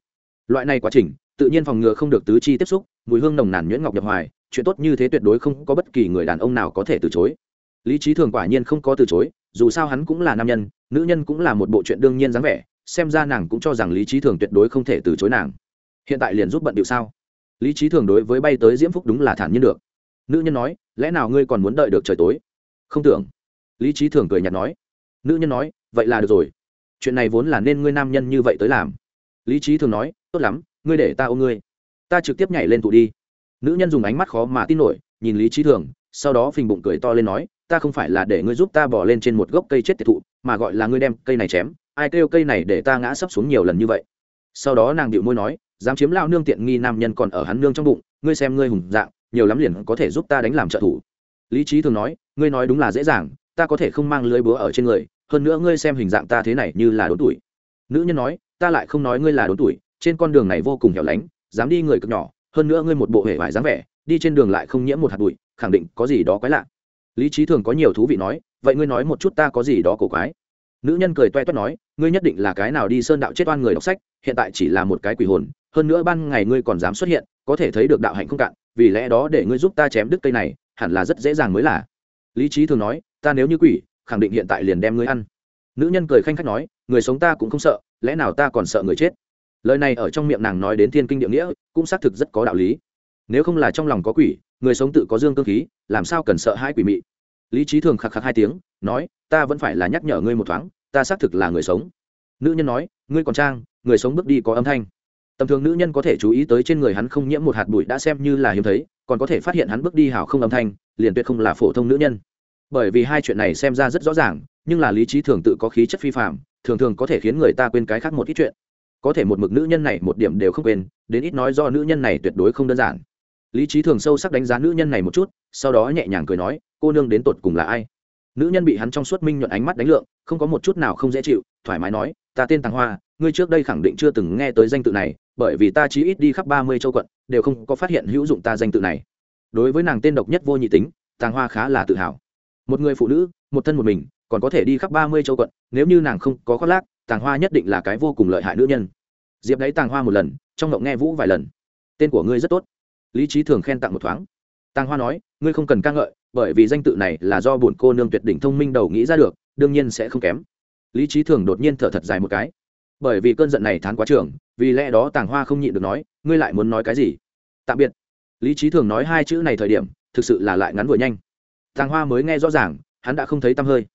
Loại này quá trình, tự nhiên phòng ngừa không được tứ chi tiếp xúc, mùi hương nồng nàn nhuyễn ngọc nhập hoài, chuyện tốt như thế tuyệt đối không có bất kỳ người đàn ông nào có thể từ chối. Lý trí thường quả nhiên không có từ chối, dù sao hắn cũng là nam nhân, nữ nhân cũng là một bộ chuyện đương nhiên dáng vẻ, xem ra nàng cũng cho rằng lý trí thường tuyệt đối không thể từ chối nàng. Hiện tại liền giúp bận điệu sao? Lý trí thường đối với bay tới diễm phúc đúng là thản nhiên được. Nữ nhân nói, lẽ nào ngươi còn muốn đợi được trời tối? Không tưởng. Lý trí thường cười nhạt nói, nữ nhân nói, vậy là được rồi. Chuyện này vốn là nên ngươi nam nhân như vậy tới làm. Lý trí thường nói, tốt lắm, ngươi để ta ôm ngươi. Ta trực tiếp nhảy lên tụ đi. Nữ nhân dùng ánh mắt khó mà tin nổi, nhìn lý trí thường, sau đó phình bụng cười to lên nói, ta không phải là để ngươi giúp ta bỏ lên trên một gốc cây chết tiệt thụ, mà gọi là ngươi đem cây này chém. Ai kêu cây này để ta ngã sấp xuống nhiều lần như vậy? Sau đó nàng điệu môi nói dám chiếm lao nương tiện nghi nam nhân còn ở hắn nương trong bụng, ngươi xem ngươi hùng dạng, nhiều lắm liền có thể giúp ta đánh làm trợ thủ. Lý trí thường nói, ngươi nói đúng là dễ dàng, ta có thể không mang lưới búa ở trên người, hơn nữa ngươi xem hình dạng ta thế này như là đốn tuổi. Nữ nhân nói, ta lại không nói ngươi là đốn tuổi, trên con đường này vô cùng hẻo lánh, dám đi người cực nhỏ, hơn nữa ngươi một bộ hệ vải dáng vẻ, đi trên đường lại không nhiễm một hạt bụi, khẳng định có gì đó quái lạ. Lý trí thường có nhiều thú vị nói, vậy ngươi nói một chút ta có gì đó cổ quái. Nữ nhân cười toe toét nói, ngươi nhất định là cái nào đi sơn đạo chết oan người đọc sách, hiện tại chỉ là một cái quỷ hồn hơn nữa ban ngày ngươi còn dám xuất hiện, có thể thấy được đạo hạnh không cạn, vì lẽ đó để ngươi giúp ta chém đứt cây này, hẳn là rất dễ dàng mới là. Lý trí thường nói, ta nếu như quỷ, khẳng định hiện tại liền đem ngươi ăn. Nữ nhân cười khanh khách nói, người sống ta cũng không sợ, lẽ nào ta còn sợ người chết? Lời này ở trong miệng nàng nói đến thiên kinh địa nghĩa, cũng xác thực rất có đạo lý. Nếu không là trong lòng có quỷ, người sống tự có dương cơ khí, làm sao cần sợ hai quỷ mị? Lý trí thường khạc khạc hai tiếng, nói, ta vẫn phải là nhắc nhở ngươi một thoáng, ta xác thực là người sống. Nữ nhân nói, ngươi còn trang, người sống bước đi có âm thanh tầm thường nữ nhân có thể chú ý tới trên người hắn không nhiễm một hạt bụi đã xem như là hiếm thấy, còn có thể phát hiện hắn bước đi hảo không âm thanh, liền tuyệt không là phổ thông nữ nhân. Bởi vì hai chuyện này xem ra rất rõ ràng, nhưng là lý trí thường tự có khí chất phi phạm thường thường có thể khiến người ta quên cái khác một ít chuyện. Có thể một mực nữ nhân này một điểm đều không quên, đến ít nói do nữ nhân này tuyệt đối không đơn giản. Lý trí thường sâu sắc đánh giá nữ nhân này một chút, sau đó nhẹ nhàng cười nói, cô nương đến tột cùng là ai? Nữ nhân bị hắn trong suốt minh nhuận ánh mắt đánh lượng, không có một chút nào không dễ chịu, thoải mái nói, ta tên tàng hoa ngươi trước đây khẳng định chưa từng nghe tới danh tự này, bởi vì ta chí ít đi khắp ba mươi châu quận, đều không có phát hiện hữu dụng ta danh tự này. Đối với nàng tên độc nhất vô nhị tính, tàng hoa khá là tự hào. Một người phụ nữ, một thân một mình, còn có thể đi khắp ba mươi châu quận, nếu như nàng không có khoác lác, tàng hoa nhất định là cái vô cùng lợi hại nữ nhân. Diệp đáy tàng hoa một lần, trong ngộng nghe vũ vài lần. Tên của ngươi rất tốt. Lý trí thường khen tặng một thoáng. Tàng hoa nói, ngươi không cần ca ngợi, bởi vì danh tự này là do bổn cô nương tuyệt đỉnh thông minh đầu nghĩ ra được, đương nhiên sẽ không kém. Lý trí thường đột nhiên thở thật dài một cái bởi vì cơn giận này thán quá trường, vì lẽ đó tàng hoa không nhịn được nói, ngươi lại muốn nói cái gì? Tạm biệt. Lý trí thường nói hai chữ này thời điểm, thực sự là lại ngắn vừa nhanh. Tàng hoa mới nghe rõ ràng, hắn đã không thấy tăm hơi.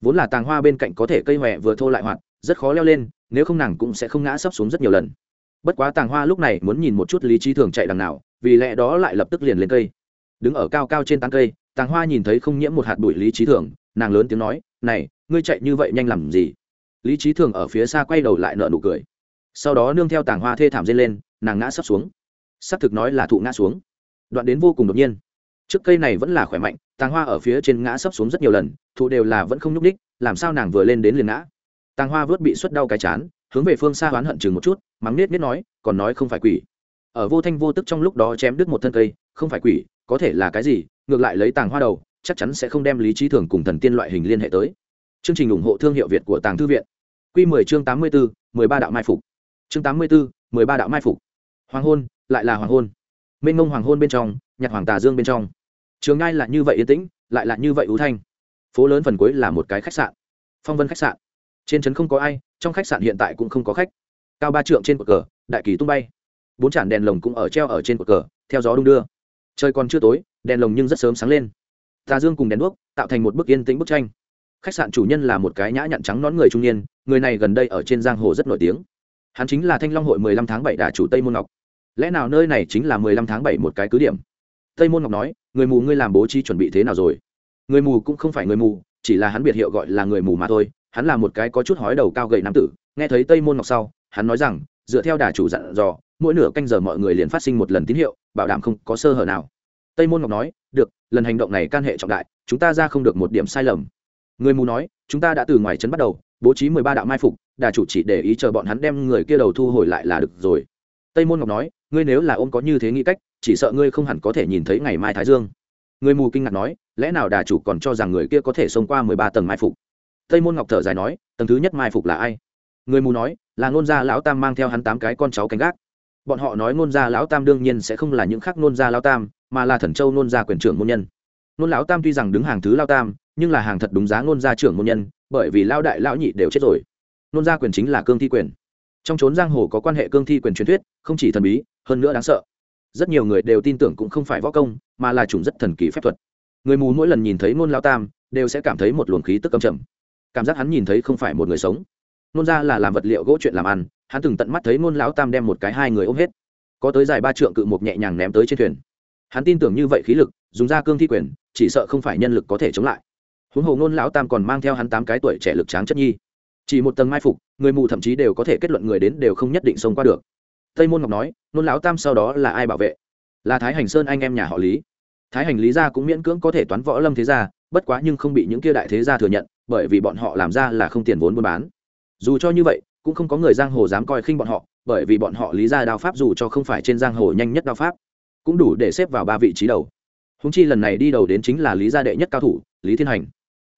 Vốn là tàng hoa bên cạnh có thể cây hòe vừa thô lại hoạt, rất khó leo lên, nếu không nàng cũng sẽ không ngã sấp xuống rất nhiều lần. Bất quá tàng hoa lúc này muốn nhìn một chút lý trí thường chạy đằng nào, vì lẽ đó lại lập tức liền lên cây. Đứng ở cao cao trên tán cây, tàng hoa nhìn thấy không nhiễm một hạt bụi lý trí thường, nàng lớn tiếng nói, này, ngươi chạy như vậy nhanh làm gì? Lý trí thường ở phía xa quay đầu lại nợ nụ cười. Sau đó nương theo tàng hoa thê thảm dây lên, nàng ngã sắp xuống. Xác thực nói là thụ ngã xuống. Đoạn đến vô cùng đột nhiên. Trước cây này vẫn là khỏe mạnh tàng hoa ở phía trên ngã sắp xuống rất nhiều lần, thụ đều là vẫn không nhúc ních làm sao nàng vừa lên đến liền ngã. Tàng hoa vớt bị suất đau cái chán, hướng về phương xa oán hận chừng một chút, mắng nết nết nói, còn nói không phải quỷ. Ở vô thanh vô tức trong lúc đó chém đứt một thân cây, không phải quỷ, có thể là cái gì, ngược lại lấy tàng hoa đầu, chắc chắn sẽ không đem lý trí thường cùng thần tiên loại hình liên hệ tới chương trình ủng hộ thương hiệu việt của tàng thư viện. Quy 10 chương 84, 13 đạo mai phục. Chương 84, 13 đạo mai phục. Hoàng hôn lại là hoàng hôn. Mênh ngông hoàng hôn bên trong nhặt hoàng tà dương bên trong. Trường ngay là như vậy yên tĩnh lại là như vậy u thanh. Phố lớn phần cuối là một cái khách sạn. Phong vân khách sạn. Trên trấn không có ai trong khách sạn hiện tại cũng không có khách. Cao ba trượng trên cột cờ đại kỳ tung bay. Bốn chản đèn lồng cũng ở treo ở trên cột cờ theo gió đung đưa. Trời còn chưa tối đèn lồng nhưng rất sớm sáng lên. Tà dương cùng đèn đuốc tạo thành một bức yên tĩnh bức tranh khách sạn chủ nhân là một cái nhã nhặn trắng nón người trung niên, người này gần đây ở trên giang hồ rất nổi tiếng. Hắn chính là thanh long hội mười lăm tháng bảy đà chủ tây môn ngọc. Lẽ nào nơi này chính là mười lăm tháng bảy một cái cứ điểm? Tây môn ngọc nói, người mù ngươi làm bố trí chuẩn bị thế nào rồi? Người mù cũng không phải người mù, chỉ là hắn biệt hiệu gọi là người mù mà thôi, hắn là một cái có chút hói đầu cao gầy nam tử. Nghe thấy tây môn ngọc sau, hắn nói rằng, dựa theo đà chủ dặn dò, mỗi nửa canh giờ mọi người liền phát sinh một lần tín hiệu, bảo đảm không có sơ hở nào. Tây môn ngọc nói, được, lần hành động này can hệ trọng đại, chúng ta ra không được một điểm sai lầm người mù nói, chúng ta đã từ ngoài trấn bắt đầu, bố trí mười ba đạo mai phục, đà chủ chỉ để ý chờ bọn hắn đem người kia đầu thu hồi lại là được rồi. Tây môn ngọc nói, ngươi nếu là ôm có như thế nghĩ cách, chỉ sợ ngươi không hẳn có thể nhìn thấy ngày mai thái dương. Người mù kinh ngạc nói, lẽ nào đà chủ còn cho rằng người kia có thể xông qua mười ba tầng mai phục? Tây môn ngọc thở dài nói, tầng thứ nhất mai phục là ai? Người mù nói, là ngôn gia lão tam mang theo hắn tám cái con cháu canh gác. Bọn họ nói ngôn gia lão tam đương nhiên sẽ không là những khác ngôn gia lão tam, mà là thần châu ngôn gia quyền trưởng môn nhân. Ngôn lão tam tuy rằng đứng hàng thứ lao tam nhưng là hàng thật đúng giá ngôn gia trưởng môn nhân, bởi vì lao đại, lão nhị đều chết rồi. Ngôn gia quyền chính là cương thi quyền. Trong trốn giang hồ có quan hệ cương thi quyền truyền thuyết, không chỉ thần bí, hơn nữa đáng sợ. Rất nhiều người đều tin tưởng cũng không phải võ công, mà là chủng rất thần kỳ phép thuật. Người mù mỗi lần nhìn thấy ngôn lao tam, đều sẽ cảm thấy một luồng khí tức cầm trầm. Cảm giác hắn nhìn thấy không phải một người sống. Nôn ra là làm vật liệu gỗ chuyện làm ăn, hắn từng tận mắt thấy ngôn lão tam đem một cái hai người ôm hết. Có tới dài ba trượng cự một nhẹ nhàng ném tới trên thuyền. Hắn tin tưởng như vậy khí lực, dùng ra cương thi quyền, chỉ sợ không phải nhân lực có thể chống lại huống hồ ngôn lão tam còn mang theo hắn tám cái tuổi trẻ lực tráng chất nhi. Chỉ một tầng mai phục, người mù thậm chí đều có thể kết luận người đến đều không nhất định xông qua được. Tây môn ngọc nói, ngôn lão tam sau đó là ai bảo vệ? Là thái hành sơn anh em nhà họ lý. Thái hành lý gia cũng miễn cưỡng có thể toán võ lâm thế gia, bất quá nhưng không bị những kia đại thế gia thừa nhận, bởi vì bọn họ làm ra là không tiền vốn buôn bán. Dù cho như vậy, cũng không có người giang hồ dám coi khinh bọn họ, bởi vì bọn họ lý ra đao pháp dù cho không phải trên giang hồ nhanh nhất đao pháp, cũng đủ để xếp vào ba vị trí đầu. Húng chi lần này đi đầu đến chính là lý gia đệ nhất cao thủ, lý thiên hành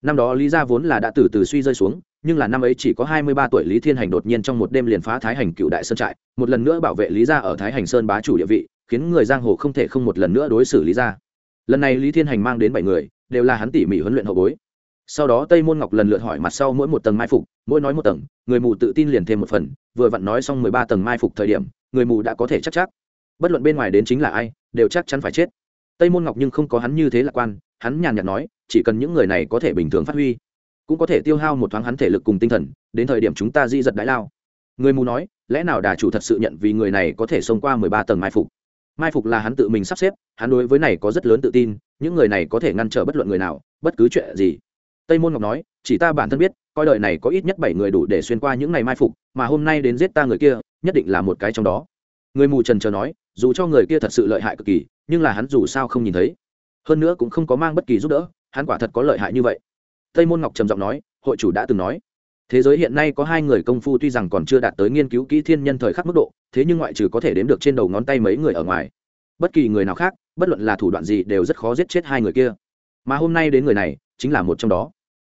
năm đó lý gia vốn là đã từ từ suy rơi xuống, nhưng là năm ấy chỉ có hai mươi ba tuổi lý thiên hành đột nhiên trong một đêm liền phá thái hành cựu đại sơn trại, một lần nữa bảo vệ lý gia ở thái hành sơn bá chủ địa vị, khiến người giang hồ không thể không một lần nữa đối xử lý gia. Lần này lý thiên hành mang đến bảy người, đều là hắn tỉ mỉ huấn luyện hậu bối. Sau đó tây môn ngọc lần lượt hỏi mặt sau mỗi một tầng mai phục, mỗi nói một tầng, người mù tự tin liền thêm một phần, vừa vặn nói xong mười ba tầng mai phục thời điểm, người mù đã có thể chắc chắc. Bất luận bên ngoài đến chính là ai, đều chắc chắn phải chết tây môn ngọc nhưng không có hắn như thế lạc quan, hắn nhàn nhạt nói, chỉ cần những người này có thể bình thường phát huy, cũng có thể tiêu hao một thoáng hắn thể lực cùng tinh thần, đến thời điểm chúng ta di giật đại lao. Người mù nói, lẽ nào đà chủ thật sự nhận vì người này có thể xông qua mười ba tầng mai phục? Mai phục là hắn tự mình sắp xếp, hắn đối với này có rất lớn tự tin, những người này có thể ngăn trở bất luận người nào, bất cứ chuyện gì. Tây môn ngọc nói, chỉ ta bản thân biết, coi đời này có ít nhất bảy người đủ để xuyên qua những ngày mai phục, mà hôm nay đến giết ta người kia, nhất định là một cái trong đó. Người mù trần chờ nói, dù cho người kia thật sự lợi hại cực kỳ nhưng là hắn dù sao không nhìn thấy. Hơn nữa cũng không có mang bất kỳ giúp đỡ, hắn quả thật có lợi hại như vậy. Tây môn ngọc trầm giọng nói, hội chủ đã từng nói, thế giới hiện nay có hai người công phu tuy rằng còn chưa đạt tới nghiên cứu kỹ thiên nhân thời khắc mức độ, thế nhưng ngoại trừ có thể đếm được trên đầu ngón tay mấy người ở ngoài, bất kỳ người nào khác, bất luận là thủ đoạn gì đều rất khó giết chết hai người kia. Mà hôm nay đến người này, chính là một trong đó.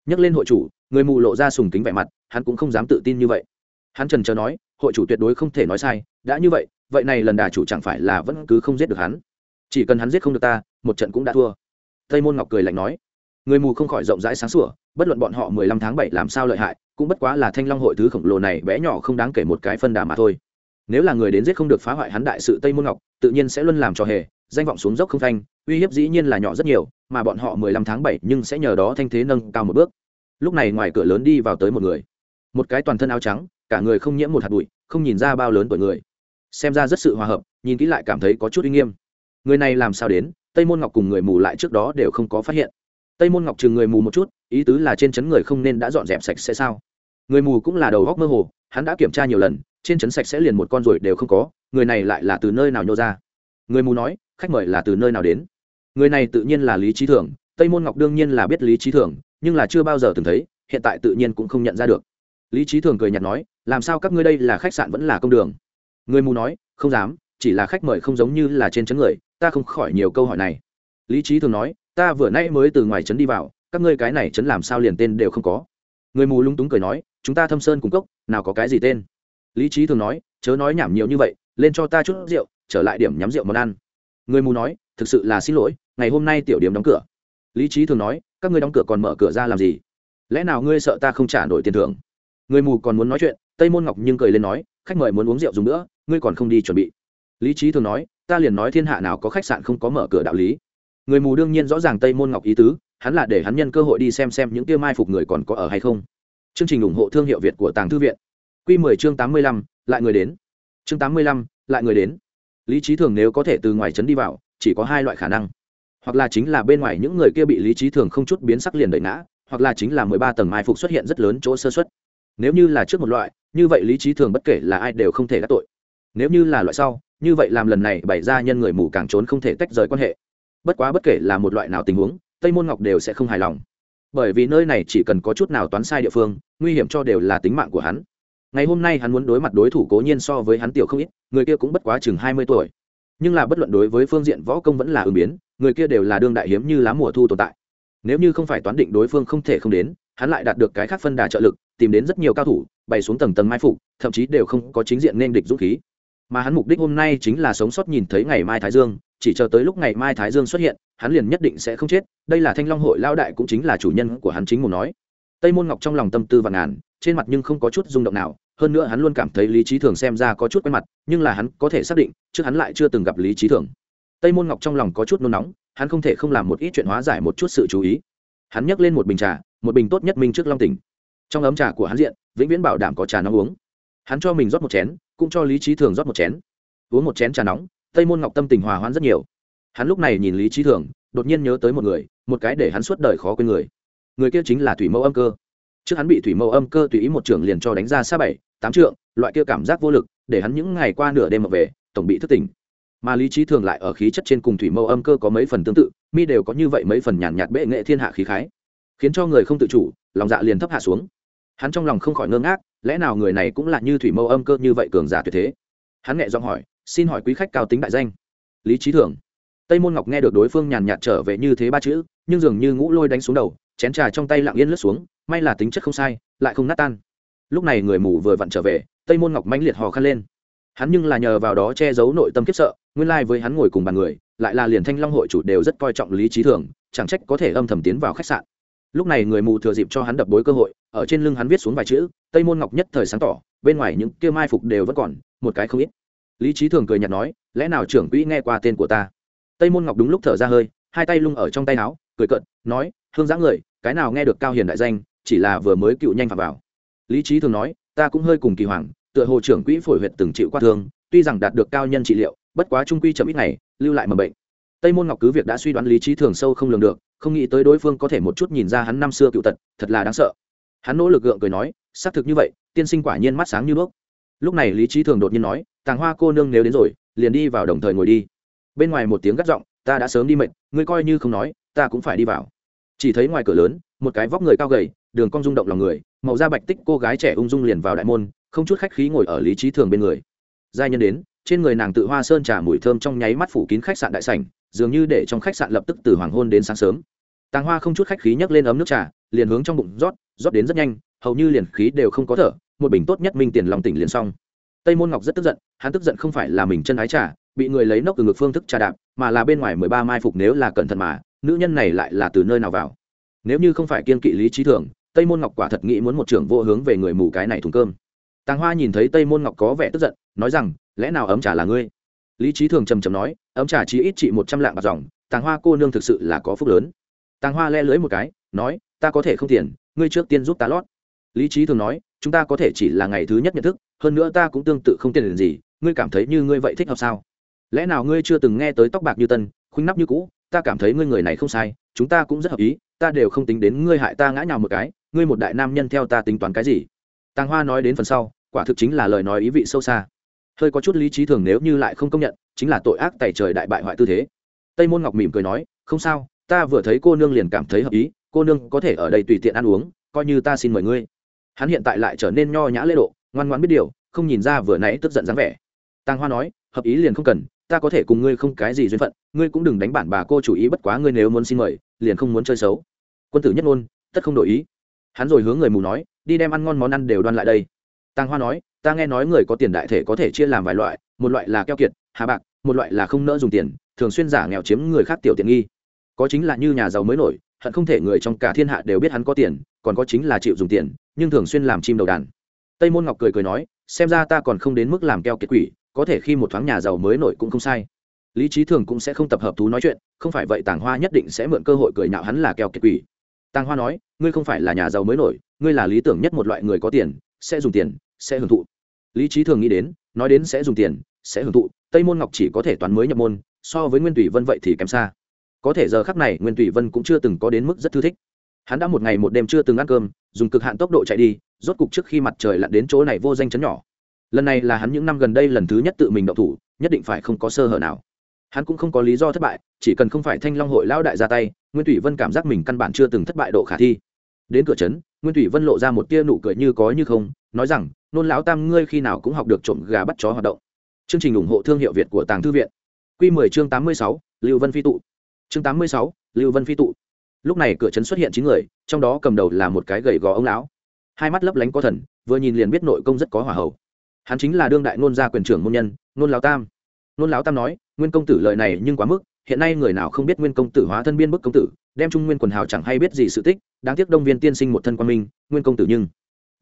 Nhắc lên hội chủ, người mù lộ ra sùng kính vẻ mặt, hắn cũng không dám tự tin như vậy. Hắn trần trờ nói, hội chủ tuyệt đối không thể nói sai, đã như vậy vậy này lần đà chủ chẳng phải là vẫn cứ không giết được hắn chỉ cần hắn giết không được ta, một trận cũng đã thua. Tây môn ngọc cười lạnh nói, người mù không khỏi rộng rãi sáng sủa, bất luận bọn họ mười lăm tháng bảy làm sao lợi hại, cũng bất quá là thanh long hội thứ khổng lồ này bé nhỏ không đáng kể một cái phân đà mà thôi. Nếu là người đến giết không được phá hoại hắn đại sự tây môn ngọc, tự nhiên sẽ luôn làm cho hề, danh vọng xuống dốc không thanh uy hiếp dĩ nhiên là nhỏ rất nhiều, mà bọn họ mười lăm tháng bảy nhưng sẽ nhờ đó thanh thế nâng cao một bước. Lúc này ngoài cửa lớn đi vào tới một người. Một cái toàn thân áo trắng, cả người không nhiễm một hạt bụi, không nhìn ra bao lớn tuổi người. Xem ra rất sự hòa hợp, nhìn kỹ lại cảm thấy có chút uy nghiêm người này làm sao đến, tây môn ngọc cùng người mù lại trước đó đều không có phát hiện. Tây môn ngọc chừng người mù một chút, ý tứ là trên chấn người không nên đã dọn dẹp sạch sẽ sao? Người mù cũng là đầu góc mơ hồ, hắn đã kiểm tra nhiều lần, trên chấn sạch sẽ liền một con ruồi đều không có, người này lại là từ nơi nào nhô ra? Người mù nói, khách mời là từ nơi nào đến? Người này tự nhiên là lý trí thường, tây môn ngọc đương nhiên là biết lý trí thường, nhưng là chưa bao giờ từng thấy, hiện tại tự nhiên cũng không nhận ra được. Lý trí thường cười nhạt nói, làm sao các ngươi đây là khách sạn vẫn là công đường? Người mù nói, không dám, chỉ là khách mời không giống như là trên chấn người ta không khỏi nhiều câu hỏi này. Lý trí thường nói, ta vừa nay mới từ ngoài trấn đi vào, các ngươi cái này trấn làm sao liền tên đều không có. Người mù lúng túng cười nói, chúng ta thâm sơn cung cốc, nào có cái gì tên. Lý trí thường nói, chớ nói nhảm nhiều như vậy, lên cho ta chút rượu, trở lại điểm nhắm rượu món ăn. Người mù nói, thực sự là xin lỗi, ngày hôm nay tiểu điểm đóng cửa. Lý trí thường nói, các ngươi đóng cửa còn mở cửa ra làm gì? Lẽ nào ngươi sợ ta không trả nổi tiền thưởng? Người mù còn muốn nói chuyện, tây môn ngọc nhưng cười lên nói, khách mời muốn uống rượu dùng nữa, ngươi còn không đi chuẩn bị. Lý trí thường nói ta liền nói thiên hạ nào có khách sạn không có mở cửa đạo lý. Người mù đương nhiên rõ ràng tây môn ngọc ý tứ, hắn là để hắn nhân cơ hội đi xem xem những kia mai phục người còn có ở hay không. Chương trình ủng hộ thương hiệu việt của tàng thư viện. Q 10 chương tám mươi lăm, lại người đến. Chương tám mươi lăm, lại người đến. Lý trí thường nếu có thể từ ngoài trấn đi vào, chỉ có hai loại khả năng. Hoặc là chính là bên ngoài những người kia bị lý trí thường không chút biến sắc liền đẩy ngã, hoặc là chính là mười ba tầng mai phục xuất hiện rất lớn chỗ sơ xuất nếu như là trước một loại, như vậy lý trí thường bất kể là ai đều không thể đắc tội. Nếu như là loại sau như vậy làm lần này bày ra nhân người mù càng trốn không thể tách rời quan hệ. Bất quá bất kể là một loại nào tình huống, tây môn ngọc đều sẽ không hài lòng. Bởi vì nơi này chỉ cần có chút nào toán sai địa phương, nguy hiểm cho đều là tính mạng của hắn. Ngày hôm nay hắn muốn đối mặt đối thủ cố nhiên so với hắn tiểu không ít, người kia cũng bất quá chừng hai mươi tuổi. Nhưng là bất luận đối với phương diện võ công vẫn là ứng biến, người kia đều là đương đại hiếm như lá mùa thu tồn tại. Nếu như không phải toán định đối phương không thể không đến, hắn lại đạt được cái khác phân đà trợ lực, tìm đến rất nhiều cao thủ, bày xuống tầng tầng mai phục, thậm chí đều không có chính diện nên địch dũng khí mà hắn mục đích hôm nay chính là sống sót nhìn thấy ngày mai thái dương, chỉ chờ tới lúc ngày mai thái dương xuất hiện, hắn liền nhất định sẽ không chết, đây là thanh long hội lao đại cũng chính là chủ nhân của hắn chính muốn nói. Tây môn ngọc trong lòng tâm tư và ngàn, trên mặt nhưng không có chút rung động nào, hơn nữa hắn luôn cảm thấy lý trí thường xem ra có chút quen mặt, nhưng là hắn có thể xác định, trước hắn lại chưa từng gặp lý trí thường. Tây môn ngọc trong lòng có chút nôn nóng, hắn không thể không làm một ít chuyện hóa giải một chút sự chú ý. Hắn nhấc lên một bình trà, một bình tốt nhất minh trước long tỉnh. Trong ấm trà của hắn diện, vĩnh viễn bảo đảm có trà nóng uống. Hắn cho mình rót một chén cũng cho lý trí thường rót một chén. Uống một chén trà nóng, tây môn ngọc tâm tình hòa hoãn rất nhiều. Hắn lúc này nhìn lý trí thường, đột nhiên nhớ tới một người, một cái để hắn suốt đời khó quên người. Người kia chính là thủy mẫu âm cơ. Trước hắn bị thủy mẫu âm cơ tùy ý một trưởng liền cho đánh ra xa bảy, tám trượng, loại kia cảm giác vô lực, để hắn những ngày qua nửa đêm mà về, tổng bị thất tình mà lý trí thường lại ở khí chất trên cùng thủy mẫu âm cơ có mấy phần tương tự, mi đều có như vậy mấy phần nhàn nhạt bệ nghệ thiên hạ khí khái, khiến cho người không tự chủ, lòng dạ liền thấp hạ xuống. Hắn trong lòng không khỏi ngơ ngác lẽ nào người này cũng là như thủy mâu âm cơ như vậy cường giả tuyệt thế? Hắn nhẹ giọng hỏi, xin hỏi quý khách cao tính đại danh. Lý trí thường tây môn ngọc nghe được đối phương nhàn nhạt trở về như thế ba chữ, nhưng dường như ngũ lôi đánh xuống đầu, chén trà trong tay lặng yên lướt xuống, may là tính chất không sai, lại không nát tan. Lúc này người mù vừa vặn trở về, tây môn ngọc mãnh liệt hò khăn lên. Hắn nhưng là nhờ vào đó che giấu nội tâm kiếp sợ, nguyên lai với hắn ngồi cùng bàn người, lại là liền thanh long hội chủ đều rất coi trọng lý trí thường chẳng trách có thể âm thầm tiến vào khách sạn lúc này người mù thừa dịp cho hắn đập bối cơ hội, ở trên lưng hắn viết xuống vài chữ, tây môn ngọc nhất thời sáng tỏ, bên ngoài những kia mai phục đều vẫn còn, một cái không ít. Lý trí thường cười nhạt nói, lẽ nào trưởng quỹ nghe qua tên của ta? Tây môn ngọc đúng lúc thở ra hơi, hai tay lung ở trong tay áo, cười cận nói, hương giã người, cái nào nghe được cao hiền đại danh, chỉ là vừa mới cựu nhanh phạm vào. Lý trí thường nói, ta cũng hơi cùng kỳ hoàng, tựa hồ trưởng quỹ phổi huyệt từng chịu qua thương, tuy rằng đạt được cao nhân trị liệu, bất quá trung quy chậm ít ngày, lưu lại mầm bệnh tây môn ngọc cứ việc đã suy đoán lý trí thường sâu không lường được, không nghĩ tới đối phương có thể một chút nhìn ra hắn năm xưa cựu tật, thật là đáng sợ. Hắn nỗ lực gượng cười nói, xác thực như vậy, tiên sinh quả nhiên mắt sáng như đuốc. Lúc này lý trí thường đột nhiên nói, tàng hoa cô nương nếu đến rồi, liền đi vào đồng thời ngồi đi. Bên ngoài một tiếng gắt giọng, ta đã sớm đi mệnh ngươi coi như không nói, ta cũng phải đi vào. Chỉ thấy ngoài cửa lớn, một cái vóc người cao gầy, đường cong rung động lòng người, màu da bạch tích cô gái trẻ ung dung liền vào đại môn, không chút khách khí ngồi ở lý trí thường bên người. Giai nhân đến, trên người nàng tự hoa sơn trà mùi thơm trong nháy mắt phủ kín khách sạn đại sảnh dường như để trong khách sạn lập tức từ hoàng hôn đến sáng sớm. Tàng hoa không chút khách khí nhấc lên ấm nước trà, liền hướng trong bụng rót rót đến rất nhanh, hầu như liền khí đều không có thở, một bình tốt nhất minh tiền lòng tỉnh liền xong. Tây môn ngọc rất tức giận, hắn tức giận không phải là mình chân ái trà, bị người lấy nốc từ ngực phương thức trà đạp, mà là bên ngoài mười ba mai phục nếu là cẩn thận mà, nữ nhân này lại là từ nơi nào vào? Nếu như không phải kiên kỵ lý trí thường, tây môn ngọc quả thật nghĩ muốn một trưởng vô hướng về người mù cái này thùng cơm. Tàng hoa nhìn thấy tây môn ngọc có vẻ tức giận, nói rằng, lẽ nào ấm trà là ngươi? Lý trí thường trầm trầm nói, ấm trà chỉ ít trị một trăm lạng bạc dòng, tàng hoa cô nương thực sự là có phúc lớn. Tàng hoa le lưới một cái, nói, ta có thể không tiền, ngươi trước tiên giúp ta lót. Lý trí thường nói, chúng ta có thể chỉ là ngày thứ nhất nhận thức, hơn nữa ta cũng tương tự không tiền gì, ngươi cảm thấy như ngươi vậy thích hợp sao? Lẽ nào ngươi chưa từng nghe tới tóc bạc như tân, khuynh nắp như cũ, ta cảm thấy ngươi người này không sai, chúng ta cũng rất hợp ý, ta đều không tính đến ngươi hại ta ngã nhào một cái, ngươi một đại nam nhân theo ta tính toán cái gì? Tàng hoa nói đến phần sau, quả thực chính là lời nói ý vị sâu xa hơi có chút lý trí thường nếu như lại không công nhận, chính là tội ác tẩy trời đại bại hoại tư thế. Tây môn ngọc mỉm cười nói, không sao, ta vừa thấy cô nương liền cảm thấy hợp ý, cô nương có thể ở đây tùy tiện ăn uống, coi như ta xin mời ngươi. Hắn hiện tại lại trở nên nho nhã lễ độ, ngoan ngoãn biết điều, không nhìn ra vừa nãy tức giận dáng vẻ. Tàng hoa nói, hợp ý liền không cần, ta có thể cùng ngươi không cái gì duyên phận, ngươi cũng đừng đánh bản bà cô chủ ý bất quá ngươi nếu muốn xin mời, liền không muốn chơi xấu. Quân tử nhất ngôn, tất không đổi ý. Hắn rồi hướng người mù nói, đi đem ăn ngon món ăn đều đoan lại đây. Tàng hoa nói ta nghe nói người có tiền đại thể có thể chia làm vài loại, một loại là keo kiệt, hà bạc, một loại là không nỡ dùng tiền, thường xuyên giả nghèo chiếm người khác tiểu tiện nghi. Có chính là như nhà giàu mới nổi, hận không thể người trong cả thiên hạ đều biết hắn có tiền, còn có chính là chịu dùng tiền, nhưng thường xuyên làm chim đầu đàn. Tây môn ngọc cười cười nói, xem ra ta còn không đến mức làm keo kiệt quỷ, có thể khi một thoáng nhà giàu mới nổi cũng không sai. Lý trí thường cũng sẽ không tập hợp thú nói chuyện, không phải vậy tàng hoa nhất định sẽ mượn cơ hội cười nhạo hắn là keo kiệt quỷ. Tàng hoa nói, ngươi không phải là nhà giàu mới nổi, ngươi là lý tưởng nhất một loại người có tiền, sẽ dùng tiền, sẽ hưởng thụ lý trí thường nghĩ đến, nói đến sẽ dùng tiền, sẽ hưởng thụ, tây môn ngọc chỉ có thể toán mới nhập môn, so với nguyên tùy vân vậy thì kém xa. Có thể giờ khắc này, nguyên tùy vân cũng chưa từng có đến mức rất thư thích. Hắn đã một ngày một đêm chưa từng ăn cơm, dùng cực hạn tốc độ chạy đi, rốt cục trước khi mặt trời lặn đến chỗ này vô danh chấn nhỏ. Lần này là hắn những năm gần đây lần thứ nhất tự mình động thủ, nhất định phải không có sơ hở nào. Hắn cũng không có lý do thất bại, chỉ cần không phải thanh long hội lão đại ra tay, nguyên thủy vân cảm giác mình căn bản chưa từng thất bại độ khả thi. Đến cửa trấn nguyên thủy vân lộ ra một tia nụ cười như có như không nói rằng nôn lão tam ngươi khi nào cũng học được trộm gà bắt chó hoạt động. Chương trình ủng hộ thương hiệu việt của tàng thư viện. Q 10 chương 86, lưu vân phi tụ. Chương 86, lưu vân phi tụ. Lúc này cửa trấn xuất hiện chín người trong đó cầm đầu là một cái gầy gò ông lão. Hai mắt lấp lánh có thần vừa nhìn liền biết nội công rất có hỏa hậu hắn chính là đương đại nôn gia quyền trưởng môn nhân nôn lão tam. Nôn lão tam nói nguyên công tử lợi này nhưng quá mức hiện nay người nào không biết nguyên công tử hóa thân biên bức công tử đem trung nguyên quần hào chẳng hay biết gì sự tích đáng tiếc đông viên tiên sinh một thân quan minh nguyên công tử nhưng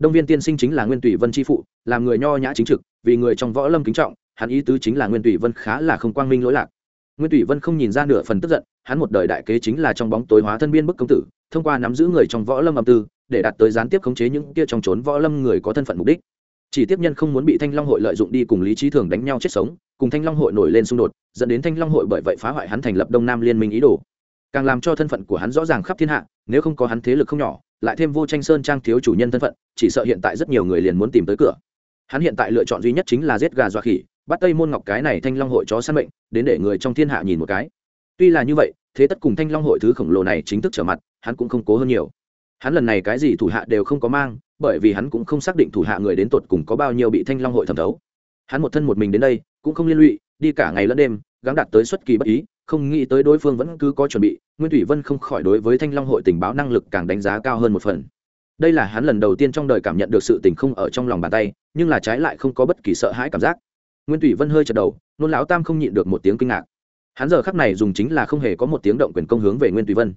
đông viên tiên sinh chính là nguyên tùy vân tri phụ, làm người nho nhã chính trực, vì người trong võ lâm kính trọng, hắn ý tứ chính là nguyên tùy vân khá là không quang minh lỗi lạc. Nguyên tùy vân không nhìn ra nửa phần tức giận, hắn một đời đại kế chính là trong bóng tối hóa thân biên bức công tử, thông qua nắm giữ người trong võ lâm âm tư, để đạt tới gián tiếp khống chế những kia trong trốn võ lâm người có thân phận mục đích. Chỉ tiếp nhân không muốn bị thanh long hội lợi dụng đi cùng lý trí thường đánh nhau chết sống, cùng thanh long hội nổi lên xung đột, dẫn đến thanh long hội bởi vậy phá hoại hắn thành lập đông nam liên minh ý đồ. Càng làm cho thân phận của hắn rõ ràng khắp thiên hạ, nếu không có hắn thế lực không nhỏ lại thêm vô tranh sơn trang thiếu chủ nhân thân phận, chỉ sợ hiện tại rất nhiều người liền muốn tìm tới cửa. Hắn hiện tại lựa chọn duy nhất chính là giết gà dọa khỉ, bắt tây môn ngọc cái này thanh long hội chó săn bệnh đến để người trong thiên hạ nhìn một cái. Tuy là như vậy, thế tất cùng thanh long hội thứ khổng lồ này chính thức trở mặt, hắn cũng không cố hơn nhiều. Hắn lần này cái gì thủ hạ đều không có mang, bởi vì hắn cũng không xác định thủ hạ người đến tột cùng có bao nhiêu bị thanh long hội thẩm thấu. Hắn một thân một mình đến đây, cũng không liên lụy, đi cả ngày lẫn đêm, gắng đạt tới xuất kỳ bất ý không nghĩ tới đối phương vẫn cứ có chuẩn bị, nguyên thủy vân không khỏi đối với thanh long hội tình báo năng lực càng đánh giá cao hơn một phần. Đây là hắn lần đầu tiên trong đời cảm nhận được sự tình không ở trong lòng bàn tay, nhưng là trái lại không có bất kỳ sợ hãi cảm giác. Nguyên thủy vân hơi chật đầu, nôn lão tam không nhịn được một tiếng kinh ngạc. Hắn giờ khắc này dùng chính là không hề có một tiếng động quyền công hướng về nguyên thủy vân.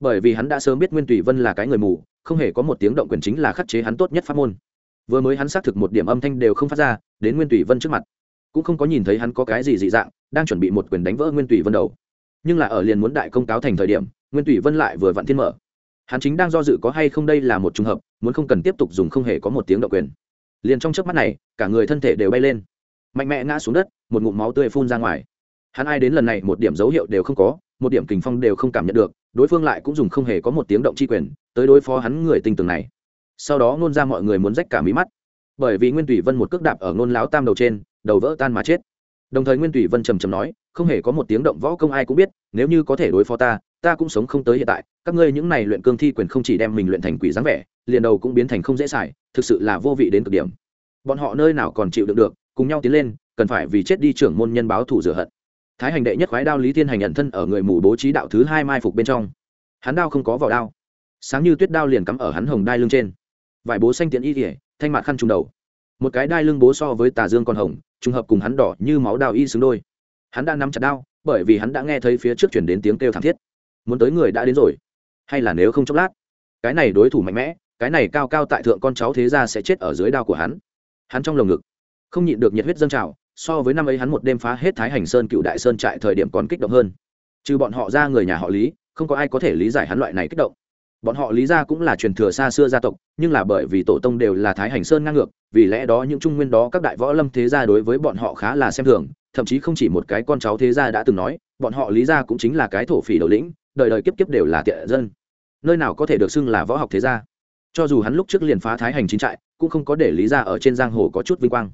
Bởi vì hắn đã sớm biết nguyên thủy vân là cái người mù, không hề có một tiếng động quyền chính là khắc chế hắn tốt nhất pháp môn. Vừa mới hắn xác thực một điểm âm thanh đều không phát ra, đến nguyên thủy vân trước mặt cũng không có nhìn thấy hắn có cái gì dị dạng, đang chuẩn bị một quyền đánh vỡ nguyên thủy vân đầu. Nhưng là ở liền muốn đại công cáo thành thời điểm, nguyên thủy vân lại vừa vặn thiên mở. Hắn chính đang do dự có hay không đây là một trường hợp, muốn không cần tiếp tục dùng không hề có một tiếng động quyền. Liền trong chớp mắt này, cả người thân thể đều bay lên. Mạnh mẽ ngã xuống đất, một ngụm máu tươi phun ra ngoài. Hắn ai đến lần này một điểm dấu hiệu đều không có, một điểm kình phong đều không cảm nhận được, đối phương lại cũng dùng không hề có một tiếng động chi quyền, tới đối phó hắn người tinh tường này. Sau đó ngôn ra mọi người muốn rách cả mí mắt. Bởi vì nguyên tùy vân một cước đạp ở ngôn láo tam đầu trên đầu vỡ tan mà chết. Đồng thời nguyên tùy vân trầm trầm nói, không hề có một tiếng động võ công ai cũng biết, nếu như có thể đối phó ta ta cũng sống không tới hiện tại. Các ngươi những này luyện cương thi quyền không chỉ đem mình luyện thành quỷ dáng vẻ, liền đầu cũng biến thành không dễ xài, thực sự là vô vị đến cực điểm. Bọn họ nơi nào còn chịu đựng được, cùng nhau tiến lên, cần phải vì chết đi trưởng môn nhân báo thủ rửa hận. Thái hành đệ nhất khoái đao lý thiên hành nhận thân ở người mù bố trí đạo thứ hai mai phục bên trong. Hắn đao không có vào đao. Sáng như tuyết đao liền cắm ở hắn hồng đai lưng trên. Vải bố xanh tiện y kỉa thanh mạt khăn trùng đầu một cái đai lưng bố so với tà dương còn hồng, trùng hợp cùng hắn đỏ như máu đào y xứng đôi. Hắn đã nắm chặt đao, bởi vì hắn đã nghe thấy phía trước chuyển đến tiếng kêu thảm thiết. Muốn tới người đã đến rồi. Hay là nếu không chốc lát? Cái này đối thủ mạnh mẽ, cái này cao cao tại thượng con cháu thế ra sẽ chết ở dưới đao của hắn. Hắn trong lồng ngực, không nhịn được nhiệt huyết dâng trào, so với năm ấy hắn một đêm phá hết thái hành sơn cựu đại sơn trại thời điểm còn kích động hơn. Trừ bọn họ ra người nhà họ lý, không có ai có thể lý giải hắn loại này kích động bọn họ lý ra cũng là truyền thừa xa xưa gia tộc, nhưng là bởi vì tổ tông đều là thái hành sơn ngang ngược, vì lẽ đó những trung nguyên đó các đại võ lâm thế gia đối với bọn họ khá là xem thường, thậm chí không chỉ một cái con cháu thế gia đã từng nói, bọn họ lý ra cũng chính là cái thổ phỉ đầu lĩnh, đời đời kiếp kiếp đều là tiện dân. Nơi nào có thể được xưng là võ học thế gia. Cho dù hắn lúc trước liền phá thái hành chính trại, cũng không có để lý ra ở trên giang hồ có chút vinh quang.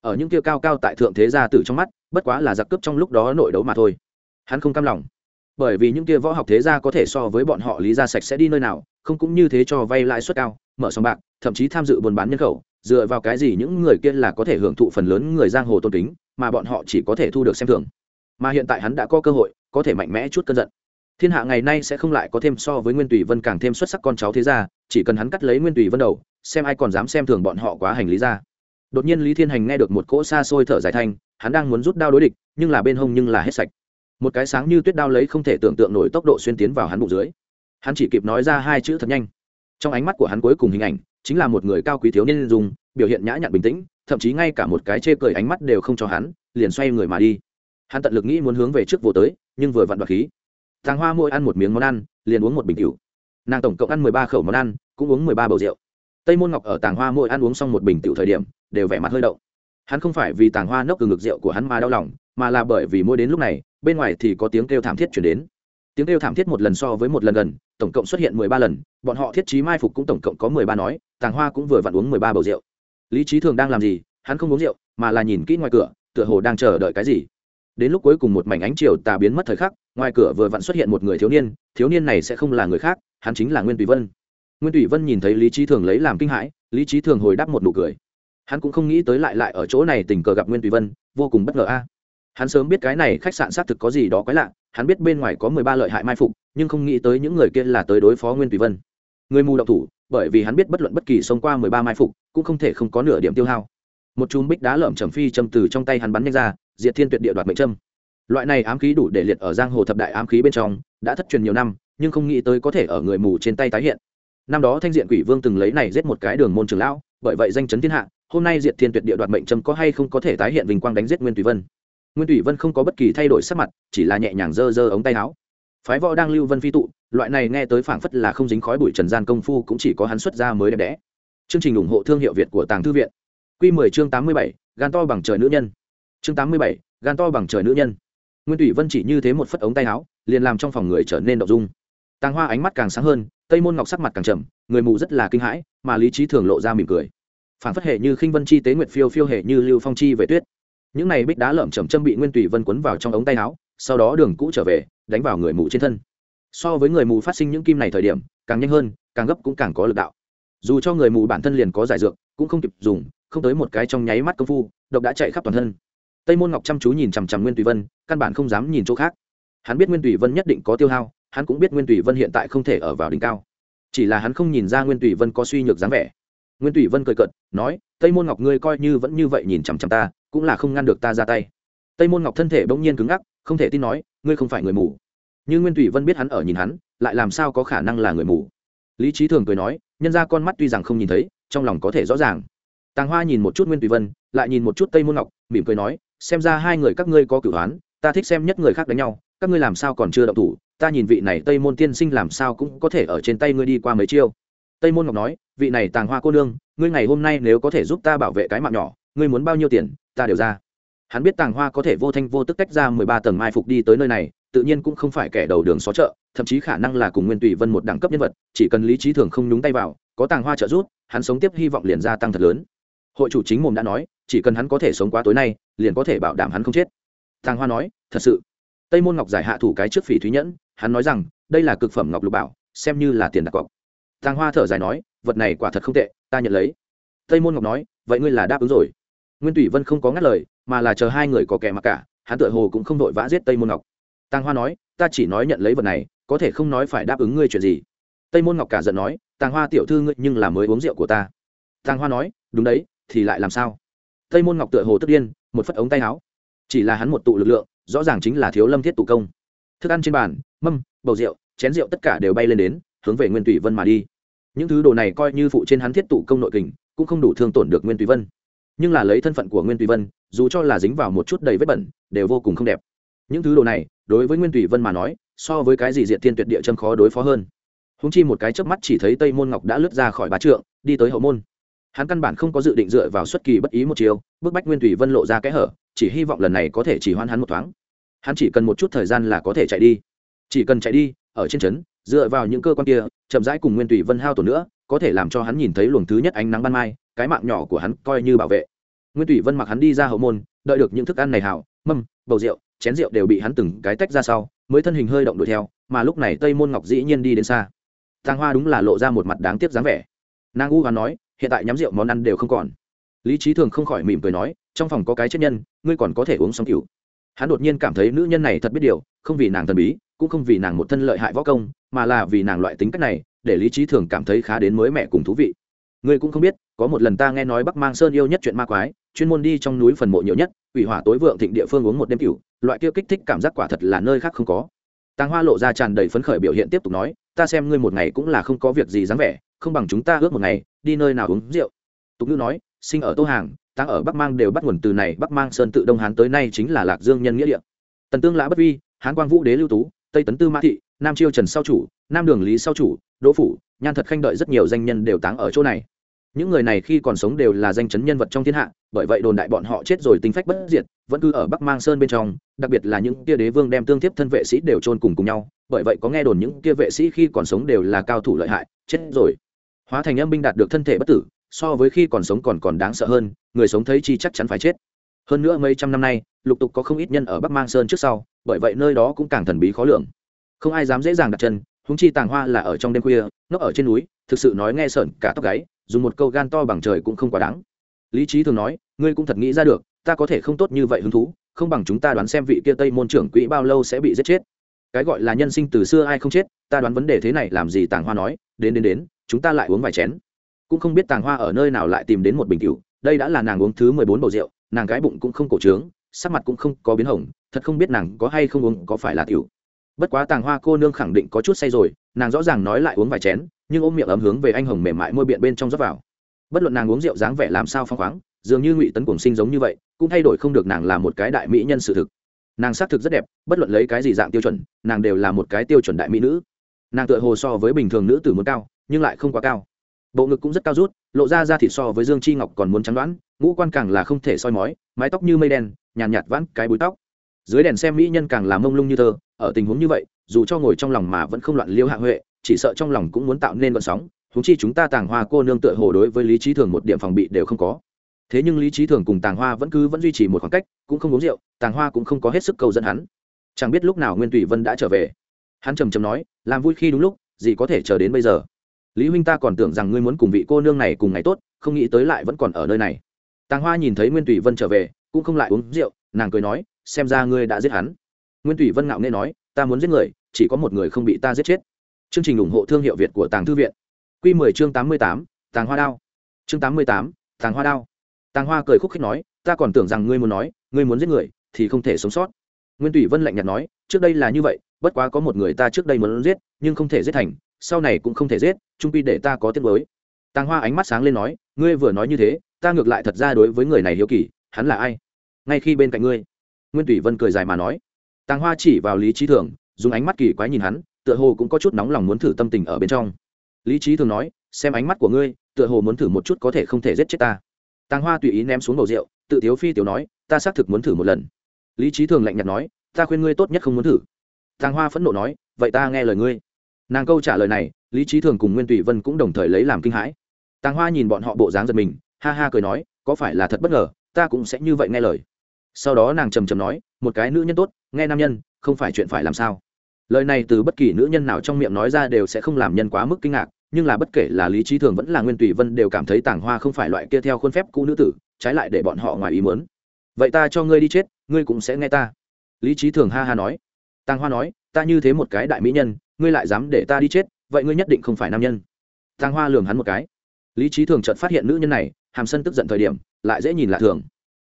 Ở những kia cao cao tại thượng thế gia tử trong mắt, bất quá là giặc cướp trong lúc đó nội đấu mà thôi. Hắn không cam lòng bởi vì những kia võ học thế gia có thể so với bọn họ lý ra sạch sẽ đi nơi nào, không cũng như thế cho vay lãi suất cao, mở sòng bạc, thậm chí tham dự buôn bán nhân khẩu, dựa vào cái gì những người kia là có thể hưởng thụ phần lớn người giang hồ tôn kính, mà bọn họ chỉ có thể thu được xem thường. Mà hiện tại hắn đã có cơ hội, có thể mạnh mẽ chút cơn giận. Thiên hạ ngày nay sẽ không lại có thêm so với nguyên tùy vân càng thêm xuất sắc con cháu thế gia, chỉ cần hắn cắt lấy nguyên tùy vân đầu, xem ai còn dám xem thường bọn họ quá hành lý ra. Đột nhiên lý thiên hành nghe được một cỗ xa xôi thở dài thanh, hắn đang muốn rút đao đối địch, nhưng là bên hông nhưng là hết sạch một cái sáng như tuyết đao lấy không thể tưởng tượng nổi tốc độ xuyên tiến vào hắn bụng dưới. Hắn chỉ kịp nói ra hai chữ thật nhanh. Trong ánh mắt của hắn cuối cùng hình ảnh chính là một người cao quý thiếu niên dùng, biểu hiện nhã nhặn bình tĩnh, thậm chí ngay cả một cái chê cười ánh mắt đều không cho hắn, liền xoay người mà đi. Hắn tận lực nghĩ muốn hướng về trước vô tới, nhưng vừa vặn đoạt khí. Thằng hoa mỗi ăn một miếng món ăn, liền uống một bình cựu nàng tổng cộng ăn mười ba khẩu món ăn, cũng uống mười ba bầu rượu. Tây môn ngọc ở tàng hoa mỗi ăn uống xong một bình tiểu thời điểm, đều vẻ mặt hơi động. Hắn không phải vì tàng hoa nốc từ ngực rượu của hắn mà đau lòng, mà là bởi vì mỗi đến lúc này bên ngoài thì có tiếng kêu thảm thiết chuyển đến. Tiếng kêu thảm thiết một lần so với một lần gần, tổng cộng xuất hiện mười ba lần, bọn họ thiết trí mai phục cũng tổng cộng có mười ba nói, tàng hoa cũng vừa vặn uống mười ba bầu rượu. Lý trí thường đang làm gì? Hắn không uống rượu, mà là nhìn kỹ ngoài cửa, tựa hồ đang chờ đợi cái gì. Đến lúc cuối cùng một mảnh ánh chiều tà biến mất thời khắc, ngoài cửa vừa vặn xuất hiện một người thiếu niên thiếu niên này sẽ không là người khác, hắn chính là nguyên tùy vân. Nguyên tùy vân nhìn thấy lý trí thường lấy làm kinh hãi, lý trí thường hồi đáp một nụ cười. Hắn cũng không nghĩ tới lại lại ở chỗ này tình cờ gặp nguyên tùy vân, vô cùng bất ngờ a hắn sớm biết cái này khách sạn xác thực có gì đó quái lạ, hắn biết bên ngoài có mười ba lợi hại mai phục, nhưng không nghĩ tới những người kia là tới đối phó nguyên tùy vân. Người mù độc thủ, bởi vì hắn biết bất luận bất kỳ xông qua mười ba mai phục, cũng không thể không có nửa điểm tiêu hao. Một chùm bích đá lởm chầm phi châm từ trong tay hắn bắn nhanh ra, diệt thiên tuyệt địa đoạt mệnh châm. Loại này ám khí đủ để liệt ở giang hồ thập đại ám khí bên trong, đã thất truyền nhiều năm, nhưng không nghĩ tới có thể ở người mù trên tay tái hiện. Năm đó thanh diện quỷ vương từng lấy này giết một cái đường môn trường lão, bởi vậy danh chấn thiên hạ, hôm nay diệt thiên tuyệt địa đoạt mệnh châm có hay không có thể tái hiện vinh quang đánh giết nguyên tùy vân nguyên thủy vân không có bất kỳ thay đổi sắc mặt chỉ là nhẹ nhàng giơ giơ ống tay áo. Phái võ đang lưu vân phi tụ loại này nghe tới phảng phất là không dính khói bụi trần gian công phu cũng chỉ có hắn xuất ra mới đẹp đẽ. Chương trình ủng hộ thương hiệu việt của tàng thư viện. Q 10 chương 87, gan to bằng trời nữ nhân. Chương 87, gan to bằng trời nữ nhân. Nguyên thủy vân chỉ như thế một phất ống tay áo liền làm trong phòng người trở nên đậu dung. Tàng hoa ánh mắt càng sáng hơn tây môn ngọc sắc mặt càng trầm người mù rất là kinh hãi mà lý trí thường lộ ra mỉm cười. Phản phất hệ như khinh vân chi tế nguyệt phiêu phiêu hệ như lưu phong chi về tuyết những này bích đá lởm chầm châm bị nguyên tùy vân quấn vào trong ống tay áo, sau đó đường cũ trở về, đánh vào người mù trên thân. So với người mù phát sinh những kim này thời điểm, càng nhanh hơn, càng gấp cũng càng có lực đạo. Dù cho người mù bản thân liền có giải dược, cũng không kịp dùng, không tới một cái trong nháy mắt công phu, độc đã chạy khắp toàn thân. Tây môn ngọc chăm chú nhìn chằm chằm nguyên tùy vân, căn bản không dám nhìn chỗ khác. Hắn biết nguyên tùy vân nhất định có tiêu hao, hắn cũng biết nguyên tùy vân hiện tại không thể ở vào đỉnh cao. Chỉ là hắn không nhìn ra nguyên tùy vân có suy nhược dáng vẻ. Nguyên tùy vân cười cợt, nói tây môn ngọc ngươi coi như vẫn như vậy nhìn chằm chằm ta, cũng là không ngăn được ta ra tay. Tây môn ngọc thân thể bỗng nhiên cứng ngắc, không thể tin nói, ngươi không phải người mù. Nhưng nguyên tùy vân biết hắn ở nhìn hắn, lại làm sao có khả năng là người mù? Lý trí thường cười nói, nhân ra con mắt tuy rằng không nhìn thấy, trong lòng có thể rõ ràng. Tàng hoa nhìn một chút nguyên tùy vân, lại nhìn một chút tây môn ngọc, mỉm cười nói, xem ra hai người các ngươi có cửu đoán, ta thích xem nhất người khác đánh nhau, các ngươi làm sao còn chưa động thủ? Ta nhìn vị này tây môn tiên sinh làm sao cũng có thể ở trên tay ngươi đi qua mấy chiêu tây môn ngọc nói, vị này tàng hoa cô nương, ngươi ngày hôm nay nếu có thể giúp ta bảo vệ cái mạng nhỏ, ngươi muốn bao nhiêu tiền, ta đều ra. Hắn biết tàng hoa có thể vô thanh vô tức tách ra mười ba tầng mai phục đi tới nơi này, tự nhiên cũng không phải kẻ đầu đường xó chợ, thậm chí khả năng là cùng nguyên tùy vân một đẳng cấp nhân vật, chỉ cần lý trí thường không nhúng tay vào, có tàng hoa trợ giúp, hắn sống tiếp hy vọng liền gia tăng thật lớn. Hội chủ chính mồm đã nói, chỉ cần hắn có thể sống qua tối nay, liền có thể bảo đảm hắn không chết. Tàng hoa nói, thật sự. Tây môn ngọc giải hạ thủ cái trước phỉ thúy nhẫn, hắn nói rằng, đây là cực phẩm ngọc lục bảo, xem như là tiền đặt cọc tàng hoa thở dài nói, vật này quả thật không tệ, ta nhận lấy. Tây môn ngọc nói, vậy ngươi là đáp ứng rồi. Nguyên tùy vân không có ngắt lời, mà là chờ hai người có kẻ mặc cả, hắn tựa hồ cũng không vội vã giết tây môn ngọc. Tàng hoa nói, ta chỉ nói nhận lấy vật này, có thể không nói phải đáp ứng ngươi chuyện gì. Tây môn ngọc cả giận nói, tàng hoa tiểu thư ngươi nhưng là mới uống rượu của ta. Tàng hoa nói, đúng đấy, thì lại làm sao? Tây môn ngọc tựa hồ tức điên, một phất ống tay áo. Chỉ là hắn một tụ lực lượng, rõ ràng chính là thiếu lâm thiết tụ công. Thức ăn trên bàn, mâm, bầu rượu, chén rượu tất cả đều bay lên đến, hướng về nguyên tùy vân mà đi những thứ đồ này coi như phụ trên hắn thiết tụ công nội kình, cũng không đủ thương tổn được nguyên tùy vân. Nhưng là lấy thân phận của nguyên tùy vân, dù cho là dính vào một chút đầy vết bẩn, đều vô cùng không đẹp. Những thứ đồ này, đối với nguyên tùy vân mà nói, so với cái gì diện thiên tuyệt địa chân khó đối phó hơn. Húng chi một cái chớp mắt chỉ thấy tây môn ngọc đã lướt ra khỏi bá trượng, đi tới hậu môn. Hắn căn bản không có dự định dựa vào xuất kỳ bất ý một chiều, bức bách nguyên tùy vân lộ ra kẽ hở, chỉ hy vọng lần này có thể chỉ hoan hắn một thoáng. Hắn chỉ cần một chút thời gian là có thể chạy đi. Chỉ cần chạy đi, ở trên trấn dựa vào những cơ quan kia, chậm rãi cùng nguyên tùy vân hao tổn nữa, có thể làm cho hắn nhìn thấy luồng thứ nhất ánh nắng ban mai, cái mạng nhỏ của hắn coi như bảo vệ. Nguyên tùy vân mặc hắn đi ra hậu môn, đợi được những thức ăn này hảo, mâm, bầu rượu, chén rượu đều bị hắn từng cái tách ra sau, mới thân hình hơi động đuổi theo, mà lúc này tây môn ngọc dĩ nhiên đi đến xa. Thang hoa đúng là lộ ra một mặt đáng tiếc dáng vẻ. Nàng u và nói, hiện tại nhắm rượu món ăn đều không còn. Lý trí thường không khỏi mỉm cười nói, trong phòng có cái chết nhân, ngươi còn có thể uống xong cựu hắn đột nhiên cảm thấy nữ nhân này thật biết điều, không vì nàng thần bí, cũng không vì nàng một thân lợi hại võ công, mà là vì nàng loại tính cách này, để lý trí thường cảm thấy khá đến mới mẹ cùng thú vị. Ngươi cũng không biết, có một lần ta nghe nói bắc mang sơn yêu nhất chuyện ma quái, chuyên môn đi trong núi phần mộ nhiều nhất ủy hỏa tối vượng thịnh địa phương uống một đêm cửu loại kia kích thích cảm giác quả thật là nơi khác không có. Tàng hoa lộ ra tràn đầy phấn khởi biểu hiện tiếp tục nói, ta xem ngươi một ngày cũng là không có việc gì dáng vẻ, không bằng chúng ta ước một ngày, đi nơi nào uống rượu. Tục ngữ nói, sinh ở tô hàng tăng ở bắc mang đều bắt nguồn từ này, bắc mang sơn tự đông hán tới nay chính là lạc dương nhân nghĩa địa. Tần tương lã bất vi, hán quang vũ đế lưu tú, tây tấn tư mã thị, nam chiêu trần sau chủ, nam đường lý sau chủ, đỗ phủ, nhan thật khanh đợi rất nhiều danh nhân đều táng ở chỗ này. Những người này khi còn sống đều là danh chấn nhân vật trong thiên hạ, bởi vậy đồn đại bọn họ chết rồi tính phách bất diệt, vẫn cứ ở bắc mang sơn bên trong, đặc biệt là những kia đế vương đem tương tiếp thân vệ sĩ đều chôn cùng cùng nhau, bởi vậy có nghe đồn những kia vệ sĩ khi còn sống đều là cao thủ lợi hại, chết rồi. Hóa thành âm binh đạt được thân thể bất tử so với khi còn sống còn còn đáng sợ hơn, người sống thấy chi chắc chắn phải chết. Hơn nữa mấy trăm năm nay, lục tục có không ít nhân ở bắc mang sơn trước sau, bởi vậy nơi đó cũng càng thần bí khó lường. Không ai dám dễ dàng đặt chân húng chi tàng hoa là ở trong đêm khuya nó ở trên núi, thực sự nói nghe sợn cả tóc gáy, dùng một câu gan to bằng trời cũng không quá đáng. Lý trí thường nói, ngươi cũng thật nghĩ ra được, ta có thể không tốt như vậy hứng thú, không bằng chúng ta đoán xem vị kia tây môn trưởng quỹ bao lâu sẽ bị giết chết. Cái gọi là nhân sinh từ xưa ai không chết, ta đoán vấn đề thế này làm gì tàng hoa nói, đến đến đến, chúng ta lại uống vài chén cũng không biết tàng hoa ở nơi nào lại tìm đến một bình cựu đây đã là nàng uống thứ mười bốn bầu rượu, nàng gái bụng cũng không cổ trướng, sắc mặt cũng không có biến hỏng thật không biết nàng có hay không uống, có phải là tiểu bất quá tàng hoa cô nương khẳng định có chút say rồi, nàng rõ ràng nói lại uống vài chén, nhưng ôm miệng ấm hướng về anh hồng mềm mại môi biện bên trong rót vào. Bất luận nàng uống rượu dáng vẻ làm sao phong khoáng, dường như ngụy tấn cùng sinh giống như vậy, cũng thay đổi không được nàng là một cái đại mỹ nhân sự thực. Nàng xác thực rất đẹp, bất luận lấy cái gì dạng tiêu chuẩn, nàng đều là một cái tiêu chuẩn đại mỹ nữ. Nàng tựa hồ so với bình thường nữ tử muốn cao, nhưng lại không quá cao bộ ngực cũng rất cao rút lộ ra ra thịt so với dương chi ngọc còn muốn trắng đoán ngũ quan càng là không thể soi mói mái tóc như mây đen nhàn nhạt, nhạt vãn cái búi tóc. Dưới đèn xem mỹ nhân càng là mông lung như thơ ở tình huống như vậy dù cho ngồi trong lòng mà vẫn không loạn liêu hạ huệ chỉ sợ trong lòng cũng muốn tạo nên vận sóng thúng chi chúng ta tàng hoa cô nương tựa hồ đối với lý trí thường một điểm phòng bị đều không có. Thế nhưng lý trí thường cùng tàng hoa vẫn cứ vẫn duy trì một khoảng cách cũng không uống rượu tàng hoa cũng không có hết sức cầu dẫn hắn. Chẳng biết lúc nào nguyên tùy vân đã trở về. Hắn trầm trầm nói làm vui khi đúng lúc gì có thể chờ đến bây giờ? Lý huynh ta còn tưởng rằng ngươi muốn cùng vị cô nương này cùng ngày tốt không nghĩ tới lại vẫn còn ở nơi này. Tàng hoa nhìn thấy nguyên tùy vân trở về cũng không lại uống rượu nàng cười nói xem ra ngươi đã giết hắn. Nguyên tùy vân ngạo nghe nói ta muốn giết người chỉ có một người không bị ta giết chết. Chương trình ủng hộ thương hiệu việt của tàng thư viện. Q 10 chương 88, tàng hoa đao. Chương 88, tàng hoa đao. Tàng hoa cười khúc khích nói ta còn tưởng rằng ngươi muốn nói ngươi muốn giết người thì không thể sống sót. Nguyên tùy vân lạnh nhạt nói trước đây là như vậy bất quá có một người ta trước đây muốn giết nhưng không thể giết thành sau này cũng không thể giết, trung pi để ta có tiết mới tàng hoa ánh mắt sáng lên nói, ngươi vừa nói như thế, ta ngược lại thật ra đối với người này hiếu kỳ, hắn là ai? Ngay khi bên cạnh ngươi. Nguyên tùy vân cười dài mà nói. Tàng hoa chỉ vào lý trí thường, dùng ánh mắt kỳ quái nhìn hắn, tựa hồ cũng có chút nóng lòng muốn thử tâm tình ở bên trong. Lý trí thường nói, xem ánh mắt của ngươi, tựa hồ muốn thử một chút có thể không thể giết chết ta. Tàng hoa tùy ý ném xuống bầu rượu, tự thiếu phi tiểu nói, ta xác thực muốn thử một lần. Lý trí thường lạnh nhạt nói, ta khuyên ngươi tốt nhất không muốn thử. Tàng hoa phẫn nộ nói, vậy ta nghe lời ngươi nàng câu trả lời này, lý trí thường cùng nguyên tùy vân cũng đồng thời lấy làm kinh hãi. Tàng hoa nhìn bọn họ bộ dáng giật mình, ha ha cười nói, có phải là thật bất ngờ, ta cũng sẽ như vậy nghe lời. Sau đó nàng trầm trầm nói, một cái nữ nhân tốt, nghe nam nhân, không phải chuyện phải làm sao. Lời này từ bất kỳ nữ nhân nào trong miệng nói ra đều sẽ không làm nhân quá mức kinh ngạc, nhưng là bất kể là lý trí thường vẫn là nguyên tùy vân đều cảm thấy tàng hoa không phải loại kia theo khuôn phép cũ nữ tử, trái lại để bọn họ ngoài ý muốn. Vậy ta cho ngươi đi chết, ngươi cũng sẽ nghe ta. Lý trí thường ha ha nói. Tàng hoa nói, ta như thế một cái đại mỹ nhân ngươi lại dám để ta đi chết, vậy ngươi nhất định không phải nam nhân. Tàng hoa lường hắn một cái. Lý trí thường chợt phát hiện nữ nhân này, hàm sân tức giận thời điểm, lại dễ nhìn lạ thường.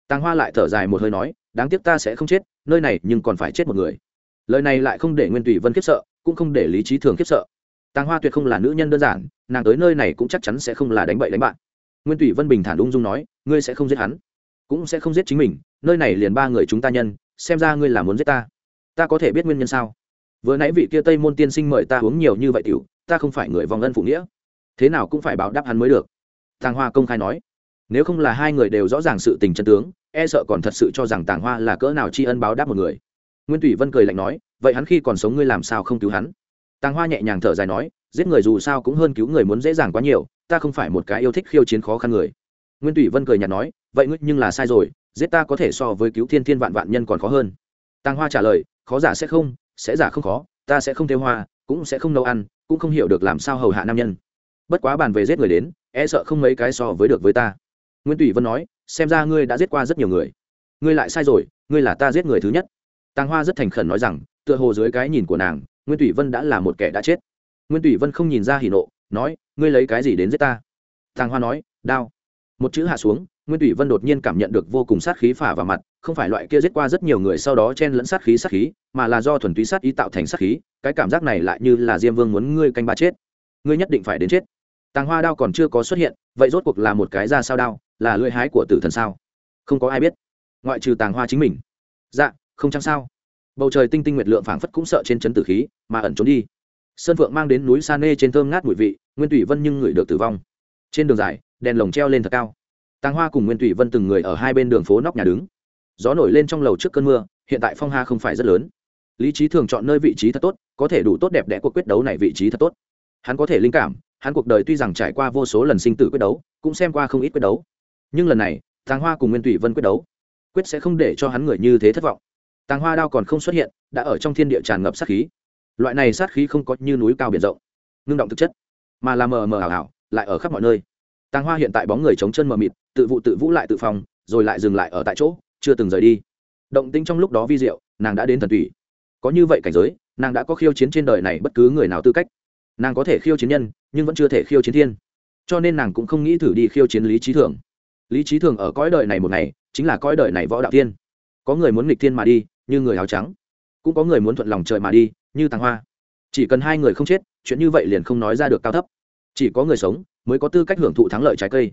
Tàng hoa lại thở dài một hơi nói, đáng tiếc ta sẽ không chết, nơi này nhưng còn phải chết một người. Lời này lại không để nguyên tùy vân khiếp sợ, cũng không để lý trí thường khiếp sợ. Tàng hoa tuyệt không là nữ nhân đơn giản, nàng tới nơi này cũng chắc chắn sẽ không là đánh bậy đánh bạn. Nguyên tùy vân bình thản ung dung nói, ngươi sẽ không giết hắn, cũng sẽ không giết chính mình, nơi này liền ba người chúng ta nhân, xem ra ngươi là muốn giết ta. Ta có thể biết nguyên nhân sao? Vừa nãy vị kia tây môn tiên sinh mời ta uống nhiều như vậy tiểu, ta không phải người vòng ân phụ nghĩa. Thế nào cũng phải báo đáp hắn mới được. Tàng hoa công khai nói. Nếu không là hai người đều rõ ràng sự tình chân tướng e sợ còn thật sự cho rằng tàng hoa là cỡ nào tri ân báo đáp một người. Nguyên thủy vân cười lạnh nói, vậy hắn khi còn sống ngươi làm sao không cứu hắn? Tàng hoa nhẹ nhàng thở dài nói, giết người dù sao cũng hơn cứu người muốn dễ dàng quá nhiều, ta không phải một cái yêu thích khiêu chiến khó khăn người. Nguyên thủy vân cười nhạt nói, vậy ngươi nhưng là sai rồi, giết ta có thể so với cứu thiên thiên vạn vạn nhân còn khó hơn. Tàng hoa trả lời, khó giả sẽ không sẽ giả không khó, ta sẽ không theo hoa, cũng sẽ không nấu ăn, cũng không hiểu được làm sao hầu hạ nam nhân. Bất quá bàn về giết người đến e sợ không mấy cái so với được với ta. Nguyễn tùy vân nói, xem ra ngươi đã giết qua rất nhiều người. Ngươi lại sai rồi, ngươi là ta giết người thứ nhất. Tàng hoa rất thành khẩn nói rằng, tựa hồ dưới cái nhìn của nàng Nguyễn tùy vân đã là một kẻ đã chết. Nguyễn tùy vân không nhìn ra hỉ nộ, nói, ngươi lấy cái gì đến giết ta? Tàng hoa nói, đao. Một chữ hạ xuống nguyên tùy vân đột nhiên cảm nhận được vô cùng sát khí phả vào mặt, không phải loại kia giết qua rất nhiều người sau đó chen lẫn sát khí sát khí, mà là do thuần túy sát ý tạo thành sát khí, cái cảm giác này lại như là diêm vương muốn ngươi canh ba chết. Ngươi nhất định phải đến chết. Tàng hoa đao còn chưa có xuất hiện, vậy rốt cuộc là một cái ra sao đao, là lưỡi hái của tử thần sao? Không có ai biết. Ngoại trừ tàng hoa chính mình. Dạ không chăng sao? Bầu trời tinh tinh nguyệt lượng phảng phất cũng sợ trên chấn tử khí, mà ẩn trốn đi. Sơn phượng mang đến núi sa nê trên thơm ngát mùi vị, nguyên tùy vân nhưng ngửi được tử vong. Trên đường dài, đèn lồng treo lên thật cao tàng hoa cùng nguyên thủy vân từng người ở hai bên đường phố nóc nhà đứng. Gió nổi lên trong lầu trước cơn mưa, hiện tại phong ha không phải rất lớn. Lý trí thường chọn nơi vị trí thật tốt, có thể đủ tốt đẹp đẽ cuộc quyết đấu này vị trí thật tốt. Hắn có thể linh cảm, hắn cuộc đời tuy rằng trải qua vô số lần sinh tử quyết đấu, cũng xem qua không ít quyết đấu. Nhưng lần này, tàng hoa cùng nguyên thủy vân quyết đấu, quyết sẽ không để cho hắn người như thế thất vọng. Tàng hoa đao còn không xuất hiện, đã ở trong thiên địa tràn ngập sát khí. Loại này sát khí không có như núi cao biển rộng, ngưng động thực chất, mà là mờ mờ ảo ảo, lại ở khắp mọi nơi tàng hoa hiện tại bóng người chống chân mờ mịt, tự vụ tự vũ lại tự phòng, rồi lại dừng lại ở tại chỗ, chưa từng rời đi. Động tĩnh trong lúc đó vi diệu, nàng đã đến thần thủy có như vậy cảnh giới, nàng đã có khiêu chiến trên đời này bất cứ người nào tư cách. Nàng có thể khiêu chiến nhân, nhưng vẫn chưa thể khiêu chiến thiên. Cho nên nàng cũng không nghĩ thử đi khiêu chiến lý trí thường. Lý trí thường ở cõi đời này một ngày, chính là cõi đời này võ đạo thiên. Có người muốn nghịch thiên mà đi, như người áo trắng. Cũng có người muốn thuận lòng trời mà đi, như tàng hoa. Chỉ cần hai người không chết, chuyện như vậy liền không nói ra được cao thấp chỉ có người sống mới có tư cách hưởng thụ thắng lợi trái cây.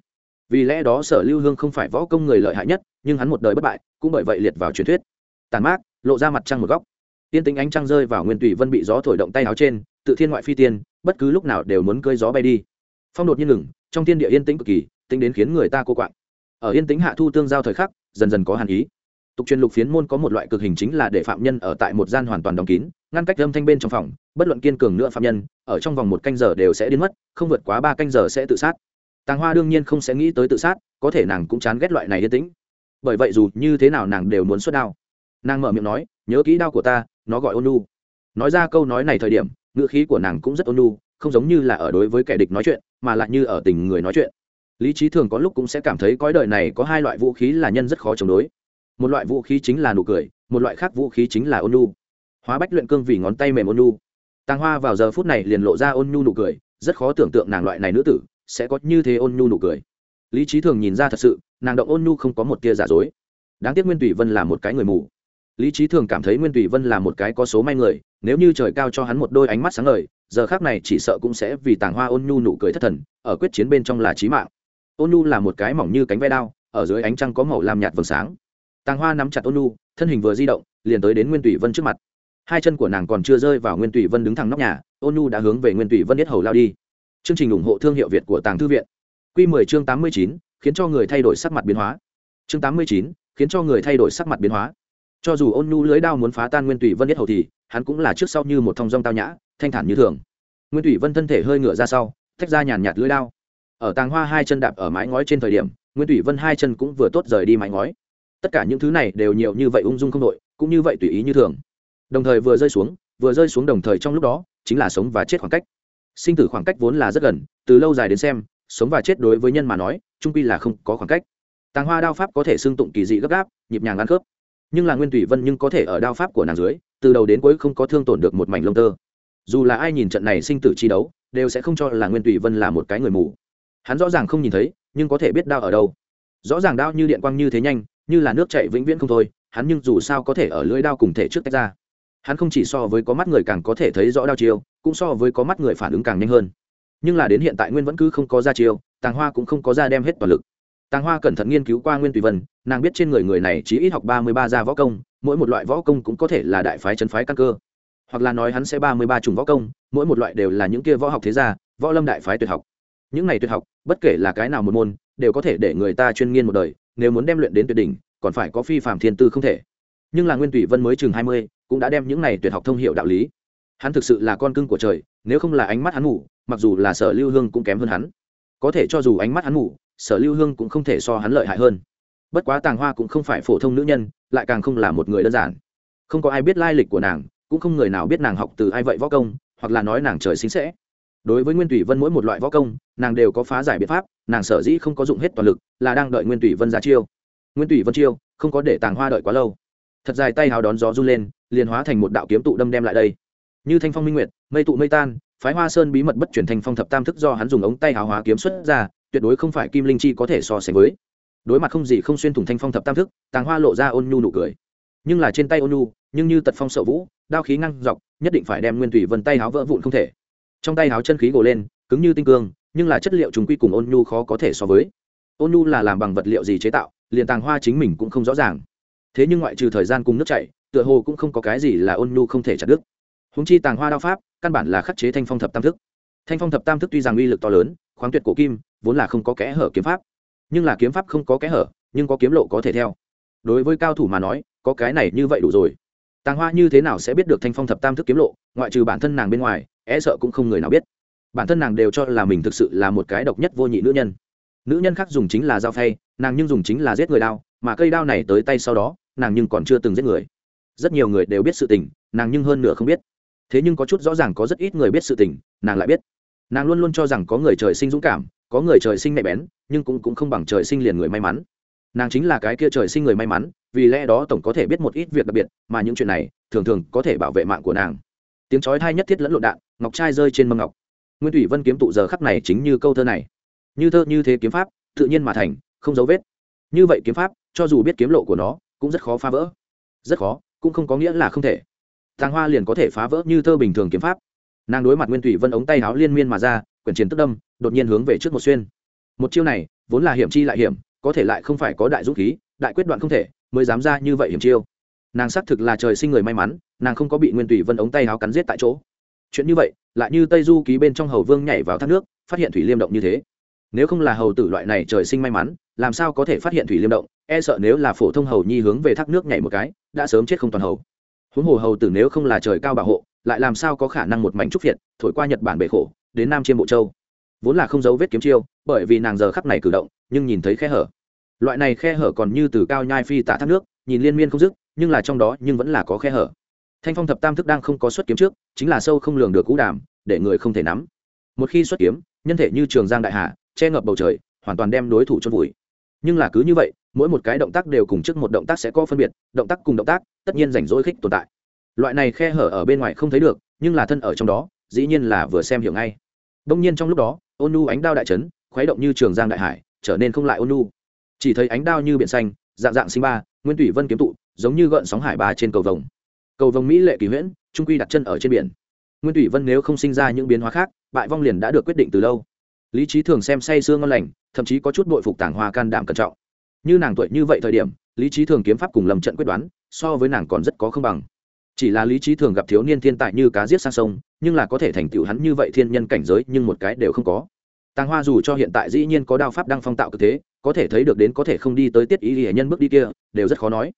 Vì lẽ đó sở lưu hương không phải võ công người lợi hại nhất, nhưng hắn một đời bất bại, cũng bởi vậy liệt vào truyền thuyết. Tàn mát, lộ ra mặt trăng một góc. Tiên tính ánh trăng rơi vào nguyên tùy vân bị gió thổi động tay áo trên, tự thiên ngoại phi tiên, bất cứ lúc nào đều muốn cơi gió bay đi. Phong đột nhiên ngừng, trong thiên địa yên tĩnh cực kỳ, tính đến khiến người ta cô quạng. Ở yên tĩnh hạ thu tương giao thời khắc, dần dần có hàn ý tục truyền lục phiến môn có một loại cực hình chính là để phạm nhân ở tại một gian hoàn toàn đóng kín, ngăn cách âm thanh bên trong phòng, bất luận kiên cường nữa phạm nhân, ở trong vòng một canh giờ đều sẽ đến mất, không vượt quá ba canh giờ sẽ tự sát. Tàng hoa đương nhiên không sẽ nghĩ tới tự sát, có thể nàng cũng chán ghét loại này yên tĩnh. Bởi vậy dù như thế nào nàng đều muốn xuất đao. Nàng mở miệng nói, nhớ kỹ đao của ta, nó gọi ônu nói ra câu nói này thời điểm, ngữ khí của nàng cũng rất ônu không giống như là ở đối với kẻ địch nói chuyện, mà lại như ở tình người nói chuyện. Lý trí thường có lúc cũng sẽ cảm thấy cõi đời này có hai loại vũ khí là nhân rất khó chống đối một loại vũ khí chính là nụ cười, một loại khác vũ khí chính là ôn nhu. Hóa bách luyện cương vì ngón tay mềm ôn nhu. Tàng hoa vào giờ phút này liền lộ ra ôn nhu nụ cười, rất khó tưởng tượng nàng loại này nữ tử sẽ có như thế ôn nhu nụ cười. Lý trí thường nhìn ra thật sự, nàng động ôn nhu không có một tia giả dối. Đáng tiếc nguyên tùy vân là một cái người mù. Lý trí thường cảm thấy nguyên tùy vân là một cái có số may người, nếu như trời cao cho hắn một đôi ánh mắt sáng ngời, giờ khác này chỉ sợ cũng sẽ vì tàng hoa ôn nhu nụ cười thất thần, ở quyết chiến bên trong là trí mạng. Ôn nhu là một cái mỏng như cánh ve đao, ở dưới ánh trăng có màu lam nhạt vầng sáng tàng hoa nắm chặt ôn nu thân hình vừa di động liền tới đến nguyên tùy vân trước mặt. Hai chân của nàng còn chưa rơi vào nguyên tùy vân đứng thẳng nóc nhà ôn nu đã hướng về nguyên tùy vân biết hầu lao đi. Chương trình ủng hộ thương hiệu việt của tàng thư viện. Q 10 chương 89, khiến cho người thay đổi sắc mặt biến hóa. Chương 89, khiến cho người thay đổi sắc mặt biến hóa. Cho dù ôn nu lưới đao muốn phá tan nguyên tùy vân biết hầu thì hắn cũng là trước sau như một thong dong tao nhã thanh thản như thường. Nguyên tùy vân thân thể hơi ngửa ra sau tách ra nhàn nhạt lưới đao. Ở tàng hoa hai chân đạp ở mái ngói trên thời điểm nguyên tùy vân hai chân cũng vừa tốt rời đi mái ngói tất cả những thứ này đều nhiều như vậy ung dung không đội, cũng như vậy tùy ý như thường. Đồng thời vừa rơi xuống, vừa rơi xuống đồng thời trong lúc đó, chính là sống và chết khoảng cách. Sinh tử khoảng cách vốn là rất gần, từ lâu dài đến xem, sống và chết đối với nhân mà nói, trung pi là không có khoảng cách. Tàng hoa đao pháp có thể xưng tụng kỳ dị gấp gáp, nhịp nhàng ăn khớp. Nhưng là nguyên tùy vân nhưng có thể ở đao pháp của nàng dưới, từ đầu đến cuối không có thương tổn được một mảnh lông tơ. Dù là ai nhìn trận này sinh tử chi đấu, đều sẽ không cho là nguyên tùy vân là một cái người mù. Hắn rõ ràng không nhìn thấy, nhưng có thể biết đao ở đâu. Rõ ràng đao như điện quang như thế nhanh như là nước chảy vĩnh viễn không thôi, hắn nhưng dù sao có thể ở lưỡi đao cùng thể trước tách ra. Hắn không chỉ so với có mắt người càng có thể thấy rõ đao chiêu, cũng so với có mắt người phản ứng càng nhanh hơn. Nhưng là đến hiện tại nguyên vẫn cứ không có ra chiêu, tàng hoa cũng không có ra đem hết toàn lực. Tàng hoa cẩn thận nghiên cứu qua nguyên tùy vân, nàng biết trên người người này chỉ ít học ba mươi ba gia võ công, mỗi một loại võ công cũng có thể là đại phái chân phái căn cơ. Hoặc là nói hắn sẽ ba mươi ba chủng võ công, mỗi một loại đều là những kia võ học thế gia, võ lâm đại phái tuyệt học. Những này tuyệt học, bất kể là cái nào một môn đều có thể để người ta chuyên nghiên một đời, nếu muốn đem luyện đến tuyệt đỉnh, còn phải có phi phạm thiên tư không thể. Nhưng là nguyên tùy vân mới chừng hai mươi, cũng đã đem những này tuyệt học thông hiệu đạo lý. Hắn thực sự là con cưng của trời, nếu không là ánh mắt hắn ngủ, mặc dù là sở lưu hương cũng kém hơn hắn. Có thể cho dù ánh mắt hắn ngủ, sở lưu hương cũng không thể so hắn lợi hại hơn. Bất quá tàng hoa cũng không phải phổ thông nữ nhân, lại càng không là một người đơn giản. Không có ai biết lai lịch của nàng, cũng không người nào biết nàng học từ ai vậy võ công, hoặc là nói nàng trời sinh sẽ đối với nguyên tùy vân mỗi một loại võ công, nàng đều có phá giải biện pháp, nàng sở dĩ không có dụng hết toàn lực, là đang đợi nguyên tùy vân ra chiêu. Nguyên tùy vân chiêu, không có để tàng hoa đợi quá lâu. Thật dài tay hào đón gió run lên, liền hóa thành một đạo kiếm tụ đâm đem lại đây. Như thanh phong minh nguyệt, mây tụ mây tan, phái hoa sơn bí mật bất chuyển thành phong thập tam thức do hắn dùng ống tay hào hóa kiếm xuất ra, tuyệt đối không phải kim linh chi có thể so sánh với. Đối mặt không gì không xuyên thủng thanh phong thập tam thức, tàng hoa lộ ra ôn nhu nụ cười. Nhưng là trên tay ôn nhu, nhưng như tật phong sợ vũ, đao khí ngăn dọc, nhất định phải đem nguyên thủy vân tay háo vỡ vụn không thể trong tay háo chân khí gồ lên, cứng như tinh cương, nhưng là chất liệu chúng quy cùng ôn nhu khó có thể so với. Ôn nhu là làm bằng vật liệu gì chế tạo, liền tàng hoa chính mình cũng không rõ ràng. Thế nhưng ngoại trừ thời gian cùng nước chảy, tựa hồ cũng không có cái gì là ôn nhu không thể chặt đứt. Húng chi tàng hoa đao pháp, căn bản là khắc chế thanh phong thập tam thức. Thanh phong thập tam thức tuy rằng uy lực to lớn, khoáng tuyệt cổ kim, vốn là không có kẽ hở kiếm pháp. Nhưng là kiếm pháp không có kẽ hở, nhưng có kiếm lộ có thể theo. Đối với cao thủ mà nói, có cái này như vậy đủ rồi. Tàng hoa như thế nào sẽ biết được thanh phong thập tam thức kiếm lộ, ngoại trừ bản thân nàng bên ngoài e sợ cũng không người nào biết. Bản thân nàng đều cho là mình thực sự là một cái độc nhất vô nhị nữ nhân. Nữ nhân khác dùng chính là dao phay nàng nhưng dùng chính là giết người đao mà cây đao này tới tay sau đó nàng nhưng còn chưa từng giết người. Rất nhiều người đều biết sự tình nàng nhưng hơn nửa không biết. Thế nhưng có chút rõ ràng có rất ít người biết sự tình nàng lại biết. Nàng luôn luôn cho rằng có người trời sinh dũng cảm có người trời sinh nhạy bén nhưng cũng, cũng không bằng trời sinh liền người may mắn. Nàng chính là cái kia trời sinh người may mắn vì lẽ đó tổng có thể biết một ít việc đặc biệt mà những chuyện này thường thường có thể bảo vệ mạng của nàng tiếng chói thai nhất thiết lẫn lộn đạn, ngọc trai rơi trên mâm ngọc. Nguyên thủy vân kiếm tụ giờ khắc này chính như câu thơ này. Như thơ như thế kiếm pháp, tự nhiên mà thành, không dấu vết. Như vậy kiếm pháp, cho dù biết kiếm lộ của nó, cũng rất khó phá vỡ. Rất khó, cũng không có nghĩa là không thể. Tàng hoa liền có thể phá vỡ như thơ bình thường kiếm pháp. Nàng đối mặt nguyên thủy vân ống tay áo liên miên mà ra, quyển chiến tức đâm, đột nhiên hướng về trước một xuyên. Một chiêu này, vốn là hiểm chi lại hiểm, có thể lại không phải có đại dũng khí, đại quyết đoạn không thể, mới dám ra như vậy hiểm chiêu nàng xác thực là trời sinh người may mắn, nàng không có bị nguyên thủy vân ống tay áo cắn giết tại chỗ. Chuyện như vậy, lại như tây du ký bên trong hầu vương nhảy vào thác nước, phát hiện thủy liêm động như thế. Nếu không là hầu tử loại này trời sinh may mắn, làm sao có thể phát hiện thủy liêm động? E sợ nếu là phổ thông hầu nhi hướng về thác nước nhảy một cái, đã sớm chết không toàn hầu. Huống hồ hầu tử nếu không là trời cao bảo hộ, lại làm sao có khả năng một mảnh trúc việt thổi qua nhật bản bể khổ, đến nam chiêm bộ châu? Vốn là không dấu vết kiếm chiêu, bởi vì nàng giờ khắc này cử động, nhưng nhìn thấy khe hở. Loại này khe hở còn như từ cao nhai phi tạ thác nước, nhìn liên miên không dứt nhưng là trong đó nhưng vẫn là có khe hở. Thanh phong thập tam thức đang không có xuất kiếm trước, chính là sâu không lường được cú đàm, để người không thể nắm. Một khi xuất kiếm, nhân thể như trường giang đại hà, che ngập bầu trời, hoàn toàn đem đối thủ chôn vùi. Nhưng là cứ như vậy, mỗi một cái động tác đều cùng trước một động tác sẽ có phân biệt, động tác cùng động tác, tất nhiên rảnh rỗi khích tồn tại. Loại này khe hở ở bên ngoài không thấy được, nhưng là thân ở trong đó, dĩ nhiên là vừa xem hiểu ngay. Đông nhiên trong lúc đó, ôn nu ánh đao đại trấn khuấy động như trường giang đại hải, trở nên không lại ôn nu. Chỉ thấy ánh đao như biển xanh dạng dạng sinh ba, nguyên thủy vân kiếm tụ, giống như gợn sóng hải ba trên cầu vồng. Cầu vồng mỹ lệ kỳ huyễn, trung quy đặt chân ở trên biển. Nguyên thủy vân nếu không sinh ra những biến hóa khác, bại vong liền đã được quyết định từ lâu. Lý trí thường xem say sương ngon lành, thậm chí có chút bội phục tảng hoa can đảm cẩn trọng. Như nàng tuổi như vậy thời điểm, lý trí thường kiếm pháp cùng lầm trận quyết đoán, so với nàng còn rất có không bằng. Chỉ là lý trí thường gặp thiếu niên thiên tài như cá giết sang sông, nhưng là có thể thành tựu hắn như vậy thiên nhân cảnh giới, nhưng một cái đều không có. Tàng hoa dù cho hiện tại dĩ nhiên có đao pháp đang phong tạo cực thế có thể thấy được đến có thể không đi tới tiết ý hệ nhân bước đi kia, đều rất khó nói.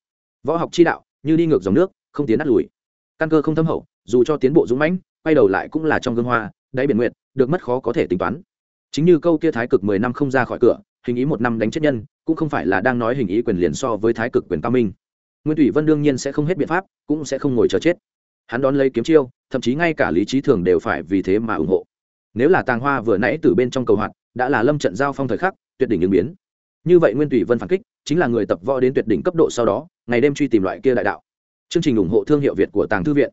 Võ học chi đạo, như đi ngược dòng nước, không tiến nát lùi. Căn cơ không thâm hậu, dù cho tiến bộ dũng mãnh, quay đầu lại cũng là trong gương hoa, đáy biển nguyện được mất khó có thể tính toán. Chính như câu kia thái cực mười năm không ra khỏi cửa, hình ý một năm đánh chết nhân, cũng không phải là đang nói hình ý quyền liền so với thái cực quyền cao minh. Nguyên thủy vân đương nhiên sẽ không hết biện pháp, cũng sẽ không ngồi chờ chết. Hắn đón lấy kiếm chiêu, thậm chí ngay cả lý trí thường đều phải vì thế mà ủng hộ. Nếu là tàng hoa vừa nãy từ bên trong cầu hoạt, đã là lâm trận giao phong thời khắc, tuyệt đỉnh ứng biến như vậy nguyên thủy vân phản kích chính là người tập võ đến tuyệt đỉnh cấp độ sau đó ngày đêm truy tìm loại kia đại đạo. Chương trình ủng hộ thương hiệu việt của tàng thư viện.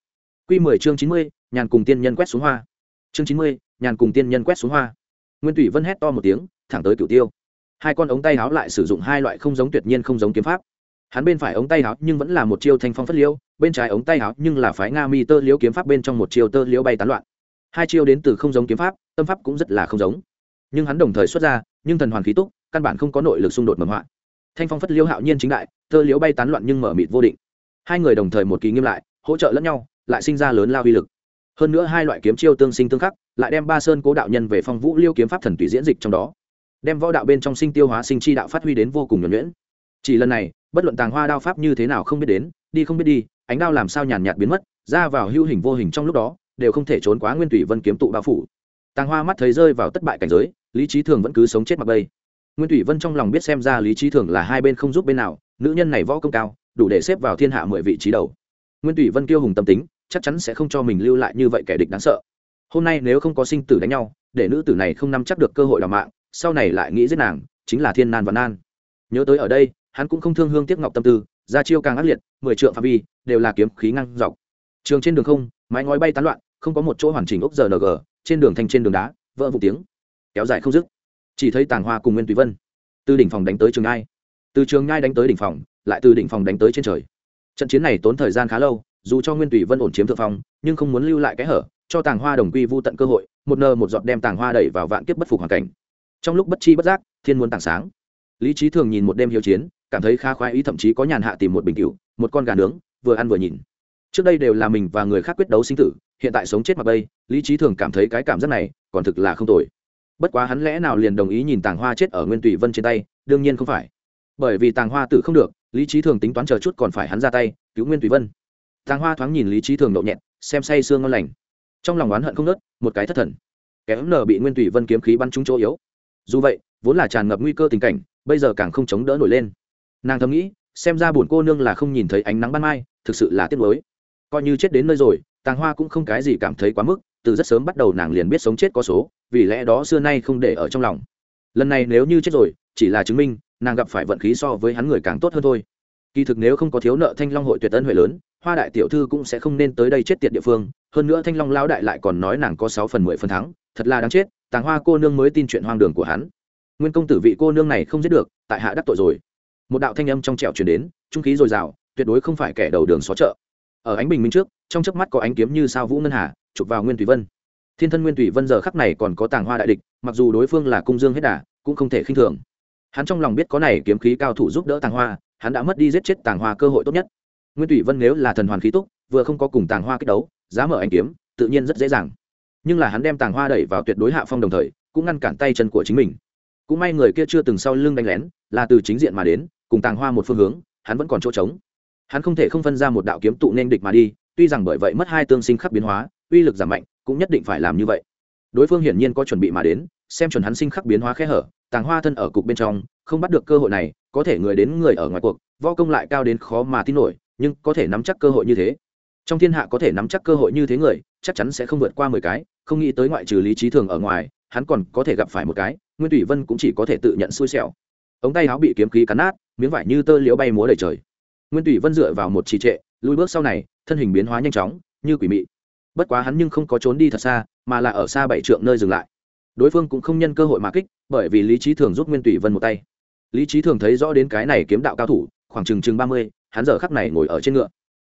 Q 10 chương 90, nhàn cùng tiên nhân quét xuống hoa. Chương 90, nhàn cùng tiên nhân quét xuống hoa. Nguyên thủy vân hét to một tiếng thẳng tới cửu tiêu. Hai con ống tay háo lại sử dụng hai loại không giống tuyệt nhiên không giống kiếm pháp. Hắn bên phải ống tay háo nhưng vẫn là một chiêu thanh phong phất liêu bên trái ống tay háo nhưng là phái nga mi tơ liễu kiếm pháp bên trong một chiêu tơ liễu bay tán loạn. Hai chiêu đến từ không giống kiếm pháp tâm pháp cũng rất là không giống. Nhưng hắn đồng thời xuất ra nhưng thần hoàn khí túc căn bản không có nội lực xung đột mầm họa. Thanh phong phất liễu hạo nhiên chính đại tơ liễu bay tán loạn nhưng mở mịt vô định. Hai người đồng thời một kỳ nghiêm lại, hỗ trợ lẫn nhau, lại sinh ra lớn lao uy lực. Hơn nữa hai loại kiếm chiêu tương sinh tương khắc, lại đem ba sơn cố đạo nhân về phong vũ liêu kiếm pháp thần tùy diễn dịch trong đó. Đem võ đạo bên trong sinh tiêu hóa sinh chi đạo phát huy đến vô cùng nhuẩn nhuyễn. Chỉ lần này, bất luận tàng hoa đao pháp như thế nào không biết đến, đi không biết đi, ánh đao làm sao nhàn nhạt biến mất, ra vào hưu hình vô hình trong lúc đó, đều không thể trốn quá nguyên thủy vân kiếm tụ bao phủ. Tàng hoa mắt thấy rơi vào thất bại cảnh giới, lý trí thường vẫn cứ sống chết mặc bây nguyên thủy vân trong lòng biết xem ra lý trí thường là hai bên không giúp bên nào, nữ nhân này võ công cao, đủ để xếp vào thiên hạ mười vị trí đầu. Nguyên thủy vân kiêu hùng tâm tính, chắc chắn sẽ không cho mình lưu lại như vậy kẻ địch đáng sợ. Hôm nay nếu không có sinh tử đánh nhau, để nữ tử này không nắm chắc được cơ hội đào mạng, sau này lại nghĩ giết nàng, chính là thiên nan và nan. Nhớ tới ở đây, hắn cũng không thương hương tiếc ngọc tâm tư, ra chiêu càng ác liệt, mười trượng phạm vi, đều là kiếm khí ngăn dọc. Trường trên đường không, mái ngói bay tán loạn, không có một chỗ hoàn chỉnh ốc giờ ng trên đường thanh trên đường đá, vỡ vụ tiếng. Kéo dài không dứt chỉ thấy tàng hoa cùng nguyên tùy vân. Từ đỉnh phòng đánh tới trường ngai. Từ trường ngai đánh tới đỉnh phòng, lại từ đỉnh phòng đánh tới trên trời. Trận chiến này tốn thời gian khá lâu, dù cho nguyên tùy vân ổn chiếm thượng phong, nhưng không muốn lưu lại cái hở, cho tàng hoa đồng quy vô tận cơ hội, một nơ một giọt đem tàng hoa đẩy vào vạn kiếp bất phục hoàn cảnh. Trong lúc bất chi bất giác, thiên muốn tàng sáng. Lý trí thường nhìn một đêm hiếu chiến, cảm thấy khá khoái ý thậm chí có nhàn hạ tìm một bình cựu một con gà nướng, vừa ăn vừa nhìn. Trước đây đều là mình và người khác quyết đấu sinh tử, hiện tại sống chết mặc bây lý trí thường cảm thấy cái cảm giác này còn thực là không tồi bất quá hắn lẽ nào liền đồng ý nhìn tàng hoa chết ở nguyên tùy vân trên tay, đương nhiên không phải. Bởi vì tàng hoa tử không được, lý trí thường tính toán chờ chút còn phải hắn ra tay, cứu nguyên tùy vân. Tàng hoa thoáng nhìn lý trí thường nhậu nhẹt xem say sương ngon lành. Trong lòng oán hận không nớt một cái thất thần. Kém nở bị nguyên tùy vân kiếm khí bắn trúng chỗ yếu. Dù vậy, vốn là tràn ngập nguy cơ tình cảnh, bây giờ càng không chống đỡ nổi lên. Nàng thầm nghĩ, xem ra buồn cô nương là không nhìn thấy ánh nắng ban mai, thực sự là tiếc lối coi như chết đến nơi rồi, tàng hoa cũng không cái gì cảm thấy quá mức từ rất sớm bắt đầu nàng liền biết sống chết có số, vì lẽ đó xưa nay không để ở trong lòng. Lần này nếu như chết rồi, chỉ là chứng minh, nàng gặp phải vận khí so với hắn người càng tốt hơn thôi. Kỳ thực nếu không có thiếu nợ thanh long hội tuyệt ân huệ lớn, hoa đại tiểu thư cũng sẽ không nên tới đây chết tiệt địa phương. Hơn nữa thanh long lao đại lại còn nói nàng có sáu phần mười phần thắng, thật là đáng chết, tàng hoa cô nương mới tin chuyện hoang đường của hắn. Nguyên công tử vị cô nương này không giết được, tại hạ đắc tội rồi. Một đạo thanh âm trong trẻo chuyển đến, trung khí dồi dào, tuyệt đối không phải kẻ đầu đường xó chợ. Ở ánh bình minh trước, trong chớp mắt có ánh kiếm như sao vũ ngân hà chụp vào nguyên thủy vân. Thiên thân nguyên thủy vân giờ khắc này còn có tàng hoa đại địch, mặc dù đối phương là cung dương hết đà, cũng không thể khinh thường. Hắn trong lòng biết có này kiếm khí cao thủ giúp đỡ tàng hoa, hắn đã mất đi giết chết tàng hoa cơ hội tốt nhất. Nguyên thủy vân nếu là thần hoàn khí túc, vừa không có cùng tàng hoa kết đấu, giá mở anh kiếm, tự nhiên rất dễ dàng. Nhưng là hắn đem tàng hoa đẩy vào tuyệt đối hạ phong đồng thời, cũng ngăn cản tay chân của chính mình. Cũng may người kia chưa từng sau lưng đánh lén, là từ chính diện mà đến, cùng tàng hoa một phương hướng, hắn vẫn còn chỗ trống. Hắn không thể không phân ra một đạo kiếm tụ nên địch mà đi, tuy rằng bởi vậy mất hai tương sinh khắc biến hóa uy lực giảm mạnh, cũng nhất định phải làm như vậy. Đối phương hiển nhiên có chuẩn bị mà đến, xem chuẩn hắn sinh khắc biến hóa khe hở, tàng hoa thân ở cục bên trong, không bắt được cơ hội này, có thể người đến người ở ngoài cuộc, võ công lại cao đến khó mà tin nổi, nhưng có thể nắm chắc cơ hội như thế. Trong thiên hạ có thể nắm chắc cơ hội như thế người, chắc chắn sẽ không vượt qua mười cái, không nghĩ tới ngoại trừ lý trí thường ở ngoài, hắn còn có thể gặp phải một cái, nguyên thủy vân cũng chỉ có thể tự nhận xui xẻo. Ống tay áo bị kiếm khí cắn nát, miếng vải như tơ liễu bay múa đầy trời. Nguyên thủy vân dựa vào một trì trệ, lùi bước sau này, thân hình biến hóa nhanh chóng, như quỷ mị bất quá hắn nhưng không có trốn đi thật xa, mà là ở xa bảy trượng nơi dừng lại. Đối phương cũng không nhân cơ hội mà kích, bởi vì lý trí thường giúp nguyên tùy vân một tay. Lý trí thường thấy rõ đến cái này kiếm đạo cao thủ, khoảng chừng chừng ba mươi, hắn giờ khắc này ngồi ở trên ngựa.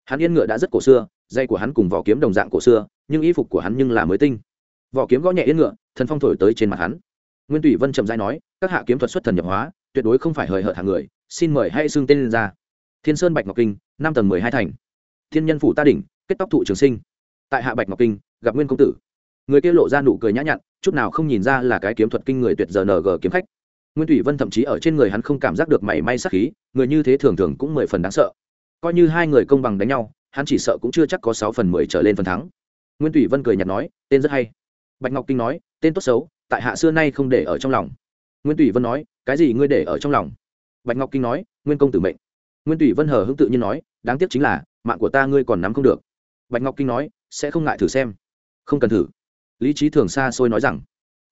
Hắn yên ngựa đã rất cổ xưa, dây của hắn cùng vỏ kiếm đồng dạng cổ xưa, nhưng y phục của hắn nhưng là mới tinh. Vỏ kiếm gõ nhẹ yên ngựa, thần phong thổi tới trên mặt hắn. Nguyên tùy vân chậm dãi nói, các hạ kiếm thuật xuất thần nhập hóa, tuyệt đối không phải hời hợt hàng người, xin mời hãy xưng tên lên ra. Thiên sơn bạch ngọc kinh, năm tầng mười hai thành. Thiên nhân phủ ta đỉnh, kết tóc thụ trường sinh tại hạ bạch ngọc kinh gặp nguyên công tử người kia lộ ra nụ cười nhã nhặn chút nào không nhìn ra là cái kiếm thuật kinh người tuyệt giờ ng kiếm khách nguyên thủy vân thậm chí ở trên người hắn không cảm giác được mảy may sắc khí người như thế thường thường cũng mười phần đáng sợ coi như hai người công bằng đánh nhau hắn chỉ sợ cũng chưa chắc có sáu phần mười trở lên phần thắng nguyên thủy vân cười nhạt nói tên rất hay bạch ngọc kinh nói tên tốt xấu tại hạ xưa nay không để ở trong lòng nguyên thủy vân nói cái gì ngươi để ở trong lòng bạch ngọc kinh nói nguyên công tử mệnh nguyên thủy vân hờ hững tự nhiên nói đáng tiếc chính là mạng của ta ngươi còn nắm không được bạch ngọc kinh nói sẽ không ngại thử xem. Không cần thử. Lý trí thường xa xôi nói rằng.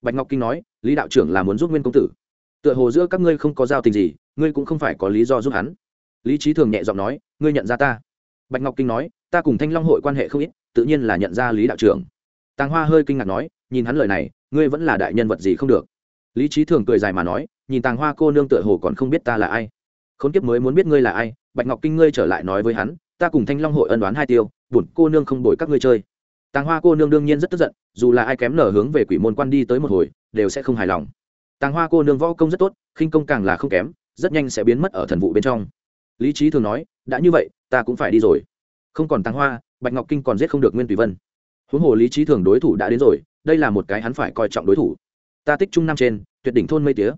Bạch ngọc kinh nói, lý đạo trưởng là muốn giúp nguyên công tử. Tựa hồ giữa các ngươi không có giao tình gì, ngươi cũng không phải có lý do giúp hắn. Lý trí thường nhẹ giọng nói, ngươi nhận ra ta. Bạch ngọc kinh nói, ta cùng thanh long hội quan hệ không ít, tự nhiên là nhận ra lý đạo trưởng. Tàng hoa hơi kinh ngạc nói, nhìn hắn lời này, ngươi vẫn là đại nhân vật gì không được. Lý trí thường cười dài mà nói, nhìn tàng hoa cô nương tựa hồ còn không biết ta là ai. Khốn kiếp mới muốn biết ngươi là ai, bạch ngọc kinh ngươi trở lại nói với hắn, ta cùng thanh long hội ân đoán hai tiêu bổn cô nương không đổi các ngươi chơi. Tàng hoa cô nương đương nhiên rất tức giận, dù là ai kém nở hướng về quỷ môn quan đi tới một hồi, đều sẽ không hài lòng. Tàng hoa cô nương võ công rất tốt, khinh công càng là không kém, rất nhanh sẽ biến mất ở thần vụ bên trong. Lý trí thường nói, đã như vậy, ta cũng phải đi rồi. Không còn tàng hoa, bạch ngọc kinh còn giết không được nguyên tùy vân. Huống hồ lý trí thường đối thủ đã đến rồi, đây là một cái hắn phải coi trọng đối thủ. Ta tích trung năm trên, tuyệt đỉnh thôn mây tía.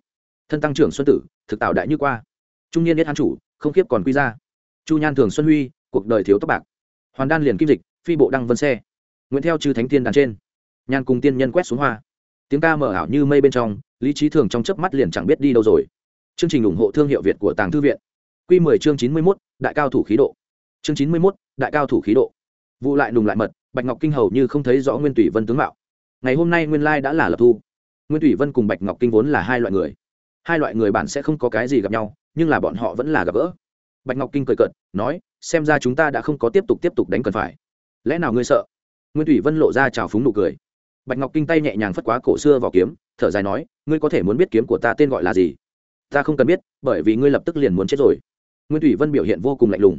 Thân tăng trưởng xuân tử, thực tạo đại như qua. Trung niên biết hắn chủ, không kiếp còn quy ra. Chu nhan thường xuân huy, cuộc đời thiếu tóc bạc hoàn đan liền kim dịch phi bộ đăng vân xe. Nguyễn theo chư thánh tiên đàn trên. Nhàn cùng tiên nhân quét xuống hoa. Tiếng ca mở ảo như mây bên trong lý trí thường trong chớp mắt liền chẳng biết đi đâu rồi. Chương trình ủng hộ thương hiệu việt của tàng thư viện. Q 10 chương 91, đại cao thủ khí độ. Chương 91, đại cao thủ khí độ. Vụ lại nùng lại mật bạch ngọc kinh hầu như không thấy rõ nguyên tùy vân tướng mạo. Ngày hôm nay nguyên lai đã là lập thu. Nguyên tùy vân cùng bạch ngọc kinh vốn là hai loại người. Hai loại người bản sẽ không có cái gì gặp nhau nhưng là bọn họ vẫn là gặp gỡ bạch ngọc kinh cười cợt, nói, xem ra chúng ta đã không có tiếp tục tiếp tục đánh cần phải. Lẽ nào ngươi sợ? Nguyên thủy vân lộ ra trào phúng nụ cười. Bạch ngọc kinh tay nhẹ nhàng phất quá cổ xưa vào kiếm, thở dài nói, ngươi có thể muốn biết kiếm của ta tên gọi là gì? Ta không cần biết, bởi vì ngươi lập tức liền muốn chết rồi. Nguyên thủy vân biểu hiện vô cùng lạnh lùng.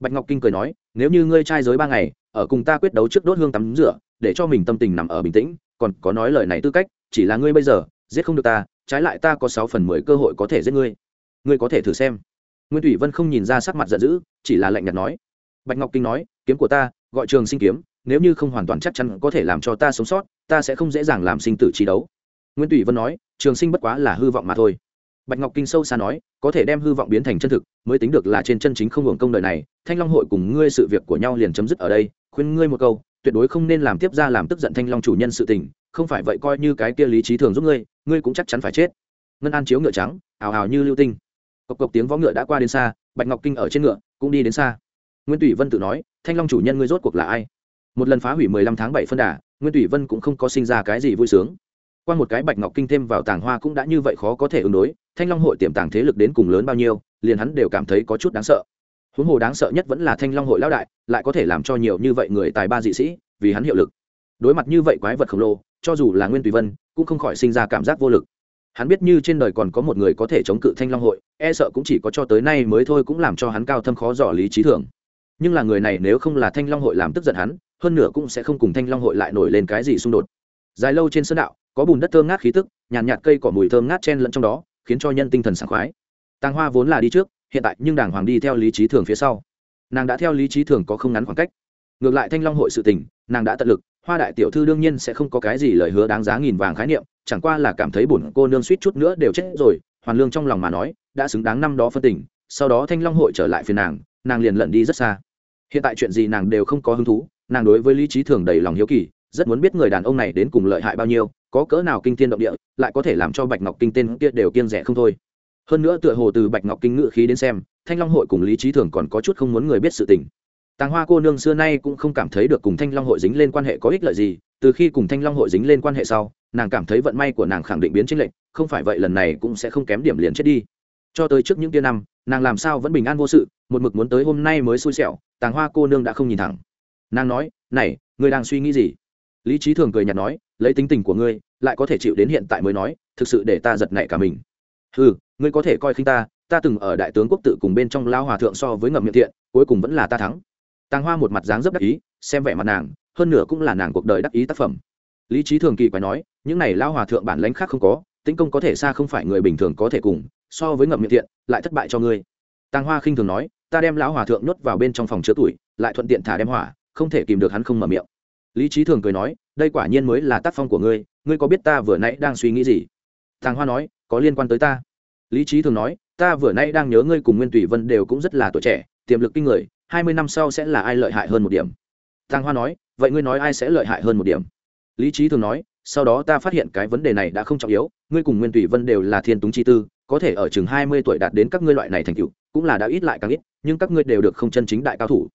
Bạch ngọc kinh cười nói, nếu như ngươi trai giới ba ngày, ở cùng ta quyết đấu trước đốt hương tắm rửa, để cho mình tâm tình nằm ở bình tĩnh, còn có nói lời này tư cách, chỉ là ngươi bây giờ, giết không được ta, trái lại ta có sáu phần mười cơ hội có thể giết ngươi. Ngươi có thể thử xem nguyên thủy vân không nhìn ra sắc mặt giận dữ, chỉ là lạnh nhạt nói. Bạch ngọc kinh nói, kiếm của ta, gọi trường sinh kiếm, nếu như không hoàn toàn chắc chắn có thể làm cho ta sống sót, ta sẽ không dễ dàng làm sinh tử trí đấu. Nguyễn tùy vân nói, trường sinh bất quá là hư vọng mà thôi. Bạch ngọc kinh sâu xa nói, có thể đem hư vọng biến thành chân thực, mới tính được là trên chân chính không hưởng công đời này. Thanh long hội cùng ngươi sự việc của nhau liền chấm dứt ở đây, khuyên ngươi một câu, tuyệt đối không nên làm tiếp ra làm tức giận thanh long chủ nhân sự tình, không phải vậy coi như cái kia lý trí thường giúp ngươi ngươi cũng chắc chắn phải chết. Ngân an chiếu ngựa trắng, ào ào như lưu tinh cộc cộc tiếng võ ngựa đã qua đến xa, bạch ngọc kinh ở trên ngựa cũng đi đến xa. Nguyên tùy vân tự nói, thanh long chủ nhân ngươi rốt cuộc là ai? Một lần phá hủy mười lăm tháng bảy phân đà, nguyên tùy vân cũng không có sinh ra cái gì vui sướng. Qua một cái bạch ngọc kinh thêm vào tàng hoa cũng đã như vậy khó có thể ứng đối, thanh long hội tiềm tàng thế lực đến cùng lớn bao nhiêu, liền hắn đều cảm thấy có chút đáng sợ. Huống hồ đáng sợ nhất vẫn là thanh long hội lão đại, lại có thể làm cho nhiều như vậy người tài ba dị sĩ, vì hắn hiệu lực. Đối mặt như vậy quái vật khổng lồ, cho dù là nguyên tùy vân, cũng không khỏi sinh ra cảm giác vô lực hắn biết như trên đời còn có một người có thể chống cự thanh long hội e sợ cũng chỉ có cho tới nay mới thôi cũng làm cho hắn cao thâm khó dò lý trí thường nhưng là người này nếu không là thanh long hội làm tức giận hắn hơn nữa cũng sẽ không cùng thanh long hội lại nổi lên cái gì xung đột. Dài lâu trên sơn đạo có bùn đất thơm ngát khí tức nhàn nhạt, nhạt cây cỏ mùi thơm ngát chen lẫn trong đó khiến cho nhân tinh thần sảng khoái. Tàng hoa vốn là đi trước hiện tại nhưng đàng hoàng đi theo lý trí thường phía sau. Nàng đã theo lý trí thường có không ngắn khoảng cách. Ngược lại thanh long hội sự tình nàng đã tận lực hoa đại tiểu thư đương nhiên sẽ không có cái gì lời hứa đáng giá nghìn vàng khái niệm chẳng qua là cảm thấy bổn cô nương suýt chút nữa đều chết rồi, hoàn lương trong lòng mà nói, đã xứng đáng năm đó phân tình, sau đó thanh long hội trở lại phiền nàng nàng liền lận đi rất xa. Hiện tại chuyện gì nàng đều không có hứng thú, nàng đối với lý trí thường đầy lòng hiếu kỳ, rất muốn biết người đàn ông này đến cùng lợi hại bao nhiêu, có cỡ nào kinh thiên động địa, lại có thể làm cho bạch ngọc kinh tên kia đều kiên rẻ không thôi. Hơn nữa tựa hồ từ bạch ngọc kinh ngự khí đến xem, thanh long hội cùng lý trí thường còn có chút không muốn người biết sự tình. Tàng hoa cô nương xưa nay cũng không cảm thấy được cùng thanh long hội dính lên quan hệ có ích lợi gì, từ khi cùng thanh long hội dính lên quan hệ sau nàng cảm thấy vận may của nàng khẳng định biến chính lệnh không phải vậy lần này cũng sẽ không kém điểm liền chết đi. Cho tới trước những tia năm, nàng làm sao vẫn bình an vô sự, một mực muốn tới hôm nay mới xui xẻo, tàng hoa cô nương đã không nhìn thẳng. Nàng nói, này, ngươi đang suy nghĩ gì? Lý trí thường cười nhạt nói, lấy tính tình của ngươi, lại có thể chịu đến hiện tại mới nói, thực sự để ta giật nảy cả mình. Ừ ngươi có thể coi khinh ta ta từng ở đại tướng quốc tự cùng bên trong lao hòa thượng so với ngậm miệng thiện, cuối cùng vẫn là ta thắng. Tàng hoa một mặt dáng dấp đắc ý, xem vẻ mặt nàng, hơn nửa cũng là nàng cuộc đời đắc ý tác phẩm. Lý trí thường kỳ quái nói những này lao hòa thượng bản lãnh khác không có, tĩnh công có thể xa không phải người bình thường có thể cùng, so với ngậm miệng thiện, lại thất bại cho ngươi. Tàng hoa khinh thường nói, ta đem lão hòa thượng nhốt vào bên trong phòng chứa tuổi, lại thuận tiện thả đem hỏa, không thể kìm được hắn không mở miệng. Lý trí thường cười nói, đây quả nhiên mới là tác phong của ngươi ngươi có biết ta vừa nãy đang suy nghĩ gì? Tàng hoa nói, có liên quan tới ta. Lý trí thường nói, ta vừa nãy đang nhớ ngươi cùng nguyên tùy vân đều cũng rất là tuổi trẻ, tiềm lực kinh người, hai mươi năm sau sẽ là ai lợi hại hơn một điểm? Tàng hoa nói, vậy ngươi nói ai sẽ lợi hại hơn một điểm? Lý trí thường nói sau đó ta phát hiện cái vấn đề này đã không trọng yếu, ngươi cùng nguyên tùy vân đều là thiên túng chi tư, có thể ở chừng hai mươi tuổi đạt đến các ngươi loại này thành tựu, cũng là đã ít lại càng ít, nhưng các ngươi đều được không chân chính đại cao thủ.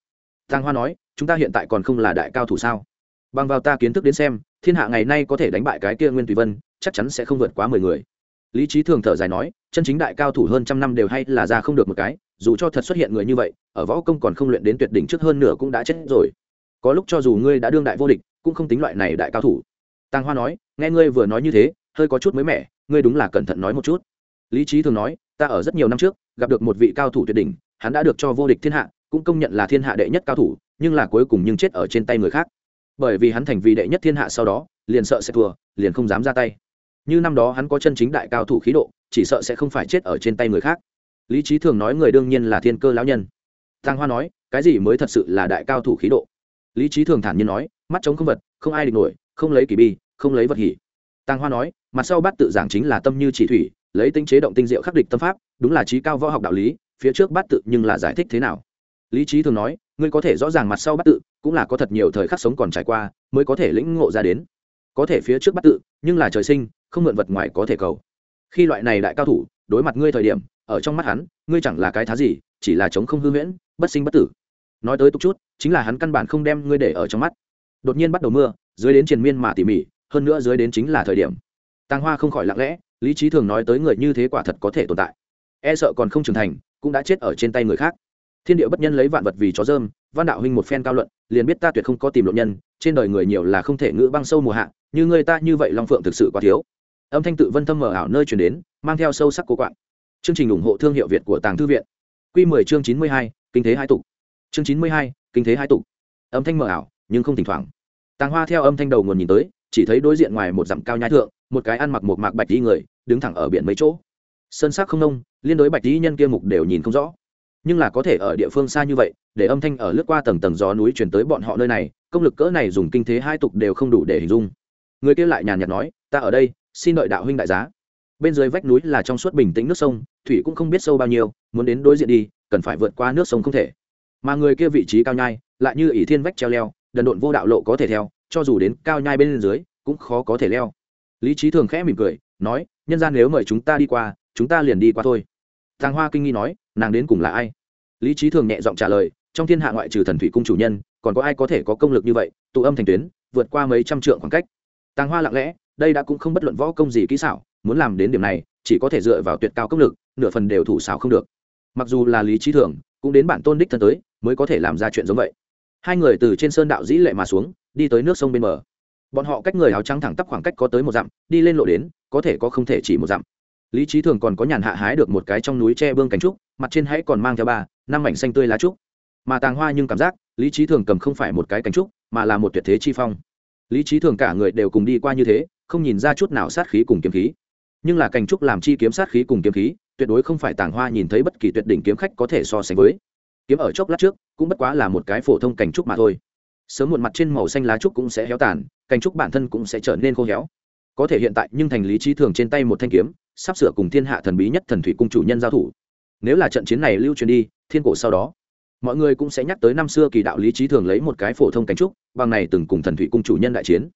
Thang hoa nói, chúng ta hiện tại còn không là đại cao thủ sao? Bằng vào ta kiến thức đến xem, thiên hạ ngày nay có thể đánh bại cái kia nguyên tùy vân, chắc chắn sẽ không vượt quá mười người. Lý trí thường thở dài nói, chân chính đại cao thủ hơn trăm năm đều hay là ra không được một cái, dù cho thật xuất hiện người như vậy, ở võ công còn không luyện đến tuyệt đỉnh trước hơn nửa cũng đã chết rồi. Có lúc cho dù ngươi đã đương đại vô địch, cũng không tính loại này đại cao thủ tàng hoa nói, nghe ngươi vừa nói như thế, hơi có chút mới mẻ, ngươi đúng là cẩn thận nói một chút. Lý trí thường nói, ta ở rất nhiều năm trước, gặp được một vị cao thủ tuyệt đỉnh, hắn đã được cho vô địch thiên hạ, cũng công nhận là thiên hạ đệ nhất cao thủ, nhưng là cuối cùng nhưng chết ở trên tay người khác. Bởi vì hắn thành vì đệ nhất thiên hạ sau đó, liền sợ sẽ thua, liền không dám ra tay. Như năm đó hắn có chân chính đại cao thủ khí độ, chỉ sợ sẽ không phải chết ở trên tay người khác. Lý trí thường nói người đương nhiên là thiên cơ lão nhân. Tăng hoa nói, cái gì mới thật sự là đại cao thủ khí độ? Lý trí thường thản nhiên nói, mắt chống không vật, không ai địch nổi, không lấy kỳ bi không lấy vật hỉ. Tăng hoa nói, mặt sau bát tự giảng chính là tâm như chỉ thủy, lấy tinh chế động tinh diệu khắc địch tâm pháp, đúng là trí cao võ học đạo lý, phía trước bát tự nhưng là giải thích thế nào? Lý trí thường nói, ngươi có thể rõ ràng mặt sau bát tự, cũng là có thật nhiều thời khắc sống còn trải qua, mới có thể lĩnh ngộ ra đến. Có thể phía trước bát tự, nhưng là trời sinh, không mượn vật ngoài có thể cầu. Khi loại này đại cao thủ, đối mặt ngươi thời điểm, ở trong mắt hắn, ngươi chẳng là cái thá gì, chỉ là chống không hư huyễn, bất sinh bất tử. Nói tới tục chút, chính là hắn căn bản không đem ngươi để ở trong mắt. Đột nhiên bắt đầu mưa, dưới đến triền miên mà tỉ mỉ hơn nữa dưới đến chính là thời điểm. Tàng hoa không khỏi lặng lẽ, lý trí thường nói tới người như thế quả thật có thể tồn tại. E sợ còn không trưởng thành, cũng đã chết ở trên tay người khác. Thiên địa bất nhân lấy vạn vật vì chó dơm, văn đạo huynh một phen cao luận, liền biết ta tuyệt không có tìm lộ nhân, trên đời người nhiều là không thể ngữ băng sâu mùa hạ, như người ta như vậy long phượng thực sự quá thiếu. Âm thanh tự vân thâm mở ảo nơi chuyển đến, mang theo sâu sắc cô quạng. Chương trình ủng hộ thương hiệu việt của tàng thư viện. Q mười chương chín mươi hai, kinh thế hai tục. Chương chín mươi hai, kinh thế hai tục. Âm thanh mở ảo, nhưng không thỉnh thoảng. Tàng hoa theo âm thanh đầu nguồn nhìn tới chỉ thấy đối diện ngoài một dặm cao nhai thượng, một cái ăn mặc một mạc bạch đi người, đứng thẳng ở biển mấy chỗ. Sơn sắc không nông, liên đối bạch đi nhân kia mục đều nhìn không rõ. Nhưng là có thể ở địa phương xa như vậy, để âm thanh ở lướt qua tầng tầng gió núi chuyển tới bọn họ nơi này, công lực cỡ này dùng kinh thế hai tục đều không đủ để hình dung. Người kia lại nhàn nhạt nói, ta ở đây, xin đợi đạo huynh đại giá. Bên dưới vách núi là trong suốt bình tĩnh nước sông, thủy cũng không biết sâu bao nhiêu, muốn đến đối diện đi, cần phải vượt qua nước sông không thể. Mà người kia vị trí cao nhai, lại như ỷ thiên vách treo leo, đần độn vô đạo lộ có thể theo cho dù đến cao nhai bên dưới, cũng khó có thể leo. Lý trí thường khẽ mỉm cười, nói, nhân gian nếu mời chúng ta đi qua, chúng ta liền đi qua thôi. Tàng hoa kinh nghi nói, nàng đến cùng là ai? Lý trí thường nhẹ giọng trả lời, trong thiên hạ ngoại trừ thần thủy cung chủ nhân, còn có ai có thể có công lực như vậy, tụ âm thành tuyến, vượt qua mấy trăm trượng khoảng cách? Tàng hoa lặng lẽ, đây đã cũng không bất luận võ công gì kỹ xảo, muốn làm đến điểm này, chỉ có thể dựa vào tuyệt cao công lực, nửa phần đều thủ xảo không được. Mặc dù là lý trí thường, cũng đến bản tôn đích thân tới, mới có thể làm ra chuyện giống vậy. Hai người từ trên sơn đạo dĩ lệ mà xuống đi tới nước sông bên bờ. Bọn họ cách người áo trắng thẳng tắp khoảng cách có tới một dặm, đi lên lộ đến, có thể có không thể chỉ một dặm. Lý trí thường còn có nhàn hạ hái được một cái trong núi tre bương cánh trúc, mặt trên hãy còn mang theo ba, năm mảnh xanh tươi lá trúc. Mà tàng hoa nhưng cảm giác, lý trí thường cầm không phải một cái cánh trúc, mà là một tuyệt thế chi phong. Lý trí thường cả người đều cùng đi qua như thế, không nhìn ra chút nào sát khí cùng kiếm khí. Nhưng là cành trúc làm chi kiếm sát khí cùng kiếm khí, tuyệt đối không phải tàng hoa nhìn thấy bất kỳ tuyệt đỉnh kiếm khách có thể so sánh với. Kiếm ở chốc lát trước, cũng bất quá là một cái phổ thông cành trúc mà thôi sớm một mặt trên màu xanh lá trúc cũng sẽ héo tàn, cành trúc bản thân cũng sẽ trở nên khô héo. Có thể hiện tại, nhưng thành lý trí thường trên tay một thanh kiếm, sắp sửa cùng thiên hạ thần bí nhất thần thủy cung chủ nhân giao thủ. Nếu là trận chiến này lưu truyền đi, thiên cổ sau đó, mọi người cũng sẽ nhắc tới năm xưa kỳ đạo lý trí thường lấy một cái phổ thông cánh trúc, bằng này từng cùng thần thủy cung chủ nhân đại chiến.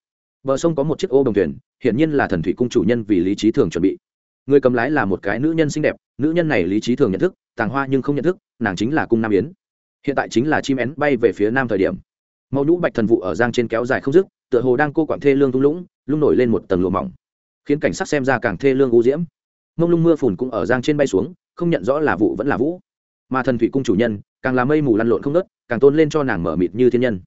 Bờ sông có một chiếc ô đồng thuyền, hiển nhiên là thần thủy cung chủ nhân vì lý trí thường chuẩn bị. Người cầm lái là một cái nữ nhân xinh đẹp, nữ nhân này lý trí thường nhận thức, tàng hoa nhưng không nhận thức, nàng chính là cung nam yến. Hiện tại chính là chim én bay về phía nam thời điểm màu nhũ bạch thần vụ ở giang trên kéo dài không dứt, tựa hồ đang cô quặn thê lương thung lũng, lung nổi lên một tầng lụa mỏng. Khiến cảnh sắc xem ra càng thê lương u diễm. Mông lung mưa phùn cũng ở giang trên bay xuống, không nhận rõ là vụ vẫn là vũ. Mà thần thủy cung chủ nhân, càng là mây mù lăn lộn không nớt càng tôn lên cho nàng mở mịt như thiên nhân.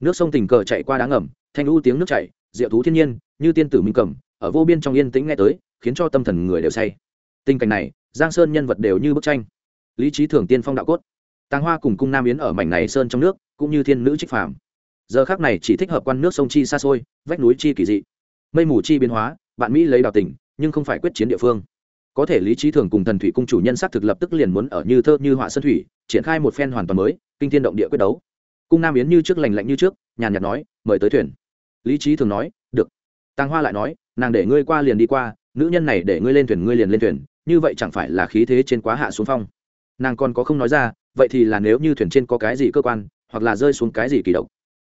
Nước sông tình cờ chạy qua đá ngầm, thanh u tiếng nước chảy, diệu thú thiên nhiên, như tiên tử minh cầm, ở vô biên trong yên tĩnh nghe tới, khiến cho tâm thần người đều say. Tình cảnh này, giang sơn nhân vật đều như bức tranh. Lý trí thường tiên phong đạo cốt. Tàng hoa cùng cung nam yến ở mảnh này sơn trong nước, cũng như thiên nữ trích phàm giờ khác này chỉ thích hợp quan nước sông chi xa xôi, vách núi chi kỳ dị. Mây mù chi biến hóa, bạn mỹ lấy đào tỉnh, nhưng không phải quyết chiến địa phương. Có thể lý trí thường cùng thần thủy cung chủ nhân sắc thực lập tức liền muốn ở như thơ như họa sơn thủy, triển khai một phen hoàn toàn mới, kinh thiên động địa quyết đấu. Cung nam yến như trước lành lạnh như trước, nhàn nhạt nói, mời tới thuyền. Lý trí thường nói, được. Tàng hoa lại nói, nàng để ngươi qua liền đi qua, nữ nhân này để ngươi lên thuyền ngươi liền lên thuyền, như vậy chẳng phải là khí thế trên quá hạ xuống phong. Nàng còn có không nói ra, vậy thì là nếu như thuyền trên có cái gì cơ quan, hoặc là rơi xuống cái gì kỳ độc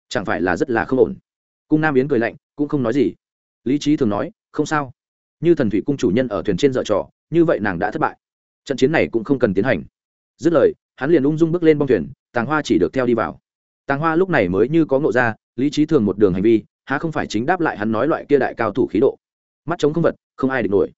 chẳng phải là rất là không ổn. Cung nam yến cười lạnh, cũng không nói gì. Lý trí thường nói, không sao. Như thần thủy cung chủ nhân ở thuyền trên dợ trò, như vậy nàng đã thất bại. Trận chiến này cũng không cần tiến hành. Dứt lời, hắn liền ung dung bước lên bong thuyền, tàng hoa chỉ được theo đi vào. Tàng hoa lúc này mới như có ngộ ra, lý trí thường một đường hành vi, há không phải chính đáp lại hắn nói loại kia đại cao thủ khí độ. Mắt chống không vật, không ai địch nổi.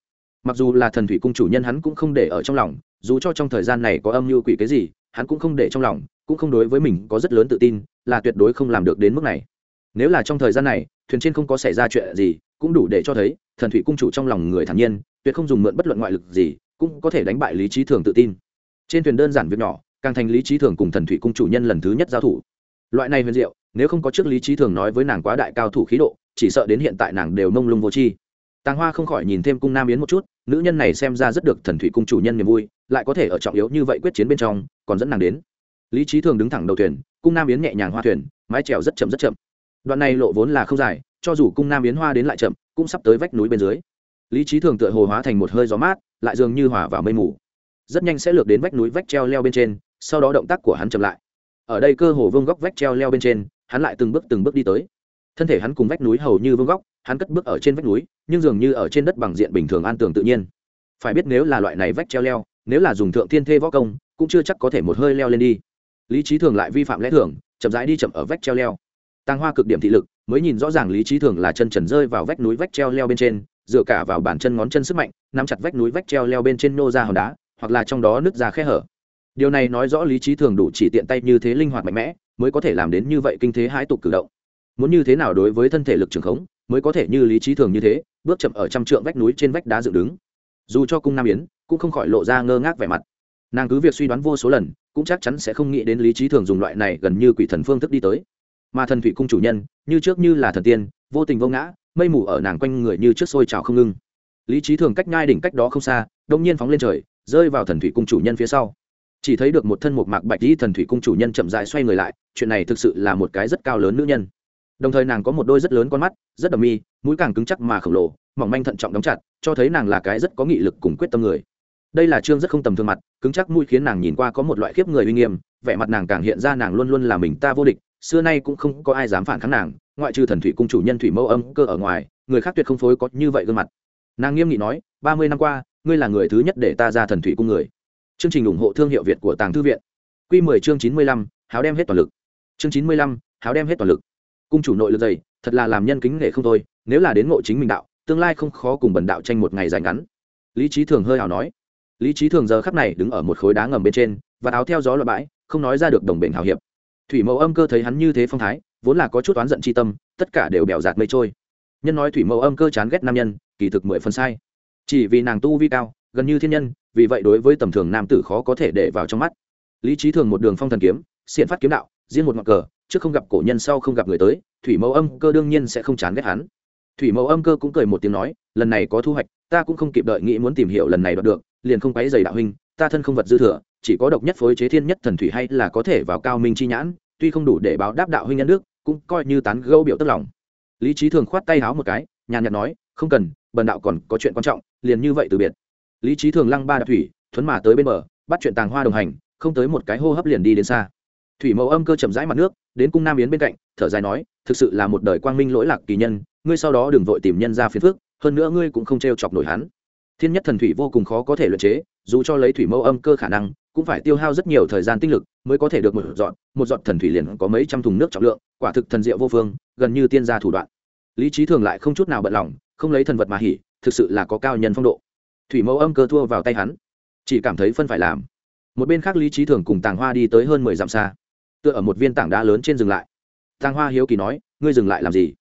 Mặc dù là thần thủy cung chủ nhân hắn cũng không để ở trong lòng, dù cho trong thời gian này có âm mưu quỷ cái gì, hắn cũng không để trong lòng, cũng không đối với mình có rất lớn tự tin là tuyệt đối không làm được đến mức này. Nếu là trong thời gian này, thuyền trên không có xảy ra chuyện gì, cũng đủ để cho thấy, thần thủy cung chủ trong lòng người thản nhiên, tuyệt không dùng mượn bất luận ngoại lực gì, cũng có thể đánh bại lý trí thường tự tin. Trên thuyền đơn giản việc nhỏ, càng thành lý trí thường cùng thần thủy cung chủ nhân lần thứ nhất giao thủ. Loại này huyền diệu, nếu không có trước lý trí thường nói với nàng quá đại cao thủ khí độ, chỉ sợ đến hiện tại nàng đều nông lung vô chi tàng hoa không khỏi nhìn thêm cung nam yến một chút, nữ nhân này xem ra rất được thần thủy cung chủ nhân niềm vui, lại có thể ở trọng yếu như vậy quyết chiến bên trong, còn dẫn nàng đến. Lý trí thường đứng thẳng đầu thuyền cung nam yến nhẹ nhàng hoa thuyền, mái trèo rất chậm rất chậm. Đoạn này lộ vốn là không dài, cho dù cung nam yến hoa đến lại chậm, cũng sắp tới vách núi bên dưới. Lý trí thường tựa hồ hóa thành một hơi gió mát, lại dường như hòa vào mây mù. Rất nhanh sẽ lược đến vách núi vách treo leo bên trên, sau đó động tác của hắn chậm lại. Ở đây cơ hồ vương góc vách treo leo bên trên, hắn lại từng bước từng bước đi tới. Thân thể hắn cùng vách núi hầu như vương góc, hắn cất bước ở trên vách núi, nhưng dường như ở trên đất bằng diện bình thường an tường tự nhiên. Phải biết nếu là loại này vách treo leo, nếu là dùng thượng thiên thê võ công, cũng chưa chắc có thể một hơi leo lên đi lý trí thường lại vi phạm lẽ thường, chậm rãi đi chậm ở vách treo leo. Tăng hoa cực điểm thị lực, mới nhìn rõ ràng lý trí thường là chân trần rơi vào vách núi vách treo leo bên trên, dựa cả vào bàn chân ngón chân sức mạnh, nắm chặt vách núi vách treo leo bên trên nô ra hòn đá, hoặc là trong đó nứt ra khe hở. Điều này nói rõ lý trí thường đủ chỉ tiện tay như thế linh hoạt mạnh mẽ, mới có thể làm đến như vậy kinh thế hãi tục cử động. Muốn như thế nào đối với thân thể lực trường khống, mới có thể như lý trí thường như thế, bước chậm ở trăm trượng vách núi trên vách đá dựng đứng. Dù cho cung nam yến, cũng không khỏi lộ ra ngơ ngác vẻ mặt. Nàng cứ việc suy đoán vô số lần cũng chắc chắn sẽ không nghĩ đến lý trí thường dùng loại này gần như quỷ thần phương thức đi tới. Mà thần thủy cung chủ nhân, như trước như là thần tiên, vô tình vô ngã, mây mù ở nàng quanh người như trước sôi trào không ngưng. Lý trí thường cách ngai đỉnh cách đó không xa, đông nhiên phóng lên trời, rơi vào thần thủy cung chủ nhân phía sau. Chỉ thấy được một thân một mạc bạch dĩ thần thủy cung chủ nhân chậm dại xoay người lại, chuyện này thực sự là một cái rất cao lớn nữ nhân. Đồng thời nàng có một đôi rất lớn con mắt, rất đầm mi, mũi càng cứng chắc mà khổng lồ, mỏng manh thận trọng đóng chặt, cho thấy nàng là cái rất có nghị lực cùng quyết tâm người đây là trương rất không tầm thường mặt, cứng chắc mũi khiến nàng nhìn qua có một loại khiếp người uy nghiêm, vẻ mặt nàng càng hiện ra nàng luôn luôn là mình ta vô địch, xưa nay cũng không có ai dám phản kháng nàng, ngoại trừ thần thủy cung chủ nhân thủy mẫu âm cơ ở ngoài, người khác tuyệt không phối có như vậy gương mặt. Nàng nghiêm nghị nói, ba mươi năm qua, ngươi là người thứ nhất để ta ra thần thủy cung người. Chương trình ủng hộ thương hiệu việt của tàng thư viện. Q mười chương chín mươi lăm, háo đem hết toàn lực. Chương chín mươi lăm, háo đem hết toàn lực. Cung chủ nội lực dày, thật là làm nhân kính nghệ không thôi, nếu là đến ngộ chính mình đạo, tương lai không khó cùng bần đạo tranh một ngày dài ngắn. Lý trí thường hơi hào nói lý trí thường giờ khắp này đứng ở một khối đá ngầm bên trên và áo theo gió loại bãi, không nói ra được đồng bệnh hào hiệp. Thủy mẫu âm cơ thấy hắn như thế phong thái, vốn là có chút oán giận c tâm, tất cả đều bèo giạt mây trôi. Nhân nói thủy mẫu âm cơ chán ghét nam nhân, kỳ thực mười phần sai. Chỉ vì nàng tu vi cao, gần như thiên nhân, vì vậy đối với tầm thường nam tử khó có thể để vào trong mắt. Lý trí thường một đường phong thần kiếm xiện phát kiếm đạo riêng một ngọn cờ, trước không gặp cổ nhân sau không gặp người tới, thủy mẫu âm cơ đương nhiên sẽ không chán ghét hắn. Thủy mẫu âm cơ cũng cười một tiếng nói, lần này có thu hoạch, ta cũng không kịp đợi nghĩ muốn tìm hiểu lần này đoạt được liền không quấy giày đạo huynh, ta thân không vật dư thừa, chỉ có độc nhất phối chế thiên nhất thần thủy hay là có thể vào cao minh chi nhãn, tuy không đủ để báo đáp đạo huynh nhân đức, cũng coi như tán gẫu biểu tức lòng. Lý trí thường khoát tay háo một cái, nhàn nhạt nói, không cần, bần đạo còn có chuyện quan trọng, liền như vậy từ biệt. Lý trí thường lăng ba đạp thủy, thuấn mà tới bên bờ, bắt chuyện tàng hoa đồng hành, không tới một cái hô hấp liền đi đến xa. Thủy mẫu âm cơ chậm rãi mặt nước, đến cung nam yến bên cạnh, thở dài nói, thực sự là một đời quang minh lỗi lạc kỳ nhân, ngươi sau đó đừng vội tìm nhân ra phiền phước hơn nữa ngươi cũng không t chọc nổi hắn thiên nhất thần thủy vô cùng khó có thể luyện chế, dù cho lấy thủy mẫu âm cơ khả năng, cũng phải tiêu hao rất nhiều thời gian tinh lực mới có thể được một dọn một dọn thần thủy liền có mấy trăm thùng nước trọng lượng, quả thực thần diệu vô phương, gần như tiên gia thủ đoạn. Lý trí thường lại không chút nào bận lòng, không lấy thần vật mà hỉ, thực sự là có cao nhân phong độ. Thủy mẫu âm cơ thua vào tay hắn, chỉ cảm thấy phân phải làm. Một bên khác lý trí thường cùng tàng hoa đi tới hơn mười dặm xa, tựa ở một viên tảng đá lớn trên dừng lại. Tàng hoa hiếu kỳ nói, ngươi dừng lại làm gì?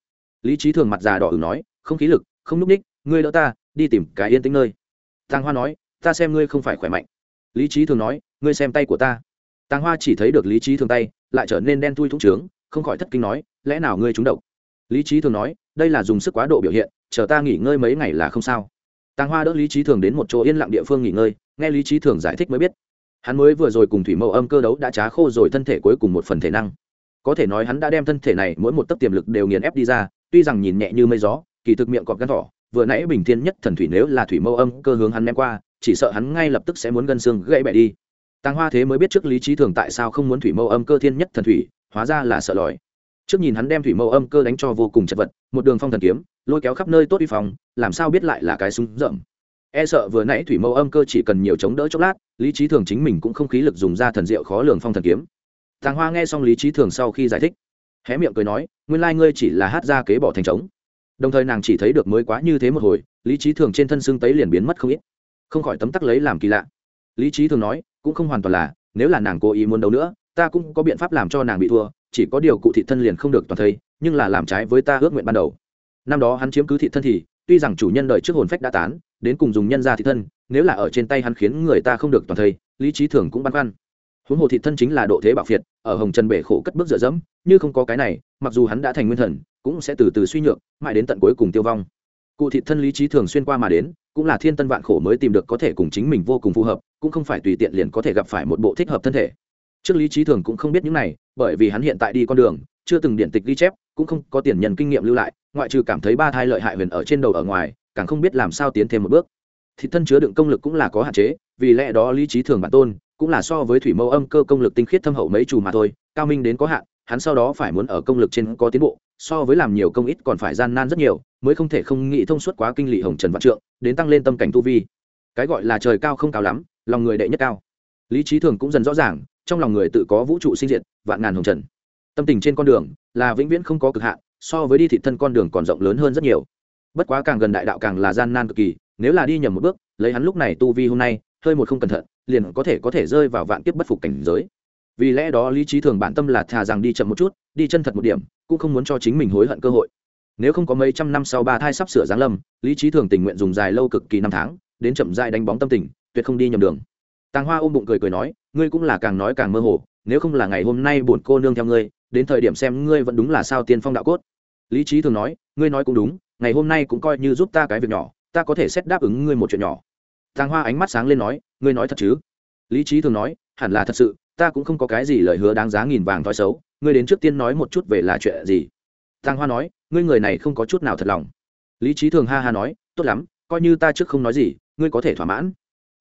Lý trí thường mặt già đỏ ửng nói, không khí lực, không núp ních, ngươi đỡ ta đi tìm cái yên tĩnh nơi. Tàng hoa nói, ta xem ngươi không phải khỏe mạnh. Lý trí thường nói, ngươi xem tay của ta. Tàng hoa chỉ thấy được lý trí thường tay, lại trở nên đen thui thúng trướng, không khỏi thất kinh nói, lẽ nào ngươi trúng độc? Lý trí thường nói, đây là dùng sức quá độ biểu hiện, chờ ta nghỉ ngơi mấy ngày là không sao. Tàng hoa đỡ lý trí thường đến một chỗ yên lặng địa phương nghỉ ngơi, nghe lý trí thường giải thích mới biết. Hắn mới vừa rồi cùng thủy mẫu âm cơ đấu đã trá khô rồi thân thể cuối cùng một phần thể năng. Có thể nói hắn đã đem thân thể này mỗi một tấc tiềm lực đều nghiền ép đi ra, tuy rằng nhìn nhẹ như mây gió, kỳ thực miệng cọp gắn thỏ vừa nãy bình thiên nhất thần thủy nếu là thủy Mâu âm cơ hướng hắn ném qua, chỉ sợ hắn ngay lập tức sẽ muốn gân xương gãy bẻ đi. Tàng hoa thế mới biết trước lý trí thường tại sao không muốn thủy Mâu âm cơ thiên nhất thần thủy, hóa ra là sợ lòi. Trước nhìn hắn đem thủy Mâu âm cơ đánh cho vô cùng chật vật, một đường phong thần kiếm, lôi kéo khắp nơi tốt uy phòng làm sao biết lại là cái súng rậm. E sợ vừa nãy thủy Mâu âm cơ chỉ cần nhiều chống đỡ chốc lát, lý trí thường chính mình cũng không khí lực dùng ra thần diệu khó lường phong thần kiếm. Tàng hoa nghe xong lý trí thường sau khi giải thích, hé miệng cười nói, nguyên lai ngươi chỉ là hát ra kế bỏ thành trống đồng thời nàng chỉ thấy được mới quá như thế một hồi, lý trí thường trên thân xương tấy liền biến mất không ít. Không khỏi tấm tắc lấy làm kỳ lạ. Lý trí thường nói, cũng không hoàn toàn là, nếu là nàng cố ý muốn đấu nữa, ta cũng có biện pháp làm cho nàng bị thua, chỉ có điều cụ thị thân liền không được toàn thây, nhưng là làm trái với ta ước nguyện ban đầu. Năm đó hắn chiếm cứ thị thân thì, tuy rằng chủ nhân đời trước hồn phách đã tán, đến cùng dùng nhân ra thị thân, nếu là ở trên tay hắn khiến người ta không được toàn thây, lý trí thường cũng băn khoăn. Huống hồ thị thân chính là độ thế bạo phiệt, ở hồng trần bể khổ cất bước dựa dẫm, như không có cái này, mặc dù hắn đã thành nguyên thần cũng sẽ từ từ suy nhược, mãi đến tận cuối cùng tiêu vong. Cụ thị thân lý trí thường xuyên qua mà đến, cũng là thiên tân vạn khổ mới tìm được có thể cùng chính mình vô cùng phù hợp, cũng không phải tùy tiện liền có thể gặp phải một bộ thích hợp thân thể. Trước lý trí thường cũng không biết những này, bởi vì hắn hiện tại đi con đường, chưa từng điện tịch ghi chép, cũng không có tiền nhân kinh nghiệm lưu lại, ngoại trừ cảm thấy ba thai lợi hại huyền ở trên đầu ở ngoài, càng không biết làm sao tiến thêm một bước. Thị thân chứa đựng công lực cũng là có hạn chế, vì lẽ đó lý trí thường bản tôn, cũng là so với thủy mẫu âm cơ công lực tinh khiết thâm hậu mấy chủ mà thôi, cao minh đến có hạn hắn sau đó phải muốn ở công lực trên có tiến bộ, so với làm nhiều công ít còn phải gian nan rất nhiều, mới không thể không nghĩ thông suốt quá kinh lị hồng trần vạn trượng, đến tăng lên tâm cảnh tu vi. Cái gọi là trời cao không cao lắm, lòng người đệ nhất cao. Lý trí thường cũng dần rõ ràng, trong lòng người tự có vũ trụ sinh diệt, vạn ngàn hồng trần. Tâm tình trên con đường là vĩnh viễn không có cực hạn, so với đi thị thân con đường còn rộng lớn hơn rất nhiều. Bất quá càng gần đại đạo càng là gian nan cực kỳ, nếu là đi nhầm một bước, lấy hắn lúc này tu vi hôm nay, hơi một không cẩn thận, liền có thể có thể rơi vào vạn kiếp bất phục cảnh giới vì lẽ đó lý trí thường bản tâm là thà rằng đi chậm một chút, đi chân thật một điểm, cũng không muốn cho chính mình hối hận cơ hội. Nếu không có mấy trăm năm sau ba thai sắp sửa giáng lâm, lý trí thường tình nguyện dùng dài lâu cực kỳ năm tháng, đến chậm dại đánh bóng tâm tình, tuyệt không đi nhầm đường. Tàng hoa ôm bụng cười cười nói, ngươi cũng là càng nói càng mơ hồ, nếu không là ngày hôm nay bổn cô nương theo ngươi, đến thời điểm xem ngươi vẫn đúng là sao tiên phong đạo cốt. Lý trí thường nói, ngươi nói cũng đúng, ngày hôm nay cũng coi như giúp ta cái việc nhỏ, ta có thể xét đáp ứng ngươi một chuyện nhỏ. Tàng hoa ánh mắt sáng lên nói, ngươi nói thật chứ? Lý trí thường nói, hẳn là thật sự ta cũng không có cái gì lời hứa đáng giá nghìn vàng thói xấu, ngươi đến trước tiên nói một chút về là chuyện gì? Tăng hoa nói, ngươi người này không có chút nào thật lòng. Lý trí thường ha ha nói, tốt lắm, coi như ta trước không nói gì, ngươi có thể thỏa mãn.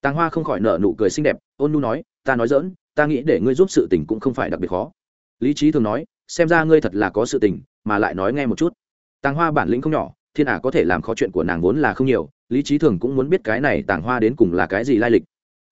Tàng hoa không khỏi nở nụ cười xinh đẹp, ôn nu nói, ta nói dỡn ta nghĩ để ngươi giúp sự tình cũng không phải đặc biệt khó. Lý trí thường nói, xem ra ngươi thật là có sự tình, mà lại nói nghe một chút. Tàng hoa bản lĩnh không nhỏ, thiên ả có thể làm khó chuyện của nàng vốn là không nhiều, lý trí thường cũng muốn biết cái này tàng hoa đến cùng là cái gì lai lịch.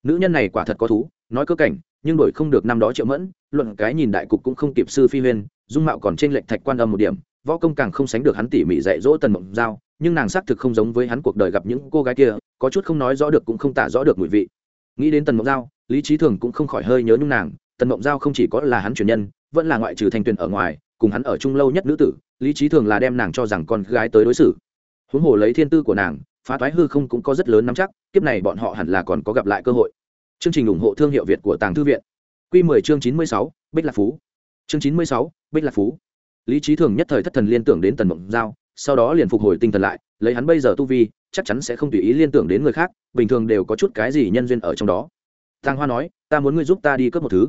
Nữ nhân này quả thật có thú, nói cơ cảnh nhưng đổi không được năm đó triệu mẫn, luận cái nhìn đại cục cũng không kịp sư phi huyên, dung mạo còn trên lệnh thạch quan âm một điểm, võ công càng không sánh được hắn tỉ mỉ dạy dỗ tần mộng giao, nhưng nàng xác thực không giống với hắn cuộc đời gặp những cô gái kia, có chút không nói rõ được cũng không tả rõ được mùi vị. Nghĩ đến tần mộng giao, lý trí thường cũng không khỏi hơi nhớ nhung nàng, tần mộng giao không chỉ có là hắn truyền nhân, vẫn là ngoại trừ thanh tuyền ở ngoài, cùng hắn ở chung lâu nhất nữ tử, lý trí thường là đem nàng cho rằng con gái tới đối xử. Huống hồ lấy thiên tư của nàng, phá toái hư không cũng có rất lớn nắm chắc, kiếp này bọn họ hẳn là còn có gặp lại cơ hội chương trình ủng hộ thương hiệu việt của tàng thư viện. Quy 10 chương 96, bích lạc phú. Chương 96, bích lạc phú. Lý trí thường nhất thời thất thần liên tưởng đến tần mộng giao sau đó liền phục hồi tinh thần lại lấy hắn bây giờ tu vi chắc chắn sẽ không tùy ý liên tưởng đến người khác bình thường đều có chút cái gì nhân duyên ở trong đó. Tàng hoa nói ta muốn ngươi giúp ta đi cướp một thứ.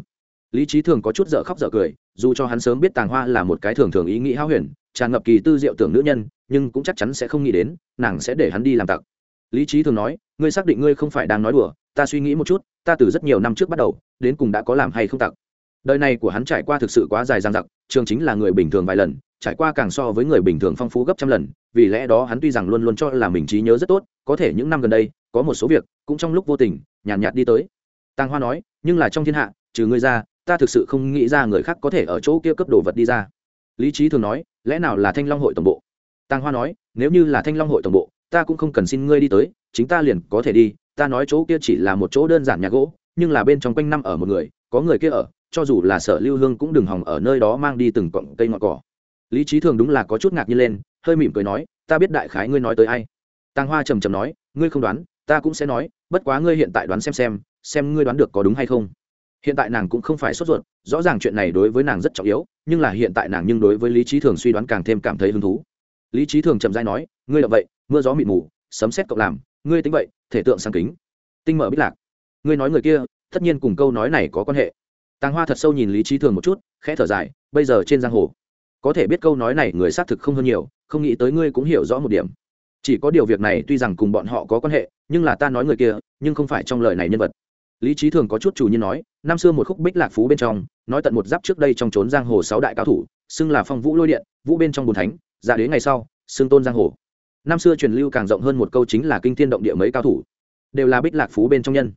Lý trí thường có chút dở khóc dở cười dù cho hắn sớm biết tàng hoa là một cái thường thường ý nghĩ hao huyền tràn ngập kỳ tư diệu tưởng nữ nhân nhưng cũng chắc chắn sẽ không nghĩ đến nàng sẽ để hắn đi làm tặc. Lý trí thường nói ngươi xác định ngươi không phải đang nói đùa ta suy nghĩ một chút ta từ rất nhiều năm trước bắt đầu đến cùng đã có làm hay không tặc. Đời này của hắn trải qua thực sự quá dài dang dặc trường chính là người bình thường vài lần trải qua càng so với người bình thường phong phú gấp trăm lần vì lẽ đó hắn tuy rằng luôn luôn cho là mình trí nhớ rất tốt có thể những năm gần đây có một số việc cũng trong lúc vô tình nhàn nhạt, nhạt đi tới. Tàng hoa nói nhưng là trong thiên hạ trừ ngươi ra ta thực sự không nghĩ ra người khác có thể ở chỗ kia cấp đồ vật đi ra. Lý trí thường nói lẽ nào là thanh long hội tổng bộ? Tàng hoa nói nếu như là thanh long hội tổng bộ ta cũng không cần xin ngươi đi tới chính ta liền có thể đi ta nói chỗ kia chỉ là một chỗ đơn giản nhà gỗ, nhưng là bên trong quanh năm ở một người, có người kia ở, cho dù là sở lưu hương cũng đừng hòng ở nơi đó mang đi từng cọng cây ngọn cỏ. Lý trí thường đúng là có chút ngạc nhiên lên, hơi mỉm cười nói, ta biết đại khái ngươi nói tới ai. Tàng hoa trầm trầm nói, ngươi không đoán, ta cũng sẽ nói, bất quá ngươi hiện tại đoán xem xem xem ngươi đoán được có đúng hay không. Hiện tại nàng cũng không phải sốt ruột, rõ ràng chuyện này đối với nàng rất trọng yếu, nhưng là hiện tại nàng nhưng đối với lý trí thường suy đoán càng thêm cảm thấy hứng thú. Lý trí thường chậm dai nói, ngươi là vậy, mưa gió mịt mù, sấm xét cậu làm ngươi tính vậy, thể tượng sang kính. Tinh mở bích lạc. Ngươi nói người kia, tất nhiên cùng câu nói này có quan hệ. Tàng hoa thật sâu nhìn lý trí thường một chút, khẽ thở dài, bây giờ trên giang hồ, có thể biết câu nói này người xác thực không hơn nhiều, không nghĩ tới ngươi cũng hiểu rõ một điểm. Chỉ có điều việc này tuy rằng cùng bọn họ có quan hệ, nhưng là ta nói người kia, nhưng không phải trong lời này nhân vật. Lý trí thường có chút chủ nhiên nói, năm xưa một khúc bích lạc phú bên trong, nói tận một giáp trước đây trong trốn giang hồ sáu đại cao thủ, xưng là phong vũ lôi điện, vũ bên trong bùn thánh dạ đến ngày sau, xưng tôn giang hồ năm xưa truyền lưu càng rộng hơn một câu chính là kinh thiên động địa mấy cao thủ, đều là bích lạc phú bên trong nhân.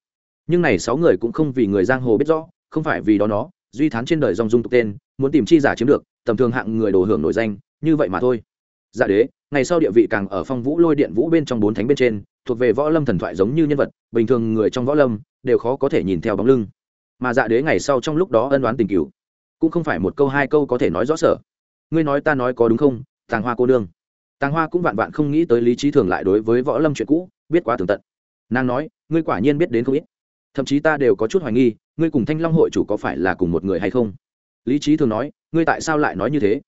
Nhưng này sáu người cũng không vì người giang hồ biết rõ, không phải vì đó nó, duy thán trên đời dòng dung tục tên, muốn tìm chi giả chiếm được, tầm thường hạng người đồ hưởng nổi danh, như vậy mà thôi. Dạ đế, ngày sau địa vị càng ở phong vũ lôi điện vũ bên trong bốn thánh bên trên, thuộc về võ lâm thần thoại giống như nhân vật, bình thường người trong võ lâm, đều khó có thể nhìn theo bóng lưng. Mà dạ đế ngày sau trong lúc đó ân đoán tình cửu, cũng không phải một câu hai câu có thể nói rõ sở. Ngươi nói ta nói có đúng không, tàng hoa cô nương? Tàng hoa cũng vạn vạn không nghĩ tới lý trí thường lại đối với võ lâm chuyện cũ, biết quá tường tận. Nàng nói, ngươi quả nhiên biết đến không ít. Thậm chí ta đều có chút hoài nghi, ngươi cùng thanh long hội chủ có phải là cùng một người hay không? Lý trí thường nói, ngươi tại sao lại nói như thế?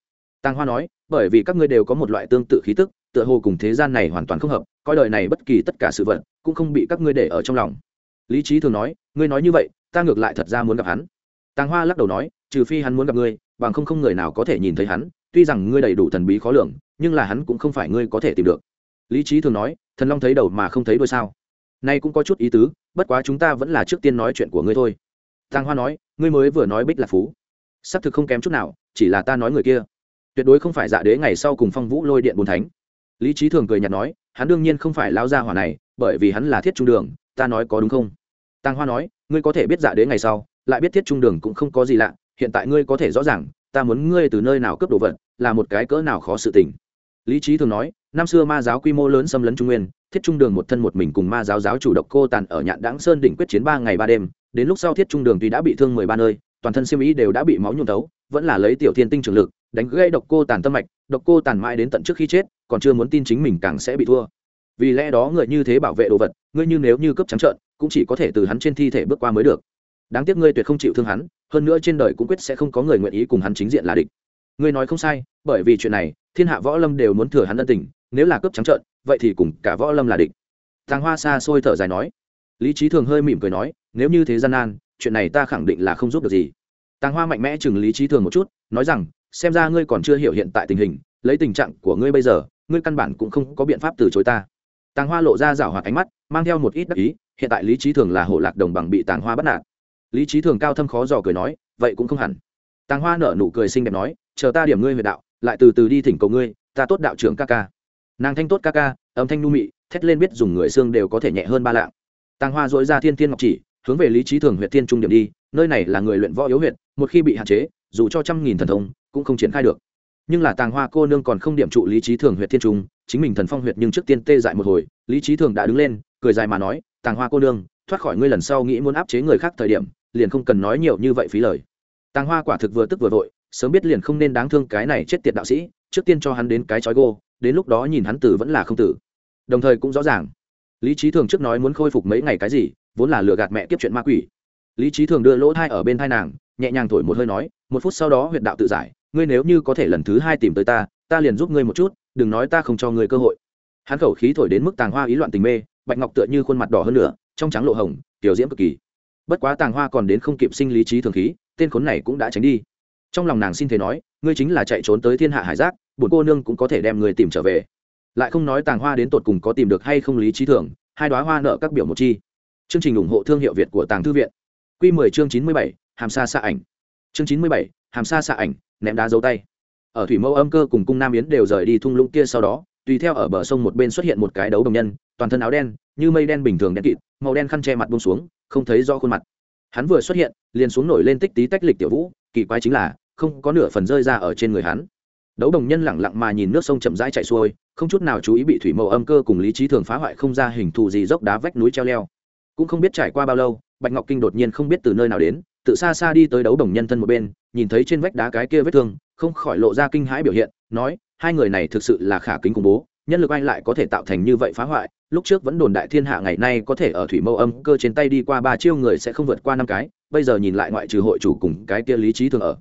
Tàng hoa nói, bởi vì các ngươi đều có một loại tương tự khí tức, tựa hồ cùng thế gian này hoàn toàn không hợp, coi đời này bất kỳ tất cả sự vật cũng không bị các ngươi để ở trong lòng. Lý trí thường nói, ngươi nói như vậy, ta ngược lại thật ra muốn gặp hắn. Tàng hoa lắc đầu nói, trừ phi hắn muốn gặp ngươi, bằng không không người nào có thể nhìn thấy hắn, tuy rằng ngươi đầy đủ thần bí khó lường nhưng là hắn cũng không phải ngươi có thể tìm được. Lý trí thường nói, thần long thấy đầu mà không thấy đôi sao? Nay cũng có chút ý tứ, bất quá chúng ta vẫn là trước tiên nói chuyện của ngươi thôi. Tàng hoa nói, ngươi mới vừa nói bích là phú. Xác thực không kém chút nào, chỉ là ta nói người kia. Tuyệt đối không phải dạ đế ngày sau cùng phong vũ lôi điện bùn thánh. Lý trí thường cười nhạt nói, hắn đương nhiên không phải lao gia hỏa này, bởi vì hắn là thiết trung đường, ta nói có đúng không? Tàng hoa nói, ngươi có thể biết dạ đế ngày sau, lại biết thiết trung đường cũng không có gì lạ, hiện tại ngươi có thể rõ ràng ta muốn ngươi từ nơi nào cướp đồ vật, là một cái cỡ nào khó sự tình. Lý trí thường nói, năm xưa ma giáo quy mô lớn xâm lấn trung nguyên, thiết trung đường một thân một mình cùng ma giáo giáo chủ độc cô tàn ở nhạn đáng sơn đỉnh quyết chiến ba ngày ba đêm, đến lúc sau thiết trung đường tuy đã bị thương mười ba nơi, toàn thân siêm ý đều đã bị máu nhuộm tấu vẫn là lấy tiểu thiên tinh trường lực, đánh gây độc cô tàn tâm mạch, độc cô tàn mãi đến tận trước khi chết, còn chưa muốn tin chính mình càng sẽ bị thua. Vì lẽ đó người như thế bảo vệ đồ vật, ngươi như nếu như cấp trắng trợn, cũng chỉ có thể từ hắn trên thi thể bước qua mới được. Đáng tiếc ngươi tuyệt không chịu thương hắn hơn nữa trên đời cũng quyết sẽ không có người nguyện ý cùng hắn chính diện là địch. Ngươi nói không sai, bởi vì chuyện này, thiên hạ võ lâm đều muốn thừa hắn ân tình, nếu là cướp trắng trợn, vậy thì cùng cả võ lâm là địch. Thằng hoa xa xôi thở dài nói. Lý trí thường hơi mỉm cười nói, nếu như thế gian nan, chuyện này ta khẳng định là không giúp được gì. Tàng hoa mạnh mẽ chừng lý trí thường một chút, nói rằng, xem ra ngươi còn chưa hiểu hiện tại tình hình, lấy tình trạng của ngươi bây giờ, ngươi căn bản cũng không có biện pháp từ chối ta. Tàng hoa lộ ra rảo hoạt ánh mắt, mang theo một ít đắc ý, hiện tại lý trí thường là hổ lạc đồng bằng bị tàng hoa bắt nạt lý trí thường cao thâm khó dò cười nói, vậy cũng không hẳn. Tàng hoa nở nụ cười xinh đẹp nói, chờ ta điểm ngươi huyệt đạo, lại từ từ đi thỉnh cầu ngươi, ta tốt đạo trưởng ca ca. Nàng thanh tốt ca ca, âm thanh nu mị, thét lên biết dùng người xương đều có thể nhẹ hơn ba lạng. Tàng hoa dội ra thiên thiên ngọc chỉ, hướng về lý trí thường huyện thiên trung điểm đi, nơi này là người luyện võ yếu huyện một khi bị hạn chế, dù cho trăm nghìn thần thông, cũng không triển khai được. Nhưng là tàng hoa cô nương còn không điểm trụ lý trí thường huyện thiên trung, chính mình thần phong huyện nhưng trước tiên tê dại một hồi, lý trí thường đã đứng lên, cười dài mà nói, tàng hoa cô nương, thoát khỏi ngươi lần sau nghĩ muốn áp chế người khác thời điểm liền không cần nói nhiều như vậy phí lời. Tàng hoa quả thực vừa tức vừa vội, sớm biết liền không nên đáng thương cái này chết tiệt đạo sĩ, trước tiên cho hắn đến cái chói gô, đến lúc đó nhìn hắn tử vẫn là không tử. Đồng thời cũng rõ ràng, lý trí thường trước nói muốn khôi phục mấy ngày cái gì, vốn là lừa gạt mẹ kiếp chuyện ma quỷ. Lý trí thường đưa lỗ thai ở bên thai nàng, nhẹ nhàng thổi một hơi nói, một phút sau đó huyệt đạo tự giải, ngươi nếu như có thể lần thứ hai tìm tới ta ta liền giúp ngươi một chút, đừng nói ta không cho ngươi cơ hội. Hắn khẩu khí thổi đến mức tàng hoa ý loạn tình mê, bạch ngọc tựa như khuôn mặt đỏ hơn nữa, trong trắng lộ hồng, tiểu diễm cực kỳ bất quá tàng hoa còn đến không kịp sinh lý trí thường khí tên khốn này cũng đã tránh đi. Trong lòng nàng xin thế nói ngươi chính là chạy trốn tới thiên hạ hải giác bổn cô nương cũng có thể đem người tìm trở về. Lại không nói tàng hoa đến tột cùng có tìm được hay không lý trí thường hai đoá hoa nợ các biểu một chi. Chương trình ủng hộ thương hiệu việt của tàng thư viện. Q 10 chương 97, hàm sa xa ảnh. Chương 97, hàm sa xa ảnh ném đá dấu tay. Ở thủy mẫu âm cơ cùng cung nam yến đều rời đi thung lũng kia sau đó tùy theo ở bờ sông một bên xuất hiện một cái đấu đồng nhân toàn thân áo đen như mây đen bình thường đen kịt, màu đen khăn che mặt bông xuống, không thấy do khuôn mặt. Hắn vừa xuất hiện, liền xuống nổi lên tích tí tách lịch tiểu vũ, kỳ quái chính là, không có nửa phần rơi ra ở trên người hắn. Đấu đồng nhân lẳng lặng mà nhìn nước sông chậm rãi chạy xuôi, không chút nào chú ý bị thủy mẫu âm cơ cùng lý trí thường phá hoại không ra hình thù gì dốc đá vách núi treo leo. Cũng không biết trải qua bao lâu, bạch ngọc kinh đột nhiên không biết từ nơi nào đến, tự xa xa đi tới đấu đồng nhân thân một bên, nhìn thấy trên vách đá cái kia vết thương, không khỏi lộ ra kinh hãi biểu hiện, nói, hai người này thực sự là khả kính khủng bố nhân lực anh lại có thể tạo thành như vậy phá hoại? Lúc trước vẫn đồn đại thiên hạ ngày nay có thể ở thủy mâu âm cơ trên tay đi qua ba chiêu người sẽ không vượt qua năm cái, bây giờ nhìn lại ngoại trừ hội chủ cùng cái kia lý trí thường ở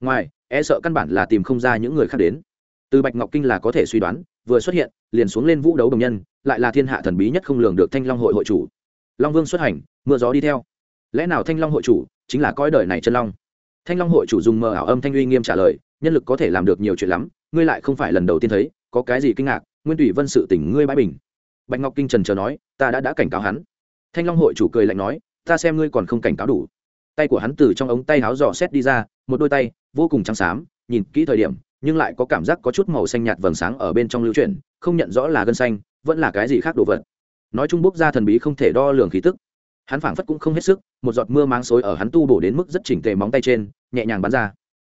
ngoài e sợ căn bản là tìm không ra những người khác đến. Từ bạch ngọc kinh là có thể suy đoán, vừa xuất hiện, liền xuống lên vũ đấu đồng nhân, lại là thiên hạ thần bí nhất không lường được thanh long hội hội chủ. Long vương xuất hành, mưa gió đi theo. Lẽ nào thanh long hội chủ chính là coi đời này chân long? Thanh long hội chủ dùng mờ ảo âm thanh uy nghiêm trả lời, nhân lực có thể làm được nhiều chuyện lắm, ngươi lại không phải lần đầu tiên thấy, có cái gì kinh ngạc? Nguyên tùy vân sự tỉnh ngươi bãi bình. Bạch ngọc kinh trần chờ nói, ta đã đã cảnh cáo hắn. Thanh long hội chủ cười lạnh nói, ta xem ngươi còn không cảnh cáo đủ. Tay của hắn từ trong ống tay háo dò xét đi ra, một đôi tay, vô cùng trắng xám, nhìn kỹ thời điểm, nhưng lại có cảm giác có chút màu xanh nhạt vầng sáng ở bên trong lưu chuyển, không nhận rõ là gân xanh, vẫn là cái gì khác đồ vật. Nói chung bốc ra thần bí không thể đo lường khí tức. Hắn phảng phất cũng không hết sức, một giọt mưa máng xối ở hắn tu bổ đến mức rất chỉnh tề móng tay trên, nhẹ nhàng bắn ra.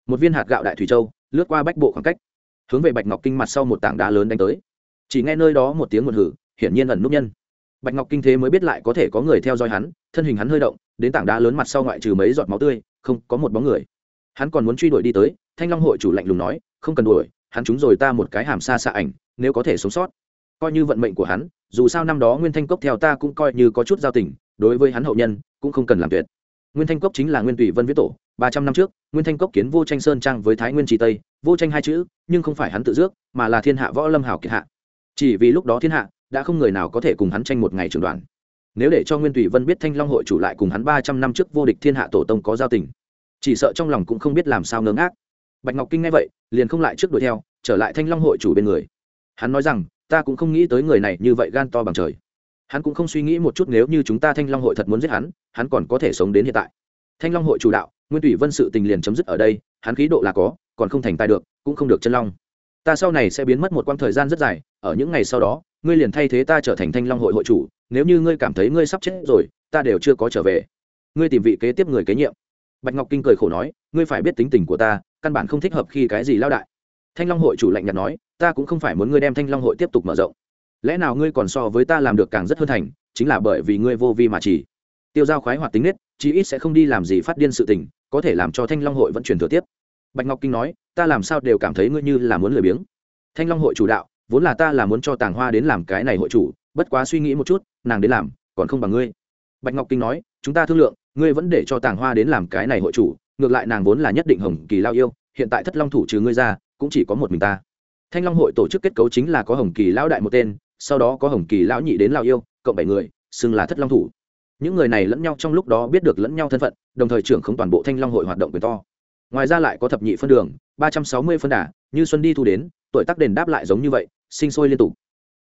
Một viên hạt gạo đại thủy châu, lướt qua bách bộ khoảng cách. Hướng về bạch ngọc kinh mặt sau một tảng đá lớn đánh tới chỉ nghe nơi đó một tiếng một hử, hiển nhiên ẩn núp nhân. Bạch ngọc kinh thế mới biết lại có thể có người theo dõi hắn, thân hình hắn hơi động, đến tảng đá lớn mặt sau ngoại trừ mấy giọt máu tươi, không có một bóng người. Hắn còn muốn truy đuổi đi tới, thanh long hội chủ lạnh lùng nói, không cần đuổi, hắn chúng rồi ta một cái hàm xa xạ ảnh, nếu có thể sống sót. Coi như vận mệnh của hắn, dù sao năm đó nguyên thanh cốc theo ta cũng coi như có chút giao tình, đối với hắn hậu nhân, cũng không cần làm tuyệt. Nguyên thanh cốc chính là nguyên tùy vân viết tổ, ba trăm năm trước, nguyên thanh cốc kiến vô tranh sơn trang với thái nguyên trì tây, vô tranh hai chữ, nhưng không phải hắn tự dước mà là thiên hạ võ lâm hảo kiệt hạ chỉ vì lúc đó thiên hạ, đã không người nào có thể cùng hắn tranh một ngày trường đoàn. Nếu để cho nguyên tùy vân biết thanh long hội chủ lại cùng hắn ba trăm năm trước vô địch thiên hạ tổ tông có giao tình, chỉ sợ trong lòng cũng không biết làm sao ngớ ngác. Bạch ngọc kinh nghe vậy, liền không lại trước đuổi theo, trở lại thanh long hội chủ bên người. Hắn nói rằng, ta cũng không nghĩ tới người này như vậy gan to bằng trời. Hắn cũng không suy nghĩ một chút nếu như chúng ta thanh long hội thật muốn giết hắn hắn còn có thể sống đến hiện tại. Thanh long hội chủ đạo, nguyên tùy vân sự tình liền chấm dứt ở đây, hắn khí độ là có, còn không thành tài được, cũng không được chân long ta sau này sẽ biến mất một quãng thời gian rất dài, ở những ngày sau đó, ngươi liền thay thế ta trở thành thanh long hội hội chủ, nếu như ngươi cảm thấy ngươi sắp chết rồi, ta đều chưa có trở về. Ngươi tìm vị kế tiếp người kế nhiệm. Bạch ngọc kinh cười khổ nói, ngươi phải biết tính tình của ta, căn bản không thích hợp khi cái gì lao đại. Thanh long hội chủ lạnh nhạt nói, ta cũng không phải muốn ngươi đem thanh long hội tiếp tục mở rộng. Lẽ nào ngươi còn so với ta làm được càng rất hơn thành, chính là bởi vì ngươi vô vi mà chỉ. Tiêu giao khoái hoạt tính nết, chí ít sẽ không đi làm gì phát điên sự tình, có thể làm cho thanh long hội vẫn truyền thừa tiếp. Bạch ngọc kinh nói ta làm sao đều cảm thấy ngươi như là muốn lười biếng. Thanh long hội chủ đạo, vốn là ta là muốn cho tàng hoa đến làm cái này hội chủ, bất quá suy nghĩ một chút, nàng đến làm, còn không bằng ngươi. Bạch ngọc kinh nói, chúng ta thương lượng, ngươi vẫn để cho tàng hoa đến làm cái này hội chủ, ngược lại nàng vốn là nhất định hồng kỳ lao yêu, hiện tại thất long thủ trừ ngươi ra, cũng chỉ có một mình ta. Thanh long hội tổ chức kết cấu chính là có hồng kỳ lão đại một tên, sau đó có hồng kỳ lão nhị đến lao yêu, cộng bảy người, xưng là thất long thủ. Những người này lẫn nhau trong lúc đó biết được lẫn nhau thân phận, đồng thời trưởng không toàn bộ thanh long hội hoạt động quyền to ngoài ra lại có thập nhị phân đường, ba trăm sáu mươi phân đà, như xuân đi thu đến, tuổi tác đền đáp lại giống như vậy, sinh sôi liên tục.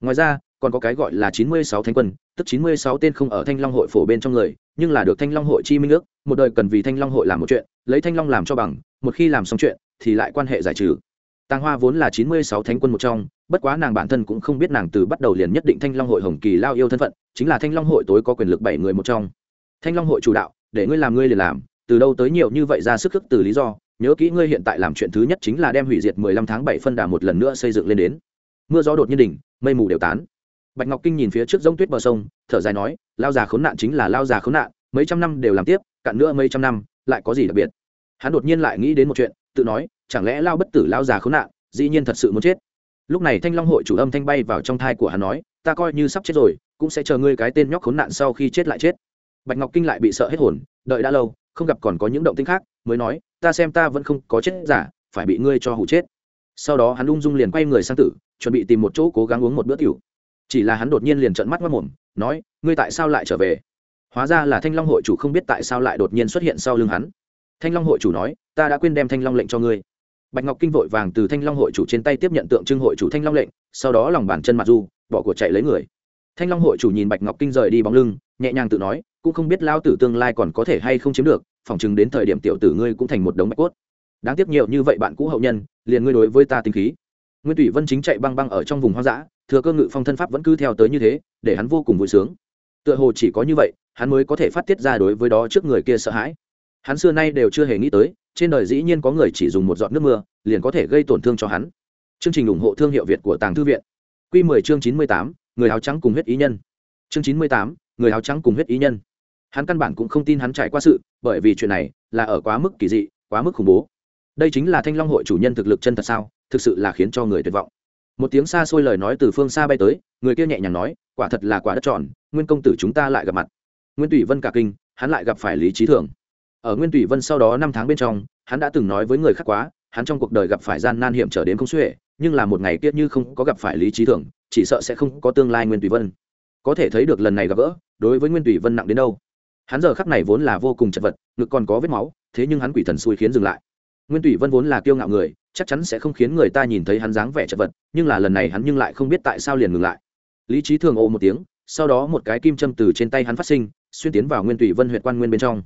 Ngoài ra, còn có cái gọi là chín mươi sáu thánh quân, tức chín mươi sáu tên không ở thanh long hội phổ bên trong người, nhưng là được thanh long hội chi minh ước, một đời cần vì thanh long hội làm một chuyện, lấy thanh long làm cho bằng, một khi làm xong chuyện, thì lại quan hệ giải trừ. Tàng hoa vốn là chín mươi sáu thánh quân một trong, bất quá nàng bản thân cũng không biết nàng từ bắt đầu liền nhất định thanh long hội hồng kỳ lao yêu thân phận, chính là thanh long hội tối có quyền lực bảy người một trong. Thanh long hội chủ đạo, để ngươi làm ngươi liền làm từ đâu tới nhiều như vậy ra sức thức từ lý do, nhớ kỹ ngươi hiện tại làm chuyện thứ nhất chính là đem hủy diệt mười lăm tháng bảy phân đà một lần nữa xây dựng lên đến. Mưa gió đột nhiên đỉnh, mây mù đều tán. Bạch ngọc kinh nhìn phía trước giống tuyết bờ sông, thở dài nói, lao già khốn nạn chính là lao già khốn nạn, mấy trăm năm đều làm tiếp, cạn nữa mấy trăm năm, lại có gì đặc biệt? Hắn đột nhiên lại nghĩ đến một chuyện, tự nói, chẳng lẽ lao bất tử lao già khốn nạn, dĩ nhiên thật sự muốn chết? Lúc này thanh long hội chủ âm thanh bay vào trong thai của hắn nói, ta coi như sắp chết rồi, cũng sẽ chờ ngươi cái tên nhóc khốn nạn sau khi chết lại chết. Bạch ngọc kinh lại bị sợ hết hồn, đợi đã lâu không gặp còn có những động tĩnh khác, mới nói, ta xem ta vẫn không có chết giả, phải bị ngươi cho hụ chết. Sau đó hắn ung dung liền quay người sang tử, chuẩn bị tìm một chỗ cố gắng uống một bữa tiểu. Chỉ là hắn đột nhiên liền trợn mắt mất mồm, nói, ngươi tại sao lại trở về? Hóa ra là thanh long hội chủ không biết tại sao lại đột nhiên xuất hiện sau lưng hắn. Thanh long hội chủ nói, ta đã quên đem thanh long lệnh cho ngươi. Bạch ngọc kinh vội vàng từ thanh long hội chủ trên tay tiếp nhận tượng trưng hội chủ thanh long lệnh, sau đó lòng bàn chân mặt du, bỏ của chạy lấy người. Thanh long hội chủ nhìn bạch ngọc kinh rời đi bóng lưng, nhẹ nhàng tự nói cũng không biết lao tử tương lai còn có thể hay không chiếm được phỏng chừng đến thời điểm tiểu tử ngươi cũng thành một đống bạch cốt. Đáng tiếc nhiều như vậy bạn cũ hậu nhân liền ngươi đối với ta tính khí. Nguyên thủy vân chính chạy băng băng ở trong vùng hoang dã thừa cơ ngự phong thân pháp vẫn cứ theo tới như thế để hắn vô cùng vui sướng. Tựa hồ chỉ có như vậy hắn mới có thể phát tiết ra đối với đó trước người kia sợ hãi. Hắn xưa nay đều chưa hề nghĩ tới trên đời dĩ nhiên có người chỉ dùng một giọt nước mưa liền có thể gây tổn thương cho hắn. Chương trình ủng hộ thương hiệu việt của tàng thư viện. Q 10 chương 98, người áo trắng cùng huyết ý nhân. Chương 98, người áo trắng cùng huyết ý nhân hắn căn bản cũng không tin hắn trải qua sự, bởi vì chuyện này là ở quá mức kỳ dị, quá mức khủng bố. Đây chính là thanh long hội chủ nhân thực lực chân thật sao, thực sự là khiến cho người tuyệt vọng. Một tiếng xa xôi lời nói từ phương xa bay tới, người kia nhẹ nhàng nói, quả thật là quả đất tròn, nguyên công tử chúng ta lại gặp mặt. Nguyên tùy vân cả kinh, hắn lại gặp phải lý trí thường. Ở nguyên tùy vân sau đó năm tháng bên trong, hắn đã từng nói với người khác quá, hắn trong cuộc đời gặp phải gian nan hiểm trở đến không xuể, nhưng là một ngày kia như không có gặp phải lý trí thường, chỉ sợ sẽ không có tương lai nguyên tùy vân. Có thể thấy được lần này gặp gỡ, đối với nguyên tùy vân nặng đến đâu hắn giờ khắc này vốn là vô cùng chật vật, ngực còn có vết máu, thế nhưng hắn quỷ thần xui khiến dừng lại. Nguyên tùy vân vốn là kiêu ngạo người, chắc chắn sẽ không khiến người ta nhìn thấy hắn dáng vẻ chật vật, nhưng là lần này hắn nhưng lại không biết tại sao liền ngừng lại. Lý trí thường ồ một tiếng, sau đó một cái kim châm từ trên tay hắn phát sinh, xuyên tiến vào nguyên tùy vân huyện quan nguyên bên trong.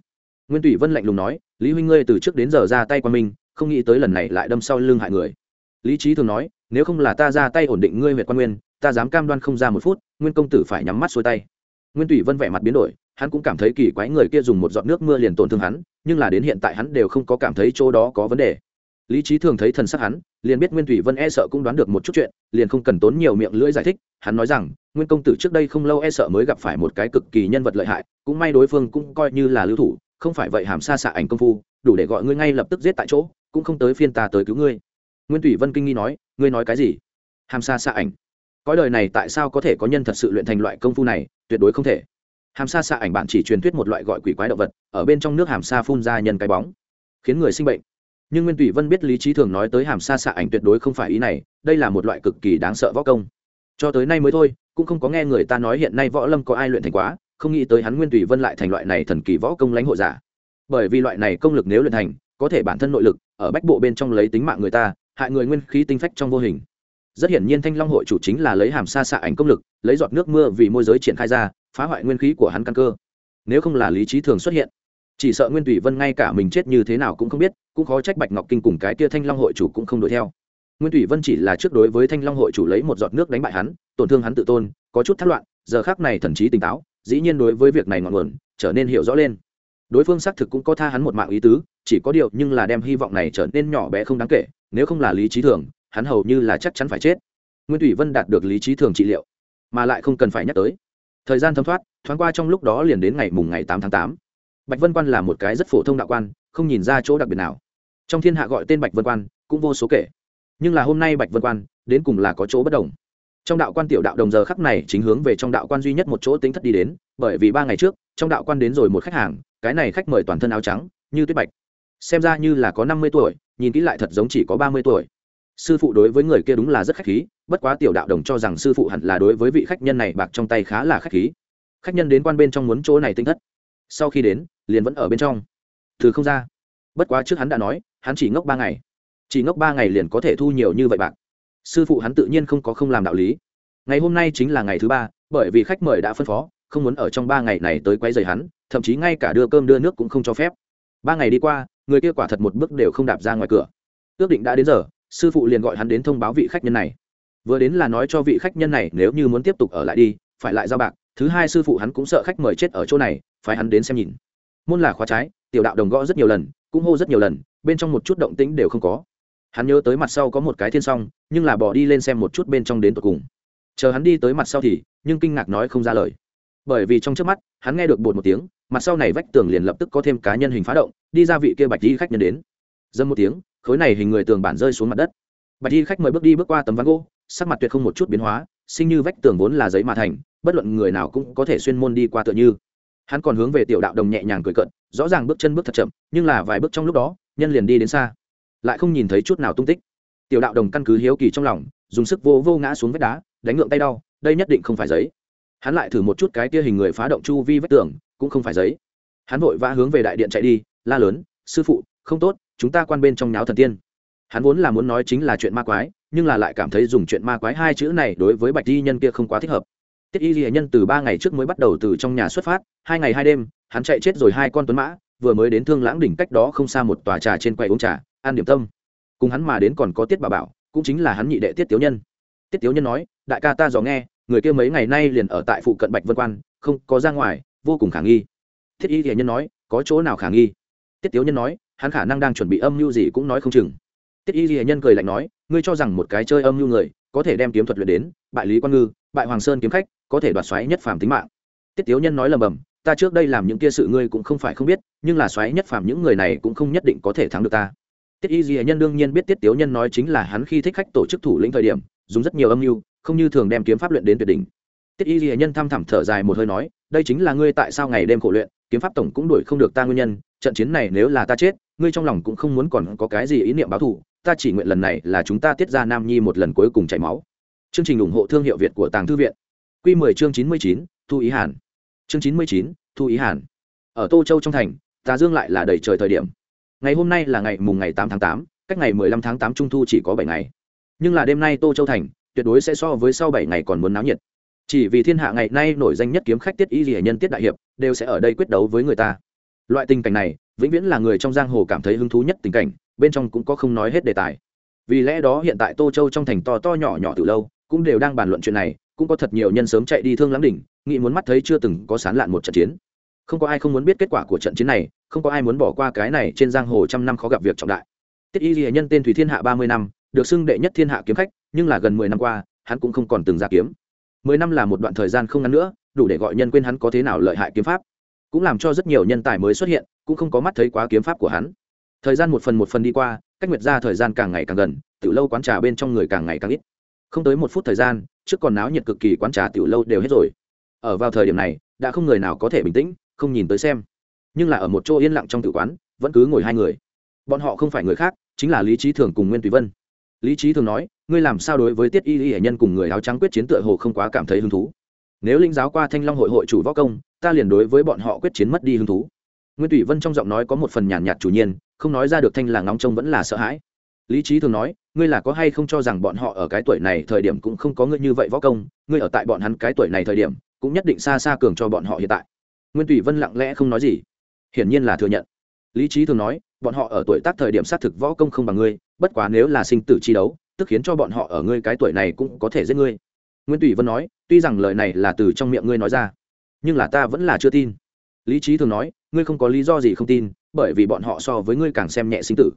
Nguyên tùy vân lạnh lùng nói, lý huynh ngươi từ trước đến giờ ra tay qua mình, không nghĩ tới lần này lại đâm sau lưng hại người. Lý trí thường nói, nếu không là ta ra tay ổn định ngươi huyện quan nguyên, ta dám cam đoan không ra một phút, nguyên công tử phải nhắm mắt xuôi tay. Nguyên tùy vân vẻ mặt biến đổi hắn cũng cảm thấy kỳ quái người kia dùng một giọt nước mưa liền tổn thương hắn, nhưng là đến hiện tại hắn đều không có cảm thấy chỗ đó có vấn đề. Lý trí thường thấy thần sắc hắn, liền biết nguyên thủy vân e sợ cũng đoán được một chút chuyện, liền không cần tốn nhiều miệng lưỡi giải thích, hắn nói rằng, nguyên công tử trước đây không lâu e sợ mới gặp phải một cái cực kỳ nhân vật lợi hại, cũng may đối phương cũng coi như là lưu thủ, không phải vậy hàm xa xạ ảnh công phu, đủ để gọi ngươi ngay lập tức giết tại chỗ, cũng không tới phiên ta tới cứu ngươi. Nguyên thủy vân kinh nghi nói, ngươi nói cái gì? Hàm xa xạ ảnh. Cõi đời này tại sao có thể có nhân thật sự luyện thành loại công phu này, tuyệt đối không thể hàm sa xạ ảnh bạn chỉ truyền thuyết một loại gọi quỷ quái động vật, ở bên trong nước hàm sa phun ra nhân cái bóng, khiến người sinh bệnh. Nhưng nguyên tùy vân biết lý trí thường nói tới hàm sa xạ ảnh tuyệt đối không phải ý này, đây là một loại cực kỳ đáng sợ võ công. Cho tới nay mới thôi, cũng không có nghe người ta nói hiện nay võ lâm có ai luyện thành quá, không nghĩ tới hắn nguyên tùy vân lại thành loại này thần kỳ võ công lãnh hộ giả. Bởi vì loại này công lực nếu luyện thành, có thể bản thân nội lực, ở bách bộ bên trong lấy tính mạng người ta, hại người nguyên khí tinh phách trong vô hình. Rất hiển nhiên thanh long hội chủ chính là lấy hàm sa xạ ảnh công lực, lấy giọt nước mưa vì môi giới triển khai ra phá hoại nguyên khí của hắn căn cơ. Nếu không là lý trí thường xuất hiện, chỉ sợ nguyên tùy vân ngay cả mình chết như thế nào cũng không biết, cũng khó trách bạch ngọc kinh cùng cái kia thanh long hội chủ cũng không đuổi theo. Nguyên tùy vân chỉ là trước đối với thanh long hội chủ lấy một giọt nước đánh bại hắn, tổn thương hắn tự tôn, có chút thất loạn, giờ khác này thần trí tỉnh táo, dĩ nhiên đối với việc này ngọn nguồn, trở nên hiểu rõ lên. Đối phương xác thực cũng có tha hắn một mạng ý tứ, chỉ có điều nhưng là đem hy vọng này trở nên nhỏ bé không đáng kể, nếu không là lý trí thường, hắn hầu như là chắc chắn phải chết. Nguyên thủy vân đạt được lý trí thường trị liệu, mà lại không cần phải nhắc tới thời gian thấm thoát, thoáng qua trong lúc đó liền đến ngày mùng ngày tám tháng tám. Bạch vân quan là một cái rất phổ thông đạo quan, không nhìn ra chỗ đặc biệt nào. Trong thiên hạ gọi tên bạch vân quan, cũng vô số kể. Nhưng là hôm nay bạch vân quan, đến cùng là có chỗ bất đồng. Trong đạo quan tiểu đạo đồng giờ khắc này chính hướng về trong đạo quan duy nhất một chỗ tính thất đi đến, bởi vì ba ngày trước, trong đạo quan đến rồi một khách hàng, cái này khách mời toàn thân áo trắng, như tuyết bạch. Xem ra như là có năm mươi tuổi, nhìn kỹ lại thật giống chỉ có ba mươi tuổi sư phụ đối với người kia đúng là rất khách khí, bất quá tiểu đạo đồng cho rằng sư phụ hẳn là đối với vị khách nhân này bạc trong tay khá là khách khí. Khách nhân đến quan bên trong muốn chỗ này tinh thất. Sau khi đến, liền vẫn ở bên trong. Từ không ra. Bất quá trước hắn đã nói, hắn chỉ ngốc ba ngày. Chỉ ngốc ba ngày liền có thể thu nhiều như vậy bạc. Sư phụ hắn tự nhiên không có không làm đạo lý. Ngày hôm nay chính là ngày thứ ba, bởi vì khách mời đã phân phó, không muốn ở trong ba ngày này tới quay dày hắn, thậm chí ngay cả đưa cơm đưa nước cũng không cho phép. Ba ngày đi qua, người kia quả thật một bước đều không đạp ra ngoài cửa. Ước định đã đến giờ sư phụ liền gọi hắn đến thông báo vị khách nhân này. Vừa đến là nói cho vị khách nhân này, nếu như muốn tiếp tục ở lại đi, phải lại giao bạc. Thứ hai sư phụ hắn cũng sợ khách mời chết ở chỗ này, phải hắn đến xem nhìn. Môn là khóa trái, tiểu đạo đồng gõ rất nhiều lần, cũng hô rất nhiều lần, bên trong một chút động tĩnh đều không có. Hắn nhớ tới mặt sau có một cái thiên s nhưng là bỏ đi lên xem một chút bên trong đến tột cùng. Chờ hắn đi tới mặt sau thì, nhưng kinh ngạc nói không ra lời. Bởi vì trong trước mắt, hắn nghe được bột một tiếng, mặt sau này vách tường liền lập tức có thêm cá nhân hình phá động, đi ra vị kia bạch đi khách nhân đến. Dâm một tiếng khối này hình người tường bản rơi xuống mặt đất. Bạch y khách mời bước đi bước qua tấm ván gỗ, sắc mặt tuyệt không một chút biến hóa, sinh như vách tường vốn là giấy mà thành, bất luận người nào cũng có thể xuyên môn đi qua tựa như. Hắn còn hướng về tiểu đạo đồng nhẹ nhàng cười cận rõ ràng bước chân bước thật chậm, nhưng là vài bước trong lúc đó, nhân liền đi đến xa. Lại không nhìn thấy chút nào tung tích. Tiểu đạo đồng căn cứ hiếu kỳ trong lòng, dùng sức vô vô ngã xuống vách đá, đánh ngượng tay đau, đây nhất định không phải giấy. Hắn lại thử một chút cái kia hình người phá động chu vi vách tường, cũng không phải giấy. Hắn vội vã hướng về đại điện chạy đi, la lớn, sư phụ, không tốt chúng ta quan bên trong nháo thần tiên. Hắn vốn là muốn nói chính là chuyện ma quái, nhưng là lại cảm thấy dùng chuyện ma quái hai chữ này đối với bạch di nhân kia không quá thích hợp. Tiết y ghi nhân từ ba ngày trước mới bắt đầu từ trong nhà xuất phát, hai ngày hai đêm, hắn chạy chết rồi hai con tuấn mã, vừa mới đến thương lãng đỉnh cách đó không xa một tòa trà trên quầy uống trà, ăn điểm tâm. Cùng hắn mà đến còn có tiết bà bảo, cũng chính là hắn nhị đệ tiết tiếu nhân. Tiết tiếu nhân nói, đại ca ta dò nghe, người kia mấy ngày nay liền ở tại phụ cận bạch vân quan, không có ra ngoài, vô cùng khả nghi. Thiết y thiện nhân nói, có chỗ nào khả nghi? Tiết tiếu nhân nói hắn khả năng đang chuẩn bị âm mưu gì cũng nói không chừng. Tiết y thiện nhân cười lạnh nói, ngươi cho rằng một cái chơi âm mưu người có thể đem kiếm thuật luyện đến, bại lý quan ngư, bại hoàng sơn kiếm khách, có thể đoạt xoáy nhất phàm tính mạng. Tiết tiếu nhân nói lầm bầm, ta trước đây làm những kia sự ngươi cũng không phải không biết, nhưng là xoáy nhất phàm những người này cũng không nhất định có thể thắng được ta. Tiết y di nhân đương nhiên biết tiết tiếu nhân nói chính là hắn khi thích khách tổ chức thủ lĩnh thời điểm, dùng rất nhiều âm mưu, không như thường đem kiếm pháp luyện đến tuyệt đỉnh. Tiết y di nhân thăm thẳm thở dài một hơi nói, đây chính là ngươi tại sao ngày đêm khổ luyện, kiếm pháp tổng cũng đuổi không được ta nguyên nhân trận chiến này nếu là ta chết ngươi trong lòng cũng không muốn còn có cái gì ý niệm báo thù ta chỉ nguyện lần này là chúng ta tiết ra nam nhi một lần cuối cùng chảy máu. Chương trình ủng hộ thương hiệu việt của tàng thư viện. Q 10 chương 99, thu ý hàn. Chương 99, thu ý hàn. Ở tô châu trong thành tà dương lại là đầy trời thời điểm. Ngày hôm nay là ngày mùng ngày tám tháng tám cách ngày mười lăm tháng tám trung thu chỉ có bảy ngày. Nhưng là đêm nay tô châu thành tuyệt đối sẽ so với sau bảy ngày còn muốn náo nhiệt. Chỉ vì thiên hạ ngày nay nổi danh nhất kiếm khách tiết y gì nhân tiết đại hiệp đều sẽ ở đây quyết đấu với người ta loại tình cảnh này, vĩnh viễn là người trong giang hồ cảm thấy hứng thú nhất tình cảnh, bên trong cũng có không nói hết đề tài. Vì lẽ đó hiện tại tô châu trong thành to to nhỏ nhỏ từ lâu, cũng đều đang bàn luận chuyện này, cũng có thật nhiều nhân sớm chạy đi thương lắm đỉnh, nghĩ muốn mắt thấy chưa từng có sán lạn một trận chiến. Không có ai không muốn biết kết quả của trận chiến này, không có ai muốn bỏ qua cái này trên giang hồ trăm năm khó gặp việc trọng đại. Tiết y ghi nhân tên thủy thiên hạ ba mươi năm, được xưng đệ nhất thiên hạ kiếm khách, nhưng là gần mười năm qua, hắn cũng không còn từng ra kiếm. mười năm là một đoạn thời gian không ngắn nữa, đủ để gọi nhân quên hắn có thế nào lợi hại kiếm pháp cũng làm cho rất nhiều nhân tài mới xuất hiện, cũng không có mắt thấy quá kiếm pháp của hắn. Thời gian một phần một phần đi qua, cách nguyệt ra thời gian càng ngày càng gần, tiểu lâu quán trà bên trong người càng ngày càng ít. Không tới một phút thời gian, trước còn náo nhiệt cực kỳ quán trà tiểu lâu đều hết rồi. Ở vào thời điểm này, đã không người nào có thể bình tĩnh, không nhìn tới xem. Nhưng là ở một chỗ yên lặng trong Tử quán, vẫn cứ ngồi hai người. Bọn họ không phải người khác, chính là lý trí thường cùng nguyên tùy vân. Lý trí thường nói, ngươi làm sao đối với tiết y y hệ nhân cùng người áo trắng quyết chiến tựa hồ không quá cảm thấy hứng thú? Nếu linh giáo qua thanh long hội hội chủ võ công, ta liền đối với bọn họ quyết chiến mất đi hứng thú. Nguyên tùy vân trong giọng nói có một phần nhàn nhạt chủ nhiên, không nói ra được thanh là ngóng trông vẫn là sợ hãi. Lý trí thường nói, ngươi là có hay không cho rằng bọn họ ở cái tuổi này thời điểm cũng không có ngươi như vậy võ công, ngươi ở tại bọn hắn cái tuổi này thời điểm, cũng nhất định xa xa cường cho bọn họ hiện tại. Nguyên tùy vân lặng lẽ không nói gì. Hiển nhiên là thừa nhận. Lý trí thường nói, bọn họ ở tuổi tác thời điểm xác thực võ công không bằng ngươi, bất quá nếu là sinh tử chi đấu, tức khiến cho bọn họ ở ngươi cái tuổi này cũng có thể giết ngươi. Nguyễn tùy vân nói, tuy rằng lời này là từ trong miệng ngươi nói ra, nhưng là ta vẫn là chưa tin. Lý trí thường nói, ngươi không có lý do gì không tin, bởi vì bọn họ so với ngươi càng xem nhẹ sinh tử.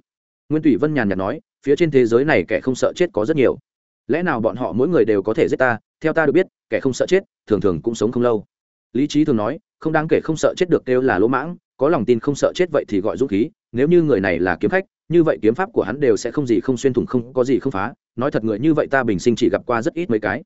Nguyên tùy vân nhàn nhạt nói, phía trên thế giới này kẻ không sợ chết có rất nhiều. Lẽ nào bọn họ mỗi người đều có thể giết ta? Theo ta được biết, kẻ không sợ chết, thường thường cũng sống không lâu. Lý trí thường nói, không đáng kể không sợ chết được kêu là lỗ mãng, có lòng tin không sợ chết vậy thì gọi dũng khí, nếu như người này là kiếm khách, như vậy kiếm pháp của hắn đều sẽ không gì không xuyên thủng không có gì không phá. Nói thật người như vậy ta bình sinh chỉ gặp qua rất ít mấy cái.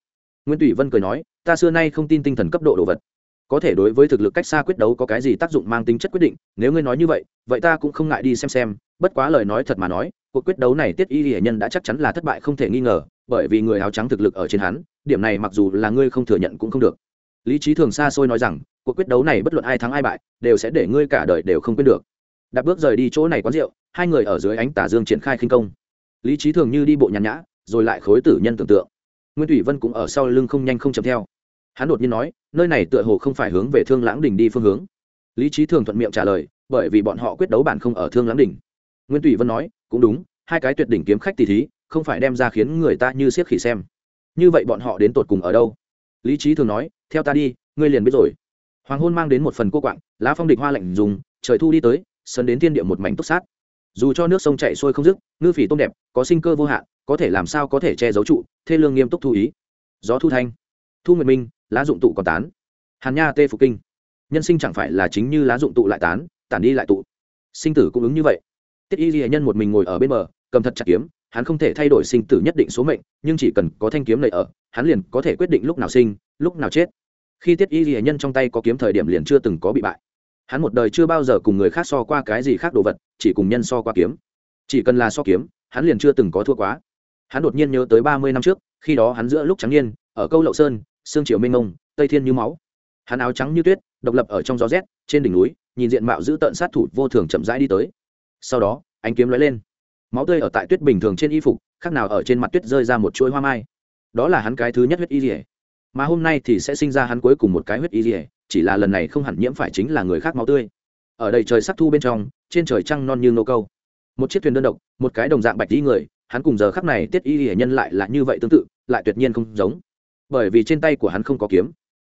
Nguyễn tùy vân cười nói, ta xưa nay không tin tinh thần cấp độ đồ vật. Có thể đối với thực lực cách xa quyết đấu có cái gì tác dụng mang tính chất quyết định, nếu ngươi nói như vậy vậy ta cũng không ngại đi xem xem, bất quá lời nói thật mà nói, cuộc quyết đấu này tiết y hiển nhân đã chắc chắn là thất bại không thể nghi ngờ, bởi vì người áo trắng thực lực ở trên hắn, điểm này mặc dù là ngươi không thừa nhận cũng không được. Lý trí thường xa xôi nói rằng, cuộc quyết đấu này bất luận ai thắng ai bại, đều sẽ để ngươi cả đời đều không quên được. Đạp bước rời đi chỗ này quán rượu, hai người ở dưới ánh tà dương triển khai khinh công. Lý trí thường như đi bộ nhàn nhã, rồi lại khối tử nhân tưởng tượng nguyên thủy vân cũng ở sau lưng không nhanh không chậm theo. Hắn đột nhiên nói, nơi này tựa hồ không phải hướng về thương lãng đình đi phương hướng. Lý trí thường thuận miệng trả lời, bởi vì bọn họ quyết đấu bản không ở thương lãng đình. Nguyên thủy vân nói, cũng đúng, hai cái tuyệt đỉnh kiếm khách tỷ thí, không phải đem ra khiến người ta như siết khỉ xem. Như vậy bọn họ đến tột cùng ở đâu? Lý trí thường nói, theo ta đi, ngươi liền biết rồi. Hoàng hôn mang đến một phần cô quạng, lá phong địch hoa lạnh dùng, trời thu đi tới, sân đến thiên địa một mảnh túc sát. Dù cho nước sông chạy xuôi không dứt, ngư phỉ tôm đẹp, có sinh cơ vô hạn có thể làm sao có thể che giấu trụ, thê lương nghiêm túc thu ý. Gió thu thanh, thu nguyệt minh, lá dụng tụ còn tán. Hàn nha tê phục kinh. Nhân sinh chẳng phải là chính như lá dụng tụ lại tán, tản đi lại tụ. Sinh tử cũng ứng như vậy. Tiết y ghi nhân một mình ngồi ở bên bờ, cầm thật chặt kiếm, hắn không thể thay đổi sinh tử nhất định số mệnh, nhưng chỉ cần có thanh kiếm này ở, hắn liền có thể quyết định lúc nào sinh, lúc nào chết. Khi tiết y ghi nhân trong tay có kiếm thời điểm liền chưa từng có bị bại. Hắn một đời chưa bao giờ cùng người khác so qua cái gì khác đồ vật, chỉ cùng nhân so qua kiếm. Chỉ cần là so kiếm, hắn liền chưa từng có thua quá hắn đột nhiên nhớ tới ba mươi năm trước, khi đó hắn giữa lúc trắng niên, ở câu lậu sơn, sương triều mênh mông, tây thiên như máu. Hắn áo trắng như tuyết, độc lập ở trong gió rét, trên đỉnh núi, nhìn diện mạo giữ tợn sát thủ vô thường chậm rãi đi tới. Sau đó, ánh kiếm lóe lên. Máu tươi ở tại tuyết bình thường trên y phục, khác nào ở trên mặt tuyết rơi ra một chuỗi hoa mai. Đó là hắn cái thứ nhất huyết y rỉa mà hôm nay thì sẽ sinh ra hắn cuối cùng một cái huyết y rỉa chỉ là lần này không hẳn nhiễm phải chính là người khác máu tươi. Ở đầy trời sắc thu bên trong, trên trời trăng non như nô câu. Một chiếc thuyền đơn độc, một cái đồng dạng bạch y người hắn cùng giờ khắc này tiết y hệ nhân lại là như vậy tương tự, lại tuyệt nhiên không giống. Bởi vì trên tay của hắn không có kiếm.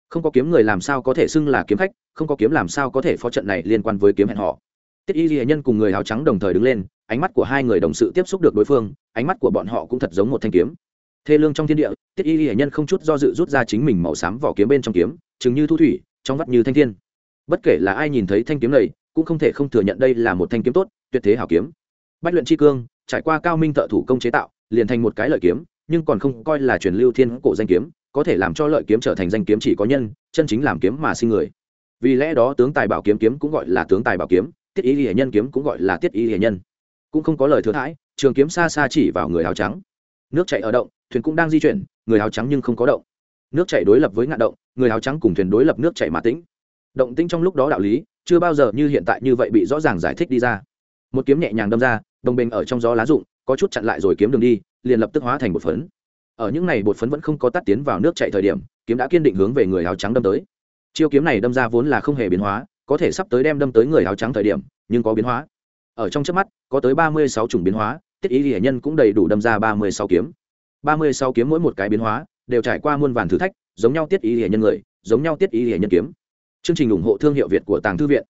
Không có kiếm người làm sao có thể xưng là kiếm khách, không có kiếm làm sao có thể phó trận này liên quan với kiếm hẹn họ. Tiết y hệ nhân cùng người áo trắng đồng thời đứng lên, ánh mắt của hai người đồng sự tiếp xúc được đối phương, ánh mắt của bọn họ cũng thật giống một thanh kiếm. Thê lương trong thiên địa, tiết y hệ nhân không chút do dự rút ra chính mình màu xám vỏ kiếm bên trong kiếm chứng như thu thủy, trong vắt như thanh thiên. Bất kể là ai nhìn thấy thanh kiếm này, cũng không thể không thừa nhận đây là một thanh kiếm tốt, tuyệt thế hảo kiếm. Bách luyện chi cương trải qua cao minh thợ thủ công chế tạo, liền thành một cái lợi kiếm, nhưng còn không coi là truyền lưu thiên cổ danh kiếm, có thể làm cho lợi kiếm trở thành danh kiếm chỉ có nhân, chân chính làm kiếm mà sinh người. Vì lẽ đó tướng tài bảo kiếm kiếm cũng gọi là tướng tài bảo kiếm tiết ý hệ nhân kiếm cũng gọi là tiết ý hệ nhân. Cũng không có lời thừa thãi, trường kiếm xa xa chỉ vào người áo trắng. Nước chạy ở động, thuyền cũng đang di chuyển, người áo trắng nhưng không có động. Nước chảy đối lập với ngạn động, người áo trắng cùng thuyền đối lập nước chảy mà tĩnh. Động tĩnh trong lúc đó đạo lý, chưa bao giờ như hiện tại như vậy bị rõ ràng giải thích đi ra. Một kiếm nhẹ nhàng đâm ra đồng bình ở trong gió lá rụng, có chút chặn lại rồi kiếm đường đi, liền lập tức hóa thành bột phấn. Ở những này bột phấn vẫn không có tắt tiến vào nước chạy thời điểm, kiếm đã kiên định hướng về người áo trắng đâm tới. Chiêu kiếm này đâm ra vốn là không hề biến hóa, có thể sắp tới đem đâm tới người áo trắng thời điểm, nhưng có biến hóa. Ở trong trước mắt, có tới ba mươi sáu chủng biến hóa, tiết ý hiển nhân cũng đầy đủ đâm ra ba mươi sáu kiếm. ba mươi sáu kiếm mỗi một cái biến hóa, đều trải qua muôn vàn thử thách, giống nhau tiết ý hệ nhân người, giống nhau tiết ý hệ nhân kiếm. Chương trình ủng hộ thương hiệu việt của tàng thư viện.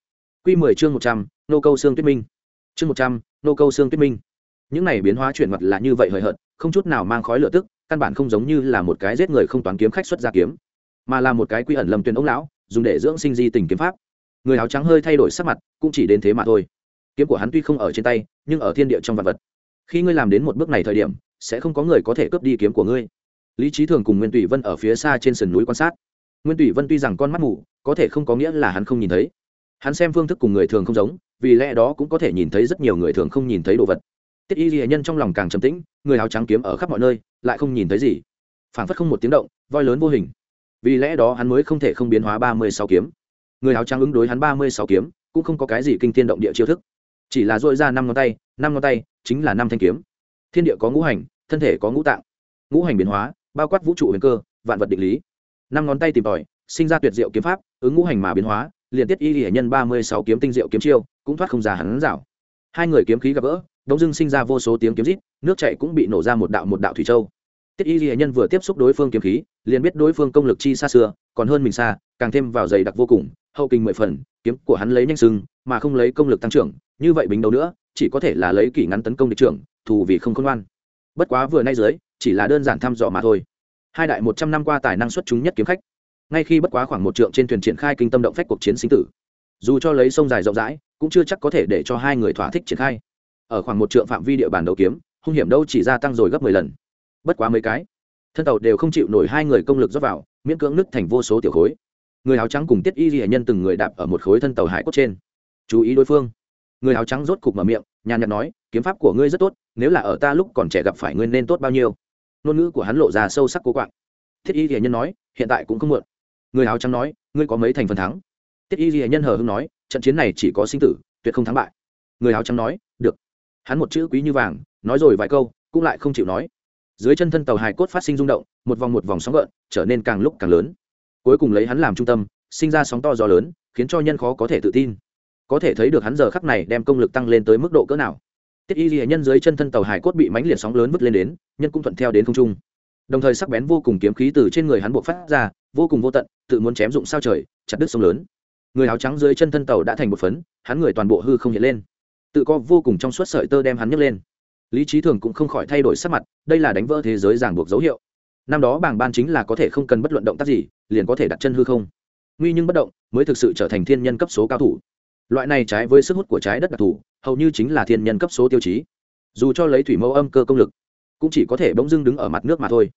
Q mười chương một trăm, nô câu xương tuyết minh chương một trăm, nô câu xương tuyết minh. Những này biến hóa chuyển mặt là như vậy hời hợt, không chút nào mang khói lửa tức, căn bản không giống như là một cái giết người không toán kiếm khách xuất ra kiếm, mà là một cái quy ẩn lầm tuyên ống lão, dùng để dưỡng sinh di tình kiếm pháp. Người áo trắng hơi thay đổi sắc mặt, cũng chỉ đến thế mà thôi. Kiếm của hắn tuy không ở trên tay, nhưng ở thiên địa trong vật vật. Khi ngươi làm đến một bước này thời điểm, sẽ không có người có thể cướp đi kiếm của ngươi. Lý trí thường cùng nguyên tùy vân ở phía xa trên sườn núi quan sát. Nguyên tùy vân tuy rằng con mắt mù, có thể không có nghĩa là hắn không nhìn thấy. Hắn xem phương thức cùng người thường không giống vì lẽ đó cũng có thể nhìn thấy rất nhiều người thường không nhìn thấy đồ vật. Tiết y ghi nhân trong lòng càng trầm tĩnh, người áo trắng kiếm ở khắp mọi nơi, lại không nhìn thấy gì. Phảng phất không một tiếng động, voi lớn vô hình. Vì lẽ đó hắn mới không thể không biến hóa ba mươi sáu kiếm. Người áo trắng ứng đối hắn ba mươi sáu kiếm, cũng không có cái gì kinh thiên động địa chiêu thức. Chỉ là dội ra năm ngón tay, năm ngón tay chính là năm thanh kiếm. Thiên địa có ngũ hành, thân thể có ngũ tạng. Ngũ hành biến hóa, bao quát vũ trụ huyền cơ, vạn vật định lý. Năm ngón tay tìm tòi, sinh ra tuyệt diệu kiếm pháp, ứng ngũ hành mà biến hóa liền tiết y hệ nhân ba mươi sáu kiếm tinh diệu kiếm chiêu, cũng thoát không ra hắn rảo. Hai người kiếm khí gặp gỡ, đông dưng sinh ra vô số tiếng kiếm rít, nước chạy cũng bị nổ ra một đạo một đạo thủy châu. Tiết y hệ nhân vừa tiếp xúc đối phương kiếm khí, liền biết đối phương công lực chi xa xưa, còn hơn mình xa, càng thêm vào dày đặc vô cùng, hậu kinh mười phần, kiếm của hắn lấy nhanh sưng mà không lấy công lực tăng trưởng, như vậy bình đầu nữa, chỉ có thể là lấy kỷ ngắn tấn công địch trưởng, thù vì không khôn ngoan. Bất quá vừa nay dưới, chỉ là đơn giản thăm dò mà thôi. Hai đại một trăm năm qua tài năng xuất chúng nhất kiếm khách ngay khi bất quá khoảng một trượng trên thuyền triển khai kinh tâm động phách cuộc chiến sinh tử. Dù cho lấy sông dài rộng rãi, cũng chưa chắc có thể để cho hai người thỏa thích triển khai. Ở khoảng một trượng phạm vi địa bàn đấu kiếm, hung hiểm đâu chỉ gia tăng rồi gấp mười lần. Bất quá mấy cái, thân tàu đều không chịu nổi hai người công lực dốc vào, miễn cưỡng nứt thành vô số tiểu khối. Người áo trắng cùng tiết y ghi nhân từng người đạp ở một khối thân tàu hải cốt trên. Chú ý đối phương. Người áo trắng rốt cục mở miệng, nhàn nhạt nói, kiếm pháp của ngươi rất tốt, nếu là ở ta lúc còn trẻ gặp phải ngươi nên tốt bao nhiêu? Ngôn ngữ của hắn lộ ra sâu sắc cố quạng. Thiết y hiền nhân nói, hiện tại cũng không muộn người áo trắng nói, ngươi có mấy thành phần thắng? Tiết y ghi nhân hờ hưng nói, trận chiến này chỉ có sinh tử, tuyệt không thắng bại. Người áo trắng nói, được. Hắn một chữ quý như vàng, nói rồi vài câu, cũng lại không chịu nói. Dưới chân thân tàu hài cốt phát sinh rung động, một vòng một vòng sóng gợn, trở nên càng lúc càng lớn. Cuối cùng lấy hắn làm trung tâm, sinh ra sóng to gió lớn, khiến cho nhân khó có thể tự tin. Có thể thấy được hắn giờ khắc này đem công lực tăng lên tới mức độ cỡ nào. Tiết y ghi nhân dưới chân thân tàu hải cốt bị mánh liệt sóng lớn vứt lên đến, nhân cũng thuận theo đến không trung đồng thời sắc bén vô cùng kiếm khí từ trên người hắn buộc phát ra, vô cùng vô tận, tự muốn chém dụng sao trời, chặt đứt sông lớn. Người áo trắng dưới chân thân tàu đã thành một phấn, hắn người toàn bộ hư không hiện lên. Tự co vô cùng trong suốt sợi tơ đem hắn nhấc lên. Lý trí thường cũng không khỏi thay đổi sắc mặt, đây là đánh vỡ thế giới ràng buộc dấu hiệu. Năm đó bảng ban chính là có thể không cần bất luận động tác gì, liền có thể đặt chân hư không. Nguy nhưng bất động, mới thực sự trở thành thiên nhân cấp số cao thủ. Loại này trái với sức hút của trái đất đặc thù, hầu như chính là thiên nhân cấp số tiêu chí. Dù cho lấy thủy mẫu âm cơ công lực cũng chỉ có thể bỗng dưng đứng ở mặt nước mà thôi.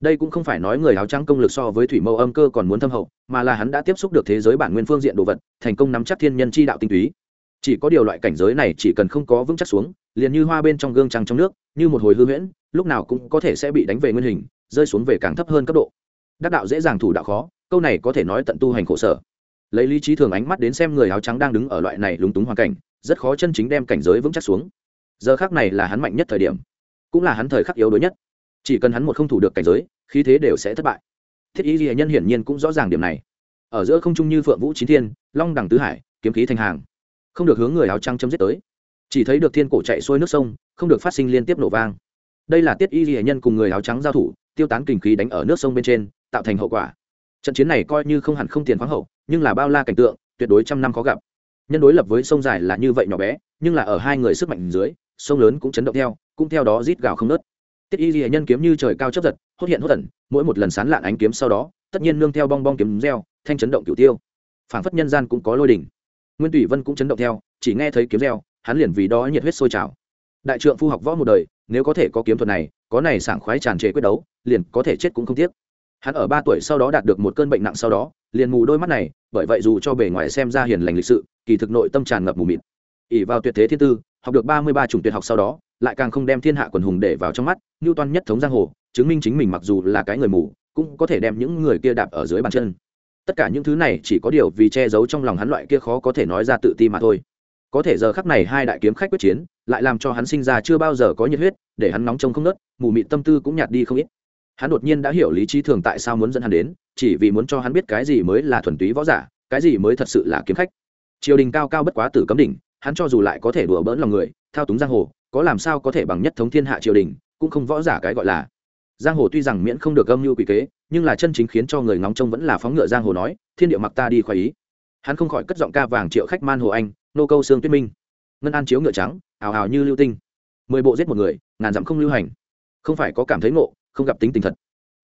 Đây cũng không phải nói người áo trắng công lực so với thủy mâu âm cơ còn muốn thâm hậu, mà là hắn đã tiếp xúc được thế giới bản nguyên phương diện đồ vật, thành công nắm chắc thiên nhân chi đạo tinh túy. Chỉ có điều loại cảnh giới này chỉ cần không có vững chắc xuống, liền như hoa bên trong gương trăng trong nước, như một hồi hư huyễn, lúc nào cũng có thể sẽ bị đánh về nguyên hình, rơi xuống về càng thấp hơn cấp độ. Đắc đạo dễ dàng thủ đạo khó, câu này có thể nói tận tu hành khổ sở. Lấy lý trí thường ánh mắt đến xem người áo trắng đang đứng ở loại này lúng túng hoàn cảnh, rất khó chân chính đem cảnh giới vững chắc xuống. Giờ khác này là hắn mạnh nhất thời điểm cũng là hắn thời khắc yếu đuối nhất. Chỉ cần hắn một không thủ được cảnh giới, khí thế đều sẽ thất bại. Thiết y ghi nhân hiển nhiên cũng rõ ràng điểm này. Ở giữa không trung như phượng vũ chín thiên, long đẳng tứ hải, kiếm khí thành hàng. Không được hướng người áo trắng chấm dứt tới. Chỉ thấy được thiên cổ chạy xuôi nước sông, không được phát sinh liên tiếp nổ vang. Đây là tiết y ghi nhân cùng người áo trắng giao thủ, tiêu tán kình khí đánh ở nước sông bên trên, tạo thành hậu quả. Trận chiến này coi như không hẳn không tiền khoáng hậu, nhưng là bao la cảnh tượng, tuyệt đối trăm năm khó gặp. Nhân đối lập với sông dài là như vậy nhỏ bé, nhưng là ở hai người sức mạnh dưới sông lớn cũng chấn động theo, cũng theo đó rít gào không nớt tiết y ghi nhân kiếm như trời cao chấp giật, hốt hiện hốt tẩn mỗi một lần sán lạn ánh kiếm sau đó, tất nhiên nương theo bong bong kiếm reo, thanh chấn động cửu tiêu. Phảng phất nhân gian cũng có lôi đỉnh. Nguyên tùy vân cũng chấn động theo, chỉ nghe thấy kiếm reo, hắn liền vì đó nhiệt huyết sôi trào. Đại trượng phu học võ một đời, nếu có thể có kiếm thuật này, có này sảng khoái tràn trề quyết đấu, liền có thể chết cũng không tiếc. Hắn ở ba tuổi sau đó đạt được một cơn bệnh nặng sau đó, liền mù đôi mắt này, bởi vậy dù cho bề ngoài xem ra hiền lành lịch sự, kỳ thực nội tâm tràn ngập mù mịt. Ỉ vào tuyệt thế thiên tư học được ba mươi ba chủng tuyệt học sau đó, lại càng không đem thiên hạ quần hùng để vào trong mắt như toan nhất thống giang hồ, chứng minh chính mình mặc dù là cái người mù, cũng có thể đem những người kia đạp ở dưới bàn chân. Tất cả những thứ này chỉ có điều vì che giấu trong lòng hắn loại kia khó có thể nói ra tự ti mà thôi. Có thể giờ khắc này hai đại kiếm khách quyết chiến, lại làm cho hắn sinh ra chưa bao giờ có nhiệt huyết, để hắn nóng trông không nớt mù mịt tâm tư cũng nhạt đi không ít. Hắn đột nhiên đã hiểu lý trí thường tại sao muốn dẫn hắn đến, chỉ vì muốn cho hắn biết cái gì mới là thuần túy võ giả, cái gì mới thật sự là kiếm khách. Triều đình cao cao bất quá tử cấm đỉnh hắn cho dù lại có thể đùa bỡn lòng người, thao túng giang hồ, có làm sao có thể bằng nhất thống thiên hạ triều đình, cũng không võ giả cái gọi là. Giang hồ tuy rằng miễn không được âm mưu quỷ kế, nhưng là chân chính khiến cho người ngóng trông vẫn là phóng ngựa giang hồ nói, thiên địa mặc ta đi khoái ý. Hắn không khỏi cất giọng ca vàng triệu khách man hồ anh, nô câu sương tuyết minh. Ngân an chiếu ngựa trắng, ào ào như lưu tinh. Mười bộ giết một người, ngàn dặm không lưu hành. Không phải có cảm thấy ngộ, không gặp tính tình thật.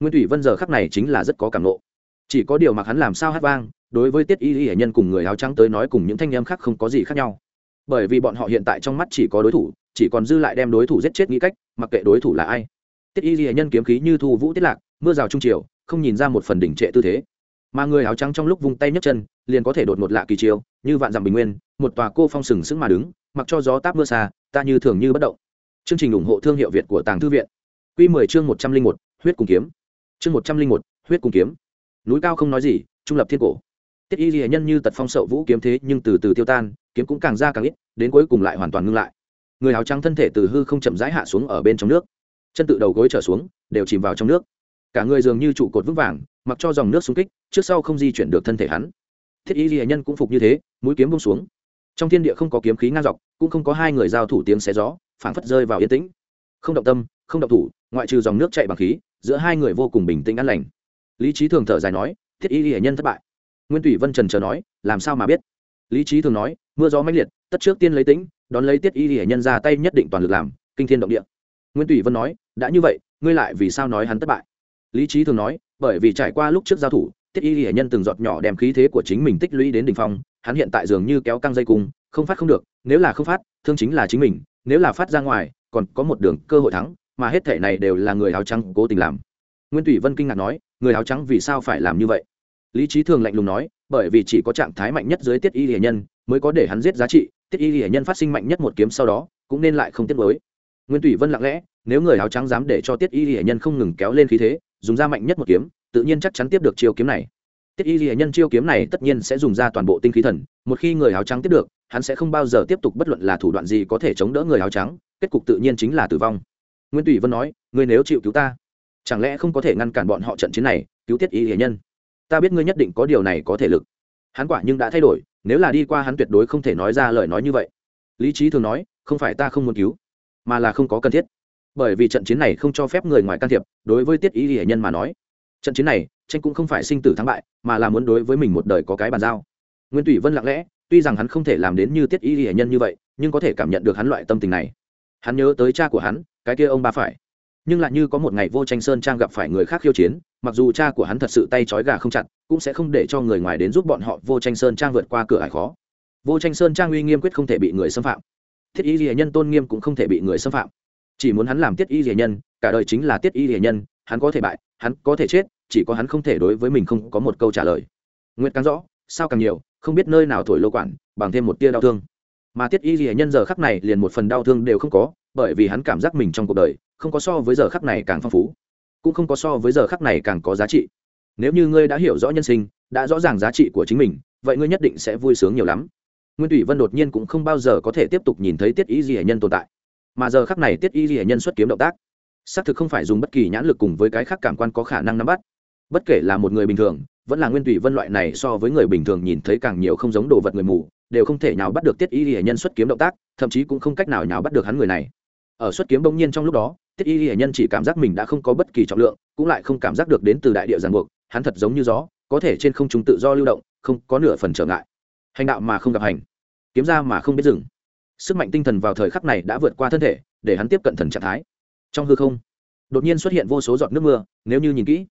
Nguyên thủy vân giờ khắc này chính là rất có cảm ngộ. Chỉ có điều mặc hắn làm sao hát vang, đối với tiết y y hệ nhân cùng người áo trắng tới nói cùng những thanh em khác không có gì khác nhau bởi vì bọn họ hiện tại trong mắt chỉ có đối thủ chỉ còn dư lại đem đối thủ giết chết nghĩ cách mặc kệ đối thủ là ai tiết y ghi nhân kiếm khí như thu vũ tiết lạc mưa rào trung triều không nhìn ra một phần đỉnh trệ tư thế mà người áo trắng trong lúc vung tay nhấc chân liền có thể đột một lạ kỳ chiều như vạn dặm bình nguyên một tòa cô phong sừng sững mà đứng mặc cho gió táp mưa xa ta như thường như bất động chương trình ủng hộ thương hiệu việt của tàng thư viện Quy 10 chương 101, huyết cùng kiếm. Chương 101, huyết cùng kiếm. Núi cao không nói gì, trung lập thiên cổ. Tiết Y ghi nhân như tật phong sậu vũ kiếm thế nhưng từ từ tiêu tan, kiếm cũng càng ra càng ít, đến cuối cùng lại hoàn toàn ngưng lại. Người áo trắng thân thể từ hư không chậm rãi hạ xuống ở bên trong nước, chân tự đầu gối trở xuống, đều chìm vào trong nước. Cả người dường như trụ cột vững vàng, mặc cho dòng nước xung kích, trước sau không di chuyển được thân thể hắn. Thiết Y Liễu nhân cũng phục như thế, mũi kiếm buông xuống. Trong thiên địa không có kiếm khí ngang dọc, cũng không có hai người giao thủ tiếng xé gió, phảng phất rơi vào yên tĩnh. Không động tâm, không động thủ, ngoại trừ dòng nước chạy bằng khí giữa hai người vô cùng bình tĩnh an lành lý trí thường thở dài nói thiết y hệ nhân thất bại nguyên thủy vân trần chờ nói, làm sao mà biết? Lý trí thường nói, mưa gió mãnh liệt, tất trước tiên lấy tính đón lấy tiết y hệ nhân ra tay nhất định toàn lực làm, kinh thiên động địa. Nguyên thủy vân nói, đã như vậy, ngươi lại vì sao nói hắn thất bại? Lý trí thường nói, bởi vì trải qua lúc trước giao thủ, tiết y hệ nhân từng giọt nhỏ đem khí thế của chính mình tích lũy đến đ ỉ n h phong, hắn hiện tại dường như kéo căng dây cung, không phát không được, nếu là không phát, thương chính là chính mình, nếu là phát ra ngoài, còn có một đường cơ hội thắng, mà hết thể này đều là người áo trắng cố tình làm. Nguyên thủy vân kinh ngạc nói, người áo trắng vì sao phải làm như vậy? Lý trí thường lạnh lùng nói, bởi vì chỉ có trạng thái mạnh nhất dưới tiết y hiển nhân mới có để hắn giết giá trị, tiết y hiển nhân phát sinh mạnh nhất một kiếm sau đó, cũng nên lại không tiết mới nguyên thủy vân lặng lẽ, nếu người áo trắng dám để cho tiết y hiển nhân không ngừng kéo lên khí thế, dùng ra mạnh nhất một kiếm, tự nhiên chắc chắn tiếp được chiêu kiếm này. Tiết y hiển nhân chiêu kiếm này tất nhiên sẽ dùng ra toàn bộ tinh khí thần, một khi người áo trắng tiếp được, hắn sẽ không bao giờ tiếp tục bất luận là thủ đoạn gì có thể chống đỡ người áo trắng, kết cục tự nhiên chính là tử vong. Nguyên tùy vân nói người nếu chịu cứu ta, chẳng lẽ không có thể ngăn cản bọn họ trận chiến này, cứu tiết y hiển nhân? Ta biết ngươi nhất định có điều này có thể lực. Hắn quả nhưng đã thay đổi, nếu là đi qua hắn tuyệt đối không thể nói ra lời nói như vậy. Lý trí thường nói, không phải ta không muốn cứu, mà là không có cần thiết. Bởi vì trận chiến này không cho phép người ngoài can thiệp, đối với tiết ý hệ nhân mà nói, trận chiến này, tranh cũng không phải sinh tử thắng bại, mà là muốn đối với mình một đời có cái bàn giao. Nguyên tùy vân lặng lẽ, tuy rằng hắn không thể làm đến như tiết ý hệ nhân như vậy, nhưng có thể cảm nhận được hắn loại tâm tình này. Hắn nhớ tới cha của hắn, cái kia ông ba phải nhưng lại như có một ngày vô tranh sơn trang gặp phải người khác khiêu chiến, mặc dù cha của hắn thật sự tay trói gà không chặt, cũng sẽ không để cho người ngoài đến giúp bọn họ vô tranh sơn trang vượt qua cửa hải khó. Vô tranh sơn trang uy nghiêm quyết không thể bị người xâm phạm. Thiết y hiền nhân tôn nghiêm cũng không thể bị người xâm phạm. Chỉ muốn hắn làm tiết y hiền nhân, cả đời chính là tiết y hiền nhân, hắn có thể bại, hắn có thể chết, chỉ có hắn không thể đối với mình không có một câu trả lời. Nguyện càng rõ, sao càng nhiều, không biết nơi nào thổi lô quản, bằng thêm một tia đau thương. Mà tiết y hiền nhân giờ khắc này liền một phần đau thương đều không có, bởi vì hắn cảm giác mình trong cuộc đời không có so với giờ khắc này càng phong phú, cũng không có so với giờ khắc này càng có giá trị. Nếu như ngươi đã hiểu rõ nhân sinh, đã rõ ràng giá trị của chính mình, vậy ngươi nhất định sẽ vui sướng nhiều lắm. Nguyên thủy vân đột nhiên cũng không bao giờ có thể tiếp tục nhìn thấy tiết y di hệ nhân tồn tại, mà giờ khắc này tiết y di hệ nhân xuất kiếm động tác, xác thực không phải dùng bất kỳ nhãn lực cùng với cái khác cảm quan có khả năng nắm bắt. Bất kể là một người bình thường, vẫn là nguyên thủy vân loại này so với người bình thường nhìn thấy càng nhiều không giống đồ vật người mù, đều không thể nào bắt được tiết y di hệ nhân xuất kiếm động tác, thậm chí cũng không cách nào nào bắt được hắn người này. Ở xuất kiếm bỗng nhiên trong lúc đó tiết y hiển nhân chỉ cảm giác mình đã không có bất kỳ trọng lượng, cũng lại không cảm giác được đến từ đại địa giàn buộc, hắn thật giống như gió, có thể trên không trung tự do lưu động, không có nửa phần trở ngại. Hành đạo mà không gặp hành, kiếm ra mà không biết dừng. Sức mạnh tinh thần vào thời khắc này đã vượt qua thân thể, để hắn tiếp cận thần trạng thái. Trong hư không, đột nhiên xuất hiện vô số giọt nước mưa, nếu như nhìn kỹ,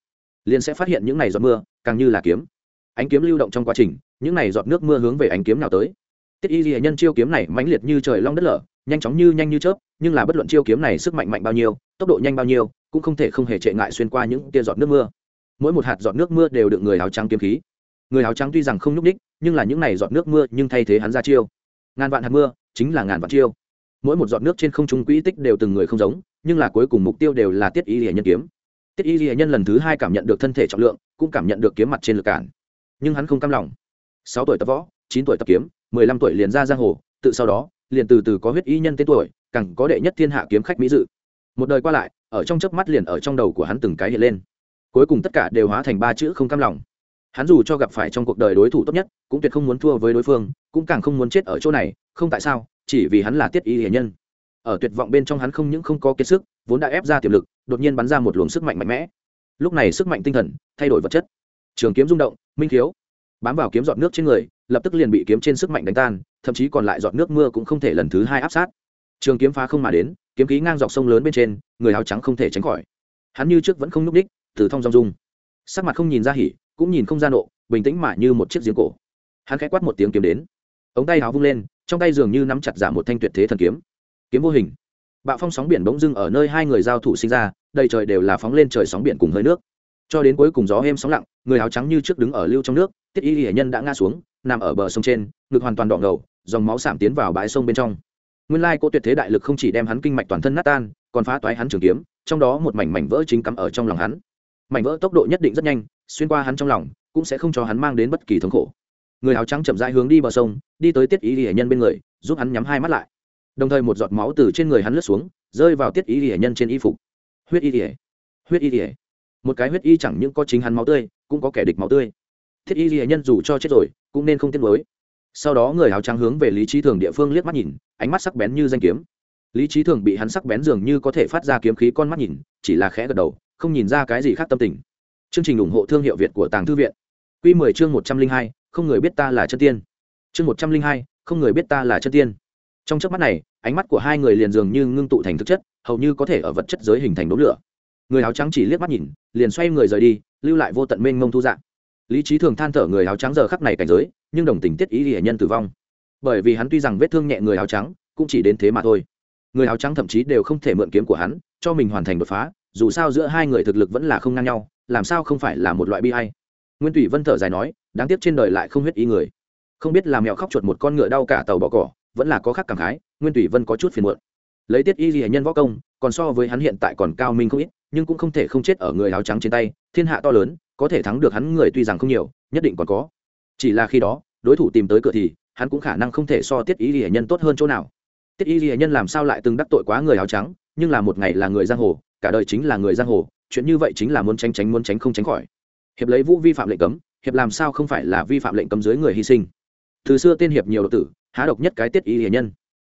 liền sẽ phát hiện những này giọt mưa, càng như là kiếm. Ánh kiếm lưu động trong quá trình, những này giọt nước mưa hướng về ánh kiếm nào tới. Tiết y ghi nhân chiêu kiếm này mãnh liệt như trời long đất lở, nhanh chóng như nhanh như chớp nhưng là bất luận chiêu kiếm này sức mạnh mạnh bao nhiêu, tốc độ nhanh bao nhiêu, cũng không thể không hề trệ ngại xuyên qua những tia giọt nước mưa. Mỗi một hạt giọt nước mưa đều được người áo trắng kiếm khí. Người áo trắng tuy rằng không nhúc ních nhưng là những này giọt nước mưa nhưng thay thế hắn ra chiêu. Ngàn vạn hạt mưa chính là ngàn vạn chiêu. Mỗi một giọt nước trên không trung quỹ tích đều từng người không giống, nhưng là cuối cùng mục tiêu đều là tiết y hệ nhân kiếm. Tiết y hệ nhân lần thứ hai cảm nhận được thân thể trọng lượng, cũng cảm nhận được kiếm mặt trên lực cản. Nhưng hắn không cam lòng. Sáu tuổi tập võ, chín tuổi tập kiếm, mười lăm tuổi liền ra giang hồ, tự sau đó, liền từ từ có huyết y nhân tên tuổi càng có đệ nhất thiên hạ kiếm khách mỹ dự. Một đời qua lại, ở trong chớp mắt liền ở trong đầu của hắn từng cái hiện lên. Cuối cùng tất cả đều hóa thành ba chữ không cam lòng. Hắn dù cho gặp phải trong cuộc đời đối thủ tốt nhất, cũng tuyệt không muốn thua với đối phương, cũng càng không muốn chết ở chỗ này, không tại sao, chỉ vì hắn là tiết y hiền nhân. Ở tuyệt vọng bên trong hắn không những không có kiệt sức, vốn đã ép ra tiềm lực, đột nhiên bắn ra một luồng sức mạnh mạnh mẽ. Lúc này sức mạnh tinh thần thay đổi vật chất. Trường kiếm rung động, minh khiếu. Bám vào kiếm giọt nước trên người, lập tức liền bị kiếm trên sức mạnh đánh tan, thậm chí còn lại giọt nước mưa cũng không thể lần thứ hai áp sát trường kiếm phá không mà đến, kiếm khí ngang dọc sông lớn bên trên, người áo trắng không thể tránh khỏi. Hắn như trước vẫn không nhúc đích từ thong rong dung sắc mặt không nhìn ra hỉ, cũng nhìn không ra nộ, bình tĩnh mà như một chiếc giếng cổ. Hắn khẽ quát một tiếng kiếm đến. Ống tay áo vung lên, trong tay dường như nắm chặt giả một thanh tuyệt thế thần kiếm. Kiếm vô hình. Bạo phong sóng biển bỗng dưng ở nơi hai người giao thủ sinh ra, đầy trời đều là phóng lên trời sóng biển cùng hơi nước. Cho đến cuối cùng gió êm sóng lặng, người áo trắng như trước đứng ở lưu trong nước, tiết y hiển nhân đã ngã xuống, nằm ở bờ sông trên, ngực hoàn toàn đỏ ngầu, dòng máu sạm tiến vào bãi sông bên trong nguyên lai cô tuyệt thế đại lực không chỉ đem hắn kinh mạch toàn thân nát tan, còn phá toái hắn trường kiếm, trong đó một mảnh mảnh vỡ chính cắm ở trong lòng hắn. Mảnh vỡ tốc độ nhất định rất nhanh, xuyên qua hắn trong lòng, cũng sẽ không cho hắn mang đến bất kỳ thống khổ. Người áo trắng chậm rãi hướng đi bờ sông, đi tới tiết ý hiển nhân bên người, giúp hắn nhắm hai mắt lại. Đồng thời một giọt máu từ trên người hắn lướt xuống, rơi vào tiết ý hiển nhân trên y phục. Huyết y hiển huyết y hiển một cái huyết y chẳng những có chính hắn máu tươi, cũng có kẻ địch máu tươi. Thiết y hiển nhân dù cho chết rồi, cũng nên không tiếc mới sau đó người áo trắng hướng về lý trí thường địa phương liếc mắt nhìn, ánh mắt sắc bén như danh kiếm. Lý trí thường bị hắn sắc bén dường như có thể phát ra kiếm khí con mắt nhìn, chỉ là khẽ gật đầu, không nhìn ra cái gì khác tâm tình. Chương trình ủng hộ thương hiệu việt của tàng thư viện. Q 10 chương một trăm linh hai, không người biết ta là chân tiên. Chương một trăm linh hai, không người biết ta là chân tiên. Trong chớp mắt này, ánh mắt của hai người liền dường như ngưng tụ thành thực chất, hầu như có thể ở vật chất giới hình thành đốm lửa. Người áo trắng chỉ liếc mắt nhìn, liền xoay người rời đi, lưu lại vô tận mênh mông thu dạng. Lý trí thường than thở người áo trắng giờ khắc này cảnh giới nhưng đồng tình tiết ý hiển nhân tử vong. Bởi vì hắn tuy rằng vết thương nhẹ người áo trắng, cũng chỉ đến thế mà thôi. Người áo trắng thậm chí đều không thể mượn kiếm của hắn, cho mình hoàn thành đột phá, dù sao giữa hai người thực lực vẫn là không ngang nhau, làm sao không phải là một loại bi hay nguyên thủy vân thở dài nói, đáng tiếc trên đời lại không huyết ý người. Không biết làm mèo khóc chuột một con ngựa đau cả tàu bỏ cỏ, vẫn là có khác cảm khái, nguyên thủy vân có chút phiền muộn. Lấy tiết y gì nhân võ công, còn so với hắn hiện tại còn cao minh không ít, nhưng cũng không thể không chết ở người áo trắng trên tay, thiên hạ to lớn, có thể thắng được hắn người tuy rằng không nhiều, nhất định còn có chỉ là khi đó, đối thủ tìm tới cửa thì, hắn cũng khả năng không thể so tiết ý ghi nhân tốt hơn chỗ nào. Tiết y ghi nhân làm sao lại từng đắc tội quá người áo trắng, nhưng là một ngày là người giang hồ, cả đời chính là người giang hồ, chuyện như vậy chính là muốn tránh tránh muốn tránh không tránh khỏi. Hiệp lấy vũ vi phạm lệnh cấm, hiệp làm sao không phải là vi phạm lệnh cấm dưới người hy sinh. Từ xưa tiên hiệp nhiều độc tử, há độc nhất cái tiết ý hiền nhân.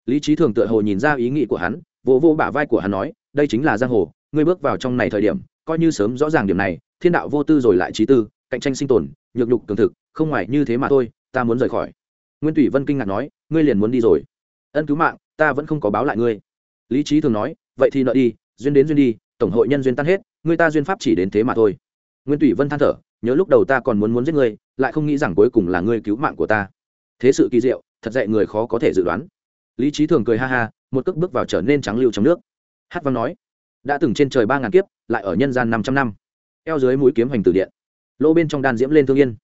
Lý trí thường tựa hồ nhìn ra ý nghĩ của hắn, vỗ vô bả vai của hắn nói, đây chính là giang hồ, ngươi bước vào trong này thời điểm, coi như sớm rõ ràng điểm này, thiên đạo vô tư rồi lại trí tư, cạnh tranh sinh tồn, nhược nhục cường thực không ngoài như thế mà thôi, ta muốn rời khỏi. Nguyên thủy vân kinh ngạc nói, ngươi liền muốn đi rồi. Ân cứu mạng, ta vẫn không có báo lại ngươi. Lý trí thường nói, vậy thì nợ đi, duyên đến duyên đi, tổng hội nhân duyên tan hết, ngươi ta duyên pháp chỉ đến thế mà thôi. Nguyên thủy vân than thở, nhớ lúc đầu ta còn muốn muốn giết ngươi, lại không nghĩ rằng cuối cùng là ngươi cứu mạng của ta. Thế sự kỳ diệu, thật dạy người khó có thể dự đoán. Lý trí thường cười ha ha, một cước bước vào trở nên trắng lưu trong nước. Hát văn nói, đã từng trên trời ba ngàn kiếp, lại ở nhân gian năm trăm năm. Eo dưới mũi kiếm hoành tử điện. Lỗ bên trong đan diễm lên thương yên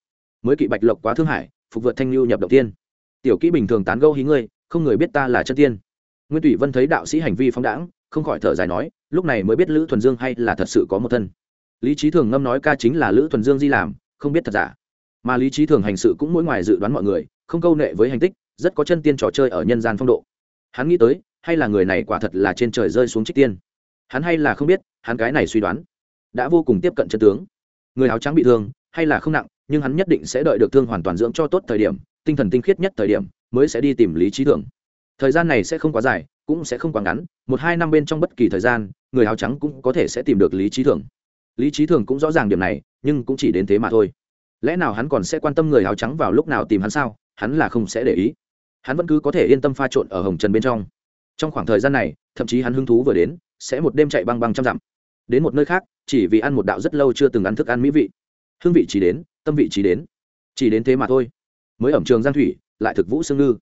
mới kỵ bạch lộc quá thương hải phục vượt thanh lưu nhập đầu tiên. Tiểu kỹ bình thường tán gâu hí ngươi, không người biết ta là chân tiên. Nguyên thủy vân thấy đạo sĩ hành vi phóng đãng, không khỏi thở dài nói, lúc này mới biết lữ thuần dương hay là thật sự có một thân. Lý trí thường ngâm nói ca chính là lữ thuần dương di làm, không biết thật giả. Mà lý trí thường hành sự cũng mỗi ngoài dự đoán mọi người, không câu nệ với hành tích, rất có chân tiên trò chơi ở nhân gian phong độ. Hắn nghĩ tới, hay là người này quả thật là trên trời rơi xuống trích tiên. Hắn hay là không biết, hắn cái này suy đoán, đã vô cùng tiếp cận chân tướng. Người áo trắng bị thương, hay là không nặng nhưng hắn nhất định sẽ đợi được thương hoàn toàn dưỡng cho tốt thời điểm, tinh thần tinh khiết nhất thời điểm, mới sẽ đi tìm lý trí thường thời gian này sẽ không quá dài, cũng sẽ không quá ngắn, một hai năm bên trong bất kỳ thời gian, người áo trắng cũng có thể sẽ tìm được lý trí thường lý trí thường cũng rõ ràng điểm này, nhưng cũng chỉ đến thế mà thôi. Lẽ nào hắn còn sẽ quan tâm người áo trắng vào lúc nào tìm hắn sao? Hắn là không sẽ để ý. Hắn vẫn cứ có thể yên tâm pha trộn ở hồng trần bên trong. Trong khoảng thời gian này, thậm chí hắn hứng thú vừa đến, sẽ một đêm chạy băng băng trăm dặm. Đến một nơi khác, chỉ vì ăn một đạo rất lâu chưa từng ăn thức ăn mỹ vị. Hương vị chỉ đến tâm vị chỉ đến. Chỉ đến thế mà thôi. Mới ẩm trường giang thủy, lại thực vũ xương ngư.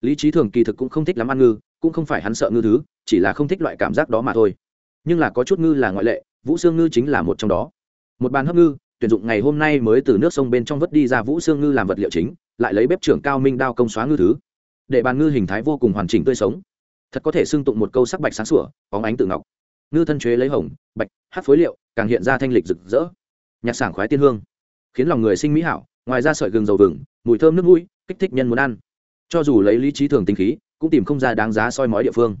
Lý trí thường kỳ thực cũng không thích lắm ăn ngư, cũng không phải hắn sợ ngư thứ, chỉ là không thích loại cảm giác đó mà thôi. Nhưng là có chút ngư là ngoại lệ, vũ xương ngư chính là một trong đó. Một bàn hấp ngư, tuyển dụng ngày hôm nay mới từ nước sông bên trong vớt đi ra vũ xương ngư làm vật liệu chính, lại lấy bếp trưởng cao minh đao công xóa ngư thứ. Để bàn ngư hình thái vô cùng hoàn chỉnh tươi sống. Thật có thể xưng tụng một câu sắc bạch sáng sủa, bóng ánh tự ngọc. Ngư thân chế lấy hồng, bạch hát phối liệu, càng hiện ra thanh lịch rực rỡ. Nhạc sảng khoái tiên hương khiến lòng người sinh mỹ hảo, ngoài ra sợi gừng dầu vừng, mùi thơm nước mũi, kích thích nhân muốn ăn. Cho dù lấy lý trí thường tinh khí, cũng tìm không ra đáng giá soi mói địa phương.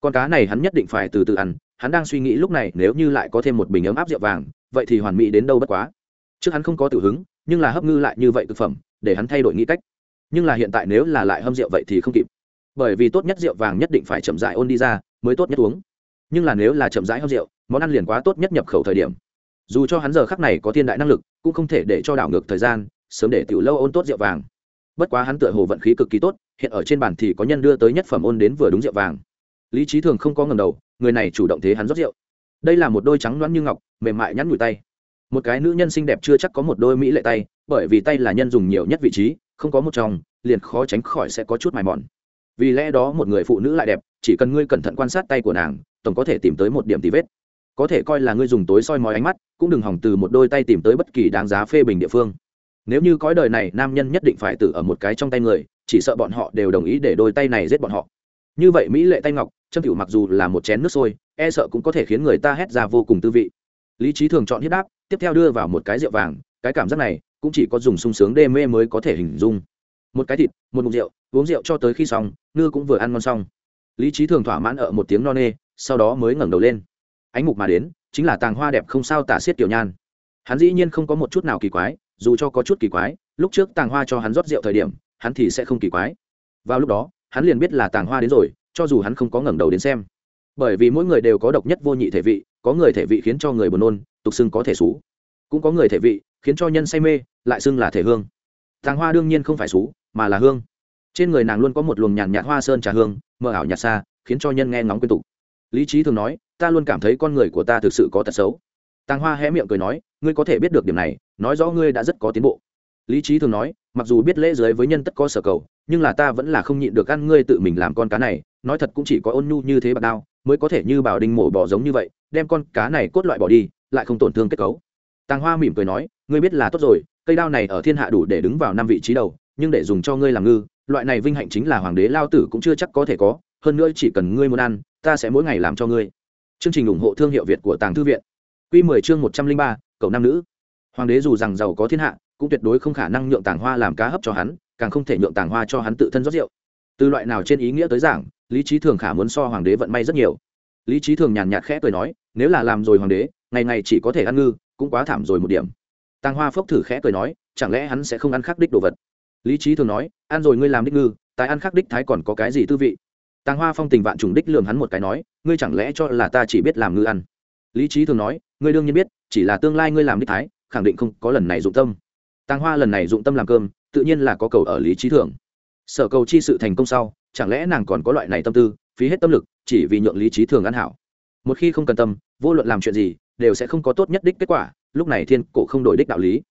Con cá này hắn nhất định phải từ từ ăn, hắn đang suy nghĩ lúc này nếu như lại có thêm một bình ấm áp rượu vàng, vậy thì hoàn mỹ đến đâu bất quá. Trước hắn không có tự hứng, nhưng là hấp ngư lại như vậy thực phẩm, để hắn thay đổi nghĩ cách. Nhưng là hiện tại nếu là lại hâm rượu vậy thì không kịp. Bởi vì tốt nhất rượu vàng nhất định phải chậm rãi ôn đi ra, mới tốt nhất uống. Nhưng là nếu là chậm rãi hâm rượu, món ăn liền quá tốt nhất nhập khẩu thời điểm. Dù cho hắn giờ khắc này có thiên đại năng lực cũng không thể để cho đảo ngược thời gian sớm để tiểu lâu ôn tốt rượu vàng. Bất quá hắn tựa hồ vận khí cực kỳ tốt hiện ở trên bàn thì có nhân đưa tới nhất phẩm ôn đến vừa đúng rượu vàng. Lý trí thường không có ngầm đầu người này chủ động thế hắn rót rượu. Đây là một đôi trắng loãng như ngọc mềm mại nhắn nhủi tay. Một cái nữ nhân xinh đẹp chưa chắc có một đôi mỹ lệ tay bởi vì tay là nhân dùng nhiều nhất vị trí không có một chồng, liền khó tránh khỏi sẽ có chút mài mòn. Vì lẽ đó một người phụ nữ lại đẹp chỉ cần ngươi cẩn thận quan sát tay của nàng tổng có thể tìm tới một điểm tì vết có thể coi là ngươi dùng tối soi mói ánh mắt, cũng đừng hỏng từ một đôi tay tìm tới bất kỳ đáng giá phê bình địa phương. Nếu như cõi đời này nam nhân nhất định phải tử ở một cái trong tay người, chỉ sợ bọn họ đều đồng ý để đôi tay này giết bọn họ. Như vậy mỹ lệ tay ngọc châm cựu mặc dù là một chén nước sôi e sợ cũng có thể khiến người ta hét ra vô cùng tư vị. Lý trí thường chọn huyết đáp, tiếp theo đưa vào một cái rượu vàng, cái cảm giác này cũng chỉ có dùng sung sướng đê mê mới có thể hình dung. Một cái thịt, một mục rượu, uống rượu cho tới khi xong, ngư cũng vừa ăn ngon xong. Lý trí thường thỏa mãn ở một tiếng no nê, sau đó mới ngẩng đầu lên ánh mục mà đến, chính là tàng hoa đẹp không sao tả xiết kiểu nhan. Hắn dĩ nhiên không có một chút nào kỳ quái, dù cho có chút kỳ quái, lúc trước tàng hoa cho hắn rót rượu thời điểm, hắn thì sẽ không kỳ quái. Vào lúc đó, hắn liền biết là tàng hoa đến rồi, cho dù hắn không có ngẩng đầu đến xem. Bởi vì mỗi người đều có độc nhất vô nhị thể vị, có người thể vị khiến cho người buồn nôn, tục xưng có thể xú. Cũng có người thể vị khiến cho nhân say mê, lại xưng là thể hương. Tàng hoa đương nhiên không phải xú, mà là hương. Trên người nàng luôn có một luồng nhàn nhạt hoa sơn trà hương, mờ ảo nhạt xa, khiến cho nhân nghe ngóng quyên tục. Lý trí thường nói ta luôn cảm thấy con người của ta thực sự có tật xấu. Tàng hoa hé miệng cười nói, ngươi có thể biết được điểm này, nói rõ ngươi đã rất có tiến bộ. Lý trí thường nói, mặc dù biết lễ giới với nhân tất có sở cầu, nhưng là ta vẫn là không nhịn được ăn ngươi tự mình làm con cá này, nói thật cũng chỉ có ôn nhu như thế bạc đao, mới có thể như bảo đinh mổ bỏ giống như vậy, đem con cá này cốt loại bỏ đi, lại không tổn thương kết cấu. Tàng hoa mỉm cười nói, ngươi biết là tốt rồi, cây đao này ở thiên hạ đủ để đứng vào năm vị trí đầu, nhưng để dùng cho ngươi làm ngư, loại này vinh hạnh chính là hoàng đế lao tử cũng chưa chắc có thể có, hơn nữa chỉ cần ngươi muốn ăn, ta sẽ mỗi ngày làm cho ngươi chương trình ủng hộ thương hiệu việt của tàng thư viện. Quy 10 chương 103, cậu nam nữ. Hoàng đế dù rằng giàu có thiên hạ cũng tuyệt đối không khả năng nhượng tàng hoa làm cá hấp cho hắn càng không thể nhượng tàng hoa cho hắn tự thân rót rượu. Từ loại nào trên ý nghĩa tới giảng lý Chí thường khả muốn so hoàng đế vận may rất nhiều. Lý Chí thường nhàn nhạt khẽ cười nói nếu là làm rồi hoàng đế ngày ngày chỉ có thể ăn ngư cũng quá thảm rồi một điểm. Tàng hoa phốc thử khẽ cười nói chẳng lẽ hắn sẽ không ăn khắc đích đồ vật? Lý Chí thường nói ăn rồi ngươi làm đích ngư tại ăn khắc đích thái còn có cái gì tư vị? Tàng hoa phong tình vạn trùng đích lường hắn một cái nói, ngươi chẳng lẽ cho là ta chỉ biết làm ngư ăn? Lý trí thường nói, ngươi đương nhiên biết, chỉ là tương lai ngươi làm đích thái, khẳng định không có lần này dụng tâm. Tàng hoa lần này dụng tâm làm cơm, tự nhiên là có cầu ở lý trí thường. Sở cầu chi sự thành công sau, chẳng lẽ nàng còn có loại này tâm tư, phí hết tâm lực, chỉ vì nhượng lý trí thường ăn hảo? Một khi không cần tâm, vô luận làm chuyện gì, đều sẽ không có tốt nhất đích kết quả, lúc này thiên cổ không đổi đích đạo lý.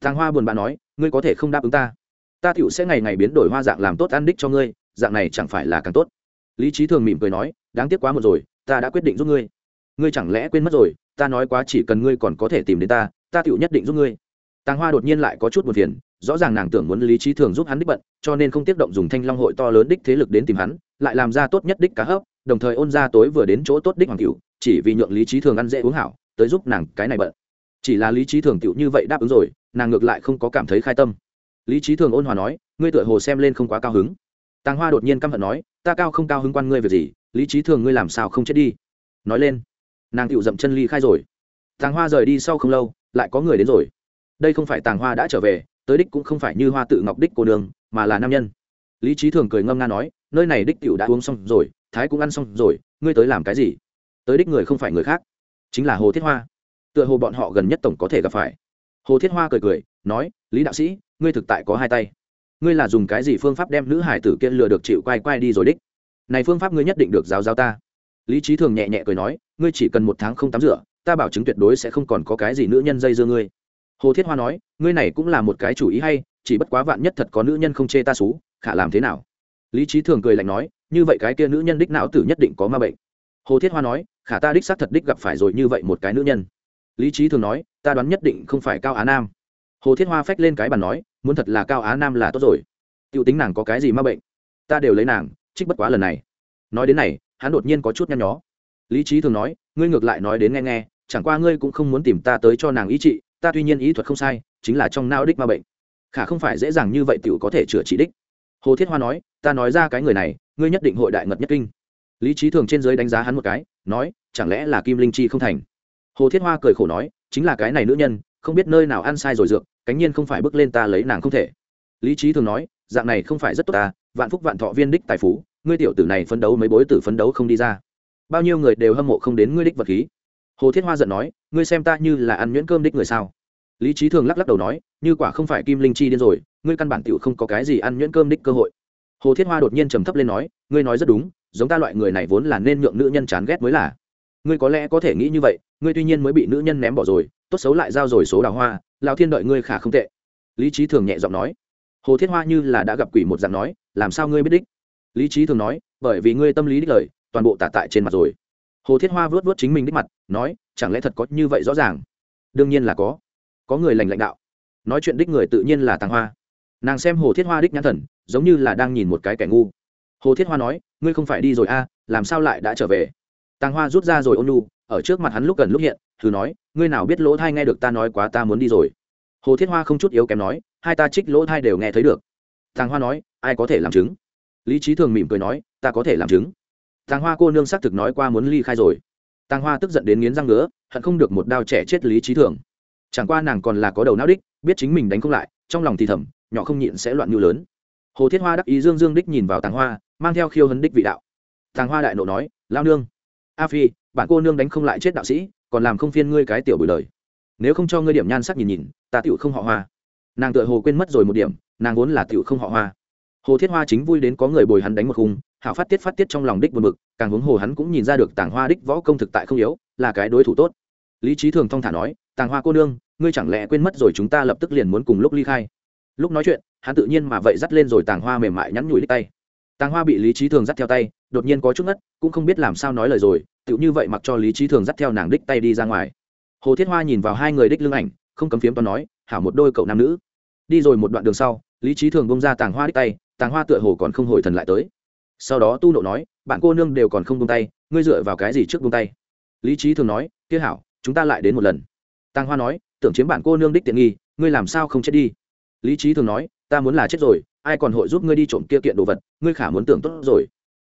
Tàng hoa buồn bã nói, ngươi có thể không đáp ứng ta. Ta tựu sẽ ngày ngày biến đổi hoa dạng làm tốt ăn đích cho ngươi, dạng này chẳng phải là càng tốt lý trí thường mỉm cười nói, đáng tiếc quá một rồi, ta đã quyết định giúp ngươi. Ngươi chẳng lẽ quên mất rồi, ta nói quá chỉ cần ngươi còn có thể tìm đến ta ta tựu nhất định giúp ngươi. Tàng hoa đột nhiên lại có chút buồn phiền, rõ ràng nàng tưởng muốn lý trí thường giúp hắn đích bận, cho nên không tiếp động dùng thanh long hội to lớn đích thế lực đến tìm hắn, lại làm ra tốt nhất đích cá hấp đồng thời ôn ra tối vừa đến chỗ tốt đích hoàng cựu chỉ vì nhượng lý trí thường ăn dễ uống hảo, tới giúp nàng cái này bận. Chỉ là lý trí thường tựu như vậy đáp ứng rồi, nàng ngược lại không có cảm thấy khai tâm. Lý trí thường ôn hòa nói, ngươi tựa hồ xem lên không quá cao hứng. Tàng hoa đột nhiên căm hận nói ta cao không cao hứng quan ngươi việc gì, lý trí thường ngươi làm sao không chết đi? Nói lên. Nàng tựu dậm chân ly khai rồi. Tàng hoa rời đi sau không lâu, lại có người đến rồi. Đây không phải tàng hoa đã trở về, tới đích cũng không phải như hoa tự ngọc đích cô đường mà là nam nhân. Lý trí thường cười ngâm nga nói, nơi này đích tựu đã uống xong rồi, thái cũng ăn xong rồi, ngươi tới làm cái gì? Tới đích người không phải người khác, chính là hồ thiết hoa. Tựa hồ bọn họ gần nhất tổng có thể gặp phải. Hồ thiết hoa cười cười, nói, lý đạo sĩ, ngươi thực tại có hai tay ngươi là dùng cái gì phương pháp đem nữ hải tử kia lừa được chịu quay quay đi rồi đích? Này phương pháp ngươi nhất định được giáo giáo ta. Lý trí thường nhẹ nhẹ cười nói, ngươi chỉ cần một tháng không tắm rửa, ta bảo chứng tuyệt đối sẽ không còn có cái gì nữ nhân dây dưa ngươi. Hồ thiết hoa nói, ngươi này cũng là một cái chủ ý hay, chỉ bất quá vạn nhất thật có nữ nhân không chê ta xú, khả làm thế nào? Lý trí thường cười lạnh nói, như vậy cái kia nữ nhân đích não tử nhất định có ma bệnh. Hồ thiết hoa nói, khả ta đích xác thật đích gặp phải rồi như vậy một cái nữ nhân. Lý trí thường nói, ta đoán nhất định không phải cao á nam. Hồ thiết hoa phách lên cái bàn nói muốn thật là cao á nam là tốt rồi. T i u tính nàng có cái gì m a bệnh? Ta đều lấy nàng, trích bất quá lần này. Nói đến này, hắn đột nhiên có chút nhăn nhó. Lý trí thường nói, ngươi ngược lại nói đến nghe nghe, chẳng qua ngươi cũng không muốn tìm ta tới cho nàng ý trị, ta tuy nhiên ý thuật không sai, chính là trong nao đích ma bệnh. Khả không phải dễ dàng như vậy t i ể u có thể chữa trị đích. Hồ thiết hoa nói, ta nói ra cái người này, ngươi nhất định hội đại ngật nhất kinh. Lý trí thường trên giới đánh giá hắn một cái, nói, chẳng lẽ là kim linh chi không thành? Hồ thiết hoa cười khổ nói, chính là cái này nữ nhân, không biết nơi nào ăn sai rồi dược cánh nhiên không phải bước lên ta lấy nàng không thể. Lý trí thường nói, dạng này không phải rất tốt ta, vạn phúc vạn thọ viên đích tài phú, ngươi tiểu tử này phấn đấu mấy bối tử phấn đấu không đi ra. Bao nhiêu người đều hâm mộ không đến ngươi đích vật khí. Hồ thiết hoa giận nói, ngươi xem ta như là ăn nhuyễn cơm đích người sao? Lý trí thường lắc lắc đầu nói, như quả không phải kim linh chi điên rồi, ngươi căn bản tiểu không có cái gì ăn nhuyễn cơm đích cơ hội. Hồ thiết hoa đột nhiên trầm thấp lên nói, ngươi nói rất đúng, giống ta loại người này vốn là nên nhượng nữ nhân chán ghét mới là ngươi có lẽ có thể nghĩ như vậy ngươi tuy nhiên mới bị nữ nhân ném bỏ rồi tốt xấu lại giao rồi số đào hoa lao thiên đợi ngươi khả không tệ. Lý trí thường nhẹ giọng nói. Hồ thiết hoa như là đã gặp quỷ một dạng nói làm sao ngươi biết đích? Lý trí thường nói bởi vì ngươi tâm lý đích lời toàn bộ tả tại trên mặt rồi. Hồ thiết hoa vớt vớt chính mình đích mặt nói chẳng lẽ thật có như vậy rõ ràng? Đương nhiên là có. Có người lành lãnh đạo. Nói chuyện đích người tự nhiên là tàng hoa. Nàng xem hồ thiết hoa đích nhãn thần giống như là đang nhìn một cái kẻ ngu. Hồ thiết hoa nói ngươi không phải đi rồi a à, làm sao lại đã trở về? Tàng hoa rút ra rồi ôn nu ở trước mặt hắn lúc gần lúc hiện, thử nói, ngươi nào biết lỗ thai nghe được ta nói quá ta muốn đi rồi? Hồ thiết hoa không chút yếu kém nói, hai ta trích lỗ thai đều nghe thấy được. Tàng hoa nói, ai có thể làm chứng? Lý trí thường mỉm cười nói, ta có thể làm chứng. Tàng hoa cô nương xác thực nói qua muốn ly khai rồi. Tàng hoa tức giận đến nghiến răng ngứa, hận không được một đao trẻ chết lý trí thường. Chẳng qua nàng còn là có đầu não đích, biết chính mình đánh không lại, trong lòng thì thầm, nhỏ không nhịn sẽ loạn như lớn. Hồ thiết hoa đắc ý dương dương đích nhìn vào tàng hoa, mang theo khiêu hấn đích vị đạo. Tàng hoa đại nộ nói, lao nương a phi bạn cô nương đánh không lại chết đạo sĩ, còn làm không phiên ngươi cái tiểu bùi lời nếu không cho ngươi điểm nhan sắc nhìn nhìn, ta tiểu không họ hoa. Nàng tựa hồ quên mất rồi một điểm, nàng vốn là tiểu không họ hoa. Hồ thiết hoa chính vui đến có người bồi hắn đánh một khung, hảo phát tiết phát tiết trong lòng đích buồn bực, càng huống hồ hắn cũng nhìn ra được tàng hoa đích võ công thực tại không yếu, là cái đối thủ tốt. Lý trí thường thong thả nói, tàng hoa cô nương, ngươi chẳng lẽ quên mất rồi chúng ta lập tức liền muốn cùng lúc ly khai? Lúc nói chuyện, hắn tự nhiên mà vậy dắt lên rồi tàng hoa mềm mại nhắn nhủi đích tay tàng hoa bị lý trí thường dắt theo tay, đột nhiên có chút ngất, cũng không biết làm sao nói lời rồi, tựu như vậy mặc cho lý trí thường dắt theo nàng đích tay đi ra ngoài. Hồ thiết hoa nhìn vào hai người đích lưng ảnh, không cấm phiếm toàn nói, hảo một đôi cậu nam nữ. Đi rồi một đoạn đường sau, lý trí thường bông ra tàng hoa đích tay, tàng hoa tựa hồ còn không hồi thần lại tới. Sau đó tu nộ nói, bạn cô nương đều còn không bông tay, ngươi dựa vào cái gì trước bông tay? Lý trí thường nói, kia hảo, chúng ta lại đến một lần. Tàng hoa nói, tưởng chiếm bạn cô nương đích tiện nghi, ngươi làm sao không chết đi? Lý trí thường nói, ta muốn là chết rồi ai còn hội giúp ngươi đi trộm kia kiện đồ vật, ngươi khả muốn tưởng tốt rồi.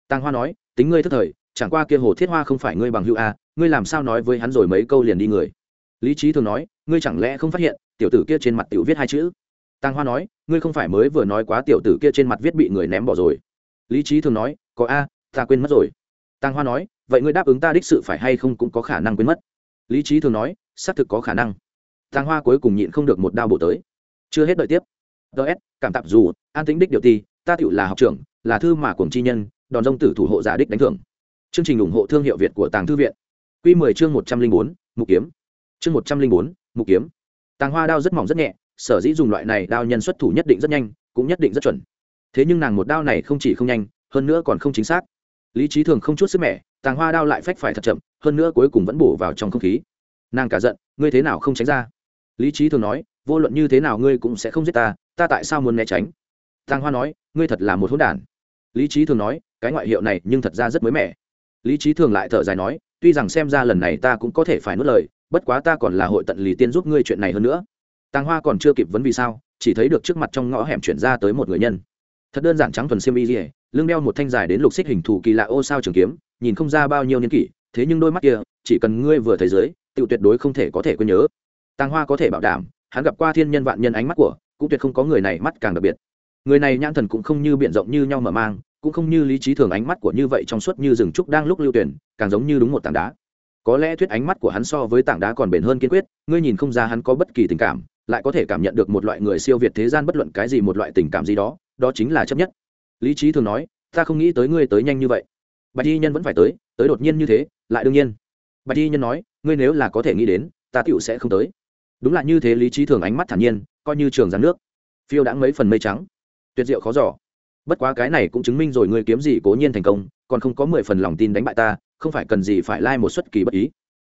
Tàng hoa nói, tính ngươi thất thời, chẳng qua kia hồ thiết hoa không phải ngươi bằng hữu a ngươi làm sao nói với hắn rồi mấy câu liền đi người. Lý trí thường nói, ngươi chẳng lẽ không phát hiện, tiểu tử kia trên mặt tiểu viết hai chữ? Tàng hoa nói, ngươi không phải mới vừa nói quá tiểu tử kia trên mặt viết bị người ném bỏ rồi. Lý trí thường nói, có a, ta quên mất rồi. Tàng hoa nói, vậy ngươi đáp ứng ta đích sự phải hay không cũng có khả năng quên mất. Lý trí thường nói, xác thực có khả năng. Tàng hoa cuối cùng nhịn không được một đao bổ tới. Chưa hết đợi tiếp ts cảm tạp dù, an tính đích điều ti ta tựu là học trưởng, là thư mà cùng chi nhân, đòn rông tử thủ hộ giả đích đánh thưởng. Chương trình ủng hộ thương hiệu việt của tàng thư viện. Q mười chương một trăm linh bốn, mục kiếm. Chương một trăm linh bốn, mục kiếm. Tàng hoa đao rất mỏng rất nhẹ, sở dĩ dùng loại này đao nhân xuất thủ nhất định rất nhanh, cũng nhất định rất chuẩn. Thế nhưng nàng một đao này không chỉ không nhanh, hơn nữa còn không chính xác. Lý trí thường không chút sức mẻ, tàng hoa đao lại phách phải thật chậm, hơn nữa cuối cùng vẫn bổ vào trong không khí. Nàng cả giận, ngươi thế nào không tránh ra? Lý trí thường nói, vô luận như thế nào ngươi cũng sẽ không giết ta ta tại sao muốn né tránh? Tàng hoa nói, ngươi thật là một hỗn đản. Lý trí thường nói, cái ngoại hiệu này nhưng thật ra rất mới mẻ. Lý trí thường lại thở dài nói, tuy rằng xem ra lần này ta cũng có thể phải nuốt lời, bất quá ta còn là hội tận lì tiên giúp ngươi chuyện này hơn nữa. Tàng hoa còn chưa kịp vấn vì sao, chỉ thấy được trước mặt trong ngõ hẻm chuyển ra tới một người nhân. Thật đơn giản trắng thuần xiêm y dỉa lưng đeo một thanh dài đến lục xích hình thù kỳ lạ ô sao trường kiếm, nhìn không ra bao nhiêu niên kỷ, thế nhưng đôi mắt kia, chỉ cần ngươi vừa thấy dưới tự tuyệt đối không thể có thể quên nhớ. Tàng hoa có thể bảo đảm, hắn gặp qua thiên nhân vạn nhân ánh mắt của cũng tuyệt không có người này mắt càng đặc biệt. Người này nhãn thần cũng không như b i ể n rộng như nhau mở mang, cũng không như lý trí thường ánh mắt của như vậy trong suốt như rừng trúc đang lúc lưu tuyển, càng giống như đúng một tảng đá. Có lẽ thuyết ánh mắt của hắn so với tảng đá còn bền hơn kiên quyết, ngươi nhìn không ra hắn có bất kỳ tình cảm, lại có thể cảm nhận được một loại người siêu việt thế gian bất luận cái gì một loại tình cảm gì đó đó chính là chấp nhất. Lý trí thường nói, ta không nghĩ tới ngươi tới nhanh như vậy. Bạch y nhân vẫn phải tới tới đột nhiên như thế, lại đương nhiên. Bạch y nhân nói, ngươi nếu là có thể nghĩ đến, ta tựu sẽ không tới. Đúng là như thế lý trí thường ánh mắt thản nhiên coi như trường gián nước. Phiêu đã mấy phần mây trắng. Tuyệt diệu khó giỏ bất quá cái này cũng chứng minh rồi ngươi kiếm gì cố nhiên thành công, còn không có mười phần lòng tin đánh bại ta, không phải cần gì phải lai、like、một xuất kỳ bất ý.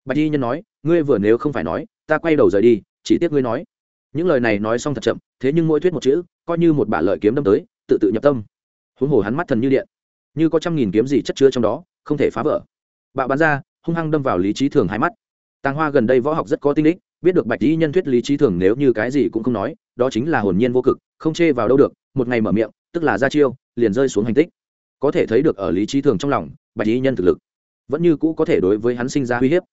Bạch y nhân nói, ngươi vừa nếu không phải nói, ta quay đầu rời đi, chỉ tiếc ngươi nói. Những lời này nói xong thật chậm, thế nhưng mỗi thuyết một chữ, coi như một bả lợi kiếm đâm tới, tự tự nhập tâm. Huống hồ hắn mắt thần như điện. Như có trăm nghìn kiếm gì chất chứa trong đó, không thể phá vỡ. Bạo bắn ra, hung hăng đâm vào lý trí thường hai mắt. Tàng hoa gần đây võ học rất có tinh đích biết được bạch y nhân thuyết lý trí thường nếu như cái gì cũng không nói, đó chính là hồn nhiên vô cực, không chê vào đâu được, một ngày mở miệng, tức là ra chiêu, liền rơi xuống hành tích. Có thể thấy được ở lý trí thường trong lòng, bạch y nhân thực lực vẫn như cũ có thể đối với hắn sinh ra uy hiếp.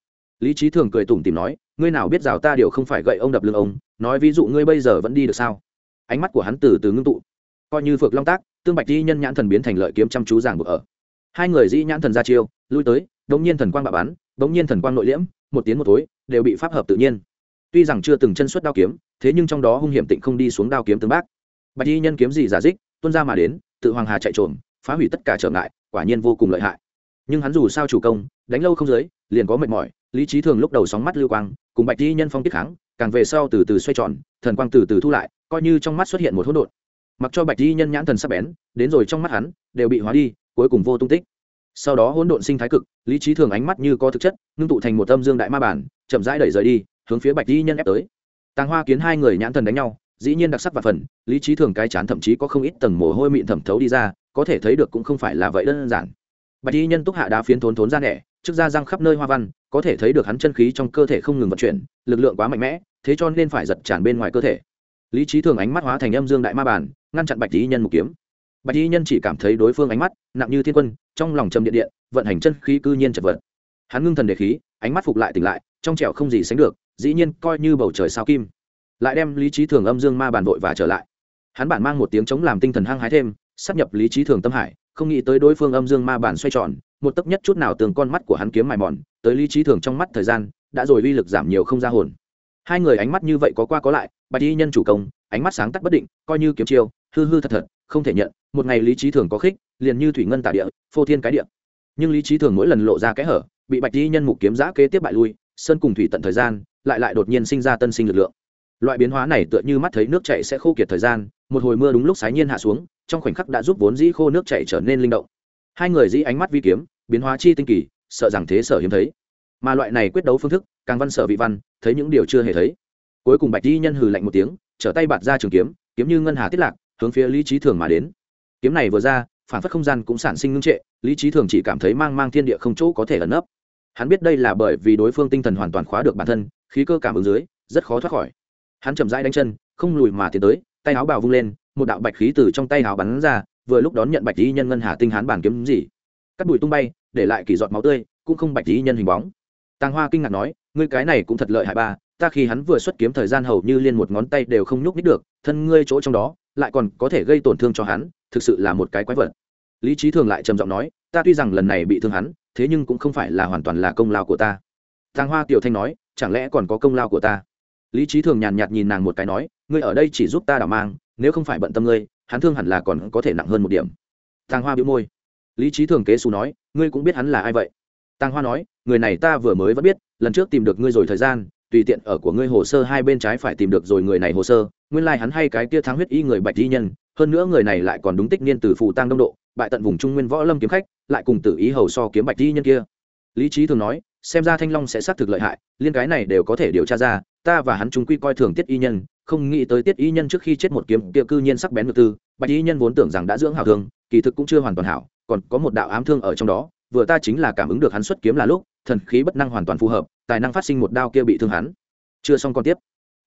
Lý trí thường cười tủm tìm nói, ngươi nào biết rào ta điều không phải gậy ông đập lưng ông, nói ví dụ ngươi bây giờ vẫn đi được sao? Ánh mắt của hắn từ từ ngưng tụ, coi như phược long tác, tương bạch y nhân nhãn thần biến thành lợi kiếm chăm chú giảng bực ở. Hai người dĩ nhãn thần ra chiêu, lui tới, đống nhiên thần quang bạo bắn, đống nhiên thần quang nội liễm, một tiếng một tối, đều bị pháp hợp tự nhiên tuy rằng chưa từng chân xuất đao kiếm, thế nhưng trong đó hung hiểm tịnh không đi xuống đao kiếm tương bác. Bạch y nhân kiếm gì giả dích tuân ra mà đến, tự hoàng hà chạy trộm phá hủy tất cả trở ngại, quả nhiên vô cùng lợi hại. Nhưng hắn dù sao chủ công, đánh lâu không dưới, liền có mệt mỏi, lý trí thường lúc đầu sóng mắt lưu quang, cùng bạch y nhân phong tiết kháng, càng về sau từ từ xoay tròn, thần quang từ từ thu lại, coi như trong mắt xuất hiện một hỗn độn. Mặc cho bạch y nhân nhãn thần sắp bén, đến rồi trong mắt hắn, đều bị hóa đi, cuối cùng vô tung tích. Sau đó hỗn độn sinh thái cực, lý trí thường ánh mắt như có thực chất, ngưng tụ thành một âm dương đại ma bản, chậm rãi đẩy rời đi hướng phía bạch y nhân ép tới tàng hoa kiến hai người nhãn thần đánh nhau dĩ nhiên đặc sắc và phần lý trí thường cái chán thậm chí có không ít tầng mồ hôi mịn thẩm thấu đi ra có thể thấy được cũng không phải là vậy đơn giản bạch y nhân túc hạ đá phiến thốn thốn ra nẻ trước da răng khắp nơi hoa văn có thể thấy được hắn chân khí trong cơ thể không ngừng vận chuyển lực lượng quá mạnh mẽ thế cho nên phải giật tràn bên ngoài cơ thể lý trí thường ánh mắt hóa thành âm dương đại ma bản ngăn chặn bạch y nhân mục kiếm bạch y nhân chỉ cảm thấy đối phương ánh mắt nặng như thiên quân trong lòng trầm điện điện vận hành chân khí cư nhiên chật vật hắn ngưng thần đề khí ánh mắt phục lại tỉnh lại trong trẻo không gì sánh được dĩ nhiên coi như bầu trời sao kim. Lại đem lý trí thường âm dương ma bàn vội và trở lại. Hắn bản mang một tiếng chống làm tinh thần hăng hái thêm, sắp nhập lý trí thường tâm hải, không nghĩ tới đối phương âm dương ma bản xoay tròn, một tấc nhất chút nào tường con mắt của hắn kiếm mài mòn, tới lý trí thường trong mắt thời gian, đã rồi uy lực giảm nhiều không ra hồn. Hai người ánh mắt như vậy có qua có lại, bạch y nhân chủ công, ánh mắt sáng tắt bất định, coi như kiếm chiêu, hư hư thật thật, không thể nhận, một ngày lý trí thường có khích, liền như thủy ngân tả địa, phô thiên cái địa. Nhưng lý trí thường mỗi lần lộ ra kẽ hở, bị bạch y nhân mục kiếm giã kế tiếp bại lui, sơn cùng thủy tận thời gian lại lại đột nhiên sinh ra tân sinh lực lượng. Loại biến hóa này tựa như mắt thấy nước chảy sẽ khô kiệt thời gian, một hồi mưa đúng lúc sái nhiên hạ xuống, trong khoảnh khắc đã giúp vốn dĩ khô nước chảy trở nên linh động. Hai người dĩ ánh mắt vi kiếm, biến hóa chi tinh kỳ, sợ rằng thế sở hiếm thấy. Mà loại này quyết đấu phương thức, càng văn sở vị văn, thấy những điều chưa hề thấy. Cuối cùng bạch di nhân hừ lạnh một tiếng, trở tay bạt ra trường kiếm kiếm như ngân hà tiết lạc, hướng phía lý trí thường mà đến. Kiếm này vừa ra, phản phất không gian cũng sản sinh ngưng trệ, lý trí thường chỉ cảm thấy mang mang thiên địa không chỗ có thể ẩn nấp. Hắn biết đây là bởi vì đối phương tinh thần hoàn toàn khóa được bản thân khí cơ cảm ứng dưới, rất khó thoát khỏi. Hắn chậm rãi đánh chân, không lùi mà tiến tới, tay áo bào vung lên, một đạo bạch khí từ trong tay áo bắn ra, vừa lúc đón nhận bạch lý nhân ngân hà tinh hán bản kiếm gì. Cắt bụi tung bay, để lại kỳ giọt máu tươi, cũng không bạch lý nhân hình bóng. Tàng hoa kinh ngạc nói, ngươi cái này cũng thật lợi hại ba, ta khi hắn vừa xuất kiếm thời gian hầu như liên một ngón tay đều không nhúc nít được, thân ngươi chỗ trong đó, lại còn có thể gây tổn thương cho hắn, thực sự là một cái quái vật. Lý trí thường lại trầm giọng nói, ta tuy rằng lần này bị thương hắn, thế nhưng cũng không phải là hoàn toàn là công lao của ta tàng hoa tiểu thanh nói, chẳng lẽ còn có công lao của ta? Lý trí thường nhàn nhạt nhìn nàng một cái nói, ngươi ở đây chỉ giúp ta đảo mang, nếu không phải bận tâm ngươi, hắn thương hẳn là còn có thể nặng hơn một điểm. Tàng hoa bĩu môi. Lý trí thường kế xù nói, ngươi cũng biết hắn là ai vậy? Tàng hoa nói, người này ta vừa mới vẫn biết, lần trước tìm được ngươi rồi thời gian, tùy tiện ở của ngươi hồ sơ hai bên trái phải tìm được rồi người này hồ sơ, nguyên lai hắn hay cái kia thắng huyết y người bạch y nhân, hơn nữa người này lại còn đúng tích niên từ phụ tăng đông độ, bại tận vùng trung nguyên võ lâm kiếm khách, lại cùng tử ý hầu so kiếm bạch y nhân kia. Lý trí thường nói xem ra thanh long sẽ xác thực lợi hại, liên cái này đều có thể điều tra ra, ta và hắn chúng quy coi thường tiết y nhân, không nghĩ tới tiết y nhân trước khi chết một kiếm kia cư nhiên sắc bén ngược tư, bạch y nhân vốn tưởng rằng đã dưỡng hảo thương, kỳ thực cũng chưa hoàn toàn hảo, còn có một đạo ám thương ở trong đó, vừa ta chính là cảm ứng được hắn xuất kiếm là lúc, thần khí bất năng hoàn toàn phù hợp, tài năng phát sinh một đao kia bị thương hắn. Chưa xong còn tiếp.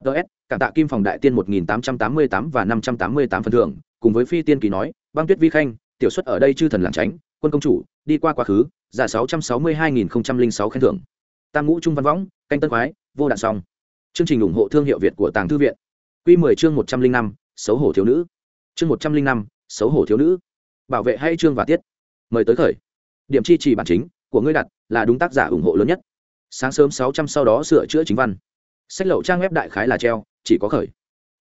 Ts cảm tạ kim phòng đại tiên một nghìn tám trăm tám mươi tám và năm trăm tám mươi tám phần thưởng, cùng với phi tiên kỳ nói, băng tuyết vi khanh, tiểu xuất ở đây chư thần làng tránh quân công chủ, đi qua quá khứ, giả sáu trăm sáu mươi hai nghìn sáu khen thưởng. Tam ngũ trung văn võng, canh tân khoái, vô đạn xong chương trình ủng hộ thương hiệu việt của tàng thư viện. Q mười chương một trăm linh năm, xấu hổ thiếu nữ. Chương một trăm linh năm, xấu hổ thiếu nữ. Bảo vệ hay chương và tiết. Mời tới khởi. Điểm chi trì bản chính của ngươi đặt là đúng tác giả ủng hộ lớn nhất. Sáng sớm sáu trăm sau đó sửa chữa chính văn. Sách lậu trang web đại khái là treo, chỉ có khởi.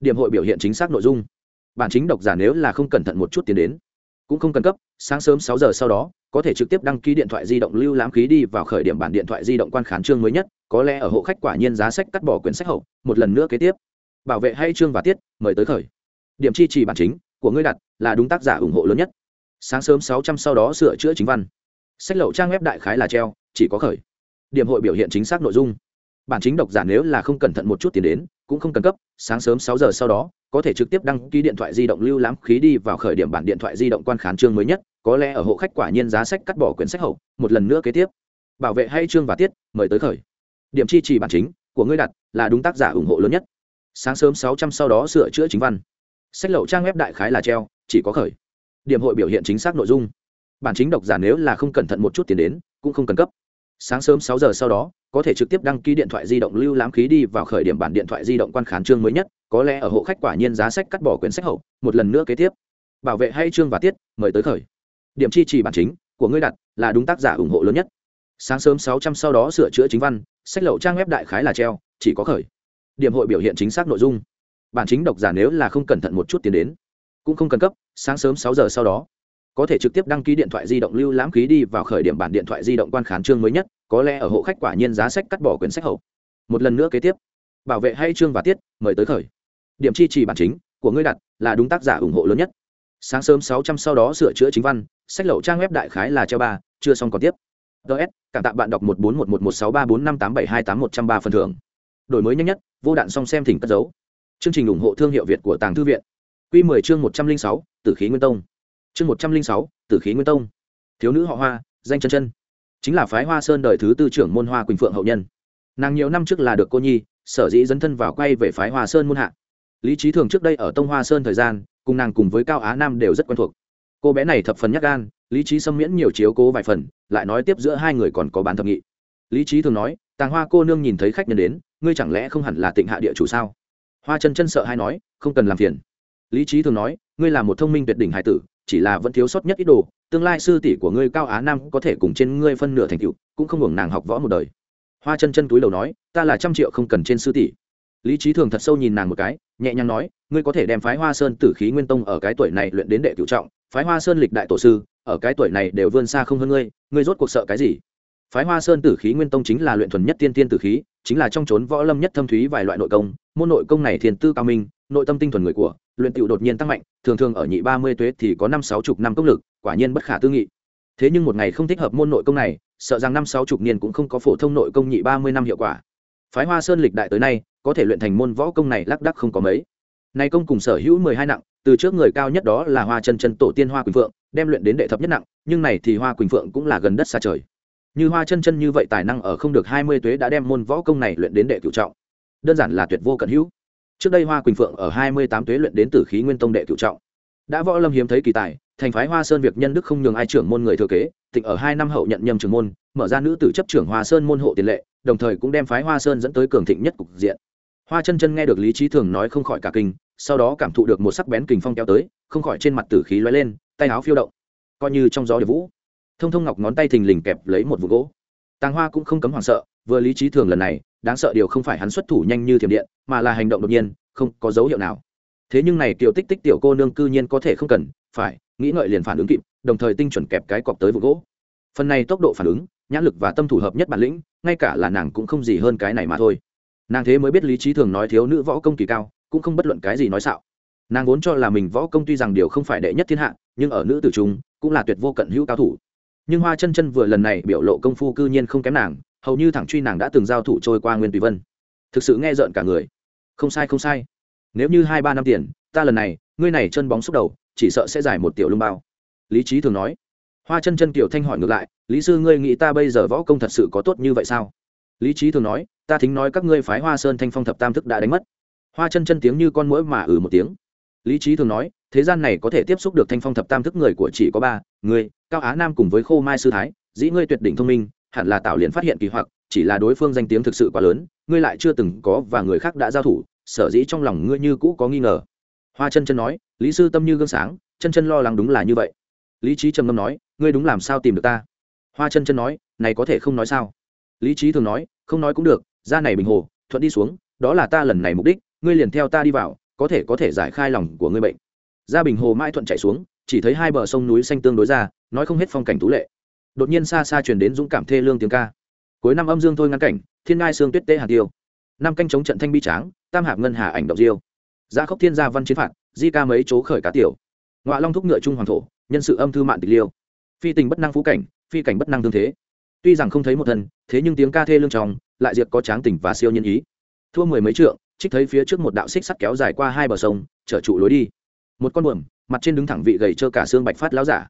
Điểm hội biểu hiện chính xác nội dung. Bản chính độc giả nếu là không cẩn thận một chút tiến đến cũng không cần cấp, sáng sớm sáu giờ sau đó, có thể trực tiếp đăng ký điện thoại di động lưu lãm khí đi vào khởi điểm bản điện thoại di động quan khán chương mới nhất, có lẽ ở hộ khách quả nhiên giá sách cắt bỏ quyển sách hậu, một lần nữa kế tiếp. Bảo vệ hay chương và tiết, mời tới khởi. Điểm chi trì bản chính của ngươi đặt là đúng tác giả ủng hộ lớn nhất. Sáng sớm sáu trăm sau đó sửa chữa chính văn. Sách lậu trang web đại khái là treo, chỉ có khởi. Điểm hội biểu hiện chính xác nội dung bản chính độc giả nếu là không cẩn thận một chút tiền đến, cũng không cần cấp, sáng sớm sáu giờ sau đó, có thể trực tiếp đăng ký điện thoại di động lưu lãm khí đi vào khởi điểm bản điện thoại di động quan khán chương mới nhất, có lẽ ở hộ khách quả nhiên giá sách cắt bỏ quyển sách hậu, một lần nữa kế tiếp. Bảo vệ hay chương và tiết, mời tới khởi. Điểm chi trì bản chính của ngươi đặt là đúng tác giả ủng hộ lớn nhất. Sáng sớm sáu trăm sau đó sửa chữa chính văn. Sách lậu trang web đại khái là treo, chỉ có khởi. Điểm hội biểu hiện chính xác nội dung. Bản chính độc giả nếu là không cẩn thận một chút tiền đến, cũng không cần cấp. Sáng sớm sáu giờ sau đó có thể trực tiếp đăng ký điện thoại di động lưu lãm khí đi vào khởi điểm bản điện thoại di động quan khán chương mới nhất, có lẽ ở hộ khách quả nhiên giá sách cắt bỏ quyển sách hậu, một lần nữa kế tiếp. Bảo vệ hay chương và tiết, mời tới khởi. Điểm chi trì bản chính của ngươi đặt là đúng tác giả ủng hộ lớn nhất. Sáng sớm sáu trăm sau đó sửa chữa chính văn, sách lậu trang web đại khái là treo, chỉ có khởi. Điểm hội biểu hiện chính xác nội dung. Bản chính độc giả nếu là không cẩn thận một chút tiến đến, cũng không cần cấp, sáng sớm sáu giờ sau đó, có thể trực tiếp đăng ký điện thoại di động lưu lãm khí đi vào khởi điểm bản điện thoại di động quan khán chương mới nhất có lẽ ở hộ khách quả nhiên giá sách cắt bỏ quyển sách hậu. Một lần nữa kế tiếp, bảo vệ hay chương và tiết, mời tới khởi. Điểm chi trì bản chính của ngươi đặt là đúng tác giả ủng hộ lớn nhất. Sáng sớm sáu trăm sau đó sửa chữa chính văn, sách lậu trang web đại khái là treo ba, chưa xong còn tiếp. Ts cảm tạ bạn đọc một bốn một một một sáu ba bốn năm tám bảy hai tám một trăm ba phần thưởng. Đổi mới nhanh nhất, vô đạn xong xem thỉnh cất dấu chương trình ủng hộ thương hiệu việt của tàng thư viện. Q mười chương một trăm linh sáu, tử khí nguyên tông. Chương một trăm linh sáu, tử khí nguyên tông. Thiếu nữ họ hoa, danh chân chân chính là phái hoa sơn đời thứ tư trưởng môn hoa quỳnh phượng hậu nhân. Nàng nhiều năm trước là được cô nhi, sở dĩ dấn thân vào quay về phái hoa sơn môn hạ. Lý trí thường trước đây ở tông hoa sơn thời gian, cùng nàng cùng với cao á nam đều rất quen thuộc. Cô bé này thập phần nhắc gan, lý trí xâm miễn nhiều chiếu cố vài phần, lại nói tiếp giữa hai người còn có bán thập nghị. Lý trí thường nói, tàng hoa cô nương nhìn thấy khách nhân đến, ngươi chẳng lẽ không hẳn là tịnh hạ địa chủ sao? Hoa chân chân sợ hay nói, không cần làm phiền. Lý trí thường nói ngươi là một thông minh tuyệt đỉnh hải tử, chỉ là vẫn thiếu sót nhất ít đồ, tương lai sư tỷ của ngươi cao á nam có thể cùng trên ngươi phân nửa thành tựu, cũng không hưởng nàng học võ một đời. Hoa chân chân túi đầu nói, ta là trăm triệu không cần trên sư tỷ. Lý trí thường thật sâu nhìn nàng một cái, nhẹ nhàng nói, ngươi có thể đem phái hoa sơn tử khí nguyên tông ở cái tuổi này luyện đến đệ cựu trọng, phái hoa sơn lịch đại tổ sư, ở cái tuổi này đều vươn xa không hơn ngươi ngươi rốt cuộc sợ cái gì? Phái hoa sơn tử khí nguyên tông chính là luyện thuần nhất tiên tiên tử khí, chính là trong trốn võ lâm nhất thâm thúy vài loại nội công, môn nội công này thiền tư cao minh nội tâm tinh thuần người của, luyện tựu đột nhiên tăng mạnh, thường thường ở nhị ba mươi tuế thì có năm sáu chục năm công lực, quả nhiên bất khả tư nghị. Thế nhưng một ngày không thích hợp môn nội công này, sợ rằng năm sáu chục niên cũng không có phổ thông nội công nhị ba mươi năm hiệu quả. Phái hoa sơn lịch đại tới nay, có thể luyện thành môn võ công này lác đắc không có mấy. Nay công cùng sở hữu mười hai nặng, từ trước người cao nhất đó là hoa chân chân tổ tiên hoa quỳnh phượng, đem luyện đến đệ thập nhất nặng, nhưng này thì hoa quỳnh phượng cũng là gần đất xa trời. Như hoa chân chân như vậy tài năng ở không được hai mươi tuế đã đem môn võ công này luyện đến đệ cửu trọng. Đơn giản là tuyệt vô cận hữu trước đây hoa quỳnh phượng ở hai mươi tám tuế luyện đến tử khí nguyên tông đệ cửu trọng. Đã võ lâm hiếm thấy kỳ tài, thành phái hoa sơn việc nhân đức không nhường ai trưởng môn người thừa kế, tịnh ở hai năm hậu nhận nhầm trưởng môn, mở ra nữ tử chấp trưởng hoa sơn môn hộ tiền lệ, đồng thời cũng đem phái hoa sơn dẫn tới cường thịnh nhất cục diện. Hoa chân chân nghe được lý trí thường nói không khỏi cả kinh, sau đó cảm thụ được một sắc bén kình phong kéo tới, không khỏi trên mặt tử khí loay lên, tay áo phiêu động, coi như trong gió điệp vũ. Thông thông ngọc ngón tay thình lình kẹp lấy một vụ gỗ. Tàng hoa cũng không cấm hoảng sợ, vừa lý trí thường lần này đáng sợ điều không phải hắn xuất thủ nhanh như thiểm điện, mà là hành động đột nhiên, không có dấu hiệu nào. Thế nhưng này tiểu tích tích tiểu cô nương cư nhiên có thể không cần, phải, nghĩ ngợi liền phản ứng kịp, đồng thời tinh chuẩn kẹp cái cọc tới vụ gỗ. Phần này tốc độ phản ứng, nhãn lực và tâm thủ hợp nhất bản lĩnh, ngay cả là nàng cũng không gì hơn cái này mà thôi. Nàng thế mới biết lý trí thường nói thiếu nữ võ công kỳ cao, cũng không bất luận cái gì nói xạo. Nàng vốn cho là mình võ công tuy rằng điều không phải đệ nhất thiên hạ, nhưng ở nữ tử trung, cũng là tuyệt vô cận hữu cao thủ. Nhưng hoa chân chân vừa lần này biểu lộ công phu cư nhiên không kém nàng hầu như thẳng truy nàng đã từng giao thủ trôi qua nguyên tùy vân. Thực sự nghe rợn cả người. Không sai không sai. Nếu như hai ba năm tiền, ta lần này, ngươi này chân bóng xúc đầu, chỉ sợ sẽ giải một tiểu lưng bao. Lý trí thường nói. Hoa chân chân kiều thanh hỏi ngược lại, lý sư, ngươi nghĩ ta bây giờ võ công thật sự có tốt như vậy sao? Lý trí thường nói, ta thính nói các ngươi phái hoa sơn thanh phong thập tam thức đã đánh mất. Hoa chân chân tiếng như con mũi mà ừ một tiếng. Lý trí thường nói, thế gian này có thể tiếp xúc được thanh phong thập tam thức người của chỉ có ba, người, cao á nam cùng với khô mai sư thái, dĩ ngươi tuyệt đỉnh thông minh hẳn là tạo liền phát hiện kỳ hoặc, chỉ là đối phương danh tiếng thực sự quá lớn, ngươi lại chưa từng có và người khác đã giao thủ, sở dĩ trong lòng ngươi như cũ có nghi ngờ. Hoa chân chân nói, lý sư tâm như gương sáng, chân chân lo lắng đúng là như vậy. Lý trí trầm ngâm nói, ngươi đúng làm sao tìm được ta? Hoa chân chân nói, này có thể không nói sao? Lý trí thường nói, không nói cũng được, ra này bình hồ, thuận đi xuống, đó là ta lần này mục đích, ngươi liền theo ta đi vào, có thể có thể giải khai lòng của ngươi bệnh. Ra bình hồ mãi thuận chạy xuống, chỉ thấy hai bờ sông núi xanh tương đối ra, nói không hết phong cảnh tú lệ đột nhiên xa xa truyền đến dũng cảm thê lương tiếng ca. Cuối năm âm dương thôi ngăn cảnh, thiên ngai sương tuyết tế hà tiêu. Năm canh chống trận thanh bi tráng, tam hạp ngân hà ảnh động diêu. Gia khốc thiên gia văn chiến phạt, di ca mấy chỗ khởi cá tiểu. Ngoại long thúc ngựa trung hoàng thổ, nhân sự âm thư mạn tịch liêu. Phi tình bất năng phú cảnh, phi cảnh bất năng tương thế. Tuy rằng không thấy một thân thế nhưng tiếng ca thê lương trong, lại diệt có tráng tỉnh và siêu nhân ý. Thua mười mấy trượng, trích thấy phía trước một đạo xích sắt kéo dài qua hai bờ sông trở trụ lối đi. Một con buồm, mặt trên đứng thẳng vị gầy trơ cả xương bạch phát lão giả.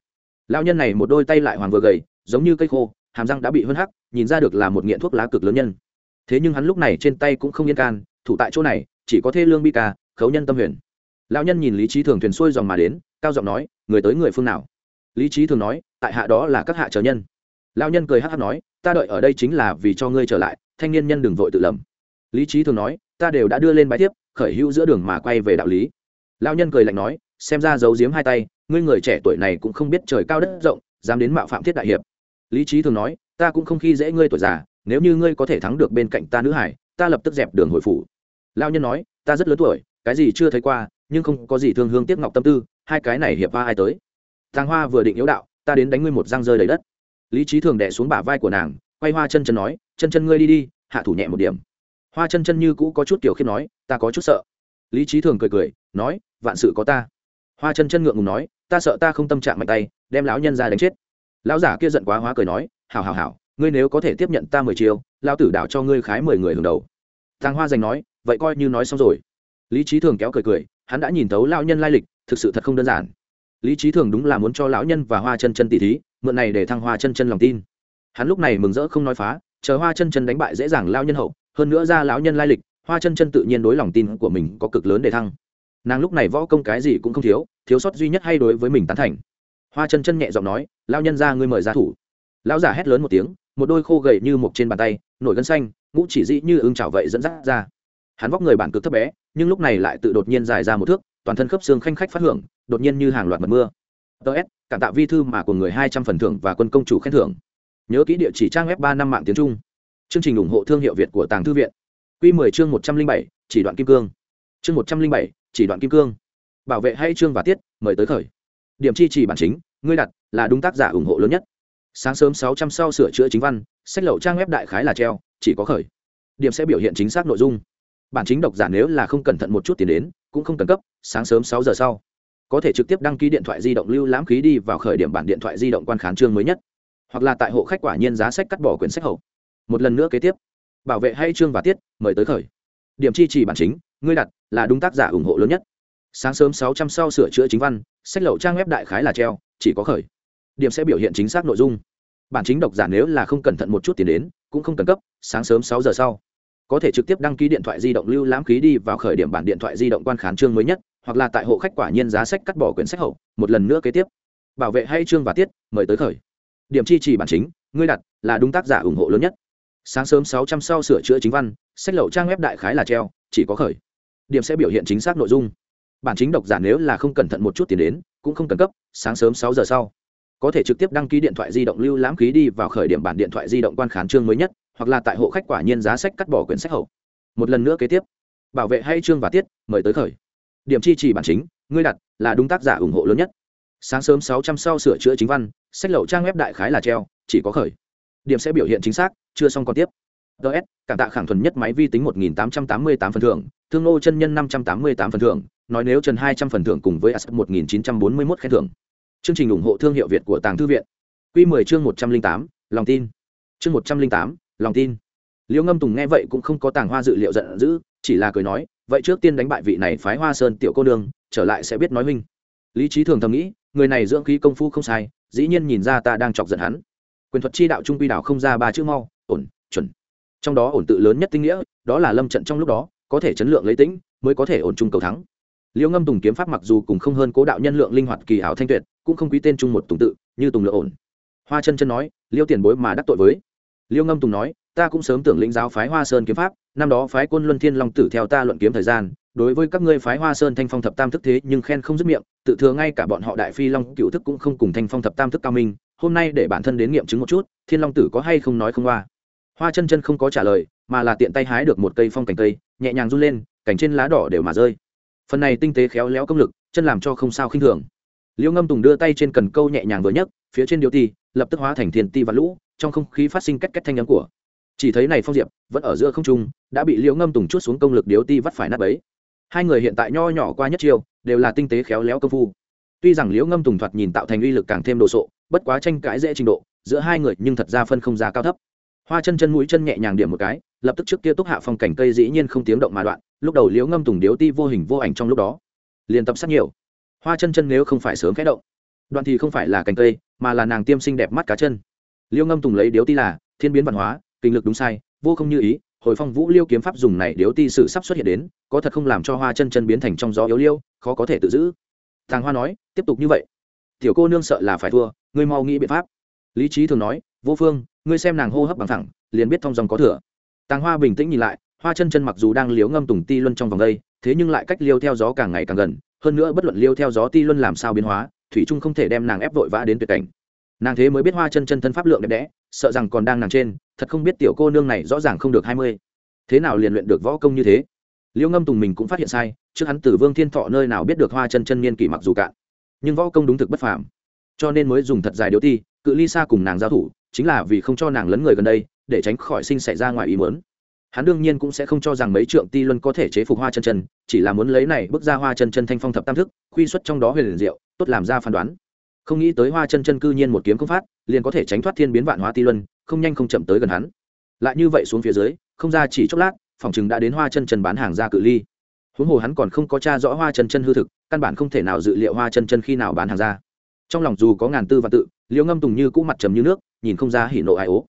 Lão nhân này một đôi tay lại hoàng vừa gầy giống như cây khô, hàm răng đã bị hơn hắc, nhìn ra được là một nghiện thuốc lá cực lớn nhân. Thế nhưng hắn lúc này trên tay cũng không yên can, thủ tại chỗ này, chỉ có thê lương bi ca, khấu nhân tâm huyền. Lão nhân nhìn lý trí thường thuyền xuôi dòng mà đến, cao giọng nói, người tới người phương nào? Lý trí thường nói, tại hạ đó là các hạ chờ nhân. Lão nhân cười hắc hắc nói, ta đợi ở đây chính là vì cho ngươi trở lại, thanh niên nhân đừng vội tự lầm. Lý trí thường nói, ta đều đã đưa lên bài tiếp khởi hữu giữa đường mà quay về đạo lý. Lão nhân cười lạnh nói, xem ra giấu giếm hai tay, ngươi người trẻ tuổi này cũng không biết trời cao đất rộng, dám đến mạo phạm thiết đại hiệp lý trí thường nói, ta cũng không khi dễ ngươi tuổi già, nếu như ngươi có thể thắng được bên cạnh ta nữ hải, ta lập tức dẹp đường hồi phủ. Lao nhân nói, ta rất lớn tuổi, cái gì chưa thấy qua, nhưng không có gì thương hương tiếc ngọc tâm tư, hai cái này hiệp ba ai tới? Thang hoa vừa định yếu đạo, ta đến đánh ngươi một răng rơi đầy đất. Lý trí thường đẻ xuống bả vai của nàng, quay hoa chân chân nói, chân chân ngươi đi đi, hạ thủ nhẹ một điểm. Hoa chân chân như cũ có chút kiểu khiếp nói, ta có chút sợ. Lý trí thường cười cười, nói, vạn sự có ta. Hoa chân chân ngượng ngùng nói, ta sợ ta không tâm trạng mạnh tay, đem lão nhân ra đánh chết lão giả kia giận quá hóa cười nói, hảo hảo hảo, ngươi nếu có thể tiếp nhận ta mười chiêu lao tử đạo cho ngươi khái mười người hưởng đầu. Thang hoa giành nói, vậy coi như nói xong rồi. Lý trí thường kéo cười cười, hắn đã nhìn thấu lao nhân lai lịch, thực sự thật không đơn giản. Lý trí thường đúng là muốn cho lão nhân và hoa chân chân tỷ thí, mượn này để thăng hoa chân chân lòng tin. Hắn lúc này mừng rỡ không nói phá, chờ hoa chân chân đánh bại dễ dàng lao nhân hậu, hơn nữa ra lão nhân lai lịch, hoa chân chân tự nhiên đối lòng tin của mình có cực lớn để thăng. Nàng lúc này võ công cái gì cũng không thiếu thiếu sót duy nhất hay đối với mình tán thành hoa chân chân nhẹ giọng nói lao nhân ra ngươi mời ra thủ. Lão giả hét lớn một tiếng, một đôi khô gầy như một trên bàn tay, nổi gân xanh, ngũ chỉ dĩ như ưng chảo vậy dẫn dắt ra. Hắn vóc người bản cực thấp bé, nhưng lúc này lại tự đột nhiên dài ra một thước, toàn thân khớp xương khanh khách phát hưởng, đột nhiên như hàng loạt mật mưa. Ts cảm tạ vi thư mà của người hai trăm phần thưởng và quân công chủ khen thưởng. Nhớ kỹ địa chỉ trang web ba năm mạng tiếng trung. Chương trình ủng hộ thương hiệu việt của tàng thư viện. Q mười chương một trăm linh bảy, chỉ đoạn kim cương. Chương một trăm linh bảy, chỉ đoạn kim cương. Bảo vệ hay chương và tiết, mời tới khởi điểm chi trì bản chính, ngươi đặt là đúng tác giả ủng hộ lớn nhất. Sáng sớm sáu trăm sau sửa chữa chính văn, sách lậu trang web đại khái là treo, chỉ có khởi. Điểm sẽ biểu hiện chính xác nội dung. Bản chính độc giả nếu là không cẩn thận một chút tiền đến, cũng không cần cấp, sáng sớm sáu giờ sau. Có thể trực tiếp đăng ký điện thoại di động lưu lãm khí đi vào khởi điểm bản điện thoại di động quan khán chương mới nhất. Hoặc là tại hộ khách quả nhiên giá sách cắt bỏ quyển sách hậu. Một lần nữa kế tiếp. Bảo vệ hay chương và tiết, mời tới khởi. Điểm chi trì bản chính, ngươi đặt là đúng tác giả ủng hộ lớn nhất sáng sớm sáu trăm sau sửa chữa chính văn, sách lậu trang web đại khái là treo, chỉ có khởi. Điểm sẽ biểu hiện chính xác nội dung. Bản chính độc giả nếu là không cẩn thận một chút tiền đến, cũng không cần cấp, sáng sớm sáu giờ sau. Có thể trực tiếp đăng ký điện thoại di động lưu lãm khí đi vào khởi điểm bản điện thoại di động quan khán chương mới nhất, hoặc là tại hộ khách quả nhiên giá sách cắt bỏ quyển sách hậu, một lần nữa kế tiếp. Bảo vệ hay chương và tiết, mời tới khởi. Điểm chi trì bản chính, ngươi đặt, là đúng tác giả ủng hộ lớn nhất. Sáng sớm sáu trăm sau sửa chữa chính văn, sách lậu trang web đại khái là treo, chỉ có khởi. Điểm sẽ biểu hiện chính xác nội dung bản chính độc giả nếu là không cẩn thận một chút tiền đến, cũng không cần cấp, sáng sớm sáu giờ sau. Có thể trực tiếp đăng ký điện thoại di động lưu lãm khí đi vào khởi điểm bản điện thoại di động quan khán chương mới nhất, hoặc là tại hộ khách quả nhiên giá sách cắt bỏ quyển sách hậu. Một lần nữa kế tiếp. Bảo vệ hay chương và tiết, mời tới khởi. Điểm chi trì bản chính, ngươi đặt, là đúng tác giả ủng hộ lớn nhất. Sáng sớm sáu trăm sau sửa chữa chính văn, sách lậu trang web đại khái là treo, chỉ có khởi. Điểm sẽ biểu hiện chính xác, chưa xong còn tiếp. Ts cảm tạ khẳng thuần nhất máy vi tính một nghìn tám trăm tám mươi tám phần thưởng, thương nô chân nhân năm trăm tám mươi tám phần thưởng nói nếu trần hai trăm phần thưởng cùng với asp một nghìn chín trăm bốn mươi mốt khen thưởng. Chương trình ủng hộ thương hiệu việt của tàng thư viện. Q mười chương một trăm linh tám, lòng tin. Chương một trăm linh tám, lòng tin. Liễu ngâm tùng nghe vậy cũng không có tàng hoa dự liệu giận dữ, chỉ là cười nói, vậy trước tiên đánh bại vị này phái hoa sơn tiểu cô nương, trở lại sẽ biết nói huynh. Lý trí thường thầm nghĩ, người này dưỡng khí công phu không sai, dĩ nhiên nhìn ra ta đang chọc giận hắn. Quyền thuật chi đạo trung quy đạo không ra ba chữ mau, ổn, chuẩn. Trong đó ổn tự lớn nhất tinh nghĩa, đó là lâm trận trong lúc đó, có thể chấn lượng lấy tĩnh, mới có thể ổn trung cầu thắng liễu ngâm tùng kiếm pháp mặc dù cùng không hơn cố đạo nhân lượng linh hoạt kỳ hảo thanh tuyệt, cũng không quý tên chung một tùng tự, như tùng lượng ổn. Hoa chân chân nói, liêu tiền bối mà đắc tội với. Liêu ngâm tùng nói, ta cũng sớm tưởng lĩnh giáo phái hoa sơn kiếm pháp, năm đó phái quân luân thiên long tử theo ta luận kiếm thời gian, đối với các ngươi phái hoa sơn thanh phong thập tam thức thế nhưng khen không dứt miệng, tự thừa ngay cả bọn họ đại phi long cựu thức cũng không cùng thanh phong thập tam thức cao minh, hôm nay để bản thân đến nghiệm chứng một chút, thiên long tử có hay không nói không hoa hoa chân chân không có trả lời, mà là tiện tay hái được một cây phong cành cây, nhẹ nhàng run lên, cành trên lá đỏ đều mà rơi phần này tinh tế khéo léo công lực, chân làm cho không sao khinh thường. Liễu ngâm tùng đưa tay trên cần câu nhẹ nhàng vừa nhấc, phía trên điếu ti, lập tức hóa thành thiên ti và lũ, trong không khí phát sinh cách cách thanh nhắm của. Chỉ thấy này phong diệp, vẫn ở giữa không trung, đã bị liễu ngâm tùng chút xuống công lực điếu ti vắt phải nát bấy. Hai người hiện tại nho nhỏ qua nhất chiêu, đều là tinh tế khéo léo công phu. Tuy rằng liễu ngâm tùng thoạt nhìn tạo thành uy lực càng thêm đồ sộ, bất quá tranh cãi dễ trình độ, giữa hai người nhưng thật ra phân không giá cao thấp. Hoa chân chân mũi chân nhẹ nhàng điểm một cái, lập tức trước kia túc hạ phong cảnh cây dĩ nhiên không tiếng động mà đoạn lúc đầu liễu ngâm tùng điếu ti vô hình vô ảnh trong lúc đó, liền tập sát nhiều. Hoa chân chân nếu không phải sớm khẽ động, đoạn thì không phải là cành cây, mà là nàng tiêm xinh đẹp mắt cá chân. Liễu ngâm tùng lấy điếu ti là thiên biến văn hóa, kinh lực đúng sai, vô không như ý, hồi phong vũ liêu kiếm pháp dùng này điếu ti sự sắp xuất hiện đến, có thật không làm cho hoa chân chân biến thành trong gió yếu liêu, khó có thể tự giữ. Thằng hoa nói, tiếp tục như vậy. Tiểu cô nương sợ là phải thua, ngươi mau nghĩ biện pháp. Lý trí thường nói, vô phương, ngươi xem nàng hô hấp bằng thẳng, liền biết thong dòng có thừa. Tàng hoa bình tĩnh nhìn lại hoa chân chân mặc dù đang liếu ngâm tùng ti luân trong vòng đây, thế nhưng lại cách liêu theo gió càng ngày càng gần, hơn nữa bất luận liêu theo gió ti luân làm sao biến hóa, thủy trung không thể đem nàng ép vội vã đến tuyệt cảnh. Nàng thế mới biết hoa chân chân thân pháp lượng đẹp đẽ, sợ rằng còn đang nàng trên, thật không biết tiểu cô nương này rõ ràng không được hai mươi. Thế nào liền luyện được võ công như thế? Liêu ngâm tùng mình cũng phát hiện sai, trước hắn từ vương thiên thọ nơi nào biết được hoa chân chân niên kỷ mặc dù cạn, nhưng võ công đúng thực bất phàm. Cho nên mới dùng thật dài điếu ti, cự ly xa cùng nàng giao thủ, chính là vì không cho nàng lấn người gần đây, để tránh khỏi sinh xảy ra ngoài ý muốn hắn đương nhiên cũng sẽ không cho rằng mấy trượng ti luân có thể chế phục hoa chân chân, chỉ là muốn lấy này bước ra hoa chân chân thanh phong thập tam thức, khuy xuất trong đó huyền liền diệu, tốt làm ra phán đoán. Không nghĩ tới hoa chân chân cư nhiên một kiếm công phát, liền có thể tránh thoát thiên biến vạn hóa ti luân, không nhanh không chậm tới gần hắn. Lại như vậy xuống phía dưới, không ra chỉ chốc lát, phòng chừng đã đến hoa chân chân bán hàng ra cự ly. Huống hồ hắn còn không có cha rõ hoa chân chân hư thực, căn bản không thể nào dự liệu hoa chân chân khi nào bán hàng ra. Trong lòng dù có ngàn tư và tự, liễu ngâm tùng như cũ mặt trầm như nước, nhìn không ra hỉ nộ ai ố.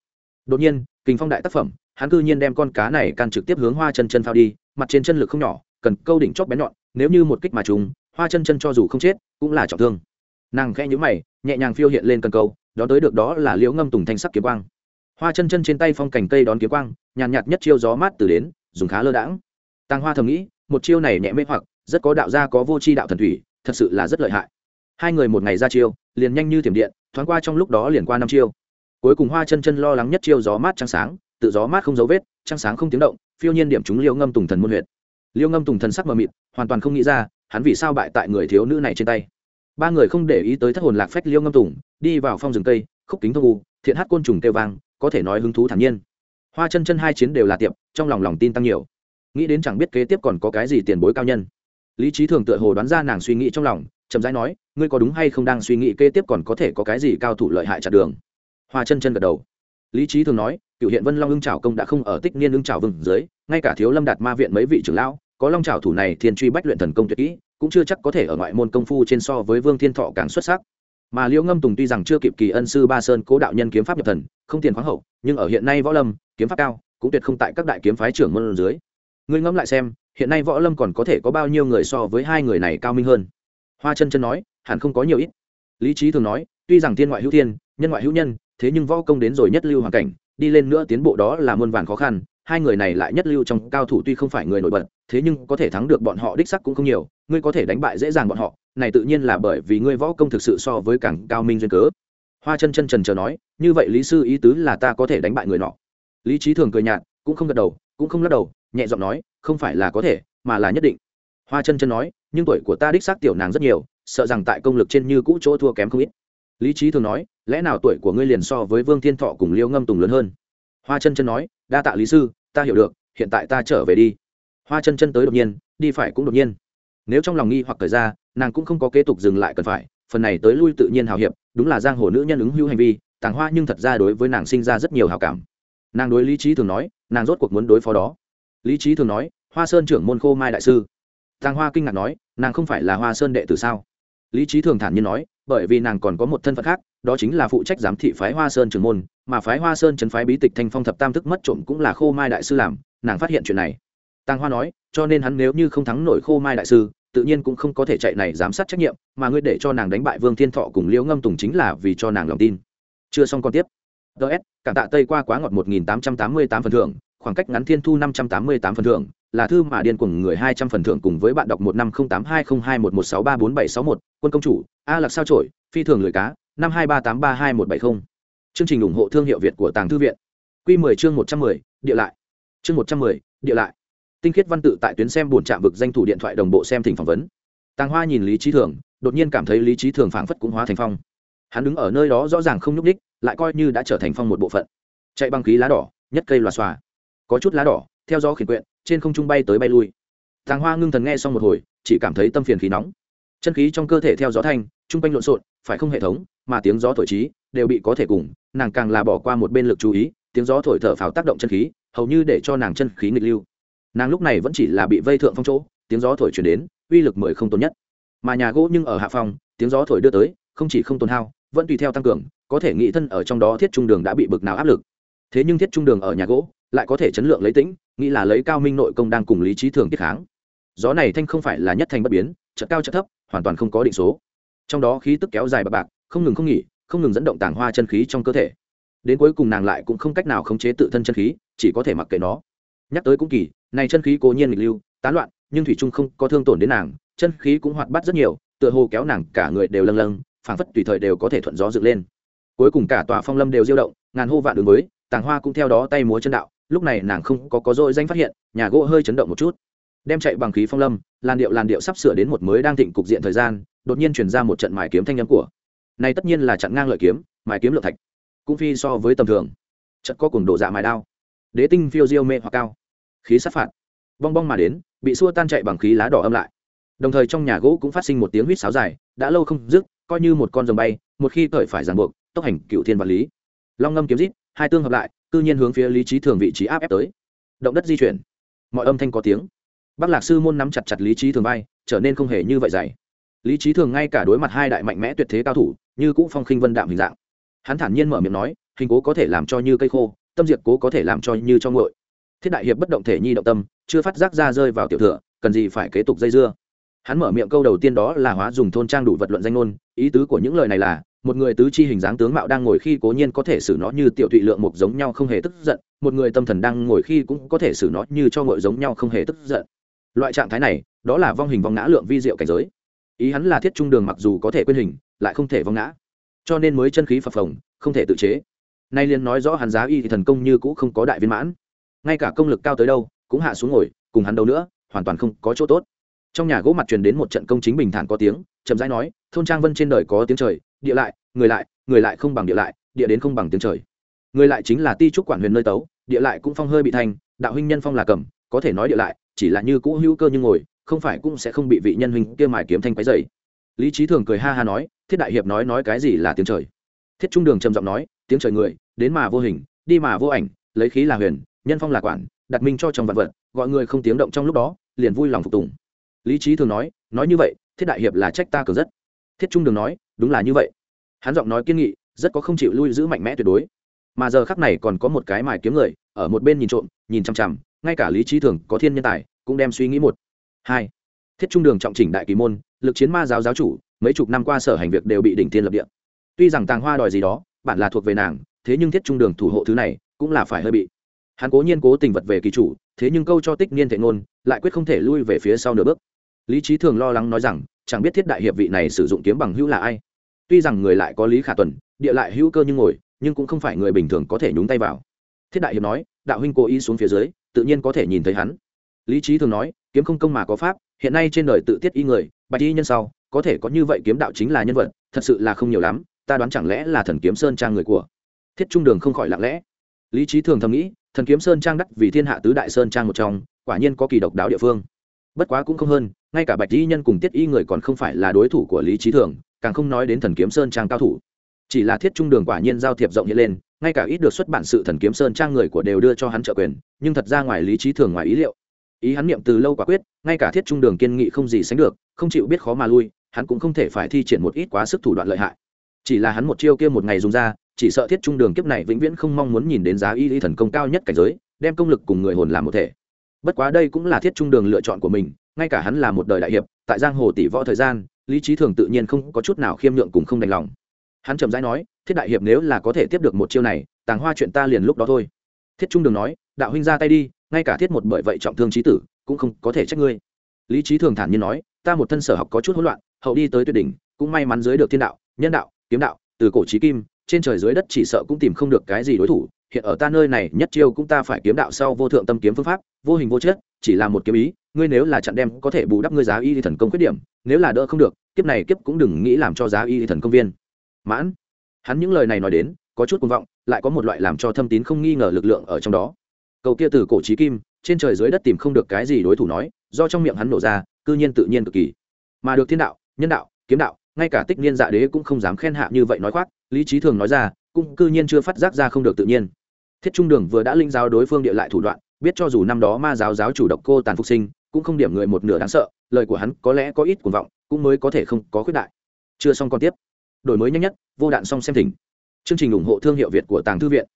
Đột nhiên kình phong đại tác phẩm, hắn cư nhiên đem con cá này can trực tiếp hướng hoa chân chân phao đi, mặt trên chân lực không nhỏ, cần câu đỉnh chóp bén nhọn, nếu như một kích mà trùng hoa chân chân cho dù không chết, cũng là trọng thương. Nàng khẽ nhíu mày, nhẹ nhàng phiêu hiện lên cần câu đó tới được đó là liễu ngâm tùng thanh sắc kiếm quang. Hoa chân chân trên tay phong cảnh cây đón kiếm quang, nhàn nhạt nhất chiêu gió mát từ đến, dùng khá lơ đãng. Tăng hoa thầm nghĩ, một chiêu này nhẹ mê hoặc, rất có đạo gia có vô tri đạo thần thủy, thật sự là rất lợi hại. Hai người một ngày ra chiêu, liền nhanh như thiểm điện, thoáng qua trong lúc đó liền qua năm chiêu cuối cùng hoa chân chân lo lắng nhất chiêu gió mát trăng sáng, tự gió mát không dấu vết, trăng sáng không tiếng động, phiêu nhiên điểm chúng liêu ngâm tùng thần môn huyệt. Liêu ngâm tùng thần sắc mờ mịt, hoàn toàn không nghĩ ra, hắn vì sao bại tại người thiếu nữ này trên tay. Ba người không để ý tới thất hồn lạc phách liêu ngâm tùng, đi vào phong rừng cây, khúc kính thông u, thiện hát côn trùng kêu vang, có thể nói hứng thú thản nhiên. Hoa chân chân hai chiến đều là tiệm trong lòng lòng tin tăng nhiều. Nghĩ đến chẳng biết kế tiếp còn có cái gì tiền bối cao nhân. Lý trí thường tựa hồ đoán ra nàng suy nghĩ trong lòng, chậm rãi nói, ngươi có đúng hay không đang suy nghĩ kế tiếp còn có thể có cái gì cao thủ lợi hại chặt đường? Hoa chân chân gật đầu. Lý trí thường nói cựu hiện vân long ưng trào công đã không ở tích niên ưng trào vừng dưới, ngay cả thiếu lâm đạt ma viện mấy vị trưởng lão, có long trào thủ này thiên truy bách luyện thần công tuyệt kỹ, cũng chưa chắc có thể ở ngoại môn công phu trên so với vương thiên thọ càng xuất sắc. Mà liễu ngâm tùng tuy rằng chưa kịp kỳ ân sư ba sơn cố đạo nhân kiếm pháp nhập thần, không tiền khoáng hậu, nhưng ở hiện nay võ lâm, kiếm pháp cao, cũng tuyệt không tại các đại kiếm phái trưởng môn dưới. Ngươi ngẫm lại xem, hiện nay võ lâm còn có thể có bao nhiêu người so với hai người này cao minh hơn? Hoa chân chân nói, hẳn không có nhiều ít. Lý trí thường nói, tuy rằng thiên ngoại hữu thiên, nhân ngoại hữu nhân thế nhưng võ công đến rồi nhất lưu hoàn cảnh, đi lên nữa tiến bộ đó là muôn vàn khó khăn, hai người này lại nhất lưu trong cao thủ tuy không phải người nổi bật, thế nhưng có thể thắng được bọn họ đích sắc cũng không nhiều, ngươi có thể đánh bại dễ dàng bọn họ, này tự nhiên là bởi vì ngươi võ công thực sự so với càng cao minh duyên cớ. Hoa chân chân trần chờ nói, như vậy lý sư ý tứ là ta có thể đánh bại người nọ. Lý trí thường cười nhạt, cũng không gật đầu, cũng không lắc đầu, nhẹ giọng nói, không phải là có thể, mà là nhất định. Hoa chân chân nói, nhưng tuổi của ta đích xác tiểu nàng rất nhiều, sợ rằng tại công lực trên như cũ chỗ thua kém không ít. Lý trí thường nói lẽ nào tuổi của ngươi liền so với vương thiên thọ cùng liêu ngâm tùng lớn hơn? Hoa chân chân nói, đa tạ lý sư, ta hiểu được, hiện tại ta trở về đi. Hoa chân chân tới đột nhiên, đi phải cũng đột nhiên. Nếu trong lòng nghi hoặc thời ra, nàng cũng không có kế tục dừng lại cần phải, phần này tới lui tự nhiên hào hiệp, đúng là giang hồ nữ nhân ứng hữu hành vi, tàng hoa nhưng thật ra đối với nàng sinh ra rất nhiều hào cảm. Nàng đối lý trí thường nói, nàng rốt cuộc muốn đối phó đó. Lý trí thường nói, hoa sơn trưởng môn khô mai đại sư. Tàng hoa kinh ngạc nói, nàng không phải là hoa sơn đệ tử sao? Lý trí thường thản nhiên nói, bởi vì nàng còn có một thân phận khác đó chính là phụ trách giám thị phái hoa sơn trưởng môn, mà phái hoa sơn chấn phái bí tịch thanh phong thập tam thức mất trộm cũng là khô mai đại sư làm, nàng phát hiện chuyện này. Tàng hoa nói, cho nên hắn nếu như không thắng nổi khô mai đại sư, tự nhiên cũng không có thể chạy này giám sát trách nhiệm, mà ngươi để cho nàng đánh bại vương thiên thọ cùng liễu ngâm tùng chính là vì cho nàng lòng tin. Chưa xong còn tiếp. Ts cảm tạ tây qua quá ngọt một nghìn tám trăm tám mươi tám phần thưởng, khoảng cách ngắn thiên thu năm trăm tám mươi tám phần thưởng, là thư mà điên cuồng người hai trăm phần thưởng cùng với bạn đọc một năm không tám hai không hai một một sáu ba bốn bảy sáu một, quân công chủ, a lạc sao trổi phi thường lười cá năm hai ba tám ba hai một bảy không. Chương trình ủng hộ thương hiệu việt của tàng thư viện. Q mười chương một trăm mười, địa lại. Chương một trăm mười, địa lại. Tinh khiết văn tự tại tuyến xem buồn trạm vực danh thủ điện thoại đồng bộ xem thỉnh phỏng vấn. Tàng hoa nhìn lý trí thường, đột nhiên cảm thấy lý trí thường phảng phất cũng hóa thành phong. Hắn đứng ở nơi đó rõ ràng không nhúc ních lại coi như đã trở thành phong một bộ phận. Chạy băng khí lá đỏ, nhất cây loà xòa. Có chút lá đỏ, theo gió khiển quyện, trên không trung bay tới bay lui. Tàng hoa ngưng thần nghe xong một hồi, chỉ cảm thấy tâm phiền khí nóng. Chân khí trong cơ thể theo gió thanh, trung quanh lộn xộn, phải không hệ thống? Mà tiếng gió thổi trí đều bị có thể cùng, nàng càng là bỏ qua một bên lực chú ý, tiếng gió thổi thở phào tác động chân khí, hầu như để cho nàng chân khí nghịch lưu. Nàng lúc này vẫn chỉ là bị vây thượng phong chỗ, tiếng gió thổi chuyển đến, uy lực mười không tốt nhất. Mà nhà gỗ nhưng ở hạ phòng, tiếng gió thổi đưa tới, không chỉ không tồn hao, vẫn tùy theo tăng cường, có thể nghĩ thân ở trong đó thiết trung đường đã bị bực nào áp lực. Thế nhưng thiết trung đường ở nhà gỗ lại có thể chấn lượng lấy tĩnh, nghĩ là lấy cao minh nội công đang cùng lý trí thường tiết kháng. Gió này thanh không phải là nhất thanh bất biến, chợt cao chợt thấp, hoàn toàn không có định số. Trong đó khí tức kéo dài bạc bạc không ngừng không nghỉ, không ngừng dẫn động tàng hoa chân khí trong cơ thể. Đến cuối cùng nàng lại cũng không cách nào khống chế tự thân chân khí, chỉ có thể mặc kệ nó. Nhắc tới cũng kỳ, này chân khí cố nhiên nghịch lưu, tán loạn, nhưng thủy trung không có thương tổn đến nàng, chân khí cũng hoạt bát rất nhiều, tựa hồ kéo nàng cả người đều lâng lâng, phảng phất tùy thời đều có thể thuận gió dựng lên. Cuối cùng cả tòa phong lâm đều diêu động, ngàn hô vạn đường mới tàng hoa cũng theo đó tay múa chân đạo, lúc này nàng không có có dội danh phát hiện, nhà gỗ hơi chấn động một chút. Đem chạy bằng khí phong lâm, làn điệu làn điệu sắp sửa đến một mới đang thịnh cục diện thời gian, đột nhiên chuyển ra một trận mài kiếm thanh nhắm của này tất nhiên là chặn ngang lợi kiếm, mài kiếm lượng thạch, cũng phi so với tầm thường. Trận có cùng đổ dạ mài đao. Đế tinh phiêu diêu mê hoặc cao. Khí sát phạt. Bong bong mà đến, bị xua tan chạy bằng khí lá đỏ âm lại. Đồng thời trong nhà gỗ cũng phát sinh một tiếng huýt sáo dài, đã lâu không dứt, coi như một con rồng bay, một khi cởi phải ràng buộc, tốc hành cựu thiên vật lý. Long ngâm kiếm rít, hai tương hợp lại, cư nhiên hướng phía lý trí thường vị trí áp ép tới. Động đất di chuyển. Mọi âm thanh có tiếng. Bác lạc sư môn nắm chặt chặt lý trí thường vai, trở nên không hề như vậy dày lý trí thường ngay cả đối mặt hai đại mạnh mẽ tuyệt thế cao thủ, như cũ phong khinh vân đạm hình dạng. Hắn thản nhiên mở miệng nói, hình cố có thể làm cho như cây khô, tâm diệt cố có thể làm cho như cho ngội thiết đại hiệp bất động thể nhi động tâm, chưa phát giác ra rơi vào tiểu thừa, cần gì phải kế tục dây dưa. Hắn mở miệng câu đầu tiên đó là hóa dùng thôn trang đủ vật luận danh ngôn, ý tứ của những lời này là, một người tứ chi hình dáng tướng mạo đang ngồi khi cố nhiên có thể xử nó như tiểu thụy lượng mục giống nhau không hề tức giận, một người tâm thần đang ngồi khi cũng có thể xử nó như cho ngội giống nhau không hề tức giận. Loại trạng thái này, đó là vong hình vong ngã lượng vi diệu cảnh giới ý hắn là thiết trung đường mặc dù có thể quên hình, lại không thể vong ngã. Cho nên mới chân khí phập phồng, không thể tự chế. Nay liền nói rõ hắn giá y thì thần công như cũ không có đại viên mãn. Ngay cả công lực cao tới đâu, cũng hạ xuống ngồi, cùng hắn đâu nữa, hoàn toàn không có chỗ tốt. Trong nhà gỗ mặt truyền đến một trận công chính bình thản có tiếng, chậm rãi nói, thôn trang vân trên đời có tiếng trời, địa lại, người lại người lại không bằng địa lại, địa đến không bằng tiếng trời. Người lại chính là ti trúc quản huyền nơi tấu, địa lại cũng phong hơi bị thành, đạo huynh nhân phong là cầm, có thể nói địa lại, chỉ là như cũ hữu cơ như ngồi không phải cũng sẽ không bị vị nhân huynh kia mài kiếm thanh quấy dày lý trí thường cười ha ha nói, thiết đại hiệp nói nói cái gì là tiếng trời? Thiết trung đường trầm giọng nói, tiếng trời người, đến mà vô hình, đi mà vô ảnh, lấy khí là huyền, nhân phong là quản, đặt minh cho trong vạn vật, gọi người không tiếng động trong lúc đó, liền vui lòng phục tùng. Lý trí thường nói nói như vậy, thiết đại hiệp là trách ta cờ rất. Thiết trung đường nói, đúng là như vậy. Hắn giọng nói kiên nghị, rất có không chịu lui giữ mạnh mẽ tuyệt đối. Mà giờ khắc này còn có một cái mài kiếm người, ở một bên nhìn trộm, nhìn chằm chằm, ngay cả lý trí thường có thiên nhân tài, cũng đem suy nghĩ một hai, thiết trung đường trọng chỉnh đại kỳ môn, lực chiến ma giáo giáo chủ, mấy chục năm qua sở hành việc đều bị đỉnh tiên lập địa. Tuy rằng tàng hoa đòi gì đó, bản là thuộc về nàng, thế nhưng thiết trung đường thủ hộ thứ này, cũng là phải hơi bị. Hắn cố nhiên cố tình vật về kỳ chủ, thế nhưng câu cho tích niên thể ngôn, lại quyết không thể lui về phía sau nửa bước. Lý trí thường lo lắng nói rằng, chẳng biết thiết đại hiệp vị này sử dụng kiếm bằng hữu là ai. Tuy rằng người lại có lý khả tuần, địa lại hữu cơ như ngồi, nhưng cũng không phải người bình thường có thể nhúng tay vào. Thiết đại hiệp nói, đạo huynh cố ý xuống phía dưới, tự nhiên có thể nhìn thấy hắn lý trí thường nói, kiếm không công mà có pháp, hiện nay trên đời tự tiết y người, bạch y nhân sau, có thể có như vậy kiếm đạo chính là nhân vật, thật sự là không nhiều lắm, ta đoán chẳng lẽ là thần kiếm sơn trang người của thiết trung đường không khỏi lặng lẽ. Lý trí thường thầm nghĩ, thần kiếm sơn trang đắc vì thiên hạ tứ đại sơn trang một trong, quả nhiên có kỳ độc đáo địa phương. Bất quá cũng không hơn, ngay cả bạch y nhân cùng tiết y người còn không phải là đối thủ của lý trí thường, càng không nói đến thần kiếm sơn trang cao thủ. Chỉ là thiết trung đường quả nhiên giao thiệp rộng hiện lên, ngay cả ít được xuất bản sự thần kiếm sơn trang người của đều đưa cho hắn trợ quyền, nhưng thật ra ngoài lý trí thường ngoài ý liệu ý hắn niệm từ lâu quả quyết, ngay cả thiết trung đường kiên nghị không gì sánh được, không chịu biết khó mà lui, hắn cũng không thể phải thi triển một ít quá sức thủ đoạn lợi hại. Chỉ là hắn một chiêu kia một ngày dùng ra, chỉ sợ thiết trung đường kiếp này vĩnh viễn không mong muốn nhìn đến giá y lý thần công cao nhất cảnh giới, đem công lực cùng người hồn làm một thể. Bất quá đây cũng là thiết trung đường lựa chọn của mình, ngay cả hắn là một đời đại hiệp, tại giang hồ tỷ võ thời gian, lý trí thường tự nhiên không có chút nào khiêm nhượng cùng không đành lòng. Hắn chậm rãi nói, thiết đại hiệp nếu là có thể tiếp được một chiêu này, tàng hoa chuyện ta liền lúc đó thôi. Thiết trung đường nói, đạo huynh ra tay đi ngay cả thiết một bởi vậy trọng thương trí tử, cũng không có thể trách ngươi. Lý trí thường thản nhiên nói, ta một thân sở học có chút hỗn loạn, hậu đi tới tuyệt đỉnh, cũng may mắn dưới được thiên đạo, nhân đạo, kiếm đạo, từ cổ trí kim, trên trời dưới đất chỉ sợ cũng tìm không được cái gì đối thủ, hiện ở ta nơi này nhất chiêu cũng ta phải kiếm đạo sau vô thượng tâm kiếm phương pháp, vô hình vô chất, chỉ là một kiếm ý, ngươi nếu là chặn đem có thể bù đắp ngươi giá y thần công khuyết điểm, nếu là đỡ không được, kiếp này kiếp cũng đừng nghĩ làm cho giá y thần công viên. Mãn, hắn những lời này nói đến, có chút cuồng vọng, lại có một loại làm cho thâm tín không nghi ngờ lực lượng ở trong đó cầu kia từ cổ trí kim, trên trời dưới đất tìm không được cái gì đối thủ nói, do trong miệng hắn nổ ra, cư nhiên tự nhiên cực kỳ. Mà được thiên đạo, nhân đạo, kiếm đạo, ngay cả tích niên dạ đế cũng không dám khen hạ như vậy nói khoác, lý trí thường nói ra, cũng cư nhiên chưa phát giác ra không được tự nhiên. Thiết trung đường vừa đã linh giáo đối phương địa lại thủ đoạn, biết cho dù năm đó ma giáo giáo chủ độc cô tàn phục sinh, cũng không điểm người một nửa đáng sợ, lời của hắn có lẽ có ít cuồng vọng, cũng mới có thể không có khuyết đại. Chưa xong còn tiếp. Đổi mới nhanh nhất, vô đạn xong xem thỉnh. Chương trình ủng hộ thương hiệu việt của tàng thư viện.